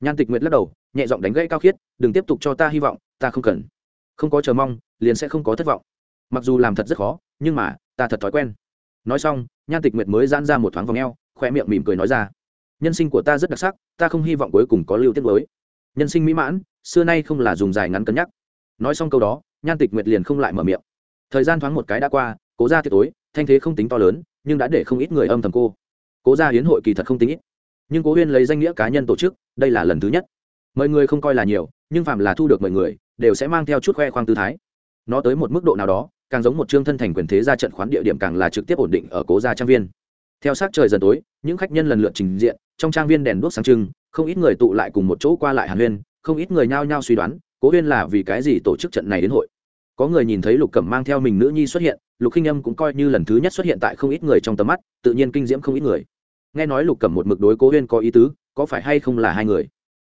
Nhan tịch nguyệt lắc đầu, nhẹ giọng đánh gãy cao khiết, đừng tiếp tục cho ta hy vọng, ta không cần. Không có chờ mong, liền sẽ không có thất vọng. Mặc dù làm thật rất khó, nhưng mà, ta thật thói quen. Nói xong, nhan tịch nguyệt mới giãn ra một thoáng vòng e o khoe miệng mỉm cười nói ra. Nhân sinh của ta rất đặc sắc, ta không hy vọng cuối cùng có lưu tiết mới. Nhân sinh mỹ mãn, xưa nay không là dùng dài ngắn cân nhắc. Nói xong câu đó, nhan tịch nguyệt liền không lại mở miệng. Thời gian thoáng một cái đã qua, cố ra tiệc tối, thanh thế không tính to lớn, nhưng đã để không ít người âm thầm cô. Cố ra hiến hội kỳ thật không tính ít. Nhưng cố huyên lấy danh nghĩa cá nhân tổ chức, đây là lần thứ nhất. Mời người không coi là nhiều, nhưng phạm là thu được mời người, đều sẽ mang theo chút khoe khoang tư thái. Nó tới một mức độ nào đó, càng giống một chương thân thành quyền thế ra trận khoán địa điểm càng là trực tiếp ổn định ở cố gia trang viên theo sát trời dần tối, những khách nhân lần lượt trình diện, trong trang viên đèn đuốc sáng trưng, không ít người tụ lại cùng một chỗ qua lại hàn huyên, không ít người nhao nhao suy đoán, cố huyên là vì cái gì tổ chức trận này đến hội. Có người nhìn thấy lục cẩm mang theo mình nữ nhi xuất hiện, lục khinh âm cũng coi như lần thứ nhất xuất hiện tại không ít người trong tầm mắt, tự nhiên kinh diễm không ít người. Nghe nói lục cẩm một mực đối cố huyên có ý tứ, có phải hay không là hai người?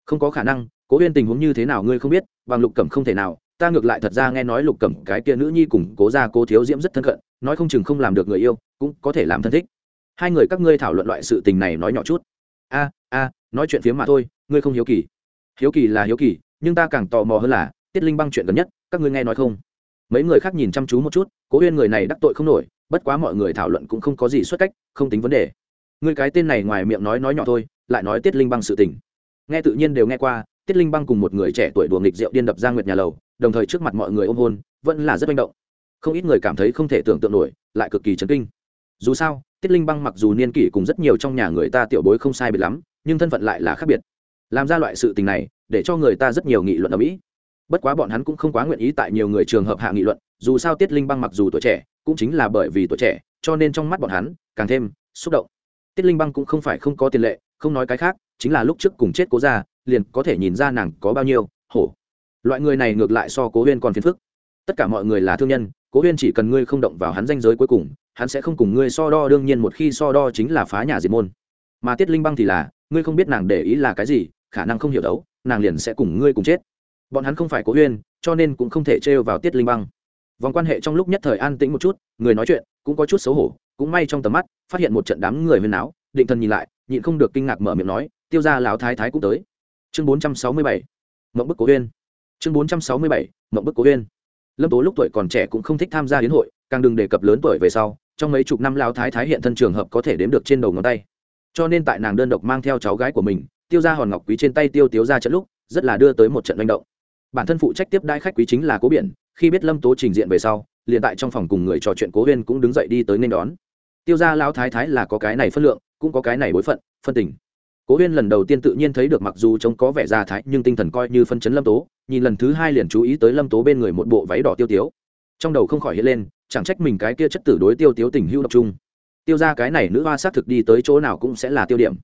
Không có khả năng, cố huyên tình huống như thế nào ngươi không biết, bằng lục cẩm không thể nào, ta ngược lại thật ra nghe nói lục cẩm cái kia nữ nhi cùng cố ra cố thiếu diễm rất thân cận, nói không chừng không làm được người yêu, cũng có thể làm thân thích hai người các ngươi thảo luận loại sự tình này nói nhỏ chút. A a, nói chuyện phía mà thôi, ngươi không hiếu kỳ. Hiếu kỳ là hiếu kỳ, nhưng ta càng tò mò hơn là, tiết linh băng chuyện gần nhất, các ngươi nghe nói không? Mấy người khác nhìn chăm chú một chút, cố huyên người này đắc tội không nổi, bất quá mọi người thảo luận cũng không có gì xuất cách, không tính vấn đề. Người cái tên này ngoài miệng nói nói nhỏ thôi, lại nói tiết linh băng sự tình. Nghe tự nhiên đều nghe qua, tiết linh băng cùng một người trẻ tuổi đùa nghịch rượu điên đập ra nguyệt nhà lầu, đồng thời trước mặt mọi người ôm hôn, vẫn là rất manh động. Không ít người cảm thấy không thể tưởng tượng nổi, lại cực kỳ chấn kinh dù sao, tiết linh băng mặc dù niên kỷ cùng rất nhiều trong nhà người ta tiểu bối không sai biệt lắm, nhưng thân phận lại là khác biệt. Làm ra loại sự tình này, để cho người ta rất nhiều nghị luận ở mỹ. Bất quá bọn hắn cũng không quá nguyện ý tại nhiều người trường hợp hạ nghị luận, dù sao tiết linh băng mặc dù tuổi trẻ, cũng chính là bởi vì tuổi trẻ, cho nên trong mắt bọn hắn, càng thêm xúc động. Tiết linh băng cũng không phải không có tiền lệ, không nói cái khác, chính là lúc trước cùng chết cố ra liền có thể nhìn ra nàng có bao nhiêu hổ. Loại người này ngược lại so cố huyên còn phiền phức. Tất cả mọi người là thương nhân, cố huyên chỉ cần ngươi không động vào hắn danh giới cuối cùng hắn sẽ không cùng ngươi so đo, đương nhiên một khi so đo chính là phá nhà diệt môn. Mà tiết linh băng thì là, ngươi không biết nàng để ý là cái gì, khả năng không hiểu đấu, nàng liền sẽ cùng ngươi cùng chết. Bọn hắn không phải cố huyên, cho nên cũng không thể trêu vào tiết linh băng. Vòng quan hệ trong lúc nhất thời an tĩnh một chút, người nói chuyện cũng có chút xấu hổ, cũng may trong tầm mắt, phát hiện một trận đám người huyên náo, định thần nhìn lại, nhịn không được kinh ngạc mở miệng nói, tiêu ra lão thái thái cũng tới. Chương bốn trăm sáu mươi bảy, mộng bức cố huyên. Chương bốn trăm sáu mươi bảy, mộng bức cố huyên. Lâm tố lúc tuổi còn trẻ cũng không thích tham gia hiến hội càng đừng đề cập lớn tuổi về sau, trong mấy chục năm lão thái thái hiện thân trường hợp có thể đếm được trên đầu ngón tay. Cho nên tại nàng đơn độc mang theo cháu gái của mình, tiêu ra hòn ngọc quý trên tay tiêu tiếu ra trận lúc, rất là đưa tới một trận manh động. Bản thân phụ trách tiếp đai khách quý chính là cố biển, khi biết lâm tố trình diện về sau, liền tại trong phòng cùng người trò chuyện cố huyên cũng đứng dậy đi tới nên đón. Tiêu ra lão thái thái là có cái này phân lượng, cũng có cái này bối phận, phân tình. Cố huyên lần đầu tiên tự nhiên thấy được mặc dù trông có vẻ già thái, nhưng tinh thần coi như phân chấn lâm tố, nhìn lần thứ hai liền chú ý tới lâm tố bên người một bộ váy đỏ tiêu tiếu. Trong đầu không khỏi hiện lên chẳng trách mình cái kia chất tử đối tiêu tiếu tình hưu độc trung tiêu ra cái này nữ hoa xác thực đi tới chỗ nào cũng sẽ là tiêu điểm.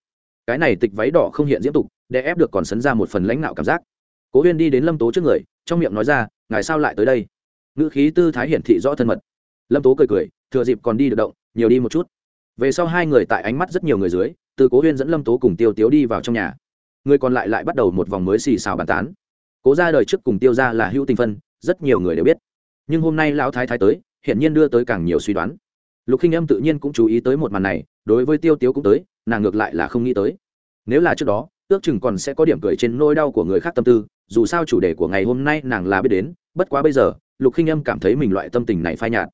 Cái này tịch váy đỏ không hiện diễm tục, để ép được còn sấn ra một phần lãnh đạo cảm giác. Cố huyên đi đến lâm tố trước người, trong miệng nói ra, ngài sao lại tới đây? Ngữ khí tư thái hiển thị rõ thân mật. Lâm tố cười cười, thừa dịp còn đi được động, nhiều đi một chút. Về sau hai người tại ánh mắt rất nhiều người dưới, từ cố huyên dẫn lâm tố cùng tiêu tiếu đi vào trong nhà. Người còn lại lại bắt đầu một vòng mới xì xào bàn tán. Cố ra đời trước cùng tiêu ra là hữu tình phân, rất nhiều người đều biết. Nhưng hôm nay lão thái thái tới hiện nhiên đưa tới càng nhiều suy đoán. Lục khinh âm tự nhiên cũng chú ý tới một màn này, đối với tiêu tiếu cũng tới, nàng ngược lại là không nghĩ tới. Nếu là trước đó, ước chừng còn sẽ có điểm cười trên nỗi đau của người khác tâm tư, dù sao chủ đề của ngày hôm nay nàng là biết đến, bất quá bây giờ, lục khinh âm cảm thấy mình loại tâm tình này phai nhạt.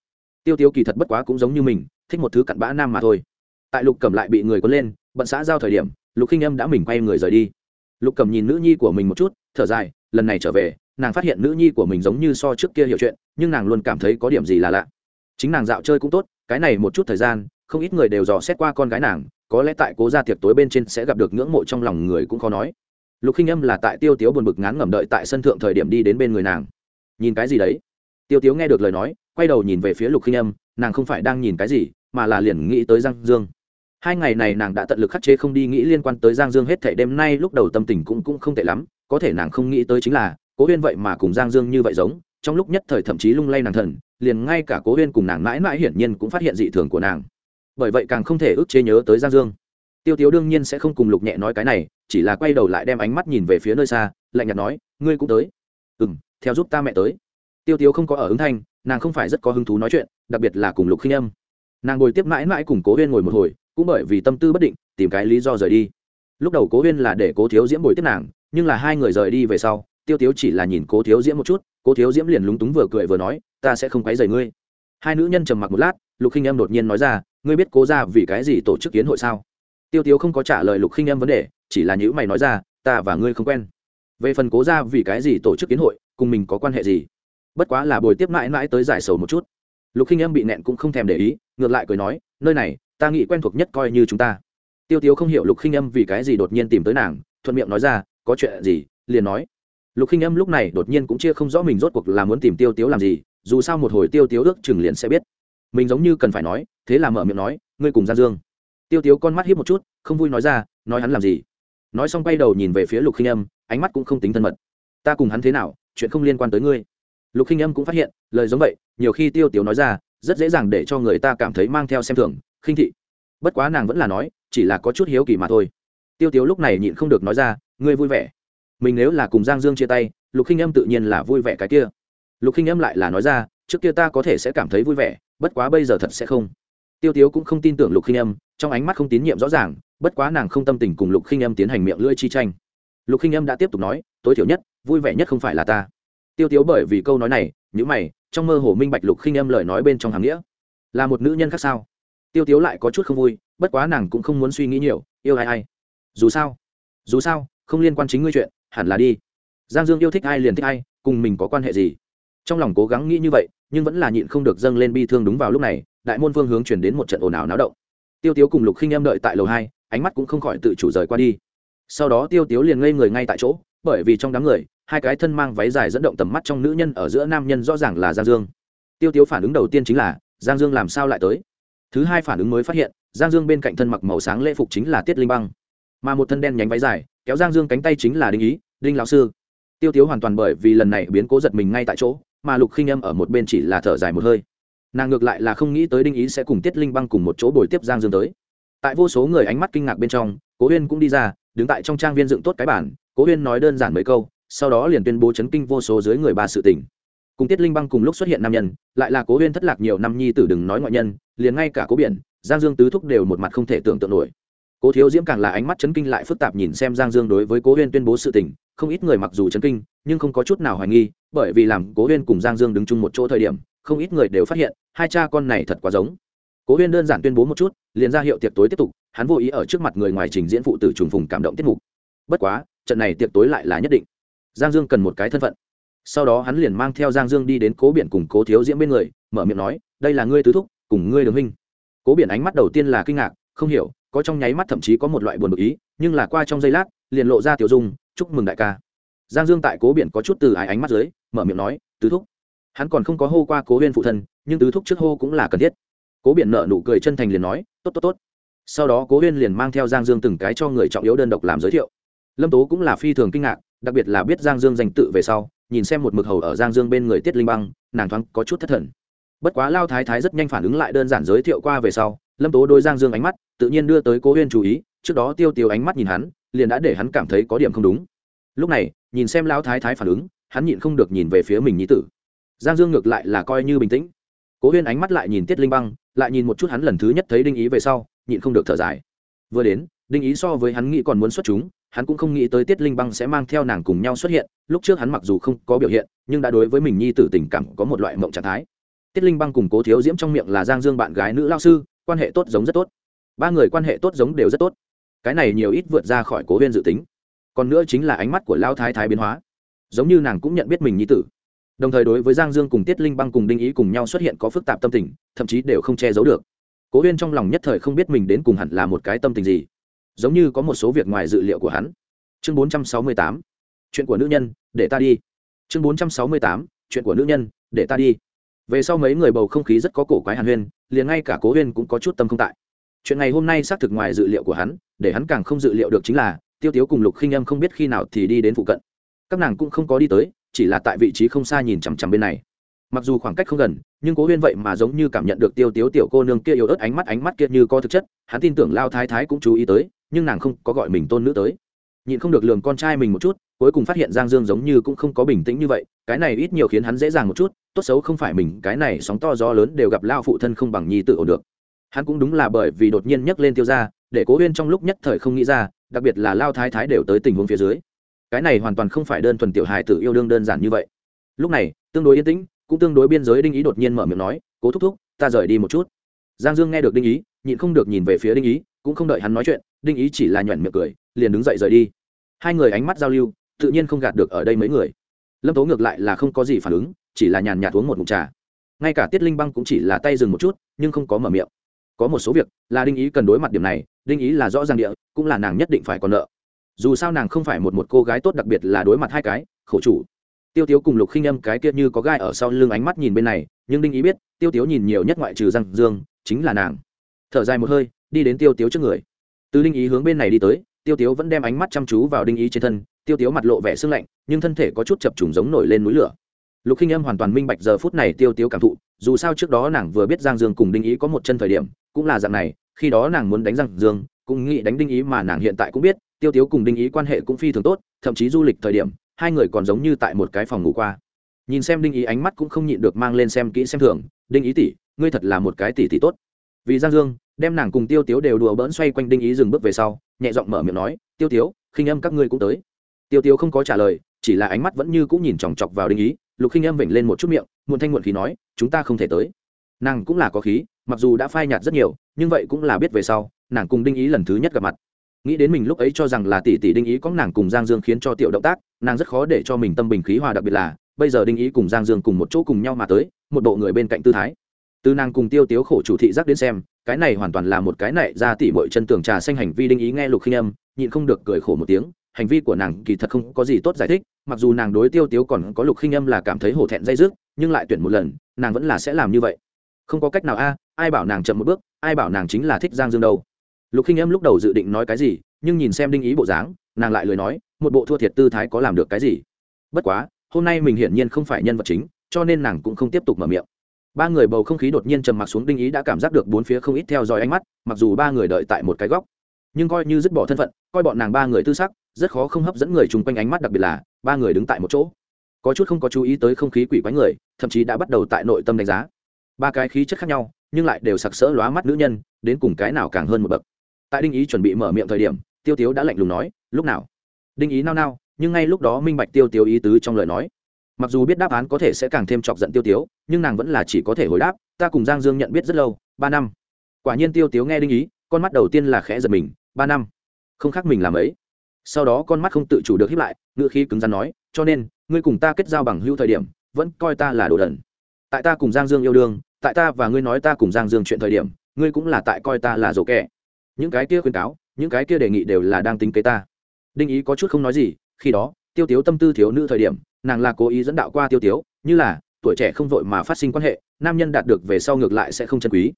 Tiêu tiêu kỳ thật bất quá cũng giống như mình, thích một thứ cặn bã nam mà thôi. Tại lục cầm lại bị người có lên, bận xã giao thời điểm, lục khinh âm đã mình quay người rời đi. Lục cầm nhìn nữ nhi của mình một chút, thở dài, lần này trở về nàng phát hiện nữ nhi của mình giống như so trước kia hiểu chuyện, nhưng nàng luôn cảm thấy có điểm gì là lạ. Chính nàng dạo chơi cũng tốt, cái này một chút thời gian, không ít người đều dò xét qua con gái nàng, có lẽ tại cố gia tiệc tối bên trên sẽ gặp được ngưỡng mộ trong lòng người cũng khó nói. Lục khinh âm là tại tiêu tiếu buồn bực ngán ngẩm đợi tại sân thượng thời điểm đi đến bên người nàng. Nhìn cái gì đấy? Tiêu tiếu nghe được lời nói, quay đầu nhìn về phía lục khinh âm, nàng không phải đang nhìn cái gì, mà là liền nghĩ tới giang dương. Hai ngày này nàng đã tận lực khắc chế không đi nghĩ liên quan tới giang dương hết thể đêm nay lúc đầu tâm tình cũng cũng không tệ lắm, có thể nàng không nghĩ tới chính là cố huyên vậy mà cùng giang dương như vậy giống, trong lúc nhất thời thậm chí lung lay nàng thần, liền ngay cả cố huyên cùng nàng mãi mãi hiển nhiên cũng phát hiện dị thường của nàng. Bởi vậy càng không thể ức chế nhớ tới giang dương. Tiêu tiếu đương nhiên sẽ không cùng lục nhẹ nói cái này, chỉ là quay đầu lại đem ánh mắt nhìn về phía nơi xa, lạnh nhạt nói, ngươi cũng tới. Ừ m theo giúp ta mẹ tới. Tiêu tiếu không có ở ứng thanh, nàng không phải rất có hứng thú nói chuyện, đặc biệt là cùng lục khinh âm. Nàng ngồi tiếp mãi mãi cùng cố huyên ngồi một hồi, cũng bởi vì tâm tư bất định, tìm cái lý do rời đi. Lúc đầu cố huyên là để cố thiếu diễm bồi tiếp nàng, nhưng là hai người rời đi về sau tiêu tiếu chỉ là nhìn cố thiếu diễm một chút, cố thiếu diễm liền lúng túng vừa cười vừa nói, ta sẽ không quấy rầy ngươi. Hai nữ nhân trầm mặc một lát, lục khinh Em đột nhiên nói ra, ngươi biết cố ra vì cái gì tổ chức kiến hội sao? Tiêu tiếu không có trả lời lục khinh Em vấn đề, chỉ là những mày nói ra, ta và ngươi không quen. Về phần cố ra vì cái gì tổ chức kiến hội, cùng mình có quan hệ gì? Bất quá là bồi tiếp mãi mãi tới giải sầu một chút. Lục khinh Em bị nẹn cũng không thèm để ý, ngược lại cười nói, nơi này, ta nghĩ quen thuộc nhất coi như chúng ta. Tiêu tiếu không hiểu lục khinh Em vì cái gì đột nhiên tìm tới nàng, thuận miệng nói ra, có chuyện gì? liền nói lục khinh âm lúc này đột nhiên cũng chia không rõ mình rốt cuộc là muốn tìm tiêu tiếu làm gì, dù sao một hồi tiêu tiếu ước chừng liền sẽ biết. Mình giống như cần phải nói, thế là mở miệng nói, ngươi cùng giang dương. Tiêu tiếu con mắt hiếp một chút, không vui nói ra, nói hắn làm gì? Nói xong quay đầu nhìn về phía lục khinh âm, ánh mắt cũng không tính thân mật. Ta cùng hắn thế nào, chuyện không liên quan tới ngươi. Lục khinh âm cũng phát hiện, lời giống vậy, nhiều khi tiêu tiếu nói ra, rất dễ dàng để cho người ta cảm thấy mang theo xem thường, khinh thị. Bất quá nàng vẫn là nói, chỉ là có chút hiếu kỳ mà thôi. Tiêu tiếu lúc này nhịn không được nói ra, ngươi vui vẻ mình nếu là cùng giang dương chia tay, lục khinh âm tự nhiên là vui vẻ cái kia. Lục khinh âm lại là nói ra, trước kia ta có thể sẽ cảm thấy vui vẻ, bất quá bây giờ thật sẽ không. Tiêu tiếu cũng không tin tưởng lục khinh âm, trong ánh mắt không tín nhiệm rõ ràng, bất quá nàng không tâm tình cùng lục khinh âm tiến hành miệng lưỡi chi tranh. Lục khinh âm đã tiếp tục nói, tối thiểu nhất, vui vẻ nhất không phải là ta. Tiêu tiếu bởi vì câu nói này những mày, trong mơ hồ minh bạch lục khinh âm lời nói bên trong hàm nghĩa. Là một nữ nhân khác sao? Tiêu tiếu lại có chút không vui, bất quá nàng cũng không muốn suy nghĩ nhiều, yêu ai ai? Dù sao dù sao, không liên quan chính ngươi chuyện hẳn là đi. Giang dương yêu thích ai liền thích ai, cùng mình có quan hệ gì? Trong lòng cố gắng nghĩ như vậy, nhưng vẫn là nhịn không được dâng lên bi thương đúng vào lúc này, đại môn phương hướng chuyển đến một trận ồn ào náo động. Tiêu tiếu cùng lục khinh em đợi tại lầu hai, ánh mắt cũng không khỏi tự chủ rời qua đi. Sau đó tiêu tiếu liền ngây người ngay tại chỗ, bởi vì trong đám người, hai cái thân mang váy dài dẫn động tầm mắt trong nữ nhân ở giữa nam nhân rõ ràng là giang dương. Tiêu tiếu phản ứng đầu tiên chính là, giang dương làm sao lại tới? Thứ hai phản ứng mới phát hiện, giang dương bên cạnh thân mặc màu sáng lễ phục chính là tiết linh băng mà một thân đen nhánh váy dài, kéo giang dương cánh tay chính là đinh ý, đinh lão sư. Tiêu tiếu hoàn toàn bởi vì lần này biến cố giật mình ngay tại chỗ, mà lục khinh âm ở một bên chỉ là thở dài một hơi. Nàng ngược lại là không nghĩ tới đinh ý sẽ cùng tiết linh băng cùng một chỗ bồi tiếp giang dương tới. Tại vô số người ánh mắt kinh ngạc bên trong, cố huyên cũng đi ra, đứng tại trong trang viên dựng tốt cái bản cố huyên nói đơn giản mấy câu, sau đó liền tuyên bố chấn kinh vô số dưới người ba sự tình. Cùng tiết linh băng cùng lúc xuất hiện nam nhân, lại là cố huyên thất lạc nhiều năm nhi tử đừng nói ngoại nhân, liền ngay cả cố biển, giang dương tứ thúc đều một mặt không thể tưởng tượng nổi cố thiếu diễm càng là ánh mắt chấn kinh lại phức tạp nhìn xem giang dương đối với cố huyên tuyên bố sự tình, không ít người mặc dù chấn kinh, nhưng không có chút nào hoài nghi, bởi vì làm cố huyên cùng giang dương đứng chung một chỗ thời điểm, không ít người đều phát hiện, hai cha con này thật quá giống. Cố huyên đơn giản tuyên bố một chút, liền ra hiệu tiệc tối tiếp tục, hắn vô ý ở trước mặt người ngoài trình diễn phụ tử trùng phùng cảm động tiết mục. Bất quá, trận này tiệc tối lại là nhất định. Giang dương cần một cái thân phận. Sau đó hắn liền mang theo giang dương đi đến cố biển cùng cố thiếu diễm bên người, mở miệng nói, đây là ngươi tứ thúc, cùng ngươi đường huynh. Cố biển ánh mắt đầu tiên là kinh ngạc, không hiểu có trong nháy mắt thậm chí có một loại buồn bực ý, nhưng là qua trong giây lát, liền lộ ra tiểu dung, chúc mừng đại ca. Giang dương tại cố biển có chút từ ái ánh mắt dưới, mở miệng nói, tứ thúc. Hắn còn không có hô qua cố huyên phụ thân, nhưng tứ thúc trước hô cũng là cần thiết. Cố biển nợ nụ cười chân thành liền nói, tốt tốt tốt. Sau đó cố huyên liền mang theo giang dương từng cái cho người trọng yếu đơn độc làm giới thiệu. Lâm tố cũng là phi thường kinh ngạc, đặc biệt là biết giang dương danh tự về sau, nhìn xem một mực hầu ở giang dương bên người tiết linh băng, nàng thoáng có chút thất thần. Bất quá lao thái thái rất nhanh phản ứng lại đơn giản giới thiệu qua về sau lâm tố đôi giang dương ánh mắt, tự nhiên đưa tới cố huyên chú ý, trước đó tiêu tiêu ánh mắt nhìn hắn, liền đã để hắn cảm thấy có điểm không đúng. Lúc này, nhìn xem lão thái thái phản ứng, hắn nhịn không được nhìn về phía mình nhí tử. Giang dương ngược lại là coi như bình tĩnh. Cố huyên ánh mắt lại nhìn tiết linh băng, lại nhìn một chút hắn lần thứ nhất thấy đinh ý về sau, nhịn không được thở dài. Vừa đến, đinh ý so với hắn nghĩ còn muốn xuất chúng, hắn cũng không nghĩ tới tiết linh băng sẽ mang theo nàng cùng nhau xuất hiện, lúc trước hắn mặc dù không có biểu hiện, nhưng đã đối với mình nhi tử tình cảm có một loại mộng trạng thái. Tiết linh băng cùng cố thiếu diễm trong miệng là giang dương bạn gái nữ lao sư quan hệ tốt giống rất tốt. Ba người quan hệ tốt giống đều rất tốt. Cái này nhiều ít vượt ra khỏi cố huyên dự tính. Còn nữa chính là ánh mắt của lao thái thái biến hóa. Giống như nàng cũng nhận biết mình nhi tử. Đồng thời đối với giang dương cùng tiết linh băng cùng đinh ý cùng nhau xuất hiện có phức tạp tâm tình, thậm chí đều không che giấu được. Cố huyên trong lòng nhất thời không biết mình đến cùng hẳn là một cái tâm tình gì. Giống như có một số việc ngoài dự liệu của hắn. Chương bốn trăm sáu mươi tám. Chuyện của nữ nhân, để ta đi. Chương bốn trăm sáu mươi tám. Chuyện của nữ nhân, để ta đi về sau mấy người bầu không khí rất có cổ quái hàn huyên, liền ngay cả cố huyên cũng có chút tâm không tại. Chuyện này hôm nay xác thực ngoài dự liệu của hắn, để hắn càng không dự liệu được chính là, tiêu tiếu cùng lục khinh âm không biết khi nào thì đi đến phụ cận. Các nàng cũng không có đi tới, chỉ là tại vị trí không xa nhìn chằm chằm bên này. Mặc dù khoảng cách không gần, nhưng cố huyên vậy mà giống như cảm nhận được tiêu tiếu tiểu cô nương kia yếu ớt ánh mắt ánh mắt kia như có thực chất, hắn tin tưởng lao thái thái cũng chú ý tới, nhưng nàng không có gọi mình tôn nữ tới. Nhịn không được lường con trai mình một chút, cuối cùng phát hiện giang dương giống như cũng không có bình tĩnh như vậy cái này ít nhiều khiến hắn dễ dàng một chút, tốt xấu không phải mình, cái này sóng to gió lớn đều gặp lao phụ thân không bằng nhi tự ổn được. Hắn cũng đúng là bởi vì đột nhiên nhấc lên tiêu ra, để cố huyên trong lúc nhất thời không nghĩ ra, đặc biệt là lao thái thái đều tới tình huống phía dưới. Cái này hoàn toàn không phải đơn thuần tiểu hài tử yêu đương đơn giản như vậy. Lúc này, tương đối yên tĩnh, cũng tương đối biên giới đinh ý đột nhiên mở miệng nói, cố thúc thúc, ta rời đi một chút. Giang dương nghe được đinh ý, nhịn không được nhìn về phía đinh ý, cũng không đợi hắn nói chuyện, đinh ý chỉ là nhoẻn miệng cười, liền đứng dậy rời đi. Hai người ánh mắt giao lưu, tự nhiên không gạt được ở đây mấy người lâm tố ngược lại là không có gì phản ứng, chỉ là nhàn nhạt uống một mụn trà. Ngay cả tiết linh băng cũng chỉ là tay dừng một chút, nhưng không có mở miệng. Có một số việc là đinh ý cần đối mặt điểm này, đinh ý là rõ ràng địa, cũng là nàng nhất định phải còn nợ. Dù sao nàng không phải một một cô gái tốt đặc biệt là đối mặt hai cái, khổ chủ. Tiêu tiếu cùng lục khinh âm cái kia như có gai ở sau lưng ánh mắt nhìn bên này, nhưng đinh ý biết, tiêu tiếu nhìn nhiều nhất ngoại trừ răng dương, chính là nàng. Thở dài một hơi, đi đến tiêu tiếu trước người. Từ đinh ý hướng bên này đi tới, tiêu tiếu vẫn đem ánh mắt chăm chú vào đinh ý trên thân tiêu tiếu mặt lộ vẻ sưng lạnh, nhưng thân thể có chút chập trùng giống nổi lên núi lửa. Lục khinh âm hoàn toàn minh bạch giờ phút này tiêu tiếu cảm thụ, dù sao trước đó nàng vừa biết giang dương cùng đinh ý có một chân thời điểm, cũng là dạng này, khi đó nàng muốn đánh giang dương, cũng nghĩ đánh đinh ý mà nàng hiện tại cũng biết, tiêu tiếu cùng đinh ý quan hệ cũng phi thường tốt, thậm chí du lịch thời điểm, hai người còn giống như tại một cái phòng ngủ qua. Nhìn xem đinh ý ánh mắt cũng không nhịn được mang lên xem kỹ xem thường, đinh ý tỷ, ngươi thật là một cái tỷ tỷ tốt. Vì giang dương, đem nàng cùng tiêu tiếu đều đùa bỡn xoay quanh đinh ý dừng bước về sau, nhẹ giọng mở miệng nói, tiêu tiếu, khinh âm các ngươi cũng tới tiêu Tiêu không có trả lời, chỉ là ánh mắt vẫn như cũng nhìn chòng chọc vào đinh ý. Lục khinh âm vểnh lên một chút miệng, muộn thanh muộn khí nói, chúng ta không thể tới. Nàng cũng là có khí, mặc dù đã phai nhạt rất nhiều, nhưng vậy cũng là biết về sau, nàng cùng đinh ý lần thứ nhất gặp mặt. Nghĩ đến mình lúc ấy cho rằng là tỷ tỷ đinh ý có nàng cùng giang dương khiến cho tiểu động tác, nàng rất khó để cho mình tâm bình khí hòa đặc biệt là, bây giờ đinh ý cùng giang dương cùng một chỗ cùng nhau mà tới, một bộ người bên cạnh tư thái. Từ nàng cùng tiêu tiếu khổ chủ thị giác đến xem, cái này hoàn toàn là một cái này ra tỉ mọi chân tường trà xanh hành vi đinh ý nghe lục khinh âm, nhịn không được cười khổ một tiếng hành vi của nàng kỳ thật không có gì tốt giải thích, mặc dù nàng đối tiêu tiếu còn có lục khinh âm là cảm thấy hổ thẹn dây dứt, nhưng lại tuyển một lần, nàng vẫn là sẽ làm như vậy. Không có cách nào a, ai bảo nàng chậm một bước, ai bảo nàng chính là thích giang dương đâu. Lục khinh âm lúc đầu dự định nói cái gì, nhưng nhìn xem đinh ý bộ dáng, nàng lại lời nói, một bộ thua thiệt tư thái có làm được cái gì. Bất quá, hôm nay mình hiển nhiên không phải nhân vật chính, cho nên nàng cũng không tiếp tục mở miệng. Ba người bầu không khí đột nhiên trầm mặc xuống, đinh ý đã cảm giác được bốn phía không ít theo dõi ánh mắt, mặc dù ba người đợi tại một cái góc, nhưng coi như dứt bỏ thân phận, coi bọn nàng ba người tư sắc rất khó không hấp dẫn người chung quanh ánh mắt đặc biệt là ba người đứng tại một chỗ. Có chút không có chú ý tới không khí quỷ quái người, thậm chí đã bắt đầu tại nội tâm đánh giá. Ba cái khí chất khác nhau, nhưng lại đều sặc sỡ lóa mắt nữ nhân, đến cùng cái nào càng hơn một bậc. Tại đinh ý chuẩn bị mở miệng thời điểm, tiêu tiếu đã lạnh lùng nói, lúc nào? Đinh ý nao nao, nhưng ngay lúc đó minh bạch tiêu tiếu ý tứ trong lời nói. Mặc dù biết đáp án có thể sẽ càng thêm chọc giận tiêu tiếu, nhưng nàng vẫn là chỉ có thể hồi đáp, ta cùng giang dương nhận biết rất lâu, ba năm. Quả nhiên tiêu tiếu nghe đinh ý, con mắt đầu tiên là khẽ giật mình, ba năm? Không khác mình làm ấy sau đó con mắt không tự chủ được hiếp lại ngựa khí cứng rắn nói, cho nên, ngươi cùng ta kết giao bằng hữu thời điểm, vẫn coi ta là đồ đần. Tại ta cùng giang dương yêu đương, tại ta và ngươi nói ta cùng giang dương chuyện thời điểm, ngươi cũng là tại coi ta là rổ kẻ. Những cái kia khuyên cáo, những cái kia đề nghị đều là đang tính kế ta. Đinh ý có chút không nói gì, khi đó, tiêu tiếu tâm tư thiếu nữ thời điểm, nàng là cố ý dẫn đạo qua tiêu tiếu, như là, tuổi trẻ không vội mà phát sinh quan hệ, nam nhân đạt được về sau ngược lại sẽ không chân quý.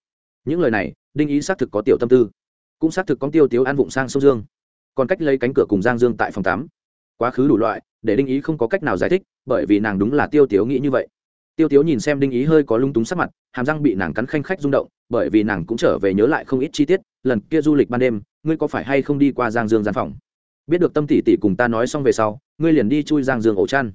Những lời này, đinh ý xác thực có tiểu tâm tư. Cũng xác thực có tiêu tiếu an vụng sang sông dương còn cách lấy cánh cửa cùng giang dương tại phòng tám quá khứ đủ loại, để đinh ý không có cách nào giải thích, bởi vì nàng đúng là tiêu tiếu nghĩ như vậy. Tiêu tiếu nhìn xem đinh ý hơi có lung túng sắc mặt, hàm răng bị nàng cắn khanh khách rung động, bởi vì nàng cũng trở về nhớ lại không ít chi tiết, lần kia du lịch ban đêm, ngươi có phải hay không đi qua giang dương gian phòng? Biết được tâm tỷ tỷ cùng ta nói xong về sau, ngươi liền đi chui giang dương ổ chăn.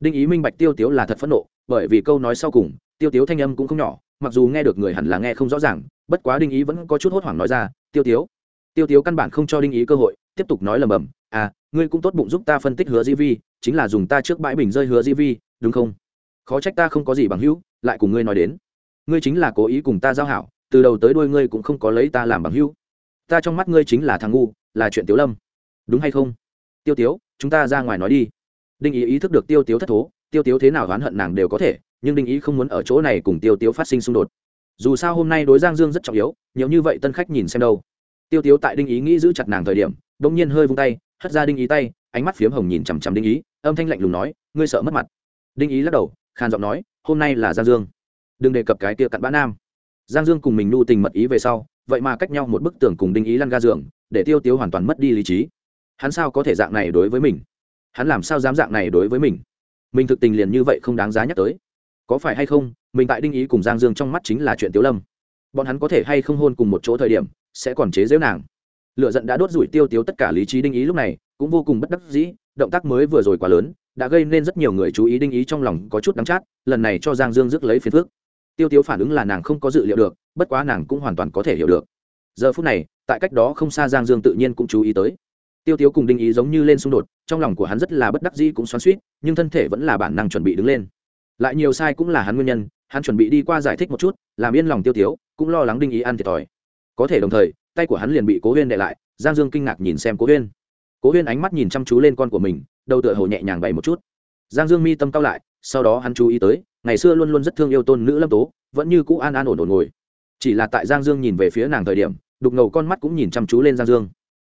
Đinh ý minh bạch tiêu tiếu là thật phẫn nộ, bởi vì câu nói sau cùng, tiêu tiếu thanh âm cũng không nhỏ, mặc dù nghe được người hẳn là nghe không rõ ràng, bất quá đinh ý vẫn có chút hốt hoảng nói ra, tiêu tiếu tiêu tiếu căn bản không cho đinh ý cơ hội tiếp tục nói lầm bầm à ngươi cũng tốt bụng giúp ta phân tích hứa di vi, chính là dùng ta trước bãi bình rơi hứa di vi, đúng không? Khó trách ta không có gì bằng hữu, lại cùng ngươi nói đến. Ngươi chính là cố ý cùng ta giao hảo, từ đầu tới đuôi ngươi cũng không có lấy ta làm bằng hữu. Ta trong mắt ngươi chính là thằng ngu, là chuyện tiếu lâm. Đúng hay không? Tiêu tiếu, chúng ta ra ngoài nói đi. Đinh ý ý thức được tiêu tiếu thất thố, tiêu tiếu thế nào oán hận nàng đều có thể, nhưng đinh ý không muốn ở chỗ này cùng tiêu tiếu phát sinh xung đột. Dù sao hôm nay đối giang dương rất trọng yếu, nhiều như vậy tân khách nhìn xem đâu. Tiêu tiếu tại đinh ý nghĩ giữ chặt nàng thời điểm bỗng nhiên hơi vung tay, hất ra đinh ý tay, ánh mắt phiếm hồng nhìn chằm chằm đinh ý, âm thanh lạnh lùng nói, ngươi sợ mất mặt. Đinh ý lắc đầu, khàn giọng nói, hôm nay là giang dương. Đừng đề cập cái kia cặn bã nam. Giang dương cùng mình nu tình mật ý về sau, vậy mà cách nhau một bức tường cùng đinh ý lăn ga giường, để tiêu tiếu hoàn toàn mất đi lý trí. Hắn sao có thể dạng này đối với mình? Hắn làm sao dám dạng này đối với mình? Mình thực tình liền như vậy không đáng giá nhắc tới. Có phải hay không, mình tại đinh ý cùng giang dương trong mắt chính là chuyện tiếu lâm. Bọn hắn có thể hay không hôn cùng một chỗ thời điểm, sẽ còn chế giễu nàng lựa giận đã đốt rủi tiêu tiêu tất cả lý trí đinh ý lúc này, cũng vô cùng bất đắc dĩ, động tác mới vừa rồi quá lớn, đã gây nên rất nhiều người chú ý đinh ý trong lòng có chút đắng chát, lần này cho giang dương rước lấy phiền phước tiêu tiêu phản ứng là nàng không có dự liệu được, bất quá nàng cũng hoàn toàn có thể hiểu được. Giờ phút này, tại cách đó không xa giang dương tự nhiên cũng chú ý tới. Tiêu tiêu cùng đinh ý giống như lên xung đột, trong lòng của hắn rất là bất đắc dĩ cũng xoắn suýt nhưng thân thể vẫn là bản năng chuẩn bị đứng lên. Lại nhiều sai cũng là hắn nguyên nhân, hắn chuẩn bị đi qua giải thích một chút, làm yên lòng tiêu tiêu cũng lo lắng đinh ý ăn thiệt thòi. Có thể đồng thời tay của hắn liền bị cố huyên đệ lại giang dương kinh ngạc nhìn xem cố huyên cố huyên ánh mắt nhìn chăm chú lên con của mình đầu tựa hồ nhẹ nhàng bày một chút giang dương mi tâm cao lại sau đó hắn chú ý tới ngày xưa luôn luôn rất thương yêu tôn nữ lâm tố vẫn như cũ an an ổn ổn ngồi chỉ là tại giang dương nhìn về phía nàng thời điểm đục ngầu con mắt cũng nhìn chăm chú lên giang dương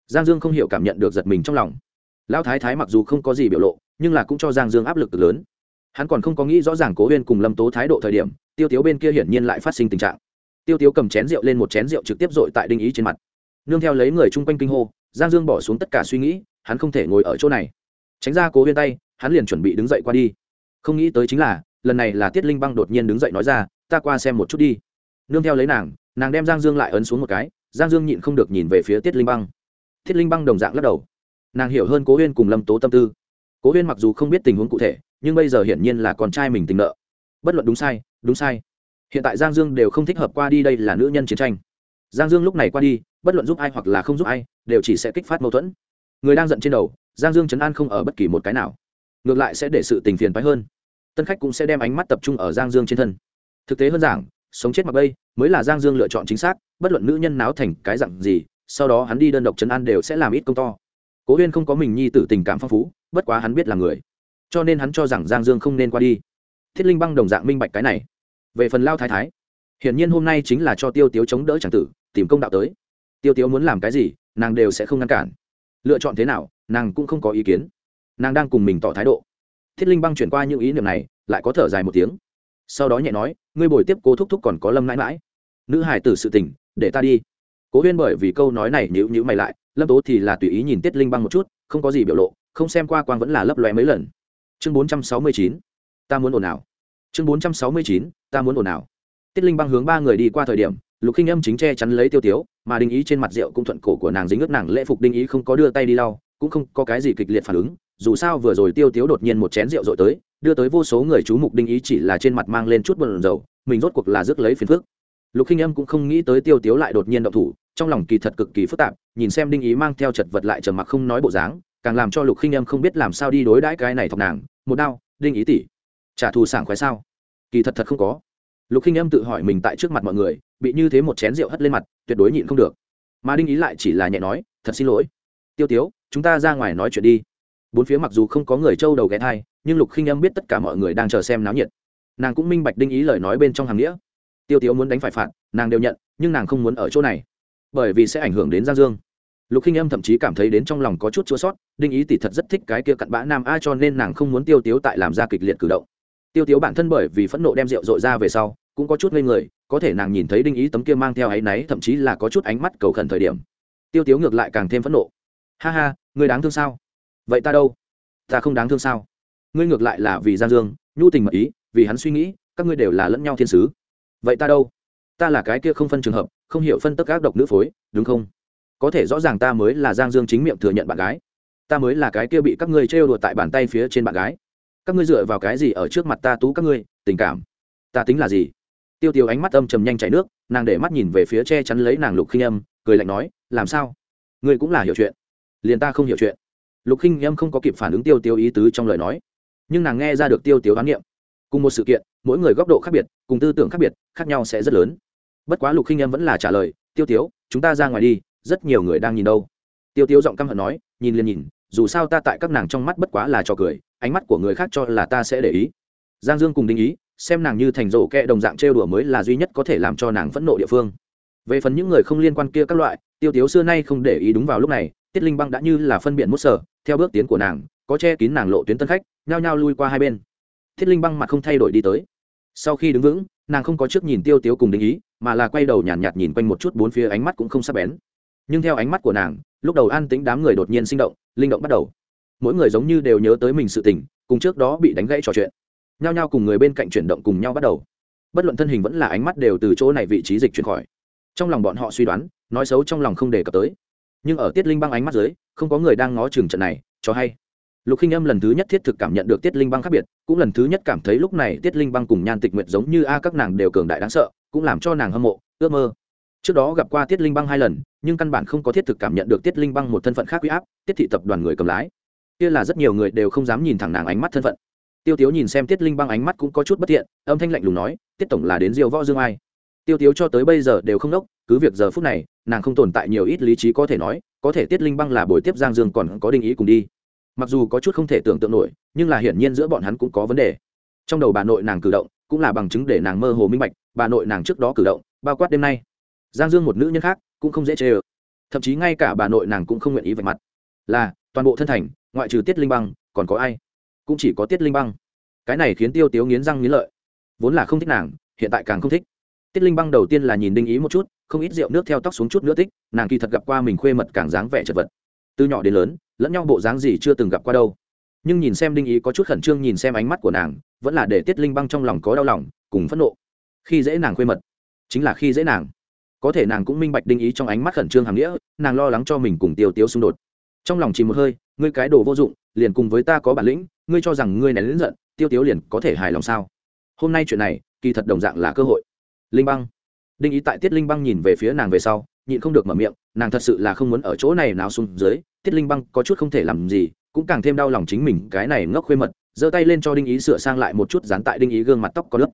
giang dương không hiểu cảm nhận được giật mình trong lòng lão thái thái mặc dù không có gì biểu lộ nhưng là cũng cho giang dương áp lực cực lớn hắn còn không có nghĩ rõ ràng cố huyên cùng lâm tố thái độ thời điểm tiêu tiếu bên kia hiển nhiên lại phát sinh tình trạng tiêu tiếu cầm chén rượu lên một chén rượu trực tiếp dội tại đinh ý trên mặt. Nương theo lấy người chung quanh kinh hô, giang dương bỏ xuống tất cả suy nghĩ, hắn không thể ngồi ở chỗ này. Tránh ra cố huyên tay, hắn liền chuẩn bị đứng dậy qua đi. Không nghĩ tới chính là, lần này là tiết linh băng đột nhiên đứng dậy nói ra, ta qua xem một chút đi. Nương theo lấy nàng nàng đem giang dương lại ấn xuống một cái, giang dương nhịn không được nhìn về phía tiết linh băng. Tiết linh băng đồng dạng lắc đầu. Nàng hiểu hơn cố huyên cùng lâm tố tâm tư. Cố huyên mặc dù không biết tình huống cụ thể, nhưng bây giờ hiển nhiên là con trai mình tình nợ. Bất luận đúng sai đúng sai hiện tại giang dương đều không thích hợp qua đi đây là nữ nhân chiến tranh. Giang dương lúc này qua đi, bất luận giúp ai hoặc là không giúp ai, đều chỉ sẽ kích phát mâu thuẫn. Người đang giận trên đầu, giang dương chấn an không ở bất kỳ một cái nào. Ngược lại sẽ để sự tình phiền phái hơn. Tân khách cũng sẽ đem ánh mắt tập trung ở giang dương trên thân. Thực tế hơn giảng, sống chết mặc bây mới là giang dương lựa chọn chính xác, bất luận nữ nhân náo thành cái dặn gì, sau đó hắn đi đơn độc chấn an đều sẽ làm ít công to. Cố huyên không có mình nhi tử tình cảm phong phú, bất quá hắn biết là người. Cho nên hắn cho rằng giang dương không nên qua đi. Thiết linh băng đồng dạng minh bạch cái này về phần lao thái thái, hiển nhiên hôm nay chính là cho tiêu tiếu chống đỡ c tử, tìm công đạo tới. Tiêu tiếu muốn làm cái gì, nàng đều sẽ không ngăn cản. Lựa chọn thế nào, nàng cũng không có ý kiến. Nàng đang cùng mình tỏ thái độ. Thiết linh băng chuyển qua những ý niệm này, lại có thở dài một tiếng. Sau đó nhẹ nói, ngươi bồi tiếp cố thúc thúc còn có lâm mãi mãi. Nữ hải tử sự tình, để ta đi. Cố huyên bởi vì câu nói này nhữ nhữ mày lại, lâm tố thì là tùy ý nhìn tiết linh băng một chút, không có gì biểu lộ, không xem qua quang vẫn là lấp loe mấy lần. Chương bốn trăm sáu mươi chín, ta muốn ồn ào chương bốn trăm sáu mươi chín, ta muốn ồn ào. Tiết linh băng hướng ba người đi qua thời điểm, lục khinh âm chính che chắn lấy tiêu tiếu, mà đinh ý trên mặt rượu cũng thuận cổ của nàng dính ướt nàng lễ phục đinh ý không có đưa tay đi lau, cũng không có cái gì kịch liệt phản ứng. Dù sao vừa rồi tiêu tiếu đột nhiên một chén rượu dội tới, đưa tới vô số người chú mục đinh ý chỉ là trên mặt mang lên chút bần dầu mình rốt cuộc là rước lấy phiền phức. Lục khinh âm cũng không nghĩ tới tiêu tiếu lại đột nhiên động thủ, trong lòng kỳ thật cực kỳ phức tạp, nhìn xem đinh ý mang theo chật vật lại trầm mặc không nói bộ dáng, càng làm cho lục khinh âm không biết làm sao đi đối đãi cái này thọc nàng. Một đau đinh ý tỷ trả thù sảng khoái sao? Kỳ thật thật không có. Lục khinh âm tự hỏi mình tại trước mặt mọi người, bị như thế một chén rượu hất lên mặt, tuyệt đối nhịn không được. Mà đinh ý lại chỉ là nhẹ nói, thật xin lỗi. Tiêu tiếu, chúng ta ra ngoài nói chuyện đi. Bốn phía mặc dù không có người trâu đầu ghé thai, nhưng lục khinh âm biết tất cả mọi người đang chờ xem náo nhiệt. Nàng cũng minh bạch đinh ý lời nói bên trong hàng nghĩa. Tiêu tiếu muốn đánh phải phạt, nàng đều nhận, nhưng nàng không muốn ở chỗ này, bởi vì sẽ ảnh hưởng đến giang dương. Lục khinh âm thậm chí cảm thấy đến trong lòng có chút chua sót, đinh ý tỷ thật rất thích cái kia cặn bã nam a cho nên nàng không muốn tiêu tiếu tại làm ra kịch liệt cử động tiêu tiếu bản thân bởi vì phẫn nộ đem rượu dội ra về sau, cũng có chút ngây người, có thể nàng nhìn thấy đinh ý tấm kia mang theo áy náy, thậm chí là có chút ánh mắt cầu khẩn thời điểm. Tiêu tiếu ngược lại càng thêm phẫn nộ. Ha ha người đáng thương sao? Vậy ta đâu? Ta không đáng thương sao? Ngươi ngược lại là vì giang dương, nhu tình mật ý, vì hắn suy nghĩ, các ngươi đều là lẫn nhau thiên sứ. Vậy ta đâu? Ta là cái kia không phân trường hợp, không hiểu phân tất các độc nữ phối, đúng không? Có thể rõ ràng ta mới là giang dương chính miệng thừa nhận bạn gái. Ta mới là cái kia bị các ngươi trêu đùa tại bàn tay phía trên bạn gái các ngươi dựa vào cái gì ở trước mặt ta tú các ngươi, tình cảm? Ta tính là gì? Tiêu tiêu ánh mắt âm trầm nhanh chảy nước, nàng để mắt nhìn về phía che chắn lấy nàng lục khinh âm, cười lạnh nói, làm sao? Ngươi cũng là hiểu chuyện. Liền ta không hiểu chuyện. Lục khinh âm không có kịp phản ứng tiêu tiêu ý tứ trong lời nói, nhưng nàng nghe ra được tiêu tiêu đoán niệm. Cùng một sự kiện, mỗi người góc độ khác biệt, cùng tư tưởng khác biệt, khác nhau sẽ rất lớn. Bất quá lục khinh âm vẫn là trả lời, tiêu tiêu chúng ta ra ngoài đi, rất nhiều người đang nhìn đâu. Tiêu tiêu giọng căm hận nói, nhìn liền nhìn, dù sao ta tại các nàng trong mắt bất quá là trò cười ánh mắt của người khác cho là ta sẽ để ý. Giang dương cùng đinh ý xem nàng như thành rổ kẹ đồng dạng trêu đùa mới là duy nhất có thể làm cho nàng phẫn nộ địa phương. Về phần những người không liên quan kia các loại tiêu tiếu xưa nay không để ý đúng vào lúc này tiết linh băng đã như là phân biện mút sở theo bước tiến của nàng có che kín nàng lộ tuyến tân khách nhao nhao lui qua hai bên. Thiết linh băng mặt không thay đổi đi tới. Sau khi đứng vững nàng không có trước nhìn tiêu tiếu cùng đinh ý mà là quay đầu nhàn nhạt, nhạt nhìn quanh một chút bốn phía ánh mắt cũng không sắp bén. Nhưng theo ánh mắt của nàng lúc đầu an tĩnh đám người đột nhiên sinh động linh động bắt đầu mỗi người giống như đều nhớ tới mình sự tình, cùng trước đó bị đánh gãy trò chuyện. Nhao nhao cùng người bên cạnh chuyển động cùng nhau bắt đầu. Bất luận thân hình vẫn là ánh mắt đều từ chỗ này vị trí dịch chuyển khỏi. Trong lòng bọn họ suy đoán, nói xấu trong lòng không đề cập tới. Nhưng ở tiết linh băng ánh mắt dưới, không có người đang ngó chừng trận này, cho hay. Lục khinh âm lần thứ nhất thiết thực cảm nhận được tiết linh băng khác biệt, cũng lần thứ nhất cảm thấy lúc này tiết linh băng cùng nhan tịch nguyện giống như a các nàng đều cường đại đáng sợ, cũng làm cho nàng hâm mộ, ước mơ. Trước đó gặp qua tiết linh băng hai lần, nhưng căn bản không có thiết thực cảm nhận được tiết linh băng một thân phận khác huy áp, tiết thị tập đoàn người cầm lái kia là rất nhiều người đều không dám nhìn thẳng nàng ánh mắt thân phận. Tiêu tiếu nhìn xem tiết linh băng ánh mắt cũng có chút bất thiện, âm thanh lạnh lùng nói, tiết tổng là đến diêu võ dương ai? Tiêu tiếu cho tới bây giờ đều không đốc, cứ việc giờ phút này, nàng không tồn tại nhiều ít lý trí có thể nói, có thể tiết linh băng là buổi tiếp giang dương còn có định ý cùng đi. Mặc dù có chút không thể tưởng tượng nổi, nhưng là hiển nhiên giữa bọn hắn cũng có vấn đề. Trong đầu bà nội nàng cử động, cũng là bằng chứng để nàng mơ hồ minh bạch, bà nội nàng trước đó cử động, bao quát đêm nay. Giang dương một nữ nhân khác, cũng không dễ chê ơ. Thậm chí ngay cả bà nội nàng cũng không nguyện ý vạch mặt. Là, toàn bộ thân thành ngoại trừ tiết linh băng, còn có ai? Cũng chỉ có tiết linh băng. Cái này khiến tiêu tiếu nghiến răng nghiến lợi. Vốn là không thích nàng, hiện tại càng không thích. Tiết linh băng đầu tiên là nhìn đinh ý một chút, không ít rượu nước theo tóc xuống chút nữa tích nàng kỳ thật gặp qua mình khuê mật càng dáng vẻ chật vật. Từ nhỏ đến lớn, lẫn nhau bộ dáng gì chưa từng gặp qua đâu. Nhưng nhìn xem đinh ý có chút khẩn trương nhìn xem ánh mắt của nàng, vẫn là để tiết linh băng trong lòng có đau lòng, cùng phẫn nộ. Khi dễ nàng khuê mật, chính là khi dễ nàng. Có thể nàng cũng minh bạch đinh ý trong ánh mắt khẩn trương hàm nghĩa, nàng lo lắng cho mình cùng tiêu tiêu xung đột. Trong lòng chỉ một hơi ngươi cái đồ vô dụng, liền cùng với ta có bản lĩnh, ngươi cho rằng ngươi nén đến giận, tiêu tiếu liền có thể hài lòng sao? Hôm nay chuyện này, kỳ thật đồng dạng là cơ hội. Linh băng. Đinh ý tại tiết linh băng nhìn về phía nàng về sau, nhịn không được mở miệng, nàng thật sự là không muốn ở chỗ này nào xuống dưới, tiết linh băng có chút không thể làm gì, cũng càng thêm đau lòng chính mình, cái này ngốc khuê mật, giơ tay lên cho đinh ý sửa sang lại một chút dán tại đinh ý gương mặt tóc có lớp.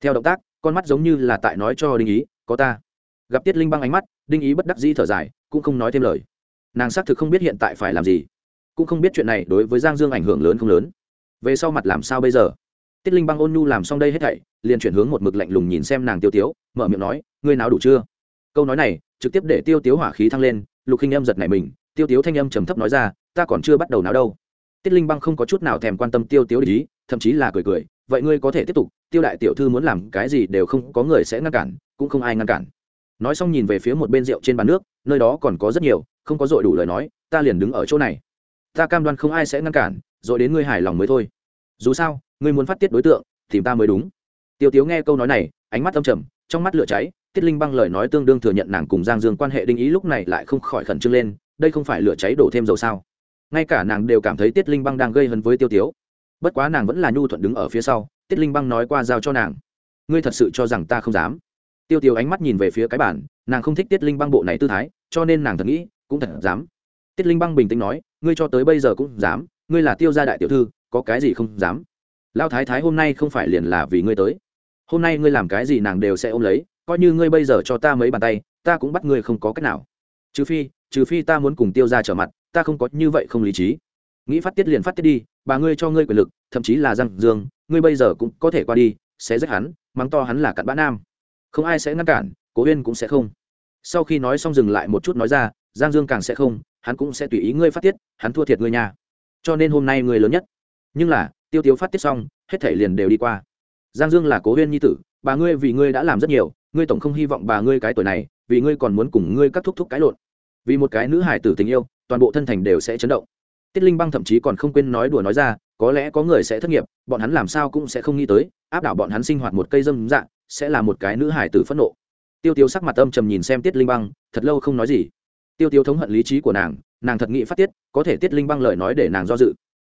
Theo động tác, con mắt giống như là tại nói cho đinh ý, có ta. Gặp tiết linh băng ánh mắt, đinh ý bất đắc dĩ thở dài, cũng không nói thêm lời. Nàng xác thực không biết hiện tại phải làm gì cũng không biết chuyện này đối với giang dương ảnh hưởng lớn không lớn. Về sau mặt làm sao bây giờ? Tiết linh băng ôn nhu làm xong đây hết thảy, liền chuyển hướng một mực lạnh lùng nhìn xem nàng tiêu tiếu, mở miệng nói, ngươi nào đủ chưa? Câu nói này, trực tiếp để tiêu tiếu hỏa khí thăng lên, lục khinh âm giật nảy mình, tiêu tiếu thanh âm trầm thấp nói ra, ta còn chưa bắt đầu nào đâu. Tiết linh băng không có chút nào thèm quan tâm tiêu tiếu để ý, thậm chí là cười cười, vậy ngươi có thể tiếp tục, tiêu đại tiểu thư muốn làm cái gì đều không có người sẽ ngăn cản, cũng không ai ngăn cản. Nói xong nhìn về phía một bên rượu trên bàn nước, nơi đó còn có rất nhiều, không có dội đủ lời nói, ta liền đứng ở chỗ này ta cam đoan không ai sẽ ngăn cản, rồi đến ngươi hài lòng mới thôi. Dù sao, ngươi muốn phát tiết đối tượng thì ta mới đúng. Tiêu tiếu nghe câu nói này, ánh mắt âm trầm, trong mắt lửa cháy, tiết linh băng lời nói tương đương thừa nhận nàng cùng giang dương quan hệ đinh ý lúc này lại không khỏi khẩn trương lên, đây không phải lửa cháy đổ thêm dầu sao? Ngay cả nàng đều cảm thấy tiết linh băng đang gây hấn với tiêu tiếu. Bất quá nàng vẫn là nhu thuận đứng ở phía sau, tiết linh băng nói qua giao cho nàng. Ngươi thật sự cho rằng ta không dám? Tiêu Tiêu ánh mắt nhìn về phía cái bản nàng không thích tiết linh băng bộ này tư thái, cho nên nàng thật nghĩ, cũng thật dám. Tiết linh băng bình tĩnh nói ngươi cho tới bây giờ cũng dám, ngươi là tiêu gia đại tiểu thư, có cái gì không dám? Lao thái thái hôm nay không phải liền là vì ngươi tới. Hôm nay ngươi làm cái gì nàng đều sẽ ôm lấy, coi như ngươi bây giờ cho ta mấy bàn tay, ta cũng bắt ngươi không có cách nào. Trừ phi trừ phi ta muốn cùng tiêu ra trở mặt, ta không có như vậy không lý trí. Nghĩ phát tiết liền phát tiết đi, bà ngươi cho ngươi quyền lực, thậm chí là răng dương, ngươi bây giờ cũng có thể qua đi, sẽ giết hắn, mắng to hắn là cặn bã nam. Không ai sẽ ngăn cản, cố huyên cũng sẽ không. Sau khi nói xong dừng lại một chút nói ra giang dương càng sẽ không hắn cũng sẽ tùy ý ngươi phát tiết, hắn thua thiệt ngươi nhà cho nên hôm nay ngươi lớn nhất. Nhưng là, tiêu tiếu phát tiết xong, hết thể liền đều đi qua. Giang dương là cố huyên nhi tử, bà ngươi vì ngươi đã làm rất nhiều, ngươi tổng không hy vọng bà ngươi cái tuổi này, vì ngươi còn muốn cùng ngươi các thúc thúc cái lộn. Vì một cái nữ hải tử tình yêu, toàn bộ thân thành đều sẽ chấn động. Tiết linh băng thậm chí còn không quên nói đùa nói ra, có lẽ có người sẽ thất nghiệp, bọn hắn làm sao cũng sẽ không nghĩ tới, áp đảo bọn hắn sinh hoạt một cây dâm dạng sẽ là một cái nữ hải tử phẫn nộ. Tiêu tiêu sắc mặt âm trầm nhìn xem tiết linh băng, thật lâu không nói gì tiêu tiêu thống hận lý trí của nàng nàng thật nghĩ phát tiết, có thể tiết linh băng lời nói để nàng do dự.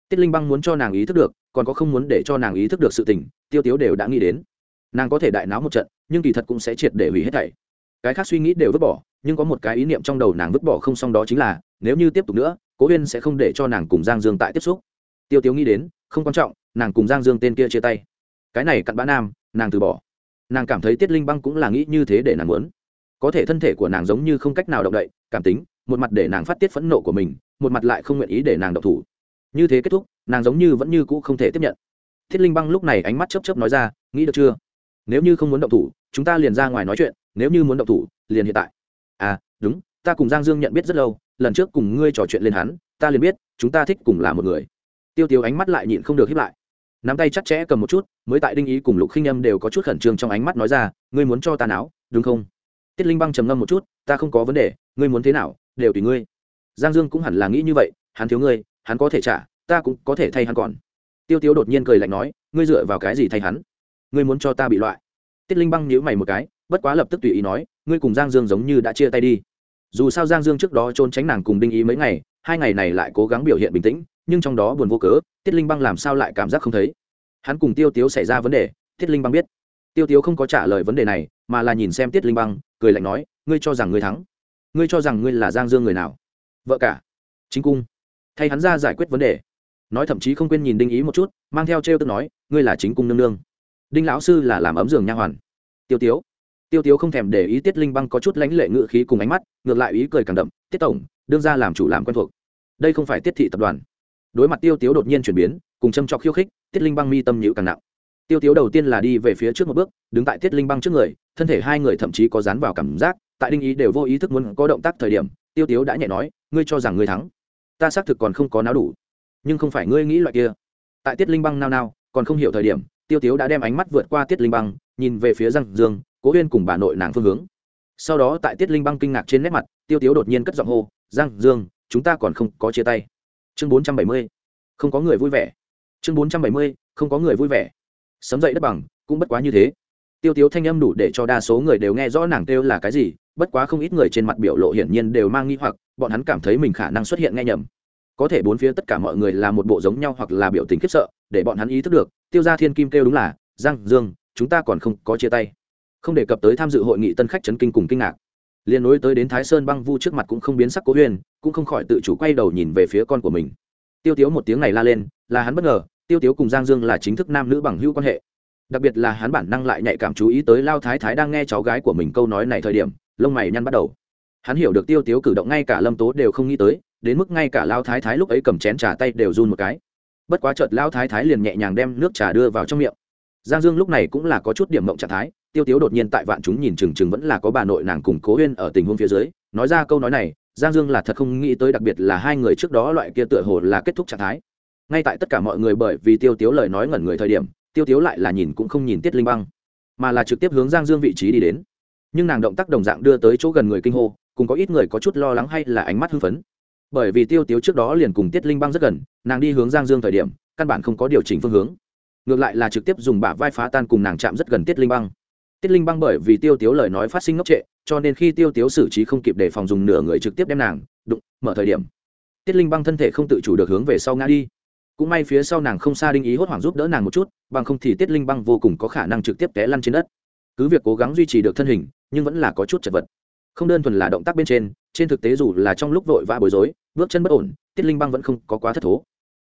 Tiết linh băng muốn cho nàng ý thức được, còn có không muốn để cho nàng ý thức được sự tình, tiêu tiêu đều đã nghĩ đến. Nàng có thể đại náo một trận, nhưng kỳ thật cũng sẽ triệt để hủy hết thảy. Cái khác suy nghĩ đều vứt bỏ, nhưng có một cái ý niệm trong đầu nàng vứt bỏ không xong đó chính là, nếu như tiếp tục nữa, cố huyên sẽ không để cho nàng cùng giang dương tại tiếp xúc. Tiêu tiêu nghĩ đến, không quan trọng, nàng cùng giang dương tên kia chia tay. Cái này cặn bã nam, nàng từ bỏ. Nàng cảm thấy tiết linh băng cũng là nghĩ như thế để nàng muốn có thể thân thể của nàng giống như không cách nào động đậy, cảm tính, một mặt để nàng phát tiết phẫn nộ của mình, một mặt lại không nguyện ý để nàng độc thủ. Như thế kết thúc, nàng giống như vẫn như cũ không thể tiếp nhận. Thiết linh băng lúc này ánh mắt chấp chấp nói ra, nghĩ được chưa? Nếu như không muốn động thủ, chúng ta liền ra ngoài nói chuyện, nếu như muốn động thủ, liền hiện tại. À đúng, ta cùng giang dương nhận biết rất lâu, lần trước cùng ngươi trò chuyện lên hắn, ta liền biết, chúng ta thích cùng là một người. Tiêu tiêu ánh mắt lại nhịn không được hiếp lại. Nắm tay chắc chẽ cầm một chút, mới tại đinh ý cùng lục khinh âm đều có chút khẩn trương trong ánh mắt nói ra, ngươi muốn cho ta não đúng không? Tiết linh băng trầm ngâm một chút, ta không có vấn đề, ngươi muốn thế nào, đều tùy ngươi. Giang dương cũng hẳn là nghĩ như vậy, hắn thiếu ngươi, hắn có thể trả, ta cũng có thể thay hắn còn. Tiêu tiêu đột nhiên cười lạnh nói, ngươi dựa vào cái gì thay hắn? Ngươi muốn cho ta bị loại? Tiết linh băng nhíu mày một cái, bất quá lập tức tùy ý nói, ngươi cùng giang dương giống như đã chia tay đi. Dù sao giang dương trước đó trốn tránh nàng cùng đinh ý mấy ngày, hai ngày này lại cố gắng biểu hiện bình tĩnh, nhưng trong đó buồn vô cớ, tiết linh băng làm sao lại cảm giác không thấy? Hắn cùng tiêu tiếu xảy ra vấn đề, tiết linh băng biết tiêu tiếu không có trả lời vấn đề này, mà là nhìn xem tiết linh băng, cười lạnh nói, ngươi cho rằng ngươi thắng? Ngươi cho rằng ngươi là giang dương người nào? Vợ cả. Chính cung. Thay hắn ra giải quyết vấn đề. Nói thậm chí không quên nhìn đinh ý một chút, mang theo t r e o tức nói, ngươi là chính cung nương nương. Đinh lão sư là làm ấm giường nha hoàn. Tiêu tiếu. Tiêu tiếu không thèm để ý tiết linh băng có chút lãnh lệ ngự khí cùng ánh mắt, ngược lại ý cười càng đậm, tiết tổng, đương ra làm chủ làm quen thuộc. Đây không phải tiết thị tập đoàn. Đối mặt tiêu tiếu đột nhiên chuyển biến, cùng châm trọc khiêu khích, tiết linh băng mi tâm nhịu càng nặng tiêu tiếu đầu tiên là đi về phía trước một bước, đứng tại tiết linh băng trước người, thân thể hai người thậm chí có dán vào cảm giác, tại đinh ý đều vô ý thức muốn có động tác thời điểm, tiêu tiếu đã nhẹ nói, ngươi cho rằng ngươi thắng. Ta xác thực còn không có náo đủ, nhưng không phải ngươi nghĩ loại kia. Tại tiết linh băng nao nao, còn không hiểu thời điểm, tiêu tiếu đã đem ánh mắt vượt qua tiết linh băng, nhìn về phía răng dương, cố huyên cùng bà nội nàng phương hướng. Sau đó tại tiết linh băng kinh ngạc trên nét mặt, tiêu tiếu đột nhiên cất giọng hô, giang dương, chúng ta còn không có chia tay. Chương bốn trăm bảy mươi, không có người vui vẻ. Chương bốn trăm bảy mươi, không có người vui vẻ sấm dậy đất bằng, cũng bất quá như thế. Tiêu tiếu thanh âm đủ để cho đa số người đều nghe rõ nàng kêu là cái gì, bất quá không ít người trên mặt biểu lộ hiển nhiên đều mang nghi hoặc, bọn hắn cảm thấy mình khả năng xuất hiện nghe nhầm. Có thể bốn phía tất cả mọi người là một bộ giống nhau hoặc là biểu tình khiếp sợ, để bọn hắn ý thức được, tiêu gia thiên kim kêu đúng là, giang dương, chúng ta còn không có chia tay. Không đề cập tới tham dự hội nghị tân khách chấn kinh cùng kinh ngạc. Liên nối tới đến thái sơn băng vu trước mặt cũng không biến sắc cố huyên cũng không khỏi tự chủ quay đầu nhìn về phía con của mình. Tiêu tiếu một tiếng này la lên, là hắn bất ngờ tiêu tiếu cùng giang dương là chính thức nam nữ bằng hữu quan hệ. Đặc biệt là hắn bản năng lại nhạy cảm chú ý tới lao thái thái đang nghe cháu gái của mình câu nói này thời điểm, lông mày nhăn bắt đầu. Hắn hiểu được tiêu tiếu cử động ngay cả lâm tố đều không nghĩ tới, đến mức ngay cả lao thái thái lúc ấy cầm chén trà tay đều run một cái. Bất quá chợt lao thái thái liền nhẹ nhàng đem nước trà đưa vào trong miệng. Giang dương lúc này cũng là có chút điểm mộng trạng thái, tiêu tiếu đột nhiên tại vạn chúng nhìn chừng chừng vẫn là có bà nội nàng cùng cố huyên ở tình huống phía dưới, nói ra câu nói này, giang dương là thật không nghĩ tới đặc biệt là hai người trước đó loại kia tựa hồ là kết thúc trạng thái ngay tại tất cả mọi người bởi vì tiêu tiếu lời nói ngẩn người thời điểm, tiêu tiếu lại là nhìn cũng không nhìn tiết linh băng, mà là trực tiếp hướng giang dương vị trí đi đến. Nhưng nàng động tác đồng dạng đưa tới chỗ gần người kinh hô, cùng có ít người có chút lo lắng hay là ánh mắt hưng phấn. Bởi vì tiêu tiếu trước đó liền cùng tiết linh băng rất gần, nàng đi hướng giang dương thời điểm, căn bản không có điều chỉnh phương hướng. Ngược lại là trực tiếp dùng bả vai phá tan cùng nàng chạm rất gần tiết linh băng. Tiết linh băng bởi vì tiêu tiếu lời nói phát sinh ngốc trệ, cho nên khi tiêu tiếu xử trí không kịp để phòng dùng nửa người trực tiếp đem nàng, đụng, mở thời điểm. Tiết linh băng thân thể không tự chủ được hướng về sau ngã đi cũng may phía sau nàng không xa đinh ý hốt hoảng giúp đỡ nàng một chút, bằng không thì tiết linh băng vô cùng có khả năng trực tiếp té lăn trên đất. Cứ việc cố gắng duy trì được thân hình, nhưng vẫn là có chút chật vật. Không đơn thuần là động tác bên trên trên thực tế dù là trong lúc vội vã bối rối, bước chân bất ổn, tiết linh băng vẫn không có quá thất thố.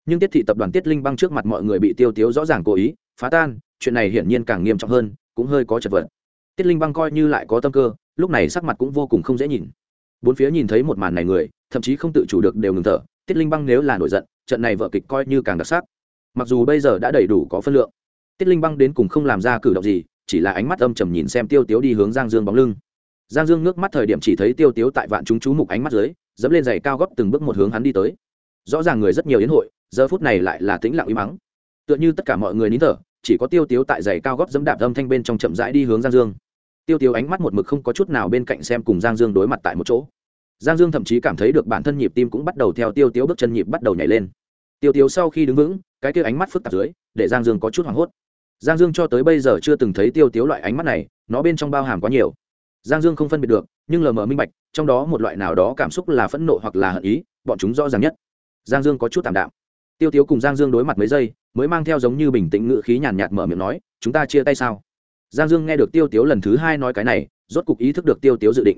Nhưng tiết thị tập đoàn tiết linh băng trước mặt mọi người bị tiêu tiếu rõ ràng cố ý, phá tan, chuyện này hiển nhiên càng nghiêm trọng hơn, cũng hơi có chật vật. Tiết linh băng coi như lại có tâm cơ, lúc này sắc mặt cũng vô cùng không dễ nhìn. Bốn phía nhìn thấy một màn này người, thậm chí không tự chủ được đều ngừng thở, tiết linh băng nếu là nổi giận trận này vợ kịch coi như càng đặc sắc. Mặc dù bây giờ đã đầy đủ có phân lượng, tiết linh băng đến cùng không làm ra cử động gì, chỉ là ánh mắt âm trầm nhìn xem tiêu tiếu đi hướng giang dương bóng lưng. Giang dương ngước mắt thời điểm chỉ thấy tiêu tiếu tại vạn chúng chú mục ánh mắt dưới, dẫm lên giày cao góc từng bước một hướng hắn đi tới. Rõ ràng người rất nhiều yến hội, giờ phút này lại là tĩnh lặng im mắng tựa như tất cả mọi người nín thở, chỉ có tiêu tiếu tại giày cao gót dẫm đạp âm thanh bên trong chậm rãi đi hướng giang dương. Tiêu tiếu ánh mắt một mực không có chút nào bên cạnh xem cùng giang dương đối mặt tại một chỗ giang dương thậm chí cảm thấy được bản thân nhịp tim cũng bắt đầu theo tiêu tiếu bước chân nhịp bắt đầu nhảy lên. Tiêu tiếu sau khi đứng vững, cái kia ánh mắt phức tạp dưới, để giang dương có chút hoảng hốt. Giang dương cho tới bây giờ chưa từng thấy tiêu tiếu loại ánh mắt này, nó bên trong bao hàm quá nhiều. Giang dương không phân biệt được, nhưng lờ mờ minh bạch, trong đó một loại nào đó cảm xúc là phẫn nộ hoặc là hận ý, bọn chúng rõ ràng nhất. Giang dương có chút tạm đạm. Tiêu tiếu cùng giang dương đối mặt mấy giây, mới mang theo giống như bình tĩnh ngự khí nhàn nhạt mở miệng nói, chúng ta chia tay sao? Giang dương nghe được tiêu tiếu lần thứ hai nói cái này, rốt cục ý thức được tiêu tiếu dự định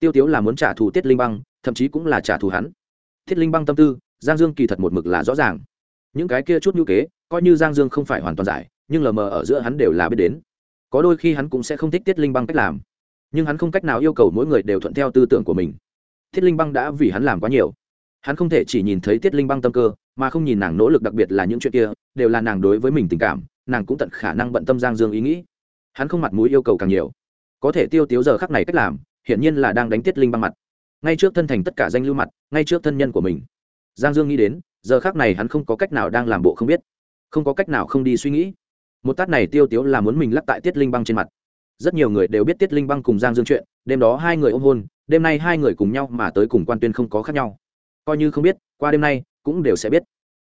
tiêu tiếu là muốn trả thù tiết linh băng, thậm chí cũng là trả thù hắn. Thiết linh băng tâm tư, giang dương kỳ thật một mực là rõ ràng. Những cái kia chút ngữ kế, coi như giang dương không phải hoàn toàn giải, nhưng lờ mờ ở giữa hắn đều là biết đến. Có đôi khi hắn cũng sẽ không thích tiết linh băng cách làm. Nhưng hắn không cách nào yêu cầu mỗi người đều thuận theo tư tưởng của mình. Thiết linh băng đã vì hắn làm quá nhiều. Hắn không thể chỉ nhìn thấy tiết linh băng tâm cơ, mà không nhìn nàng nỗ lực đặc biệt là những chuyện kia, đều là nàng đối với mình tình cảm, nàng cũng tận khả năng bận tâm giang dương ý nghĩ. Hắn không mặt mũi yêu cầu càng nhiều. Có thể tiêu tiếu giờ khắc này cách làm hiển nhiên là đang đánh tiết linh băng mặt. Ngay trước thân thành tất cả danh lưu mặt, ngay trước thân nhân của mình. Giang dương nghĩ đến, giờ khắc này hắn không có cách nào đang làm bộ không biết. Không có cách nào không đi suy nghĩ. Một tát này tiêu tiếu là muốn mình lắc tại tiết linh băng trên mặt. Rất nhiều người đều biết tiết linh băng cùng giang dương chuyện, đêm đó hai người ôm hôn, đêm nay hai người cùng nhau mà tới cùng quan tuyên không có khác nhau. Coi như không biết, qua đêm nay cũng đều sẽ biết.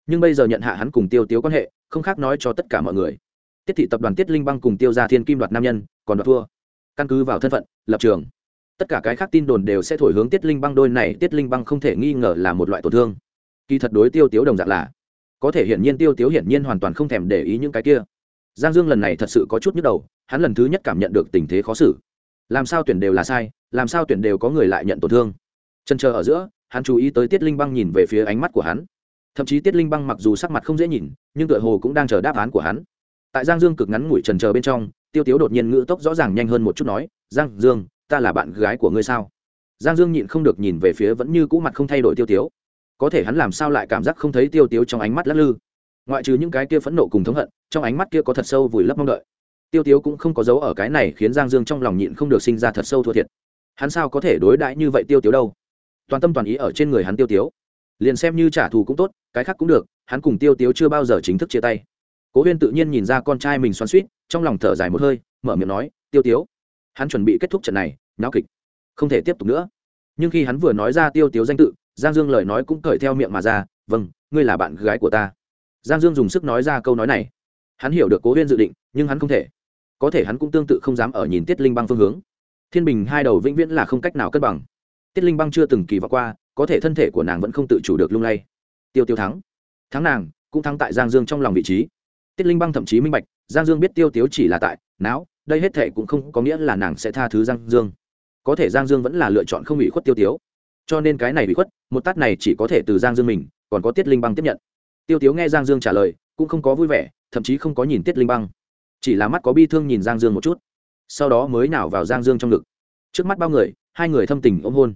Nhưng bây giờ nhận hạ hắn cùng tiêu tiếu quan hệ, không khác nói cho tất cả mọi người. Tiết thị tập đoàn tiết linh băng cùng tiêu ra thiên kim đoạt nam nhân, còn đoạt thua căn cứ vào thân phận, lập trường tất cả cái khác tin đồn đều sẽ thổi hướng tiết linh băng, đôi này tiết linh băng không thể nghi ngờ là một loại tổn thương. Kỳ thật đối tiêu tiếu đồng dạng là, có thể hiển nhiên tiêu tiếu hiển nhiên hoàn toàn không thèm để ý những cái kia. Giang dương lần này thật sự có chút nhức đầu, hắn lần thứ nhất cảm nhận được tình thế khó xử. Làm sao tuyển đều là sai, làm sao tuyển đều có người lại nhận tổn thương. Chân chờ ở giữa, hắn chú ý tới tiết linh băng nhìn về phía ánh mắt của hắn. Thậm chí tiết linh băng mặc dù sắc mặt không dễ nhìn, nhưng tựa hồ cũng đang chờ đáp án của hắn. Tại giang dương cực ngắn ngủi trần chờ bên trong, tiêu tiếu đột nhiên ngữ tốc rõ ràng nhanh hơn một chút nói, giang dương ta là bạn gái của ngươi sao? Giang dương nhịn không được nhìn về phía vẫn như cũ mặt không thay đổi tiêu tiếu. Có thể hắn làm sao lại cảm giác không thấy tiêu tiếu trong ánh mắt lắc lư? Ngoại trừ những cái kia phẫn nộ cùng thống hận, trong ánh mắt kia có thật sâu vùi lấp mong đợi. Tiêu tiếu cũng không có dấu ở cái này khiến giang dương trong lòng nhịn không được sinh ra thật sâu thua thiệt. Hắn sao có thể đối đãi như vậy tiêu tiếu đâu? Toàn tâm toàn ý ở trên người hắn tiêu tiếu. Liền xem như trả thù cũng tốt, cái khác cũng được, hắn cùng tiêu tiếu chưa bao giờ chính thức chia tay. Cố huyên tự nhiên nhìn ra con trai mình xoắn suýt trong lòng thở dài một hơi, mở miệng nói, tiêu tiếu, hắn chuẩn bị kết thúc trận này náo kịch, không thể tiếp tục nữa. Nhưng khi hắn vừa nói ra tiêu tiếu danh tự, giang dương lời nói cũng cởi theo miệng mà ra vâng ngươi là bạn gái của ta. Giang dương dùng sức nói ra câu nói này. Hắn hiểu được cố huyên dự định, nhưng hắn không thể. Có thể hắn cũng tương tự không dám ở nhìn tiết linh băng phương hướng. Thiên bình hai đầu vĩnh viễn là không cách nào cân bằng. Tiết linh băng chưa từng kỳ vọng qua, có thể thân thể của nàng vẫn không tự chủ được lung lay. Tiêu tiêu thắng. Thắng nàng, cũng thắng tại giang dương trong lòng vị trí. Tiết linh băng thậm chí minh bạch, giang dương biết tiêu tiếu chỉ là tại, não, đây hết thệ cũng không có nghĩa là nàng sẽ tha thứ giang dương có thể giang dương vẫn là lựa chọn không ủy khuất tiêu tiếu. Cho nên cái này bị khuất, một tát này chỉ có thể từ giang dương mình, còn có tiết linh băng tiếp nhận. Tiêu tiếu nghe giang dương trả lời, cũng không có vui vẻ, thậm chí không có nhìn tiết linh băng. Chỉ là mắt có bi thương nhìn giang dương một chút. Sau đó mới nào vào giang dương trong ngực. Trước mắt bao người, hai người thâm tình ôm hôn.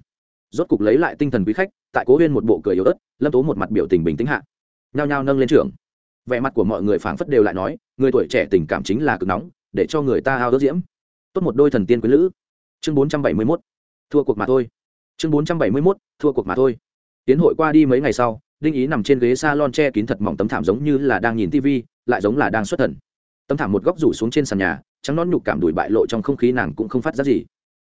Rốt cục lấy lại tinh thần quý khách, tại cố huyên một bộ cười yếu ớt, lâm tố một mặt biểu tình bình tĩnh hạ. Nhao nhao nâng lên trường vẻ mặt của mọi người phảng phất đều lại nói, người tuổi trẻ tình cảm chính là cực nóng, để cho người ta ao ước diễm. Tốt một đôi thần tiên quý lữ chương bốn trăm bảy mươi mốt, thua cuộc mà thôi. Chương bốn trăm bảy mươi mốt, thua cuộc mà thôi. Tiến hội qua đi mấy ngày sau, đinh ý nằm trên ghế s a lon che kín thật mỏng tấm thảm giống như là đang nhìn tv lại giống là đang xuất thần. Tấm thảm một góc rủ xuống trên sàn nhà, trắng nón nhục cảm đùi bại lộ trong không khí nàng cũng không phát ra gì.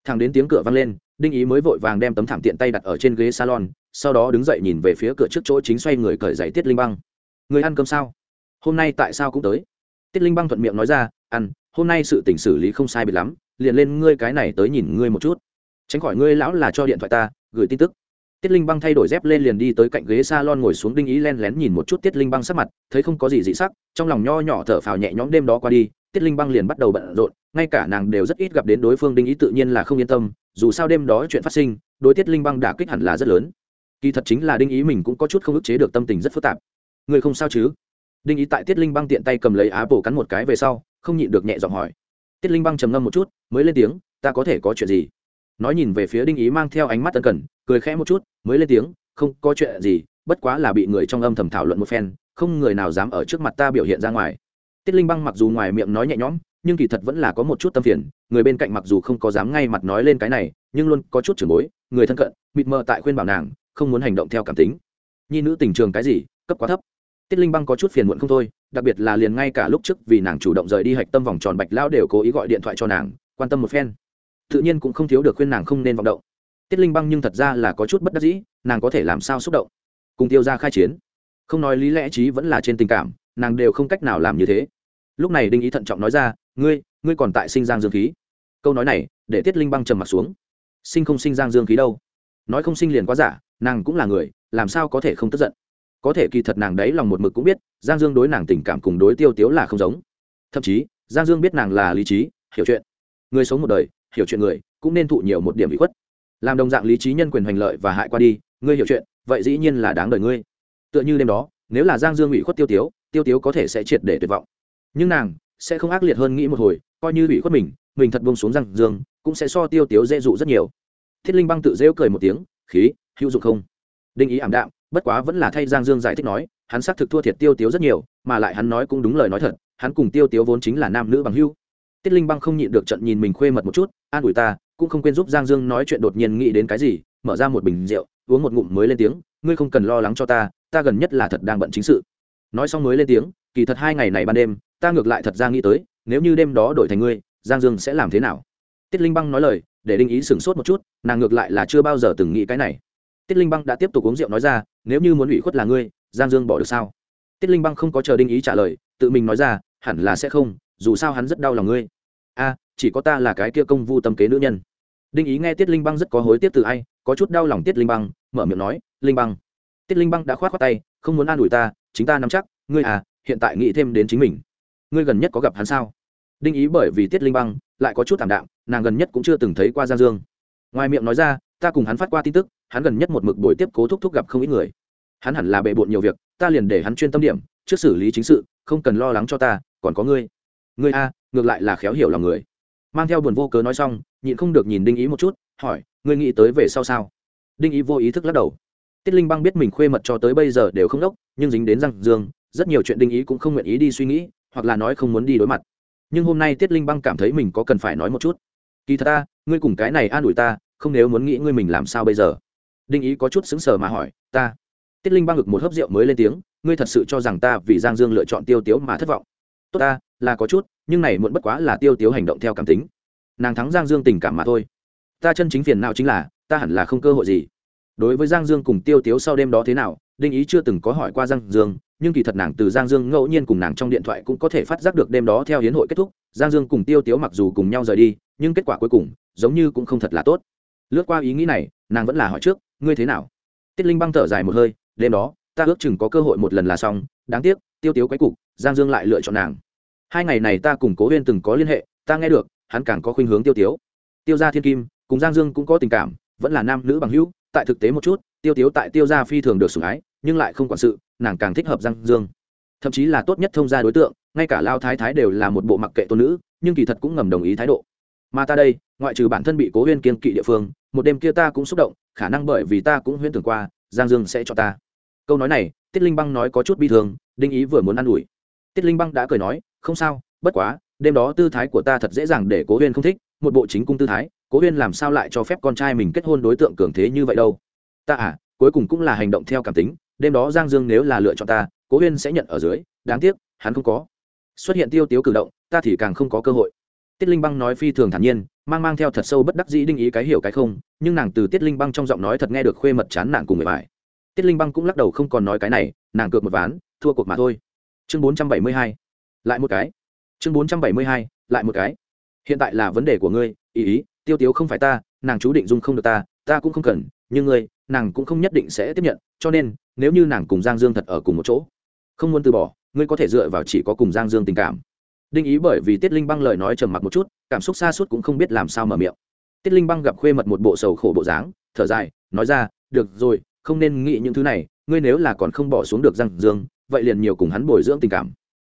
Thằng đến tiếng cửa vang lên, đinh ý mới vội vàng đem tấm thảm tiện tay đặt ở trên ghế salon, sau đó đứng dậy nhìn về phía cửa trước chỗ chính xoay người cởi giày tiết linh băng. Người ăn cơm sao? Hôm nay tại sao cũng tới? Tiết linh băng thuận miệng nói ra, ăn, hôm nay sự tình xử lý không sai biệt lắm liền lên ngươi cái này tới nhìn ngươi một chút. Tránh khỏi ngươi lão là cho điện thoại ta, gửi tin tức. Tiết linh băng thay đổi dép lên liền đi tới cạnh ghế s a lon ngồi xuống đinh ý len lén nhìn một chút tiết linh băng sắc mặt, thấy không có gì dị sắc, trong lòng nho nhỏ thở phào nhẹ nhõm đêm đó qua đi, tiết linh băng liền bắt đầu bận rộn, ngay cả nàng đều rất ít gặp đến đối phương đinh ý tự nhiên là không yên tâm, dù sao đêm đó chuyện phát sinh, đối tiết linh băng đã kích hẳn là rất lớn. Kỳ thật chính là đinh ý mình cũng có chút không ức chế được tâm tình rất phức tạp. Người không sao chứ? Đinh ý tại tiết linh băng tiện tay cầm lấy á bổ cắn một cái về sau, không nhịn được nhẹ giọng hỏi tiết linh băng trầm ngâm một chút, mới lên tiếng, ta có thể có chuyện gì? Nói nhìn về phía đinh ý mang theo ánh mắt tân cần, cười khẽ một chút, mới lên tiếng, không có chuyện gì, bất quá là bị người trong âm thầm thảo luận một phen, không người nào dám ở trước mặt ta biểu hiện ra ngoài. Tiết linh băng mặc dù ngoài miệng nói nhẹ nhõm, nhưng kỳ thật vẫn là có một chút tâm phiền, người bên cạnh mặc dù không có dám ngay mặt nói lên cái này, nhưng luôn có chút trưởng bối, người thân cận, mịt mờ tại khuyên bảo nàng, không muốn hành động theo cảm tính. Nhi nữ tình trường cái gì, cấp quá thấp. Tiết linh băng có chút phiền muộn không thôi đặc biệt là liền ngay cả lúc trước vì nàng chủ động rời đi hạch tâm vòng tròn bạch lão đều cố ý gọi điện thoại cho nàng, quan tâm một phen. Tự nhiên cũng không thiếu được khuyên nàng không nên vọng động. Tiết linh băng nhưng thật ra là có chút bất đắc dĩ, nàng có thể làm sao xúc động? Cùng tiêu ra khai chiến. Không nói lý lẽ trí vẫn là trên tình cảm, nàng đều không cách nào làm như thế. Lúc này đinh ý thận trọng nói ra, ngươi ngươi còn tại sinh giang dương khí. Câu nói này, để tiết linh băng trầm mặt xuống. Sinh không sinh giang dương khí đâu? Nói không sinh liền quá giả, nàng cũng là người, làm sao có thể không tức giận? Có thể kỳ thật nàng đấy lòng một mực cũng biết, giang dương đối nàng tình cảm cùng đối tiêu tiếu là không giống. Thậm chí, giang dương biết nàng là lý trí, hiểu chuyện. Người sống một đời, hiểu chuyện người, cũng nên thụ nhiều một điểm bị khuất. Làm đồng dạng lý trí nhân quyền hành lợi và hại qua đi, ngươi hiểu chuyện, vậy dĩ nhiên là đáng đời ngươi. Tựa như đêm đó, nếu là giang dương ủy khuất tiêu tiếu tiêu tiếu có thể sẽ triệt để tuyệt vọng. Nhưng nàng sẽ không ác liệt hơn nghĩ một hồi, coi như ủy khuất mình mình thật bông xuống giang dương, cũng sẽ so tiêu tiếu dễ dụ rất nhiều. Thiết linh băng tự rêu cười một tiếng, khí, hữu dụng không? Đinh ý ảm đạm bất quá vẫn là thay giang dương giải thích nói, hắn xác thực thua thiệt tiêu tiếu rất nhiều, mà lại hắn nói cũng đúng lời nói thật, hắn cùng tiêu tiếu vốn chính là nam nữ bằng hưu tiết linh băng không nhịn được trận nhìn mình khuê mật một chút, an ủi ta, cũng không quên giúp giang dương nói chuyện đột nhiên nghĩ đến cái gì, mở ra một bình rượu, uống một ngụm mới lên tiếng, ngươi không cần lo lắng cho ta ta gần nhất là thật đang bận chính sự. Nói xong mới lên tiếng, kỳ thật hai ngày này ban đêm, ta ngược lại thật ra nghĩ tới, nếu như đêm đó đổi thành ngươi, giang dương sẽ làm thế nào? Tiết linh băng nói lời, để đinh ý sửng sốt một chút, nàng ngược lại là chưa bao giờ từng nghĩ cái này. Tiết linh băng đã tiếp tục uống rượu nói ra nếu như muốn ủy khuất là ngươi, giang dương bỏ được sao? Tiết linh băng không có chờ đinh ý trả lời, tự mình nói ra, hẳn là sẽ không, dù sao hắn rất đau lòng ngươi. A, chỉ có ta là cái kia công vu tâm kế nữ nhân. Đinh ý nghe tiết linh băng rất có hối tiếc từ ai, có chút đau lòng tiết linh băng, mở miệng nói, linh băng. Tiết linh băng đã khoát khoát tay, không muốn an ủi ta, chính ta nắm chắc, ngươi à hiện tại nghĩ thêm đến chính mình. Ngươi gần nhất có gặp hắn sao? Đinh ý bởi vì tiết linh băng lại có chút thảm đạm, nàng gần nhất cũng chưa từng thấy qua giang dương. Ngoài miệng nói ra ta cùng hắn phát qua tin tức, hắn gần nhất một mực buổi tiếp cố thúc thúc gặp không ít người. Hắn hẳn là bệ bộn nhiều việc, ta liền để hắn chuyên tâm điểm, trước xử lý chính sự, không cần lo lắng cho ta, còn có ngươi. Ngươi a, ngược lại là khéo hiểu lòng người. Mang theo buồn vô cớ nói xong, nhịn không được nhìn đinh ý một chút, hỏi, ngươi nghĩ tới về sau sao? Đinh ý vô ý thức lắc đầu. Tiết linh băng biết mình khuê mật cho tới bây giờ đều không đốc, nhưng dính đến răng dương, rất nhiều chuyện đinh ý cũng không nguyện ý đi suy nghĩ, hoặc là nói không muốn đi đối mặt. Nhưng hôm nay tiết linh băng cảm thấy mình có cần phải nói một chút. Kỳ thật ta, ngươi cùng cái này an ủi ta không nếu muốn nghĩ ngươi mình làm sao bây giờ? Đinh ý có chút xứng sờ mà hỏi, ta, tiết linh băng ngực một hớp rượu mới lên tiếng, ngươi thật sự cho rằng ta vì giang dương lựa chọn tiêu tiếu mà thất vọng? Tốt ta, là có chút, nhưng này muộn bất quá là tiêu tiếu hành động theo cảm tính. Nàng thắng giang dương tình cảm mà thôi. Ta chân chính phiền nào chính là, ta hẳn là không cơ hội gì. Đối với giang dương cùng tiêu tiếu sau đêm đó thế nào, đinh ý chưa từng có hỏi qua giang dương, nhưng kỳ thật nàng từ giang dương ngẫu nhiên cùng nàng trong điện thoại cũng có thể phát giác được đêm đó theo hiến hội kết thúc, giang dương cùng tiêu tiếu mặc dù cùng nhau rời đi, nhưng kết quả cuối cùng, giống như cũng không thật là tốt lướt qua ý nghĩ này, nàng vẫn là hỏi trước, ngươi thế nào? Tiết linh băng thở dài một hơi, đêm đó, ta ước chừng có cơ hội một lần là xong, đáng tiếc, tiêu tiếu quái cục, giang dương lại lựa chọn nàng. Hai ngày này ta cùng cố huyên từng có liên hệ, ta nghe được, hắn càng có khuynh hướng tiêu tiếu. Tiêu gia thiên kim, cùng giang dương cũng có tình cảm, vẫn là nam nữ bằng hữu, tại thực tế một chút, tiêu tiếu tại tiêu gia phi thường được sủng ái, nhưng lại không quản sự, nàng càng thích hợp giang dương. Thậm chí là tốt nhất thông gia đối tượng, ngay cả lao thái thái đều là một bộ mặc kệ tôn nữ, nhưng kỳ thật cũng ngầm đồng ý thái độ mà ta đây, ngoại trừ bản thân bị cố huyên kiên kỵ địa phương, một đêm kia ta cũng xúc động, khả năng bởi vì ta cũng huyên tưởng qua, giang dương sẽ cho ta. Câu nói này, tiết linh băng nói có chút bi thương, đinh ý vừa muốn ă n ủi. Tiết linh băng đã cười nói, không sao, bất quá, đêm đó tư thái của ta thật dễ dàng để cố huyên không thích, một bộ chính cung tư thái, cố huyên làm sao lại cho phép con trai mình kết hôn đối tượng cường thế như vậy đâu? Ta à cuối cùng cũng là hành động theo cảm tính, đêm đó giang dương nếu là lựa chọn ta, cố huyên sẽ nhận ở dưới, đáng tiếc, hắn không có. Xuất hiện tiêu tiếu cử động, ta thì càng không có cơ hội tiết linh băng nói phi thường thản nhiên, mang mang theo thật sâu bất đắc dĩ đinh ý cái hiểu cái không, nhưng nàng từ tiết linh băng trong giọng nói thật nghe được khuê mật chán nản cùng người bài tiết linh băng cũng lắc đầu không còn nói cái này, nàng cược một ván, thua cuộc mà thôi. Chương bốn trăm bảy mươi hai, lại một cái. Chương bốn trăm bảy mươi hai, lại một cái. Hiện tại là vấn đề của ngươi, ý ý, tiêu tiếu không phải ta, nàng chú định dung không được ta ta cũng không cần, nhưng ngươi, nàng cũng không nhất định sẽ tiếp nhận, cho nên, nếu như nàng cùng giang dương thật ở cùng một chỗ, không muốn từ bỏ, ngươi có thể dựa vào chỉ có cùng giang dương tình cảm đinh ý bởi vì tiết linh băng lời nói trầm mặc một chút, cảm xúc xa suốt cũng không biết làm sao mở miệng. Tiết linh băng gặp khuê mật một bộ sầu khổ bộ dáng, thở dài, nói ra, được rồi, không nên nghĩ những thứ này, ngươi nếu là còn không bỏ xuống được răng dương, vậy liền nhiều cùng hắn bồi dưỡng tình cảm.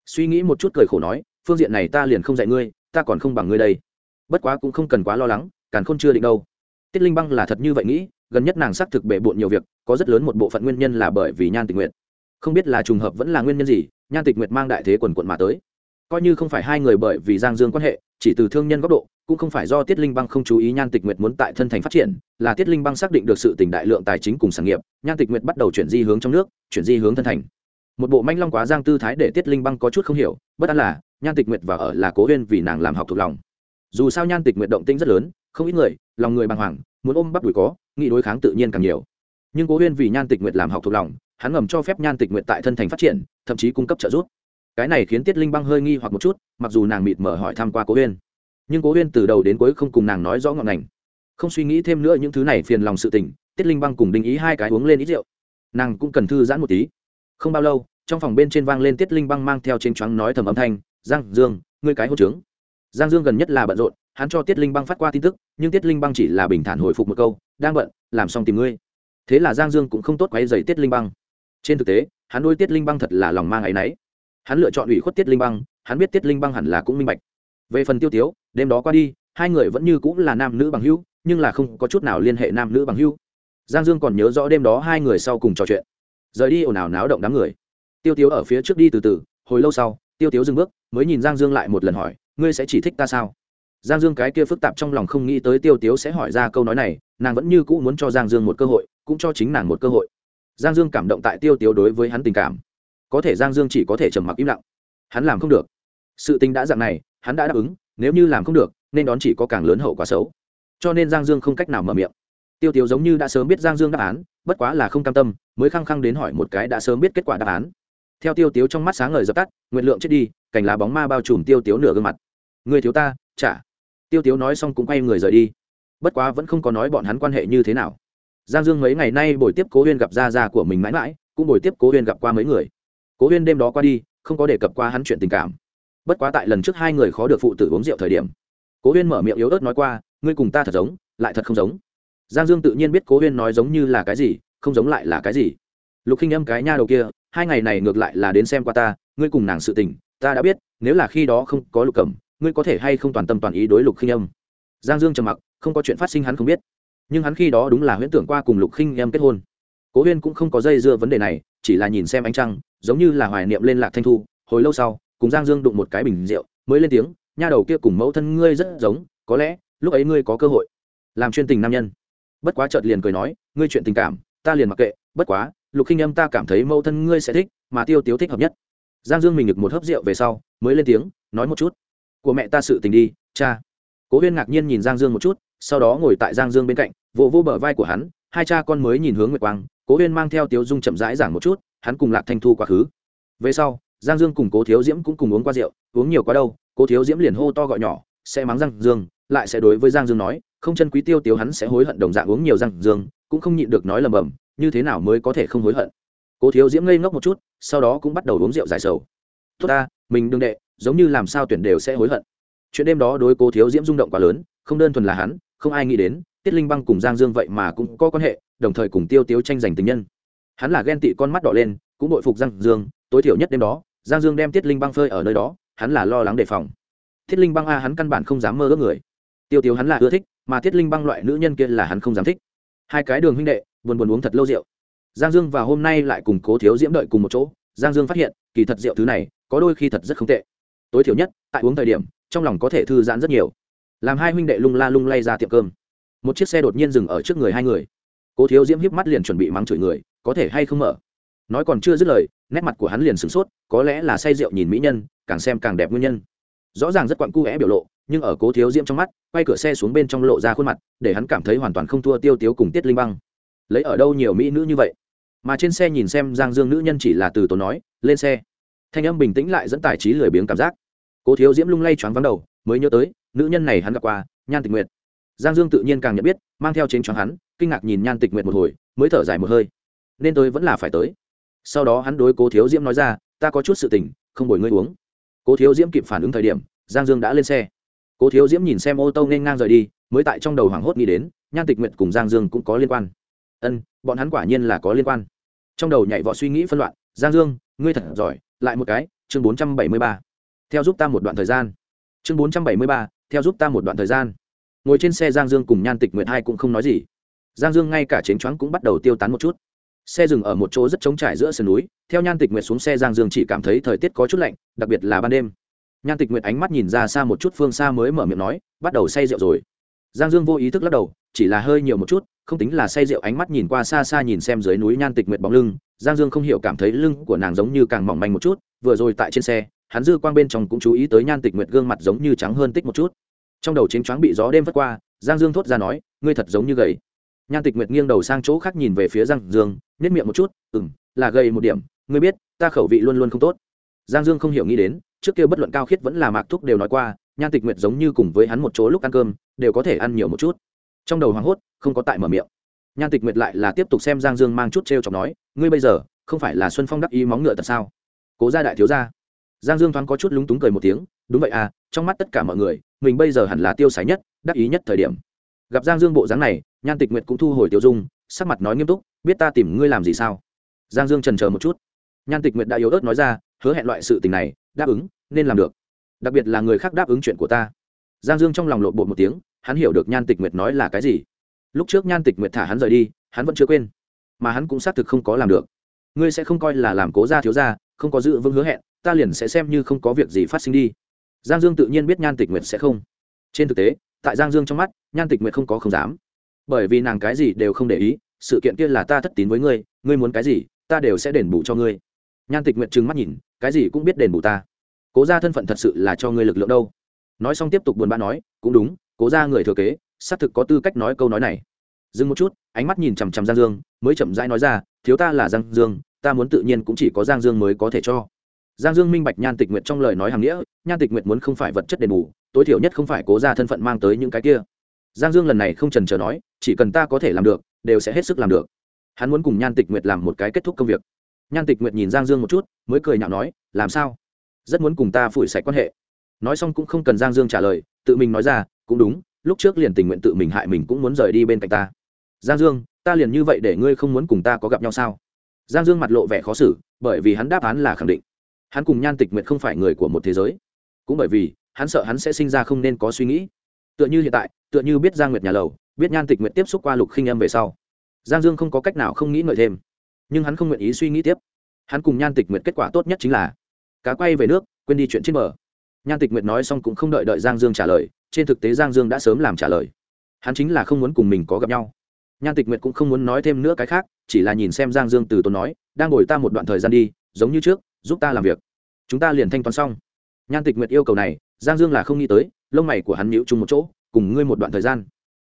Suy nghĩ một chút cười khổ nói, phương diện này ta liền không dạy ngươi, ta còn không bằng ngươi đây. Bất quá cũng không cần quá lo lắng, càn khôn chưa định đâu. Tiết linh băng là thật như vậy nghĩ, gần nhất nàng xác thực bể bộn nhiều việc, có rất lớn một bộ phận nguyên nhân là bởi vì nhan tình nguyện không biết là trùng hợp vẫn là nguyên nhân gì, nhan tịch nguyệt mang đại thế quần quận mà tới coi như không phải hai người bởi vì giang dương quan hệ, chỉ từ thương nhân góc độ, cũng không phải do tiết linh băng không chú ý nhan tịch nguyệt muốn tại thân thành phát triển, là tiết linh băng xác định được sự tỉnh đại lượng tài chính cùng sản nghiệp, nhan tịch nguyệt bắt đầu chuyển di hướng trong nước, chuyển di hướng thân thành. Một bộ manh long quá giang tư thái để tiết linh băng có chút không hiểu, bất an là, nhan tịch nguyệt và ở là cố huyên vì nàng làm học thuộc lòng. Dù sao nhan tịch nguyệt động tinh rất lớn, không ít người, lòng người bàng hoàng, muốn ôm bắt đùi có nghị đối kháng tự nhiên càng nhiều. Nhưng cố huyên vì nhan tịch nguyệt làm học thuộc lòng, hắn ngầm cho phép nhan tịch nguyệt tại thân thành phát triển, thậm chí cung cấp trợ giúp cái này khiến tiết linh băng hơi nghi hoặc một chút mặc dù nàng mịt mở hỏi thăm qua cố huyên nhưng cố huyên từ đầu đến cuối không cùng nàng nói rõ ngọn ngành không suy nghĩ thêm nữa những thứ này phiền lòng sự tình tiết linh băng cùng đinh ý hai cái uống lên ít rượu nàng cũng cần thư giãn một tí không bao lâu trong phòng bên trên vang lên tiết linh băng mang theo trên choáng nói thầm âm thanh giang dương ngươi cái hô trướng giang dương gần nhất là bận rộn hắn cho tiết linh băng phát qua tin tức nhưng tiết linh băng chỉ là bình thản hồi phục một câu đang bận làm xong tìm ngươi thế là giang dương cũng không tốt quay dày tiết linh băng trên thực tế hắn nuôi tiết linh băng thật là lòng mang áy náy hắn lựa chọn ủy khuất tiết linh băng, hắn biết tiết linh băng hẳn là cũng minh bạch. Về phần tiêu tiếu, đêm đó qua đi, hai người vẫn như cũng là nam nữ bằng hữu, nhưng là không có chút nào liên hệ nam nữ bằng hữu. Giang dương còn nhớ rõ đêm đó hai người sau cùng trò chuyện. Rời đi ồn ào náo động đám người. Tiêu tiếu ở phía trước đi từ từ, hồi lâu sau, tiêu tiếu dừng bước, mới nhìn giang dương lại một lần hỏi, ngươi sẽ chỉ thích ta sao? Giang dương cái kia phức tạp trong lòng không nghĩ tới tiêu tiếu sẽ hỏi ra câu nói này, nàng vẫn như cũ muốn cho giang dương một cơ hội, cũng cho chính nàng một cơ hội. Giang dương cảm động tại tiêu tiếu đối với hắn tình cảm có thể giang dương chỉ có thể trầm mặc im lặng. Hắn làm không được. Sự tình đã dạng này, hắn đã đáp ứng, nếu như làm không được, nên đón chỉ có càng lớn hậu quả xấu. Cho nên giang dương không cách nào mở miệng. Tiêu tiếu giống như đã sớm biết giang dương đáp án, bất quá là không cam tâm, mới khăng khăng đến hỏi một cái đã sớm biết kết quả đáp án. Theo tiêu tiếu trong mắt sáng ngời dập tắt, nguyện lượng chết đi cành lá bóng ma bao trùm tiêu tiếu nửa gương mặt. Người thiếu ta, trả. Tiêu tiếu nói xong cũng quay người rời đi. Bất quá vẫn không có nói bọn hắn quan hệ như thế nào. Giang dương mấy ngày nay buổi tiếp cố huyên gặp gia gia của mình mãi mãi, cũng buổi tiếp cố huyên gặp qua mấy người cố huyên đêm đó qua đi, không có đề cập qua hắn chuyện tình cảm. Bất quá tại lần trước hai người khó được phụ tử uống rượu thời điểm, cố huyên mở miệng yếu ớt nói qua, ngươi cùng ta thật giống, lại thật không giống. Giang dương tự nhiên biết cố huyên nói giống như là cái gì, không giống lại là cái gì. Lục khinh âm cái nha đầu kia, hai ngày này ngược lại là đến xem qua ta, ngươi cùng nàng sự tình, ta đã biết, nếu là khi đó không có lục cẩm, ngươi có thể hay không toàn tâm toàn ý đối lục khinh âm. Giang dương trầm mặc, không có chuyện phát sinh hắn không biết. Nhưng hắn khi đó đúng là huyễn tưởng qua cùng lục khinh em kết hôn. Cố huyên cũng không có dây dưa vấn đề này, chỉ là nhìn xem ánh trăng giống như là hoài niệm lên lạc thanh thu, hồi lâu sau, cùng giang dương đụng một cái bình rượu, mới lên tiếng, nha đầu kia cùng mẫu thân ngươi rất giống, có lẽ, lúc ấy ngươi có cơ hội làm chuyên tình nam nhân. Bất quá chợt liền cười nói, ngươi chuyện tình cảm, ta liền mặc kệ, bất quá, lục khinh âm ta cảm thấy mẫu thân ngươi sẽ thích, mà tiêu tiếu thích hợp nhất. Giang dương mình ngực một hớp rượu về sau, mới lên tiếng, nói một chút. Của mẹ ta sự tình đi, cha. Cố huyên ngạc nhiên nhìn giang dương một chút, sau đó ngồi tại giang dương bên cạnh, vỗ vỗ bờ vai của hắn, hai cha con mới nhìn hướng nguyệt quang, cố huyên mang theo tiếu dung chậm rãi giảng một chút hắn cùng lạc thanh thu quá khứ. Về sau, giang dương cùng cố thiếu diễm cũng cùng uống qua rượu, uống nhiều quá đâu, cố thiếu diễm liền hô to gọi nhỏ, sẽ mắng giang dương, lại sẽ đối với giang dương nói, không chân quý tiêu tiếu hắn sẽ hối hận đồng dạng uống nhiều giang dương, cũng không nhịn được nói lầm bầm, như thế nào mới có thể không hối hận? Cố thiếu diễm ngây ngốc một chút, sau đó cũng bắt đầu uống rượu giải sầu. Tốt ta, mình đương đệ, giống như làm sao tuyển đều sẽ hối hận. Chuyện đêm đó đối cố thiếu diễm rung động quá lớn, không đơn thuần là hắn, không ai nghĩ đến, tiết linh băng cùng giang dương vậy mà cũng có quan hệ, đồng thời cùng tiêu tiếu tranh giành tình nhân hắn là ghen tị con mắt đỏ lên, cũng nội phục giang dương, tối thiểu nhất đêm đó, giang dương đem tiết linh băng phơi ở nơi đó, hắn là lo lắng đề phòng. Thiết linh băng a, hắn căn bản không dám mơ ước người. Tiêu tiêu hắn là ưa thích, mà thiết linh băng loại nữ nhân kia là hắn không dám thích. Hai cái đường huynh đệ, buồn buồn uống thật lâu rượu. Giang dương và hôm nay lại cùng cố thiếu diễm đợi cùng một chỗ, giang dương phát hiện, kỳ thật rượu thứ này, có đôi khi thật rất không tệ. Tối thiểu nhất, tại uống thời điểm, trong lòng có thể thư giãn rất nhiều. Làm hai huynh đệ lung la lung lay ra tiệm cơm. Một chiếc xe đột nhiên dừng ở trước người hai người. Cố thiếu diễm hiếp mắt liền chuẩn bị mắng chửi người có thể hay không mở? Nói còn chưa dứt lời, nét mặt của hắn liền sửng sốt, có lẽ là say rượu nhìn mỹ nhân, càng xem càng đẹp nguyên nhân. Rõ ràng rất quặn cu é biểu lộ, nhưng ở cố thiếu diễm trong mắt, quay cửa xe xuống bên trong lộ ra khuôn mặt, để hắn cảm thấy hoàn toàn không thua tiêu tiếu cùng tiết linh băng. Lấy ở đâu nhiều mỹ nữ như vậy? Mà trên xe nhìn xem giang dương nữ nhân chỉ là từ tốn nói, lên xe. Thanh âm bình tĩnh lại dẫn tài trí lười biếng cảm giác. Cố thiếu diễm lung lay choáng vắng đầu, mới nhớ tới, nữ nhân này hắn gặp qua, nhan tịch nguyệt. Giang dương tự nhiên càng nhận biết, mang theo trên choáng hắn, kinh ngạc nhìn nhan tịch nguyệt một hồi, mới thở dài một hơi nên tôi vẫn là phải tới. Sau đó hắn đối cố thiếu diễm nói ra, ta có chút sự tình, không bồi ngươi uống. Cố thiếu diễm kịp phản ứng thời điểm, giang dương đã lên xe. Cố thiếu diễm nhìn xem ô tô nên ngang rời đi, mới tại trong đầu hoảng hốt nghĩ đến, nhan tịch nguyện cùng giang dương cũng có liên quan. Ân, bọn hắn quả nhiên là có liên quan. Trong đầu nhảy vọ suy nghĩ phân loạn, giang dương, ngươi thật giỏi, lại một cái, chương bốn trăm bảy mươi ba. Theo giúp ta một đoạn thời gian. Chương bốn trăm bảy mươi ba, theo giúp ta một đoạn thời gian. Ngồi trên xe giang dương cùng nhan tịch nguyện hai cũng không nói gì. Giang dương ngay cả chến choáng cũng bắt đầu tiêu tán một chút xe dừng ở một chỗ rất trống trải giữa sườn núi, theo nhan tịch nguyệt xuống xe giang dương chỉ cảm thấy thời tiết có chút lạnh, đặc biệt là ban đêm. Nhan tịch nguyệt ánh mắt nhìn ra xa một chút phương xa mới mở miệng nói, bắt đầu say rượu rồi. Giang dương vô ý thức lắc đầu, chỉ là hơi nhiều một chút, không tính là say rượu ánh mắt nhìn qua xa xa nhìn xem dưới núi nhan tịch nguyệt bóng lưng, giang dương không hiểu cảm thấy lưng của nàng giống như càng mỏng manh một chút, vừa rồi tại trên xe, hắn dư quang bên trong cũng chú ý tới nhan tịch nguyệt gương mặt giống như trắng hơn tích một chút. Trong đầu chính choáng bị gió đêm vất qua, giang dương thốt ra nói, ngươi thật giống như gầy nhan tịch nguyệt nghiêng đầu sang chỗ khác nhìn về phía giang dương, nhếch miệng một chút ừ m là gầy một điểm, ngươi biết, ta khẩu vị luôn luôn không tốt. Giang dương không hiểu nghĩ đến, trước kia bất luận cao khiết vẫn là mạc thúc đều nói qua, nhan tịch nguyệt giống như cùng với hắn một chỗ lúc ăn cơm, đều có thể ăn nhiều một chút. Trong đầu hoảng hốt, không có tại mở miệng. Nhan tịch nguyệt lại là tiếp tục xem giang dương mang chút t r e o chọc nói, ngươi bây giờ, không phải là xuân phong đắc ý móng ngựa tật sao? Cố gia đại thiếu gia. giang dương thoáng có chút lúng túng cười một tiếng, đúng vậy à trong mắt tất cả mọi người, mình bây giờ hẳn là tiêu sái nhất, đắc ý nhất thời điểm gặp giang dương bộ dáng này, nhan tịch nguyệt cũng thu hồi tiêu dung, sắc mặt nói nghiêm túc, biết ta tìm ngươi làm gì sao? Giang dương trần c một chút. Nhan tịch nguyệt đã yếu ớt nói ra, hứa hẹn loại sự tình này, đáp ứng, nên làm được. Đặc biệt là người khác đáp ứng chuyện của ta. Giang dương trong lòng lộn bột một tiếng, hắn hiểu được nhan tịch nguyệt nói là cái gì. Lúc trước nhan tịch nguyệt thả hắn rời đi, hắn vẫn chưa quên. Mà hắn cũng xác thực không có làm được. Ngươi sẽ không coi là làm cố gia thiếu gia, không có dự vững hứa hẹn, ta liền sẽ xem như không có việc gì phát sinh đi. Giang dương tự nhiên biết nhan tịch nguyệt sẽ không. Trên thực tế tại giang dương trong mắt, nhan tịch nguyệt không có không dám. Bởi vì nàng cái gì đều không để ý, sự kiện kia là ta thất tín với ngươi ngươi muốn cái gì, ta đều sẽ đền bù cho ngươi. Nhan tịch nguyệt trừng mắt nhìn, cái gì cũng biết đền bù ta. Cố ra thân phận thật sự là cho ngươi lực lượng đâu. Nói xong tiếp tục buồn bã nói, cũng đúng, cố ra người thừa kế, xác thực có tư cách nói câu nói này. Dừng một chút, ánh mắt nhìn chằm chằm giang dương, mới chậm rãi nói ra, thiếu ta là giang dương, ta muốn tự nhiên cũng chỉ có giang dương mới có thể cho. Giang dương minh bạch nhan tịch nguyện trong lời nói hàng nghĩa, nhan tịch nguyện muốn không phải vật chất đền bù tối thiểu nhất không phải cố ra thân phận mang tới những cái kia. Giang dương lần này không trần trờ nói, chỉ cần ta có thể làm được, đều sẽ hết sức làm được. Hắn muốn cùng nhan tịch nguyệt làm một cái kết thúc công việc. Nhan tịch nguyệt nhìn giang dương một chút, mới cười nhạo nói, làm sao? Rất muốn cùng ta phủi sạch quan hệ. Nói xong cũng không cần giang dương trả lời, tự mình nói ra, cũng đúng, lúc trước liền tình nguyện tự mình hại mình cũng muốn rời đi bên cạnh ta. Giang dương, ta liền như vậy để ngươi không muốn cùng ta có gặp nhau sao? Giang dương mặt lộ vẻ khó xử, bởi vì hắn đáp án là khẳng định. Hắn cùng nhan tịch Nguyệt không phải người của một thế giới. Cũng bởi vì hắn sợ hắn sẽ sinh ra không nên có suy nghĩ. Tựa như hiện tại, tựa như biết giang nguyệt nhà lầu, biết nhan tịch Nguyệt tiếp xúc qua lục khinh âm về sau, giang dương không có cách nào không nghĩ ngợi thêm. Nhưng hắn không nguyện ý suy nghĩ tiếp. Hắn cùng nhan tịch Nguyệt kết quả tốt nhất chính là, cá quay về nước, quên đi chuyện trên bờ. Nhan tịch nguyệt nói xong cũng không đợi đợi giang dương trả lời, trên thực tế giang dương đã sớm làm trả lời. Hắn chính là không muốn cùng mình có gặp nhau. Nhan tịch nguyệt cũng không muốn nói thêm nữa cái khác, chỉ là nhìn xem giang dương từ tốn nói, đang ngồi ta một đoạn thời gian đi, giống như trước, giúp ta làm việc. Chúng ta liền thanh toán xong. Nhan tịch nguyệt yêu cầu này giang dương là không nghĩ tới, lông mày của hắn nhíu chung một chỗ, cùng ngươi một đoạn thời gian.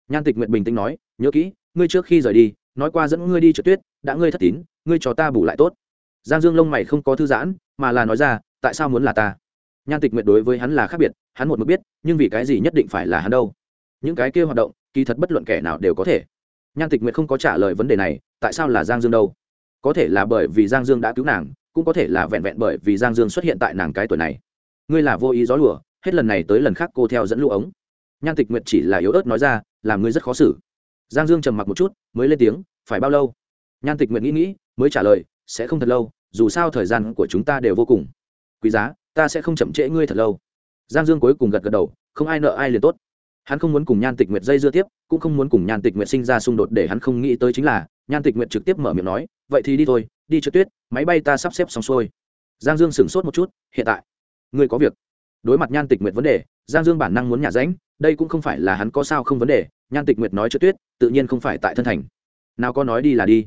Nhan tịch nguyện bình tĩnh nói, nhớ kỹ, ngươi trước khi rời đi, nói qua dẫn ngươi đi trượt tuyết, đã ngươi thất tín, ngươi cho ta bù lại tốt. Giang dương lông mày không có thư giãn, mà là nói ra, tại sao muốn là ta? Nhan tịch nguyện đối với hắn là khác biệt, hắn một mực biết, nhưng vì cái gì nhất định phải là hắn đâu. Những cái kia hoạt động, kỳ thật bất luận kẻ nào đều có thể. Nhan tịch nguyện không có trả lời vấn đề này, tại sao là giang dương đâu? Có thể là bởi vì giang dương đã cứu nàng, cũng có thể là vẹn vẹn bởi vì giang dương xuất hiện tại nàng cái tuổi này. Ngươi là vô ý gió lùa hết lần này tới lần khác cô theo dẫn lũ ống. Nhan tịch nguyệt chỉ là yếu ớt nói ra, làm ngươi rất khó xử. Giang dương trầm mặc một chút, mới lên tiếng, phải bao lâu? Nhan tịch nguyệt nghĩ nghĩ, mới trả lời, sẽ không thật lâu, dù sao thời gian của chúng ta đều vô cùng. Quý giá, ta sẽ không chậm trễ ngươi thật lâu. Giang dương cuối cùng gật gật đầu, không ai nợ ai liền tốt. Hắn không muốn cùng nhan tịch nguyệt dây dưa tiếp, cũng không muốn cùng nhan tịch nguyệt sinh ra xung đột để hắn không nghĩ tới chính là, nhan tịch nguyệt trực tiếp mở miệng nói, vậy thì đi thôi, đi trượt tuyết, máy bay ta sắp xếp xong xuôi. Giang dương sửng sốt một chút, hiện tại, ngươi có việc đối mặt nhan tịch nguyệt vấn đề, giang dương bản năng muốn nhả ránh đây cũng không phải là hắn có sao không vấn đề, nhan tịch nguyệt nói chữ tuyết, tự nhiên không phải tại thân thành. Nào có nói đi là đi.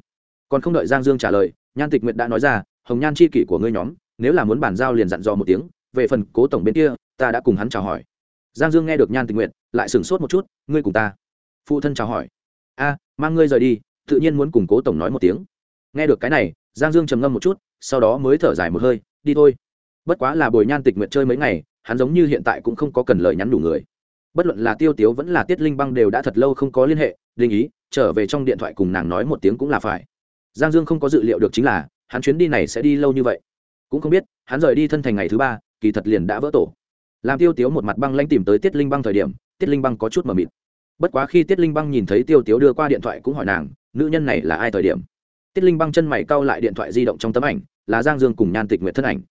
Còn không đợi giang dương trả lời, nhan tịch nguyệt đã nói ra, hồng nhan c h i kỷ của ngươi nhóm, nếu là muốn bàn giao liền dặn dò một tiếng, về phần cố tổng bên kia, ta đã cùng hắn chào hỏi. Giang dương nghe được nhan tịch nguyệt, lại sửng sốt một chút, ngươi cùng ta. Phụ thân chào hỏi. A, mang ngươi rời đi, tự nhiên muốn cùng cố tổng nói một tiếng. Nghe được cái này, giang dương trầm ngâm một chút, sau đó mới thở dài một hơi, đi thôi. Bất quá là bồi nhan tịch nguyệt chơi mấy ngày hắn giống như hiện tại cũng không có cần lời nhắn đủ người. Bất luận là tiêu tiếu vẫn là tiết linh băng đều đã thật lâu không có liên hệ linh ý, trở về trong điện thoại cùng nàng nói một tiếng cũng là phải. Giang dương không có dự liệu được chính là, hắn chuyến đi này sẽ đi lâu như vậy. Cũng không biết, hắn rời đi thân thành ngày thứ ba, kỳ thật liền đã vỡ tổ. Làm tiêu tiếu một mặt băng lanh tìm tới tiết linh băng thời điểm, tiết linh băng có chút mờ mịt. Bất quá khi tiết linh băng nhìn thấy tiêu tiếu đưa qua điện thoại cũng hỏi nàng, nữ nhân này là ai thời điểm? Tiết linh băng chân mày cau lại điện thoại di động trong tấm ảnh, là giang dương cùng nhan tịch nguyệt thân ảnh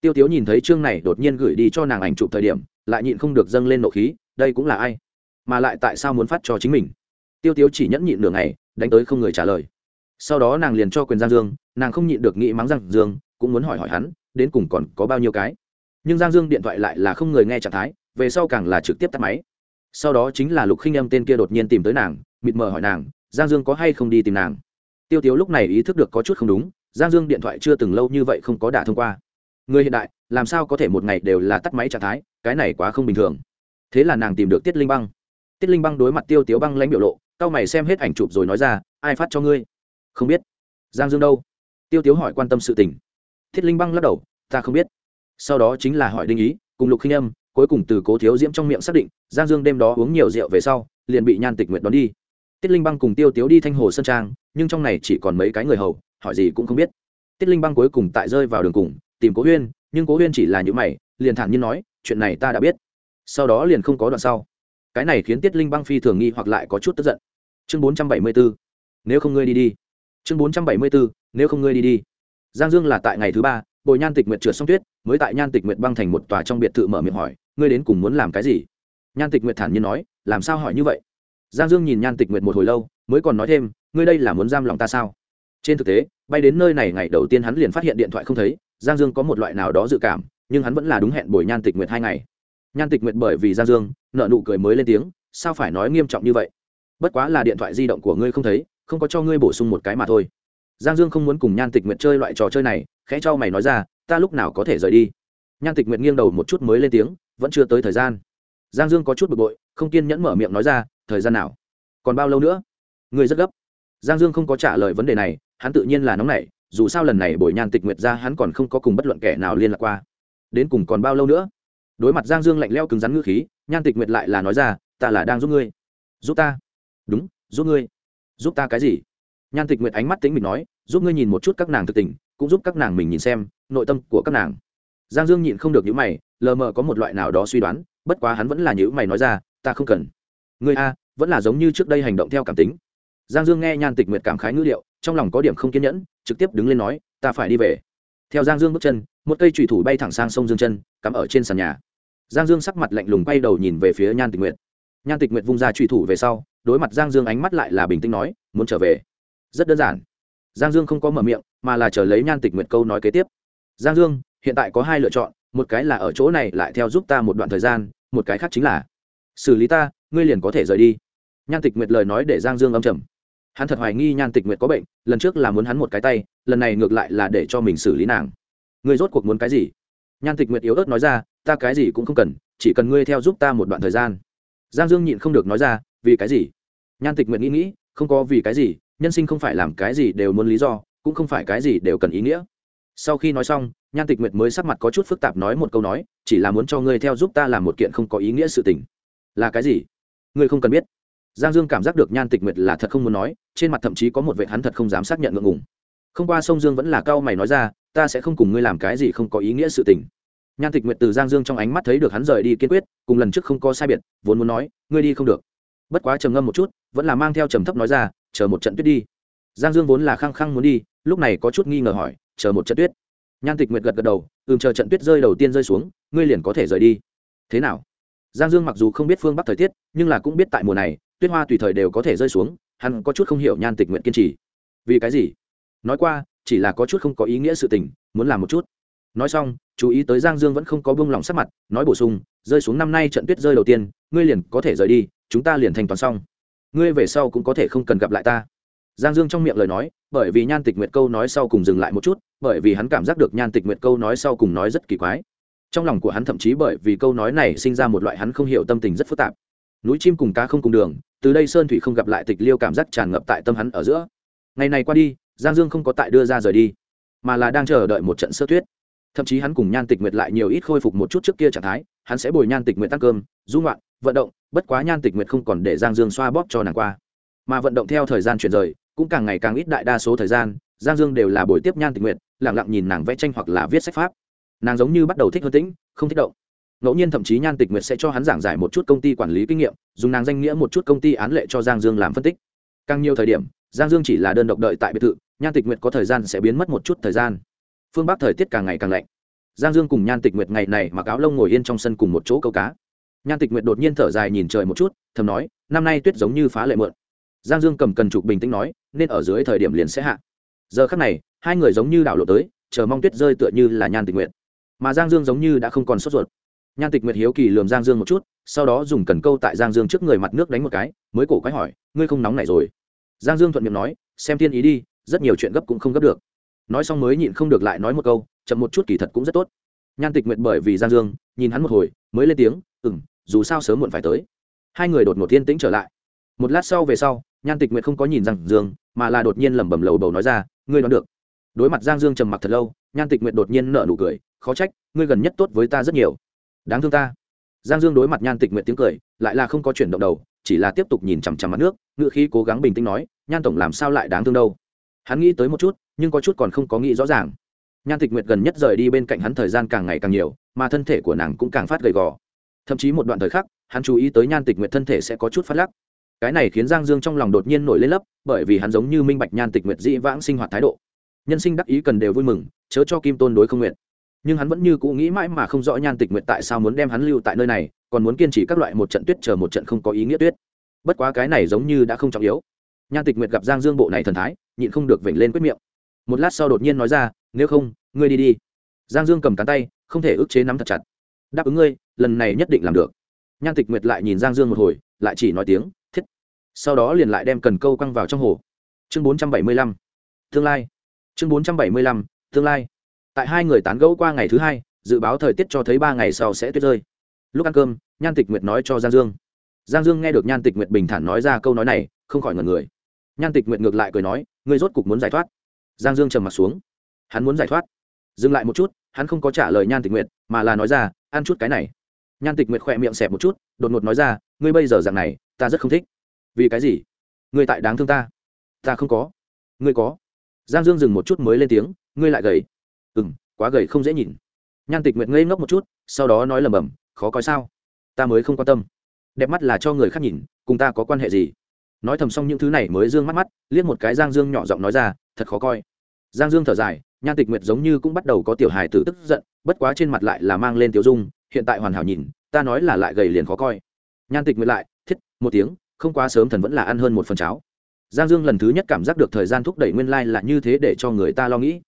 tiêu tiếu nhìn thấy chương này đột nhiên gửi đi cho nàng ảnh chụp thời điểm, lại nhịn không được dâng lên nộ khí, đây cũng là ai? Mà lại tại sao muốn phát cho chính mình? Tiêu tiếu chỉ nhẫn nhịn nửa ngày, đánh tới không người trả lời. Sau đó nàng liền cho quyền giang dương, nàng không nhịn được nghĩ mắng giang dương, cũng muốn hỏi hỏi hắn, đến cùng còn có bao nhiêu cái? Nhưng giang dương điện thoại lại là không người nghe trạng thái, về sau càng là trực tiếp tắt máy. Sau đó chính là lục khinh âm tên kia đột nhiên tìm tới nàng, mịt mờ hỏi nàng, giang dương có hay không đi tìm nàng? Tiêu tiếu lúc này ý thức được có chút không đúng, giang dương điện thoại chưa từng lâu như vậy không có đả thông qua người hiện đại, làm sao có thể một ngày đều là tắt máy trạng thái, cái này quá không bình thường. Thế là nàng tìm được tiết linh băng. Tiết linh băng đối mặt tiêu tiếu băng lãnh biểu lộ c a o mày xem hết ảnh chụp rồi nói ra, ai phát cho ngươi? Không biết. Giang dương đâu? Tiêu tiếu hỏi quan tâm sự tình. Thiết linh băng lắc đầu, ta không biết. Sau đó chính là hỏi đinh ý, cùng lục khinh âm, cuối cùng từ cố thiếu diễm trong miệng xác định, giang dương đêm đó uống nhiều rượu về sau, liền bị nhan tịch nguyện đón đi. Tiết linh băng cùng tiêu tiếu đi thanh hồ sơn trang, nhưng trong này chỉ còn mấy cái người hầu, hỏi gì cũng không biết. Tiết linh băng cuối cùng tại rơi vào đường cùng tìm cố huyên, nhưng cố huyên chỉ là những mày, liền thản nhiên nói, chuyện này ta đã biết. Sau đó liền không có đoạn sau. Cái này khiến tiết linh băng phi thường nghi hoặc lại có chút tức giận. Chương bốn trăm bảy mươi bốn nếu không ngươi đi đi. Chương bốn trăm bảy mươi bốn nếu không ngươi đi đi. Giang dương là tại ngày thứ ba, bồi nhan tịch nguyệt trượt xong tuyết, mới tại nhan tịch nguyệt băng thành một tòa trong biệt thự mở miệng hỏi, ngươi đến cùng muốn làm cái gì? Nhan tịch nguyệt thản nhiên nói, làm sao hỏi như vậy? Giang dương nhìn nhan tịch nguyệt một hồi lâu, mới còn nói thêm, ngươi đây là muốn giam lòng ta sao? Trên thực tế, bay đến nơi này ngày đầu tiên hắn liền phát hiện điện thoại không thấy giang dương có một loại nào đó dự cảm, nhưng hắn vẫn là đúng hẹn bồi nhan tịch nguyệt hai ngày. Nhan tịch nguyệt bởi vì giang dương, nợ nụ cười mới lên tiếng, sao phải nói nghiêm trọng như vậy? Bất quá là điện thoại di động của ngươi không thấy, không có cho ngươi bổ sung một cái mà thôi. Giang dương không muốn cùng nhan tịch nguyệt chơi loại trò chơi này, khẽ cho mày nói ra, ta lúc nào có thể rời đi? Nhan tịch nguyệt nghiêng đầu một chút mới lên tiếng, vẫn chưa tới thời gian. Giang dương có chút bực bội, không kiên nhẫn mở miệng nói ra, thời gian nào? Còn bao lâu nữa? Ngươi rất gấp. Giang dương không có trả lời vấn đề này, hắn tự nhiên là nóng nảy dù sao lần này bồi nhan tịch nguyệt ra hắn còn không có cùng bất luận kẻ nào liên lạc qua. Đến cùng còn bao lâu nữa? Đối mặt giang dương lạnh leo cứng rắn ngữ khí, nhan tịch nguyệt lại là nói ra, ta là đang giúp ngươi. Giúp ta? Đúng, giúp ngươi. Giúp ta cái gì? Nhan tịch nguyệt ánh mắt tính mình nói, giúp ngươi nhìn một chút các nàng thực tình, cũng giúp các nàng mình nhìn xem, nội tâm của các nàng. Giang dương nhịn không được những mày, lờ mờ có một loại nào đó suy đoán, bất quá hắn vẫn là những mày nói ra, ta không cần. Ngươi a, vẫn là giống như trước đây hành động theo cảm tính giang dương nghe nhan tịch nguyệt cảm khái ngữ liệu trong lòng có điểm không kiên nhẫn, trực tiếp đứng lên nói, ta phải đi về. Theo giang dương bước chân, một cây trùy thủ bay thẳng sang sông dương chân, cắm ở trên sàn nhà. Giang dương sắc mặt lạnh lùng quay đầu nhìn về phía nhan tịch nguyệt. Nhan tịch nguyệt vung ra trùy thủ về sau, đối mặt giang dương ánh mắt lại là bình tĩnh nói, muốn trở về. Rất đơn giản. Giang dương không có mở miệng, mà là chờ lấy nhan tịch nguyệt câu nói kế tiếp. Giang dương, hiện tại có hai lựa chọn, một cái là ở chỗ này lại theo giúp ta một đoạn thời gian, một cái khác chính là, xử lý ta, ngươi liền có thể rời đi. Nhan tịch nguyệt lời nói để giang dương âm trầm hắn thật hoài nghi nhan tịch nguyệt có bệnh, lần trước là muốn hắn một cái tay, lần này ngược lại là để cho mình xử lý nàng. Ngươi rốt cuộc muốn cái gì? Nhan tịch nguyệt yếu ớt nói ra, ta cái gì cũng không cần, chỉ cần ngươi theo giúp ta một đoạn thời gian. Giang dương nhịn không được nói ra, vì cái gì? Nhan tịch nguyệt nghĩ nghĩ, không có vì cái gì, nhân sinh không phải làm cái gì đều muốn lý do, cũng không phải cái gì đều cần ý nghĩa. Sau khi nói xong, nhan tịch nguyệt mới sắc mặt có chút phức tạp nói một câu nói, chỉ là muốn cho ngươi theo giúp ta làm một kiện không có ý nghĩa sự tình. Là cái gì? Ngươi không cần biết giang dương cảm giác được nhan tịch nguyệt là thật không muốn nói, trên mặt thậm chí có một vệ hắn thật không dám xác nhận ngượng ngùng. Không qua sông dương vẫn là cao mày nói ra, ta sẽ không cùng ngươi làm cái gì không có ý nghĩa sự tình. Nhan tịch nguyệt từ giang dương trong ánh mắt thấy được hắn rời đi kiên quyết, cùng lần trước không có sai biệt, vốn muốn nói, ngươi đi không được. Bất quá trầm ngâm một chút, vẫn là mang theo trầm thấp nói ra, chờ một trận tuyết đi. Giang dương vốn là khăng khăng muốn đi, lúc này có chút nghi ngờ hỏi, chờ một trận tuyết? Nhan tịch nguyệt gật gật đầu, ừm, chờ trận tuyết rơi đầu tiên rơi xuống, ngươi liền có thể rời đi. Thế nào? Giang dương mặc dù không biết phương bắc thời tiết, nhưng là cũng biết tại mùa này tuyết hoa tùy thời đều có thể rơi xuống, hắn có chút không hiểu nhan tịch nguyện kiên trì. Vì cái gì? Nói qua, chỉ là có chút không có ý nghĩa sự tình, muốn làm một chút. Nói xong, chú ý tới giang dương vẫn không có bông lòng sắc mặt, nói bổ sung, rơi xuống năm nay trận tuyết rơi đầu tiên, ngươi liền có thể rời đi, chúng ta liền thành toàn xong. Ngươi về sau cũng có thể không cần gặp lại ta. Giang dương trong miệng lời nói, bởi vì nhan tịch nguyệt câu nói sau cùng dừng lại một chút, bởi vì hắn cảm giác được nhan tịch nguyệt câu nói sau cùng nói rất kỳ quái. Trong lòng của hắn thậm chí bởi vì câu nói này sinh ra một loại hắn không hiểu tâm tình rất phức tạp. Núi chim cùng cá không cùng đường từ đây sơn thủy không gặp lại tịch liêu cảm giác tràn ngập tại tâm hắn ở giữa. Ngày này qua đi, giang dương không có tại đưa ra rời đi, mà là đang chờ đợi một trận sơ tuyết. Thậm chí hắn cùng nhan tịch nguyệt lại nhiều ít khôi phục một chút trước kia trạng thái, hắn sẽ bồi nhan tịch nguyệt tăng cơm dung loạn vận động, bất quá nhan tịch nguyệt không còn để giang dương xoa bóp cho nàng qua. Mà vận động theo thời gian chuyển rời, cũng càng ngày càng ít đại đa số thời gian, giang dương đều là buổi tiếp nhan tịch nguyệt lẳng lặng nhìn nàng vẽ tranh hoặc là viết sách pháp. Nàng giống như bắt đầu thích hơn tĩnh, không thích động ngẫu nhiên thậm chí nhan tịch nguyệt sẽ cho hắn giảng giải một chút công ty quản lý kinh nghiệm, dùng nàng danh nghĩa một chút công ty án lệ cho giang dương làm phân tích. Càng nhiều thời điểm, giang dương chỉ là đơn độc đợi tại biệt thự, nhan tịch nguyệt có thời gian sẽ biến mất một chút thời gian. Phương bắc thời tiết càng ngày càng lạnh. Giang dương cùng nhan tịch nguyệt ngày này mặc áo lông ngồi yên trong sân cùng một chỗ câu cá. Nhan tịch nguyệt đột nhiên thở dài nhìn trời một chút, thầm nói, năm nay tuyết giống như phá lệ mượn. Giang dương cầm cần trục bình tĩnh nói, nên ở dưới thời điểm liền sẽ hạ. Giờ khắc này, hai người giống như đảo lộ tới, chờ mong tuyết rơi tựa như là nhan tịch nguyệt. Mà giang dương giống như đã không còn sốt ruột nhan tịch nguyệt hiếu kỳ lườm giang dương một chút, sau đó dùng cần câu tại giang dương trước người mặt nước đánh một cái, mới cổ quái hỏi, ngươi không nóng này rồi? Giang dương thuận miệng nói, xem thiên ý đi, rất nhiều chuyện gấp cũng không gấp được. Nói xong mới nhịn không được lại nói một câu, chậm một chút kỳ thật cũng rất tốt. Nhan tịch nguyệt bởi vì giang dương, nhìn hắn một hồi, mới lên tiếng ừ m dù sao sớm muộn phải tới. Hai người đột ngột thiên tĩnh trở lại. Một lát sau về sau, nhan tịch nguyệt không có nhìn giang dương, mà là đột nhiên lẩm bẩm lầu bầu nói ra, ngươi đoán được. Đối mặt giang dương trầm mặc thật lâu, nhan tịch nguyệt đột nhiên nở nụ cười, khó trách, ngươi gần nhất tốt với ta rất nhiều đáng thương ta. Giang dương đối mặt nhan tịch nguyện tiếng cười, lại là không có chuyển động đầu, chỉ là tiếp tục nhìn chằm chằm mặt nước, ngựa khí cố gắng bình tĩnh nói, nhan tổng làm sao lại đáng thương đâu? Hắn nghĩ tới một chút, nhưng có chút còn không có nghĩ rõ ràng. Nhan tịch nguyệt gần nhất rời đi bên cạnh hắn thời gian càng ngày càng nhiều, mà thân thể của nàng cũng càng phát gầy gò. Thậm chí một đoạn thời khắc, hắn chú ý tới nhan tịch nguyệt thân thể sẽ có chút phát lắc. Cái này khiến giang dương trong lòng đột nhiên nổi lên lấp, bởi vì hắn giống như minh bạch nhan tịch nguyệt dĩ vãng sinh hoạt thái độ. Nhân sinh đắc ý cần đều vui mừng, chớ cho kim tôn đối không nguyện nhưng hắn vẫn như cũ nghĩ mãi mà không rõ nhan tịch nguyệt tại sao muốn đem hắn lưu tại nơi này, còn muốn kiên trì các loại một trận tuyết chờ một trận không có ý nghĩa tuyết. Bất quá cái này giống như đã không trọng yếu. Nhan tịch nguyệt gặp giang dương bộ này thần thái, nhịn không được vểnh lên quyết miệng. Một lát sau đột nhiên nói ra, nếu không, ngươi đi đi. Giang dương cầm cán tay, không thể ức chế nắm thật chặt. Đáp ứng ngươi, lần này nhất định làm được. Nhan tịch nguyệt lại nhìn giang dương một hồi, lại chỉ nói tiếng, thiết. Sau đó liền lại đem cần câu quăng vào trong hồ. Chương bốn trăm bảy mươi lăm. Tương lai. Chương bốn trăm bảy mươi lăm, tương lai tại hai người tán gẫu qua ngày thứ hai, dự báo thời tiết cho thấy ba ngày sau sẽ tuyết rơi. Lúc ăn cơm, nhan tịch nguyệt nói cho giang dương. Giang dương nghe được nhan tịch nguyệt bình thản nói ra câu nói này, không khỏi ngần người. Nhan tịch nguyệt ngược lại cười nói, ngươi rốt cục muốn giải thoát. Giang dương trầm m ặ t xuống. Hắn muốn giải thoát. Dừng lại một chút, hắn không có trả lời nhan tịch nguyệt, mà là nói ra, ăn chút cái này. Nhan tịch nguyệt khỏe miệng xẹp một chút, đột ngột nói ra, ngươi bây giờ dạng này, ta rất không thích. Vì cái gì? Ngươi tại đáng thương ta. Ta không có. Ngươi có. Giang dương dừng một chút mới lên tiếng, ngươi lại gầy ừ m quá gầy không dễ nhìn. Nhan tịch nguyệt ngây ngốc một chút, sau đó nói lầm bầm, khó coi sao? Ta mới không quan tâm. Đẹp mắt là cho người khác nhìn, cùng ta có quan hệ gì? Nói thầm xong những thứ này mới dương mắt mắt, liếc một cái giang dương nhỏ giọng nói ra, thật khó coi. Giang dương thở dài, nhan tịch nguyệt giống như cũng bắt đầu có tiểu hài tử tức giận, bất quá trên mặt lại là mang lên tiểu dung, hiện tại hoàn hảo nhìn, ta nói là lại gầy liền khó coi. Nhan tịch nguyệt lại, thiết, một tiếng, không quá sớm thần vẫn là ăn hơn một phần cháo. Giang dương lần thứ nhất cảm giác được thời gian thúc đẩy nguyên lai là như thế để cho người ta lo nghĩ.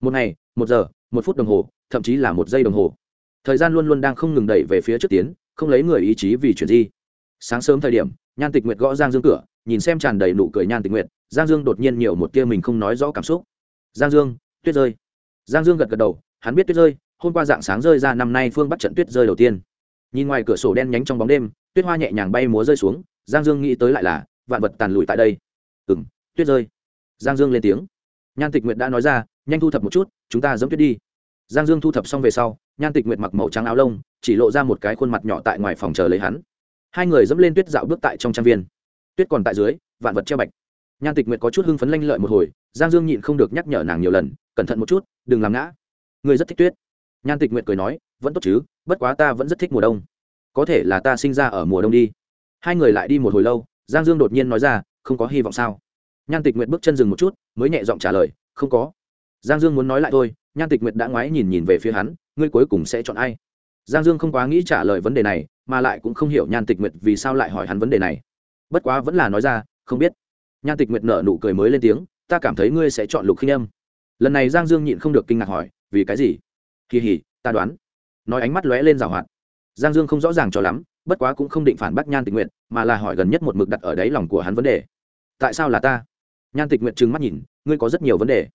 Một ngày một giờ, một phút đồng hồ, thậm chí là một giây đồng hồ. Thời gian luôn luôn đang không ngừng đẩy về phía trước tiến, không lấy người ý chí vì chuyện gì sáng sớm thời điểm, nhan tịch nguyệt gõ giang dương cửa, nhìn xem tràn đầy nụ cười nhan tịch nguyệt, giang dương đột nhiên nhiều một tia mình không nói rõ cảm xúc. Giang dương, tuyết rơi. Giang dương gật gật đầu, hắn biết tuyết rơi, hôm qua dạng sáng rơi ra năm nay phương bắt trận tuyết rơi đầu tiên. Nhìn ngoài cửa sổ đen nhánh trong bóng đêm, tuyết hoa nhẹ nhàng bay múa rơi xuống, giang dương nghĩ tới lại là, vạn vật tàn lụi tại đây. Ừ m tuyết rơi. Giang dương lên tiếng. Nhan tịch nguyệt đã nói ra nhanh thu thập một chút, chúng ta dẫm tuyết đi. Giang dương thu thập xong về sau, nhan tịch nguyệt mặc màu trắng áo lông, chỉ lộ ra một cái khuôn mặt nhỏ tại ngoài phòng chờ lấy hắn. Hai người dẫm lên tuyết dạo bước tại trong trang viên. Tuyết còn tại dưới, vạn vật treo bạch. Nhan tịch nguyệt có chút hưng phấn lanh lợi một hồi, giang dương nhịn không được nhắc nhở nàng nhiều lần, cẩn thận một chút, đừng làm ngã. Người rất thích tuyết. Nhan tịch nguyệt cười nói, vẫn tốt chứ, bất quá ta vẫn rất thích mùa đông. Có thể là ta sinh ra ở mùa đông đi. Hai người lại đi một hồi lâu, giang dương đột nhiên nói ra, không có hy vọng sao? Nhan tịch nguyệt bước chân dừng một chút, mới nhẹ giọng trả lời, không có giang dương muốn nói lại thôi, nhan tịch nguyệt đã ngoái nhìn nhìn về phía hắn, ngươi cuối cùng sẽ chọn ai? Giang dương không quá nghĩ trả lời vấn đề này, mà lại cũng không hiểu nhan tịch nguyệt vì sao lại hỏi hắn vấn đề này. Bất quá vẫn là nói ra, không biết. Nhan tịch nguyệt nở nụ cười mới lên tiếng, ta cảm thấy ngươi sẽ chọn lục khinh âm. Lần này giang dương nhịn không được kinh ngạc hỏi, vì cái gì? Kỳ hỉ, ta đoán. Nói ánh mắt lóe lên rào hoạt. Giang dương không rõ ràng cho lắm, bất quá cũng không định phản bác nhan tịch nguyện mà là hỏi gần nhất một mực đặt ở đáy lòng của hắn vấn đề. Tại sao là ta? Nhan tịch nguyện trừng mắt nhìn, ngươi có rất nhiều vấn đề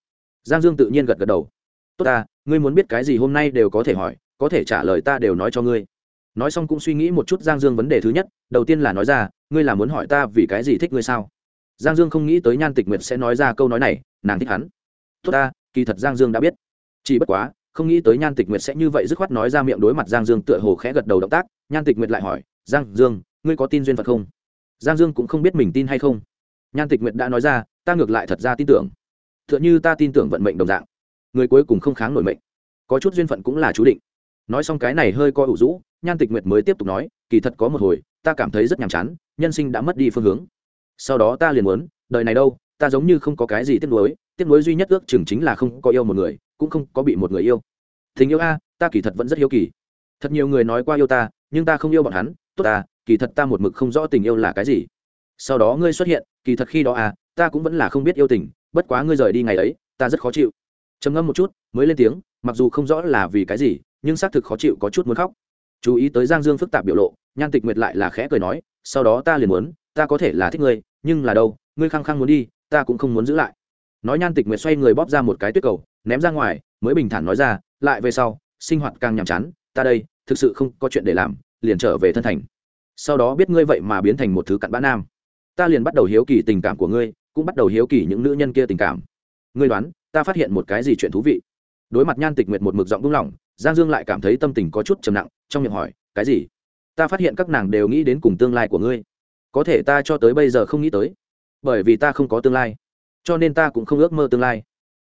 giang dương tự nhiên gật gật đầu. Tốt ta, ngươi muốn biết cái gì hôm nay đều có thể hỏi, có thể trả lời ta đều nói cho ngươi. Nói xong cũng suy nghĩ một chút giang dương vấn đề thứ nhất, đầu tiên là nói ra, ngươi là muốn hỏi ta vì cái gì thích ngươi sao? Giang dương không nghĩ tới nhan tịch nguyệt sẽ nói ra câu nói này, nàng thích hắn. Tốt ta, kỳ thật giang dương đã biết. Chỉ bất quá, không nghĩ tới nhan tịch nguyệt sẽ như vậy dứt khoát nói ra miệng đối mặt giang dương tựa hồ khẽ gật đầu động tác, nhan tịch nguyệt lại hỏi, giang dương, ngươi có tin duyên phật không? Giang dương cũng không biết mình tin hay không. Nhan tịch nguyệt đã nói ra, ta ngược lại thật ra tin tưởng tựa như ta tin tưởng vận mệnh đồng dạng. Người cuối cùng không kháng nổi mệnh. Có chút duyên phận cũng là chú định. Nói xong cái này hơi coi ủ rũ, nhan tịch nguyệt mới tiếp tục nói, kỳ thật có một hồi, ta cảm thấy rất nhàm chán, nhân sinh đã mất đi phương hướng. Sau đó ta liền muốn, đời này đâu, ta giống như không có cái gì tiếc nuối tiếc nuối duy nhất ước chừng chính là không có yêu một người, cũng không có bị một người yêu. Tình yêu a, ta kỳ thật vẫn rất hiếu kỳ. Thật nhiều người nói qua yêu ta, nhưng ta không yêu bọn hắn, tốt ta, kỳ thật ta một mực không rõ tình yêu là cái gì. Sau đó ngươi xuất hiện, kỳ thật khi đó à ta cũng vẫn là không biết yêu tình bất quá ngươi rời đi ngày ấy, ta rất khó chịu. Trầm ngâm một chút, mới lên tiếng, mặc dù không rõ là vì cái gì, nhưng xác thực khó chịu, có chút muốn khóc. Chú ý tới giang dương phức tạp biểu lộ, nhan tịch nguyệt lại là khẽ cười nói, sau đó ta liền muốn, ta có thể là thích ngươi, nhưng là đâu, ngươi khăng khăng muốn đi, ta cũng không muốn giữ lại. Nói nhan tịch nguyệt xoay người bóp ra một cái tuyết cầu, ném ra ngoài, mới bình thản nói ra, lại về sau, sinh hoạt càng nhàm chán, ta đây, thực sự không có chuyện để làm, liền trở về thân thành. Sau đó biết ngươi vậy mà biến thành một thứ cặn bã nam. Ta liền bắt đầu hiếu kỳ tình cảm của ngươi cũng bắt đầu hiếu kỳ những nữ nhân kia tình cảm. Ngươi đoán, ta phát hiện một cái gì chuyện thú vị? Đối mặt nhan tịch nguyệt một mực giọng buông lỏng, giang dương lại cảm thấy tâm tình có chút trầm nặng, trong miệng hỏi, cái gì? Ta phát hiện các nàng đều nghĩ đến cùng tương lai của ngươi. Có thể ta cho tới bây giờ không nghĩ tới, bởi vì ta không có tương lai, cho nên ta cũng không ước mơ tương lai.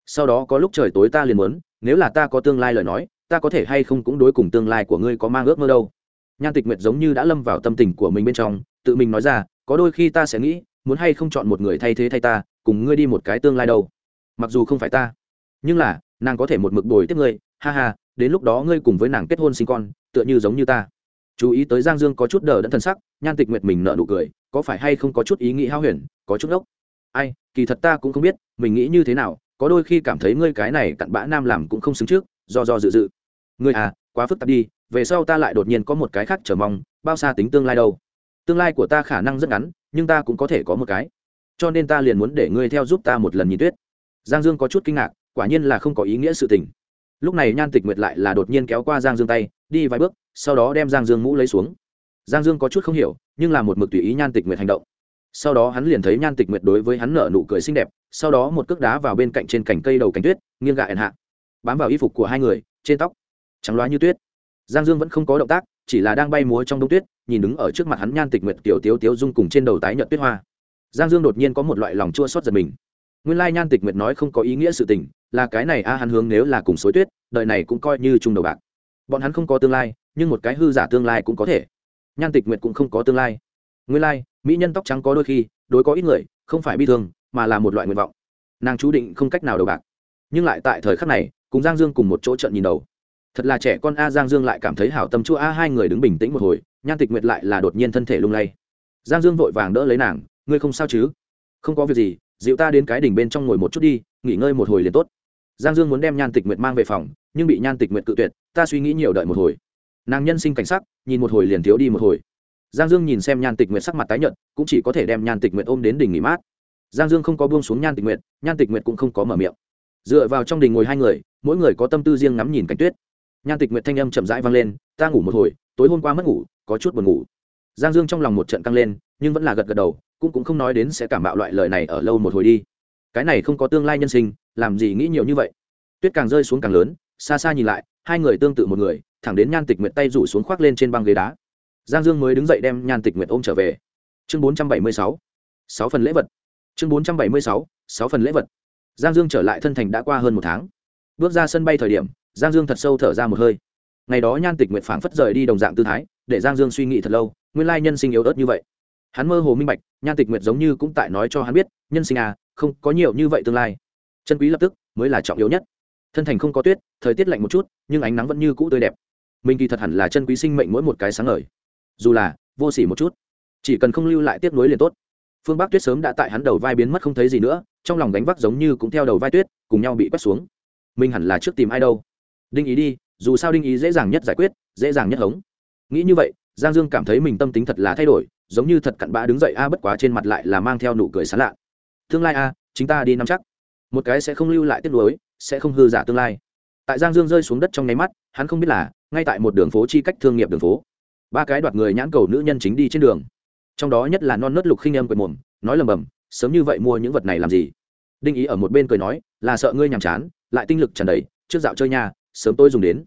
Sau đó có lúc trời tối ta liền muốn, nếu là ta có tương lai lời nói, ta có thể hay không cũng đối cùng tương lai của ngươi có mang ước mơ đâu. Nhan tịch nguyệt giống như đã lâm vào tâm tình của mình bên trong, tự mình nói ra, có đôi khi ta sẽ nghĩ muốn hay không chọn một người thay thế thay ta, cùng ngươi đi một cái tương lai đâu. Mặc dù không phải ta, nhưng là, nàng có thể một mực bồi tiếp ngươi, ha ha, đến lúc đó ngươi cùng với nàng kết hôn sinh con, tựa như giống như ta. Chú ý tới giang dương có chút đờ đẫn thân sắc, nhan tịch nguyệt mình nợ nụ cười, có phải hay không có chút ý nghĩ hao huyền, có chút ốc ai, kỳ thật ta cũng không biết, mình nghĩ như thế nào, có đôi khi cảm thấy ngươi cái này cặn bã nam làm cũng không xứng trước, do do dự dự. Ngươi à quá phức tạp đi, về sau ta lại đột nhiên có một cái khác chờ mong, bao xa tính tương lai đâu. Tương lai của ta khả năng rất ngắn nhưng ta cũng có thể có một cái. Cho nên ta liền muốn để ngươi theo giúp ta một lần nhìn tuyết. Giang dương có chút kinh ngạc, quả nhiên là không có ý nghĩa sự tình. Lúc này nhan tịch nguyệt lại là đột nhiên kéo qua giang dương tay, đi vài bước, sau đó đem giang dương mũ lấy xuống. Giang dương có chút không hiểu, nhưng là một mực tùy ý nhan tịch nguyệt hành động. Sau đó hắn liền thấy nhan tịch nguyệt đối với hắn nở nụ cười xinh đẹp, sau đó một cước đá vào bên cạnh trên cành cây đầu cánh tuyết, nghiêng gạ ẻn hạ. Bám vào y phục của hai người, trên tóc, trắng loá như tuyết. Giang dương vẫn không có động tác chỉ là đang bay múa trong đông tuyết, nhìn đứng ở trước mặt hắn nhan tịch nguyệt, tiểu tiếu tiếu dung cùng trên đầu tái nhợt tuyết hoa. Giang dương đột nhiên có một loại lòng chua xót giật mình. Nguyên lai nhan tịch nguyệt nói không có ý nghĩa sự tình, là cái này a, hắn hướng nếu là cùng suối tuyết, đời này cũng coi như chung đầu bạc. Bọn hắn không có tương lai, nhưng một cái hư giả tương lai cũng có thể. Nhan tịch nguyệt cũng không có tương lai. Nguyên lai, mỹ nhân tóc trắng có đôi khi, đối có ít người, không phải bi thương, mà là một loại nguyện vọng. Nàng chú định không cách nào đầu bạc. Nhưng lại tại thời khắc này, cùng giang dương cùng một chỗ trận nhìn đầu thật là trẻ con a giang dương lại cảm thấy hảo tâm chua a, hai người đứng bình tĩnh một hồi, nhan tịch nguyệt lại là đột nhiên thân thể lung lay. Giang dương vội vàng đỡ lấy nàng, ngươi không sao chứ? Không có việc gì, dịu ta đến cái đỉnh bên trong ngồi một chút đi, nghỉ ngơi một hồi liền tốt. Giang dương muốn đem nhan tịch nguyệt mang về phòng, nhưng bị nhan tịch nguyệt cự tuyệt, ta suy nghĩ nhiều đợi một hồi. Nàng nhân sinh cảnh sắc, nhìn một hồi liền thiếu đi một hồi. Giang dương nhìn xem nhan tịch nguyệt sắc mặt tái nhợt, cũng chỉ có thể đem nhan tịch nguyệt ôm đến đỉnh nghỉ mát. Giang dương không có buông xuống nhan tịch nguyệt, nhan tịch nguyệt cũng không có mở miệng. Dựa vào trong đình ngồi hai người, mỗi người có tâm tư riêng ngắm nhìn cảnh tuyết nhan tịch nguyệt thanh âm chậm rãi vang lên, ta ngủ một hồi, tối hôm qua mất ngủ, có chút buồn ngủ. Giang dương trong lòng một trận căng lên, nhưng vẫn là gật gật đầu, cũng cũng không nói đến sẽ cảm bạo loại lời này ở lâu một hồi đi. Cái này không có tương lai nhân sinh, làm gì nghĩ nhiều như vậy? Tuyết càng rơi xuống càng lớn, xa xa nhìn lại, hai người tương tự một người, thẳng đến nhan tịch nguyệt tay rủ xuống khoác lên trên băng ghế đá. Giang dương mới đứng dậy đem nhan tịch nguyệt ôm trở về. Chương bốn trăm bảy mươi sáu sáu phần lễ vật. Chương bốn trăm bảy mươi sáu sáu phần lễ vật. Giang dương trở lại thân thành đã qua hơn một tháng. Bước ra sân bay thời điểm giang dương thật sâu thở ra một hơi. Ngày đó nhan tịch nguyệt phảng phất rời đi đồng dạng tư thái, để giang dương suy nghĩ thật lâu, nguyên lai nhân sinh yếu ớt như vậy. Hắn mơ hồ minh bạch, nhan tịch nguyệt giống như cũng tại nói cho hắn biết, nhân sinh à không có nhiều như vậy tương lai. Chân quý lập tức, mới là trọng yếu nhất. Thân thành không có tuyết, thời tiết lạnh một chút, nhưng ánh nắng vẫn như cũ tươi đẹp. Mình kỳ thật hẳn là chân quý sinh mệnh mỗi một cái sáng ngời. Dù là, vô s ỉ một chút, chỉ cần không lưu lại tiếp nối liền tốt. Phương bắc tuyết sớm đã tại hắn đầu vai biến mất không thấy gì nữa, trong lòng đánh vác giống như cũng theo đầu vai tuyết, cùng nhau bị quét xuống. Mình hẳn là trước tìm ai đâu? Đinh ý đi, dù sao đinh ý dễ dàng nhất giải quyết, dễ dàng nhất hống. Nghĩ như vậy, giang dương cảm thấy mình tâm tính thật là thay đổi, giống như thật cặn bã đứng dậy a, bất quá trên mặt lại là mang theo nụ cười sán lạ. Tương lai a, chính ta đi nắm chắc. Một cái sẽ không lưu lại tiếc nuối, sẽ không hư giả tương lai. Tại giang dương rơi xuống đất trong nháy mắt, hắn không biết là, ngay tại một đường phố chi cách thương nghiệp đường phố, ba cái đoạt người nhãn cầu nữ nhân chính đi trên đường. Trong đó nhất là non nớt lục khinh em quệt mồm, nói lầm bầm, sớm như vậy mua những vật này làm gì? Đinh ý ở một bên cười nói, là sợ ngươi nhàm chán, lại tinh lực tràn đầy, trước dạo chơi nhà sớm tôi dùng đến.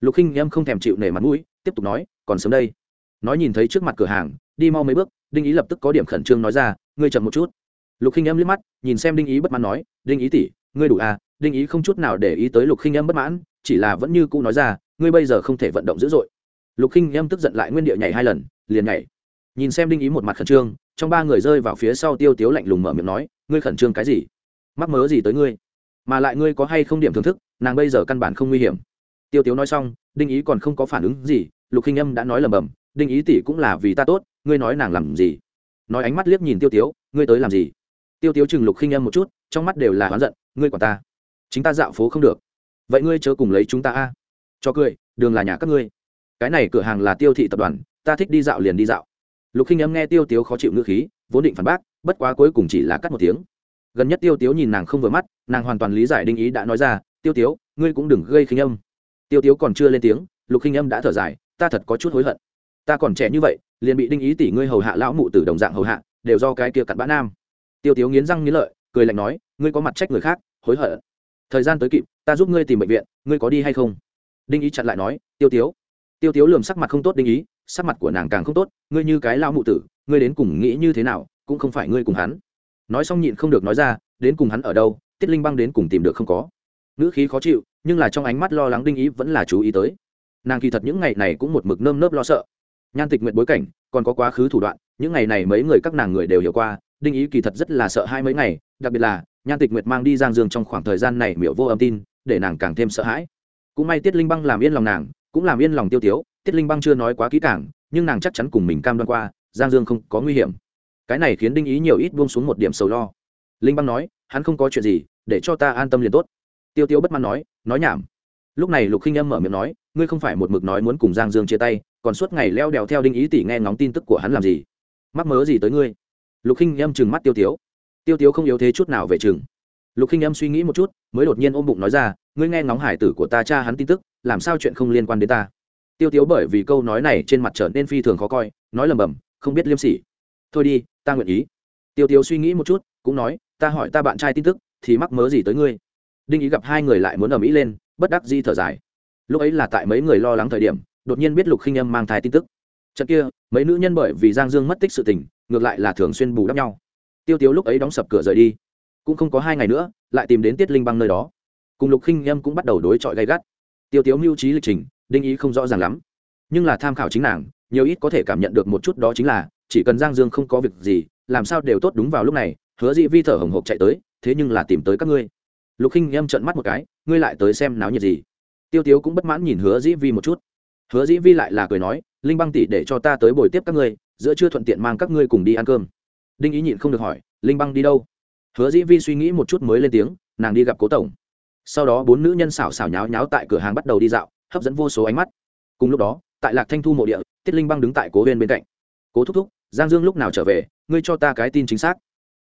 Lục khinh em không thèm chịu nể mặt mũi, tiếp tục nói, còn sớm đây. Nói nhìn thấy trước mặt cửa hàng, đi mau mấy bước, đinh ý lập tức có điểm khẩn trương nói ra, ngươi chậm một chút. Lục khinh em liếc mắt, nhìn xem đinh ý bất mãn nói, đinh ý tỷ, ngươi đủ à đinh ý không chút nào để ý tới lục khinh em bất mãn, chỉ là vẫn như cũ nói ra, ngươi bây giờ không thể vận động dữ dội. Lục khinh em tức giận lại nguyên địa nhảy hai lần, liền nhảy. Nhìn xem đinh ý một mặt khẩn trương, trong ba người rơi vào phía sau tiêu tiếu lạnh lùng mở miệng nói, ngươi khẩn trương cái gì? Mắc mớ gì tới ngươi? Mà lại ngươi có hay không điểm thưởng thức, nàng bây giờ căn bản không nguy hiểm. Tiêu tiếu nói xong, đinh ý còn không có phản ứng gì, lục khinh âm đã nói lầm bầm đinh ý tỷ cũng là vì ta tốt, ngươi nói nàng làm gì? Nói ánh mắt liếc nhìn tiêu tiếu, ngươi tới làm gì? Tiêu tiếu chừng lục khinh âm một chút, trong mắt đều là oán giận, ngươi quản ta. Chính ta dạo phố không được. Vậy ngươi chớ cùng lấy chúng ta a. Cho cười, đường là nhà các ngươi. Cái này cửa hàng là tiêu thị tập đoàn, ta thích đi dạo liền đi dạo. Lục khinh âm nghe tiêu tiếu khó chịu ngữ khí, vốn định phản bác, bất quá cuối cùng chỉ là cắt một tiếng gần nhất tiêu tiếu nhìn nàng không vừa mắt, nàng hoàn toàn lý giải đinh ý đã nói ra, tiêu tiếu, ngươi cũng đừng gây khinh âm. Tiêu tiếu còn chưa lên tiếng, lục khinh âm đã thở dài, ta thật có chút hối hận. Ta còn trẻ như vậy, liền bị đinh ý tỷ ngươi hầu hạ lão mụ tử đồng dạng hầu hạ, đều do cái kia cặn bã nam. Tiêu tiếu nghiến răng nghiến lợi, cười lạnh nói, ngươi có mặt trách người khác, hối hận. Thời gian tới kịp, ta giúp ngươi tìm bệnh viện, ngươi có đi hay không? Đinh ý chặn lại nói, tiêu tiếu. Tiêu tiếu lườm sắc mặt không tốt đinh ý, sắc mặt của nàng càng không tốt, ngươi như cái lão mụ tử, ngươi đến cùng nghĩ như thế nào, cũng không phải ngươi cùng hắn nói xong nhịn không được nói ra, đến cùng hắn ở đâu, tiết linh băng đến cùng tìm được không có. Ngữ khí khó chịu, nhưng là trong ánh mắt lo lắng đinh ý vẫn là chú ý tới. Nàng kỳ thật những ngày này cũng một mực nơm nớp lo sợ. Nhan tịch nguyện bối cảnh, còn có quá khứ thủ đoạn, những ngày này mấy người các nàng người đều hiểu qua, đinh ý kỳ thật rất là sợ hai mấy ngày, đặc biệt là, nhan tịch nguyệt mang đi giang dương trong khoảng thời gian này miểu vô âm tin, để nàng càng thêm sợ hãi. Cũng may tiết linh băng làm yên lòng nàng, cũng làm yên lòng tiêu tiếu, tiết linh băng chưa nói quá kỹ càng, nhưng nàng chắc chắn cùng mình cam đoan qua, giang dương không có nguy hiểm cái này khiến đinh ý nhiều ít buông xuống một điểm sầu lo. Linh băng nói, hắn không có chuyện gì, để cho ta an tâm liền tốt. Tiêu tiêu bất mãn nói nói nhảm. Lúc này lục khinh âm mở miệng nói, ngươi không phải một mực nói muốn cùng giang dương chia tay, còn suốt ngày leo đèo theo đinh ý tỷ nghe ngóng tin tức của hắn làm gì? Mắc mớ gì tới ngươi? Lục khinh âm chừng mắt tiêu tiếu tiêu tiếu không yếu thế chút nào về chừng lục khinh âm suy nghĩ một chút, mới đột nhiên ôm bụng nói ra, ngươi nghe ngóng hải tử của ta cha hắn tin tức, làm sao chuyện không liên quan đến ta? Tiêu tiếu bởi vì câu nói này trên mặt trở nên phi thường khó coi, nói lầm bầm, không biết liêm sỉ thôi đi, ta nguyện ý. Tiêu tiêu suy nghĩ một chút, cũng nói, ta hỏi ta bạn trai tin tức, thì mắc mớ gì tới ngươi? Đinh ý gặp hai người lại muốn ở mỹ lên, bất đắc di thở dài. Lúc ấy là tại mấy người lo lắng thời điểm, đột nhiên biết lục khinh âm mang thai tin tức. Trận kia, mấy nữ nhân bởi vì giang dương mất tích sự tình, ngược lại là thường xuyên bù đắp nhau. Tiêu tiêu lúc ấy đóng sập cửa rời đi. Cũng không có hai ngày nữa, lại tìm đến tiết linh băng nơi đó. Cùng lục khinh âm cũng bắt đầu đối chọi gay gắt. Tiêu tiêu mưu trí lịch trình, đinh ý không rõ ràng lắm. Nhưng là tham khảo chính nàng, nhiều ít có thể cảm nhận được một chút đó chính là chỉ cần giang dương không có việc gì, làm sao đều tốt đúng vào lúc này, hứa dĩ vi thở hồng hộc chạy tới, thế nhưng là tìm tới các ngươi. Lục khinh em trận mắt một cái, ngươi lại tới xem náo nhiệt gì? Tiêu tiếu cũng bất mãn nhìn hứa dĩ vi một chút. Hứa dĩ vi lại là cười nói, linh băng tỷ để cho ta tới bồi tiếp các ngươi, giữa chưa thuận tiện mang các ngươi cùng đi ăn cơm. Đinh ý nhịn không được hỏi, linh băng đi đâu? Hứa dĩ vi suy nghĩ một chút mới lên tiếng, nàng đi gặp cố tổng. Sau đó bốn nữ nhân xảo xảo nháo nháo tại cửa hàng bắt đầu đi dạo, hấp dẫn vô số ánh mắt. Cùng lúc đó, tại lạc thanh thu mộ địa, tiết linh băng đứng tại cố huyên bên cạnh. Cố thúc thúc giang dương lúc nào trở về, ngươi cho ta cái tin chính xác.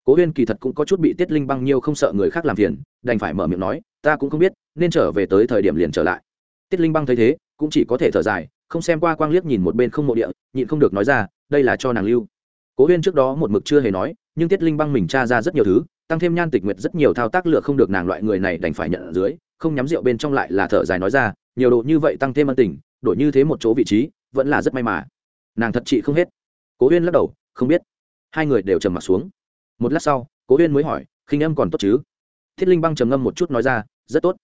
Cố huyên kỳ thật cũng có chút bị tiết linh băng nhiều không sợ người khác làm phiền, đành phải mở miệng nói, ta cũng không biết, nên trở về tới thời điểm liền trở lại. Tiết linh băng thấy thế, cũng chỉ có thể thở dài, không xem qua quang liếc nhìn một bên không mộ địa, nhịn không được nói ra, đây là cho nàng lưu. Cố huyên trước đó một mực chưa hề nói, nhưng tiết linh băng mình tra ra rất nhiều thứ, tăng thêm nhan tịch nguyệt rất nhiều thao tác lựa không được nàng loại người này đành phải nhận ở dưới, không nhắm rượu bên trong lại là thở dài nói ra, nhiều độ như vậy tăng thêm ân tình, đổi như thế một chỗ vị trí, vẫn là rất may mà. Nàng thật trị không hết cố huyên lắc đầu, không biết. Hai người đều trầm m ặ t xuống. Một lát sau, cố huyên mới hỏi, khinh âm còn tốt chứ? Thiết linh băng trầm ngâm một chút nói ra, rất tốt.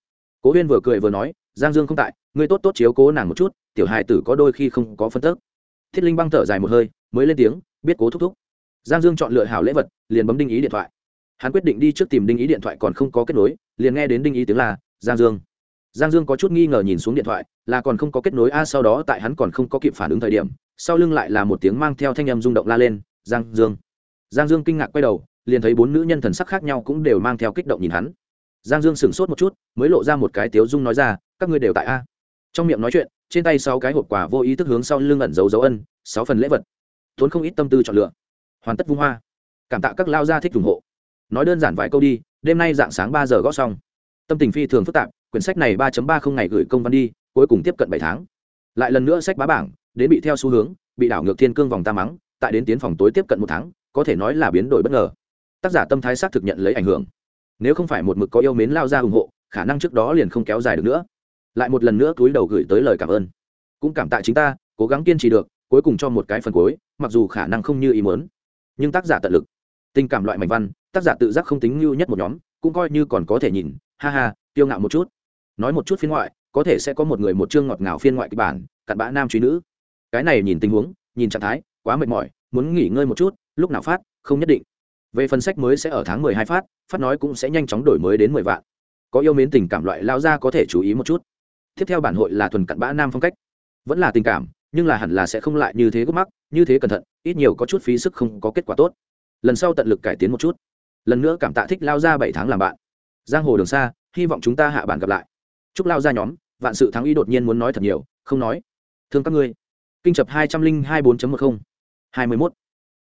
Cố huyên vừa cười vừa nói, giang dương không tại, ngươi tốt tốt chiếu cố nàng một chút, tiểu hài tử có đôi khi không có phân tức. Thiết linh băng thở dài một hơi, mới lên tiếng, biết cố thúc thúc. Giang dương chọn lựa hảo lễ vật, liền bấm đinh ý điện thoại. Hắn quyết định đi trước tìm đinh ý điện thoại còn không có kết nối, liền nghe đến đinh ý tiếng là giang dương. Giang dương có chút nghi ngờ nhìn xuống điện thoại, là còn không có kết nối, a, sau đó tại hắn còn không có kịp phản ứng thời điểm sau lưng lại là một tiếng mang theo thanh âm rung động la lên, giang dương. Giang dương kinh ngạc quay đầu, liền thấy bốn nữ nhân thần sắc khác nhau cũng đều mang theo kích động nhìn hắn. Giang dương sửng sốt một chút, mới lộ ra một cái tiếu dung nói ra, các ngươi đều tại a? Trong miệng nói chuyện, trên tay sáu cái hộp quả vô ý thức hướng sau lưng ẩn giấu dấu ân, sáu phần lễ vật. Tốn không ít tâm tư chọn lựa. Hoàn tất vung hoa. Cảm tạ các lao gia thích ủng hộ. Nói đơn giản vài câu đi, đêm nay dạng sáng ba giờ gót xong. Tâm tình phi thường phức tạp, quyển sách này ba ba không ngày gửi công văn đi, cuối cùng tiếp cận bảy tháng. Lại lần nữa sách bá bảng đến bị theo xu hướng, bị đảo ngược thiên cương vòng ta mắng, tại đến tiến phòng tối tiếp cận một tháng, có thể nói là biến đổi bất ngờ. Tác giả tâm thái xác thực nhận lấy ảnh hưởng. Nếu không phải một mực có yêu mến lao ra ủng hộ, khả năng trước đó liền không kéo dài được nữa. Lại một lần nữa túi đầu gửi tới lời cảm ơn. Cũng cảm tạ chính ta, cố gắng kiên trì được, cuối cùng cho một cái phần cuối, mặc dù khả năng không như ý muốn, nhưng tác giả tận lực. Tình cảm loại mảnh văn, tác giả tự giác không tính như nhất một nhóm, cũng coi như còn có thể nhìn. Ha ha tiêu ngạo một chút. Nói một chút phiên ngoại, có thể sẽ có một người một chương ngọt ngào phiên ngoại kịch bản, cặn bã nam truy nữ cái này nhìn tình huống, nhìn trạng thái, quá mệt mỏi, muốn nghỉ ngơi một chút, lúc nào phát, không nhất định. Về phần sách mới sẽ ở tháng mười hai phát phát nói cũng sẽ nhanh chóng đổi mới đến mười vạn. Có yêu mến tình cảm loại lao ra có thể chú ý một chút. Tiếp theo bản hội là thuần cặn bã nam phong cách. Vẫn là tình cảm, nhưng là hẳn là sẽ không lại như thế gốc mắc, như thế cẩn thận, ít nhiều có chút phí sức không có kết quả tốt. Lần sau tận lực cải tiến một chút. Lần nữa cảm tạ thích lao ra bảy tháng làm bạn. Giang hồ đường xa, hy vọng chúng ta hạ bản gặp lại. Chúc lao ra nhóm, vạn sự thắng y đột nhiên muốn nói thật nhiều, không nói. Thương các ngươi kinh chập hai trăm linh hai bốn một mươi hai mươi mốt.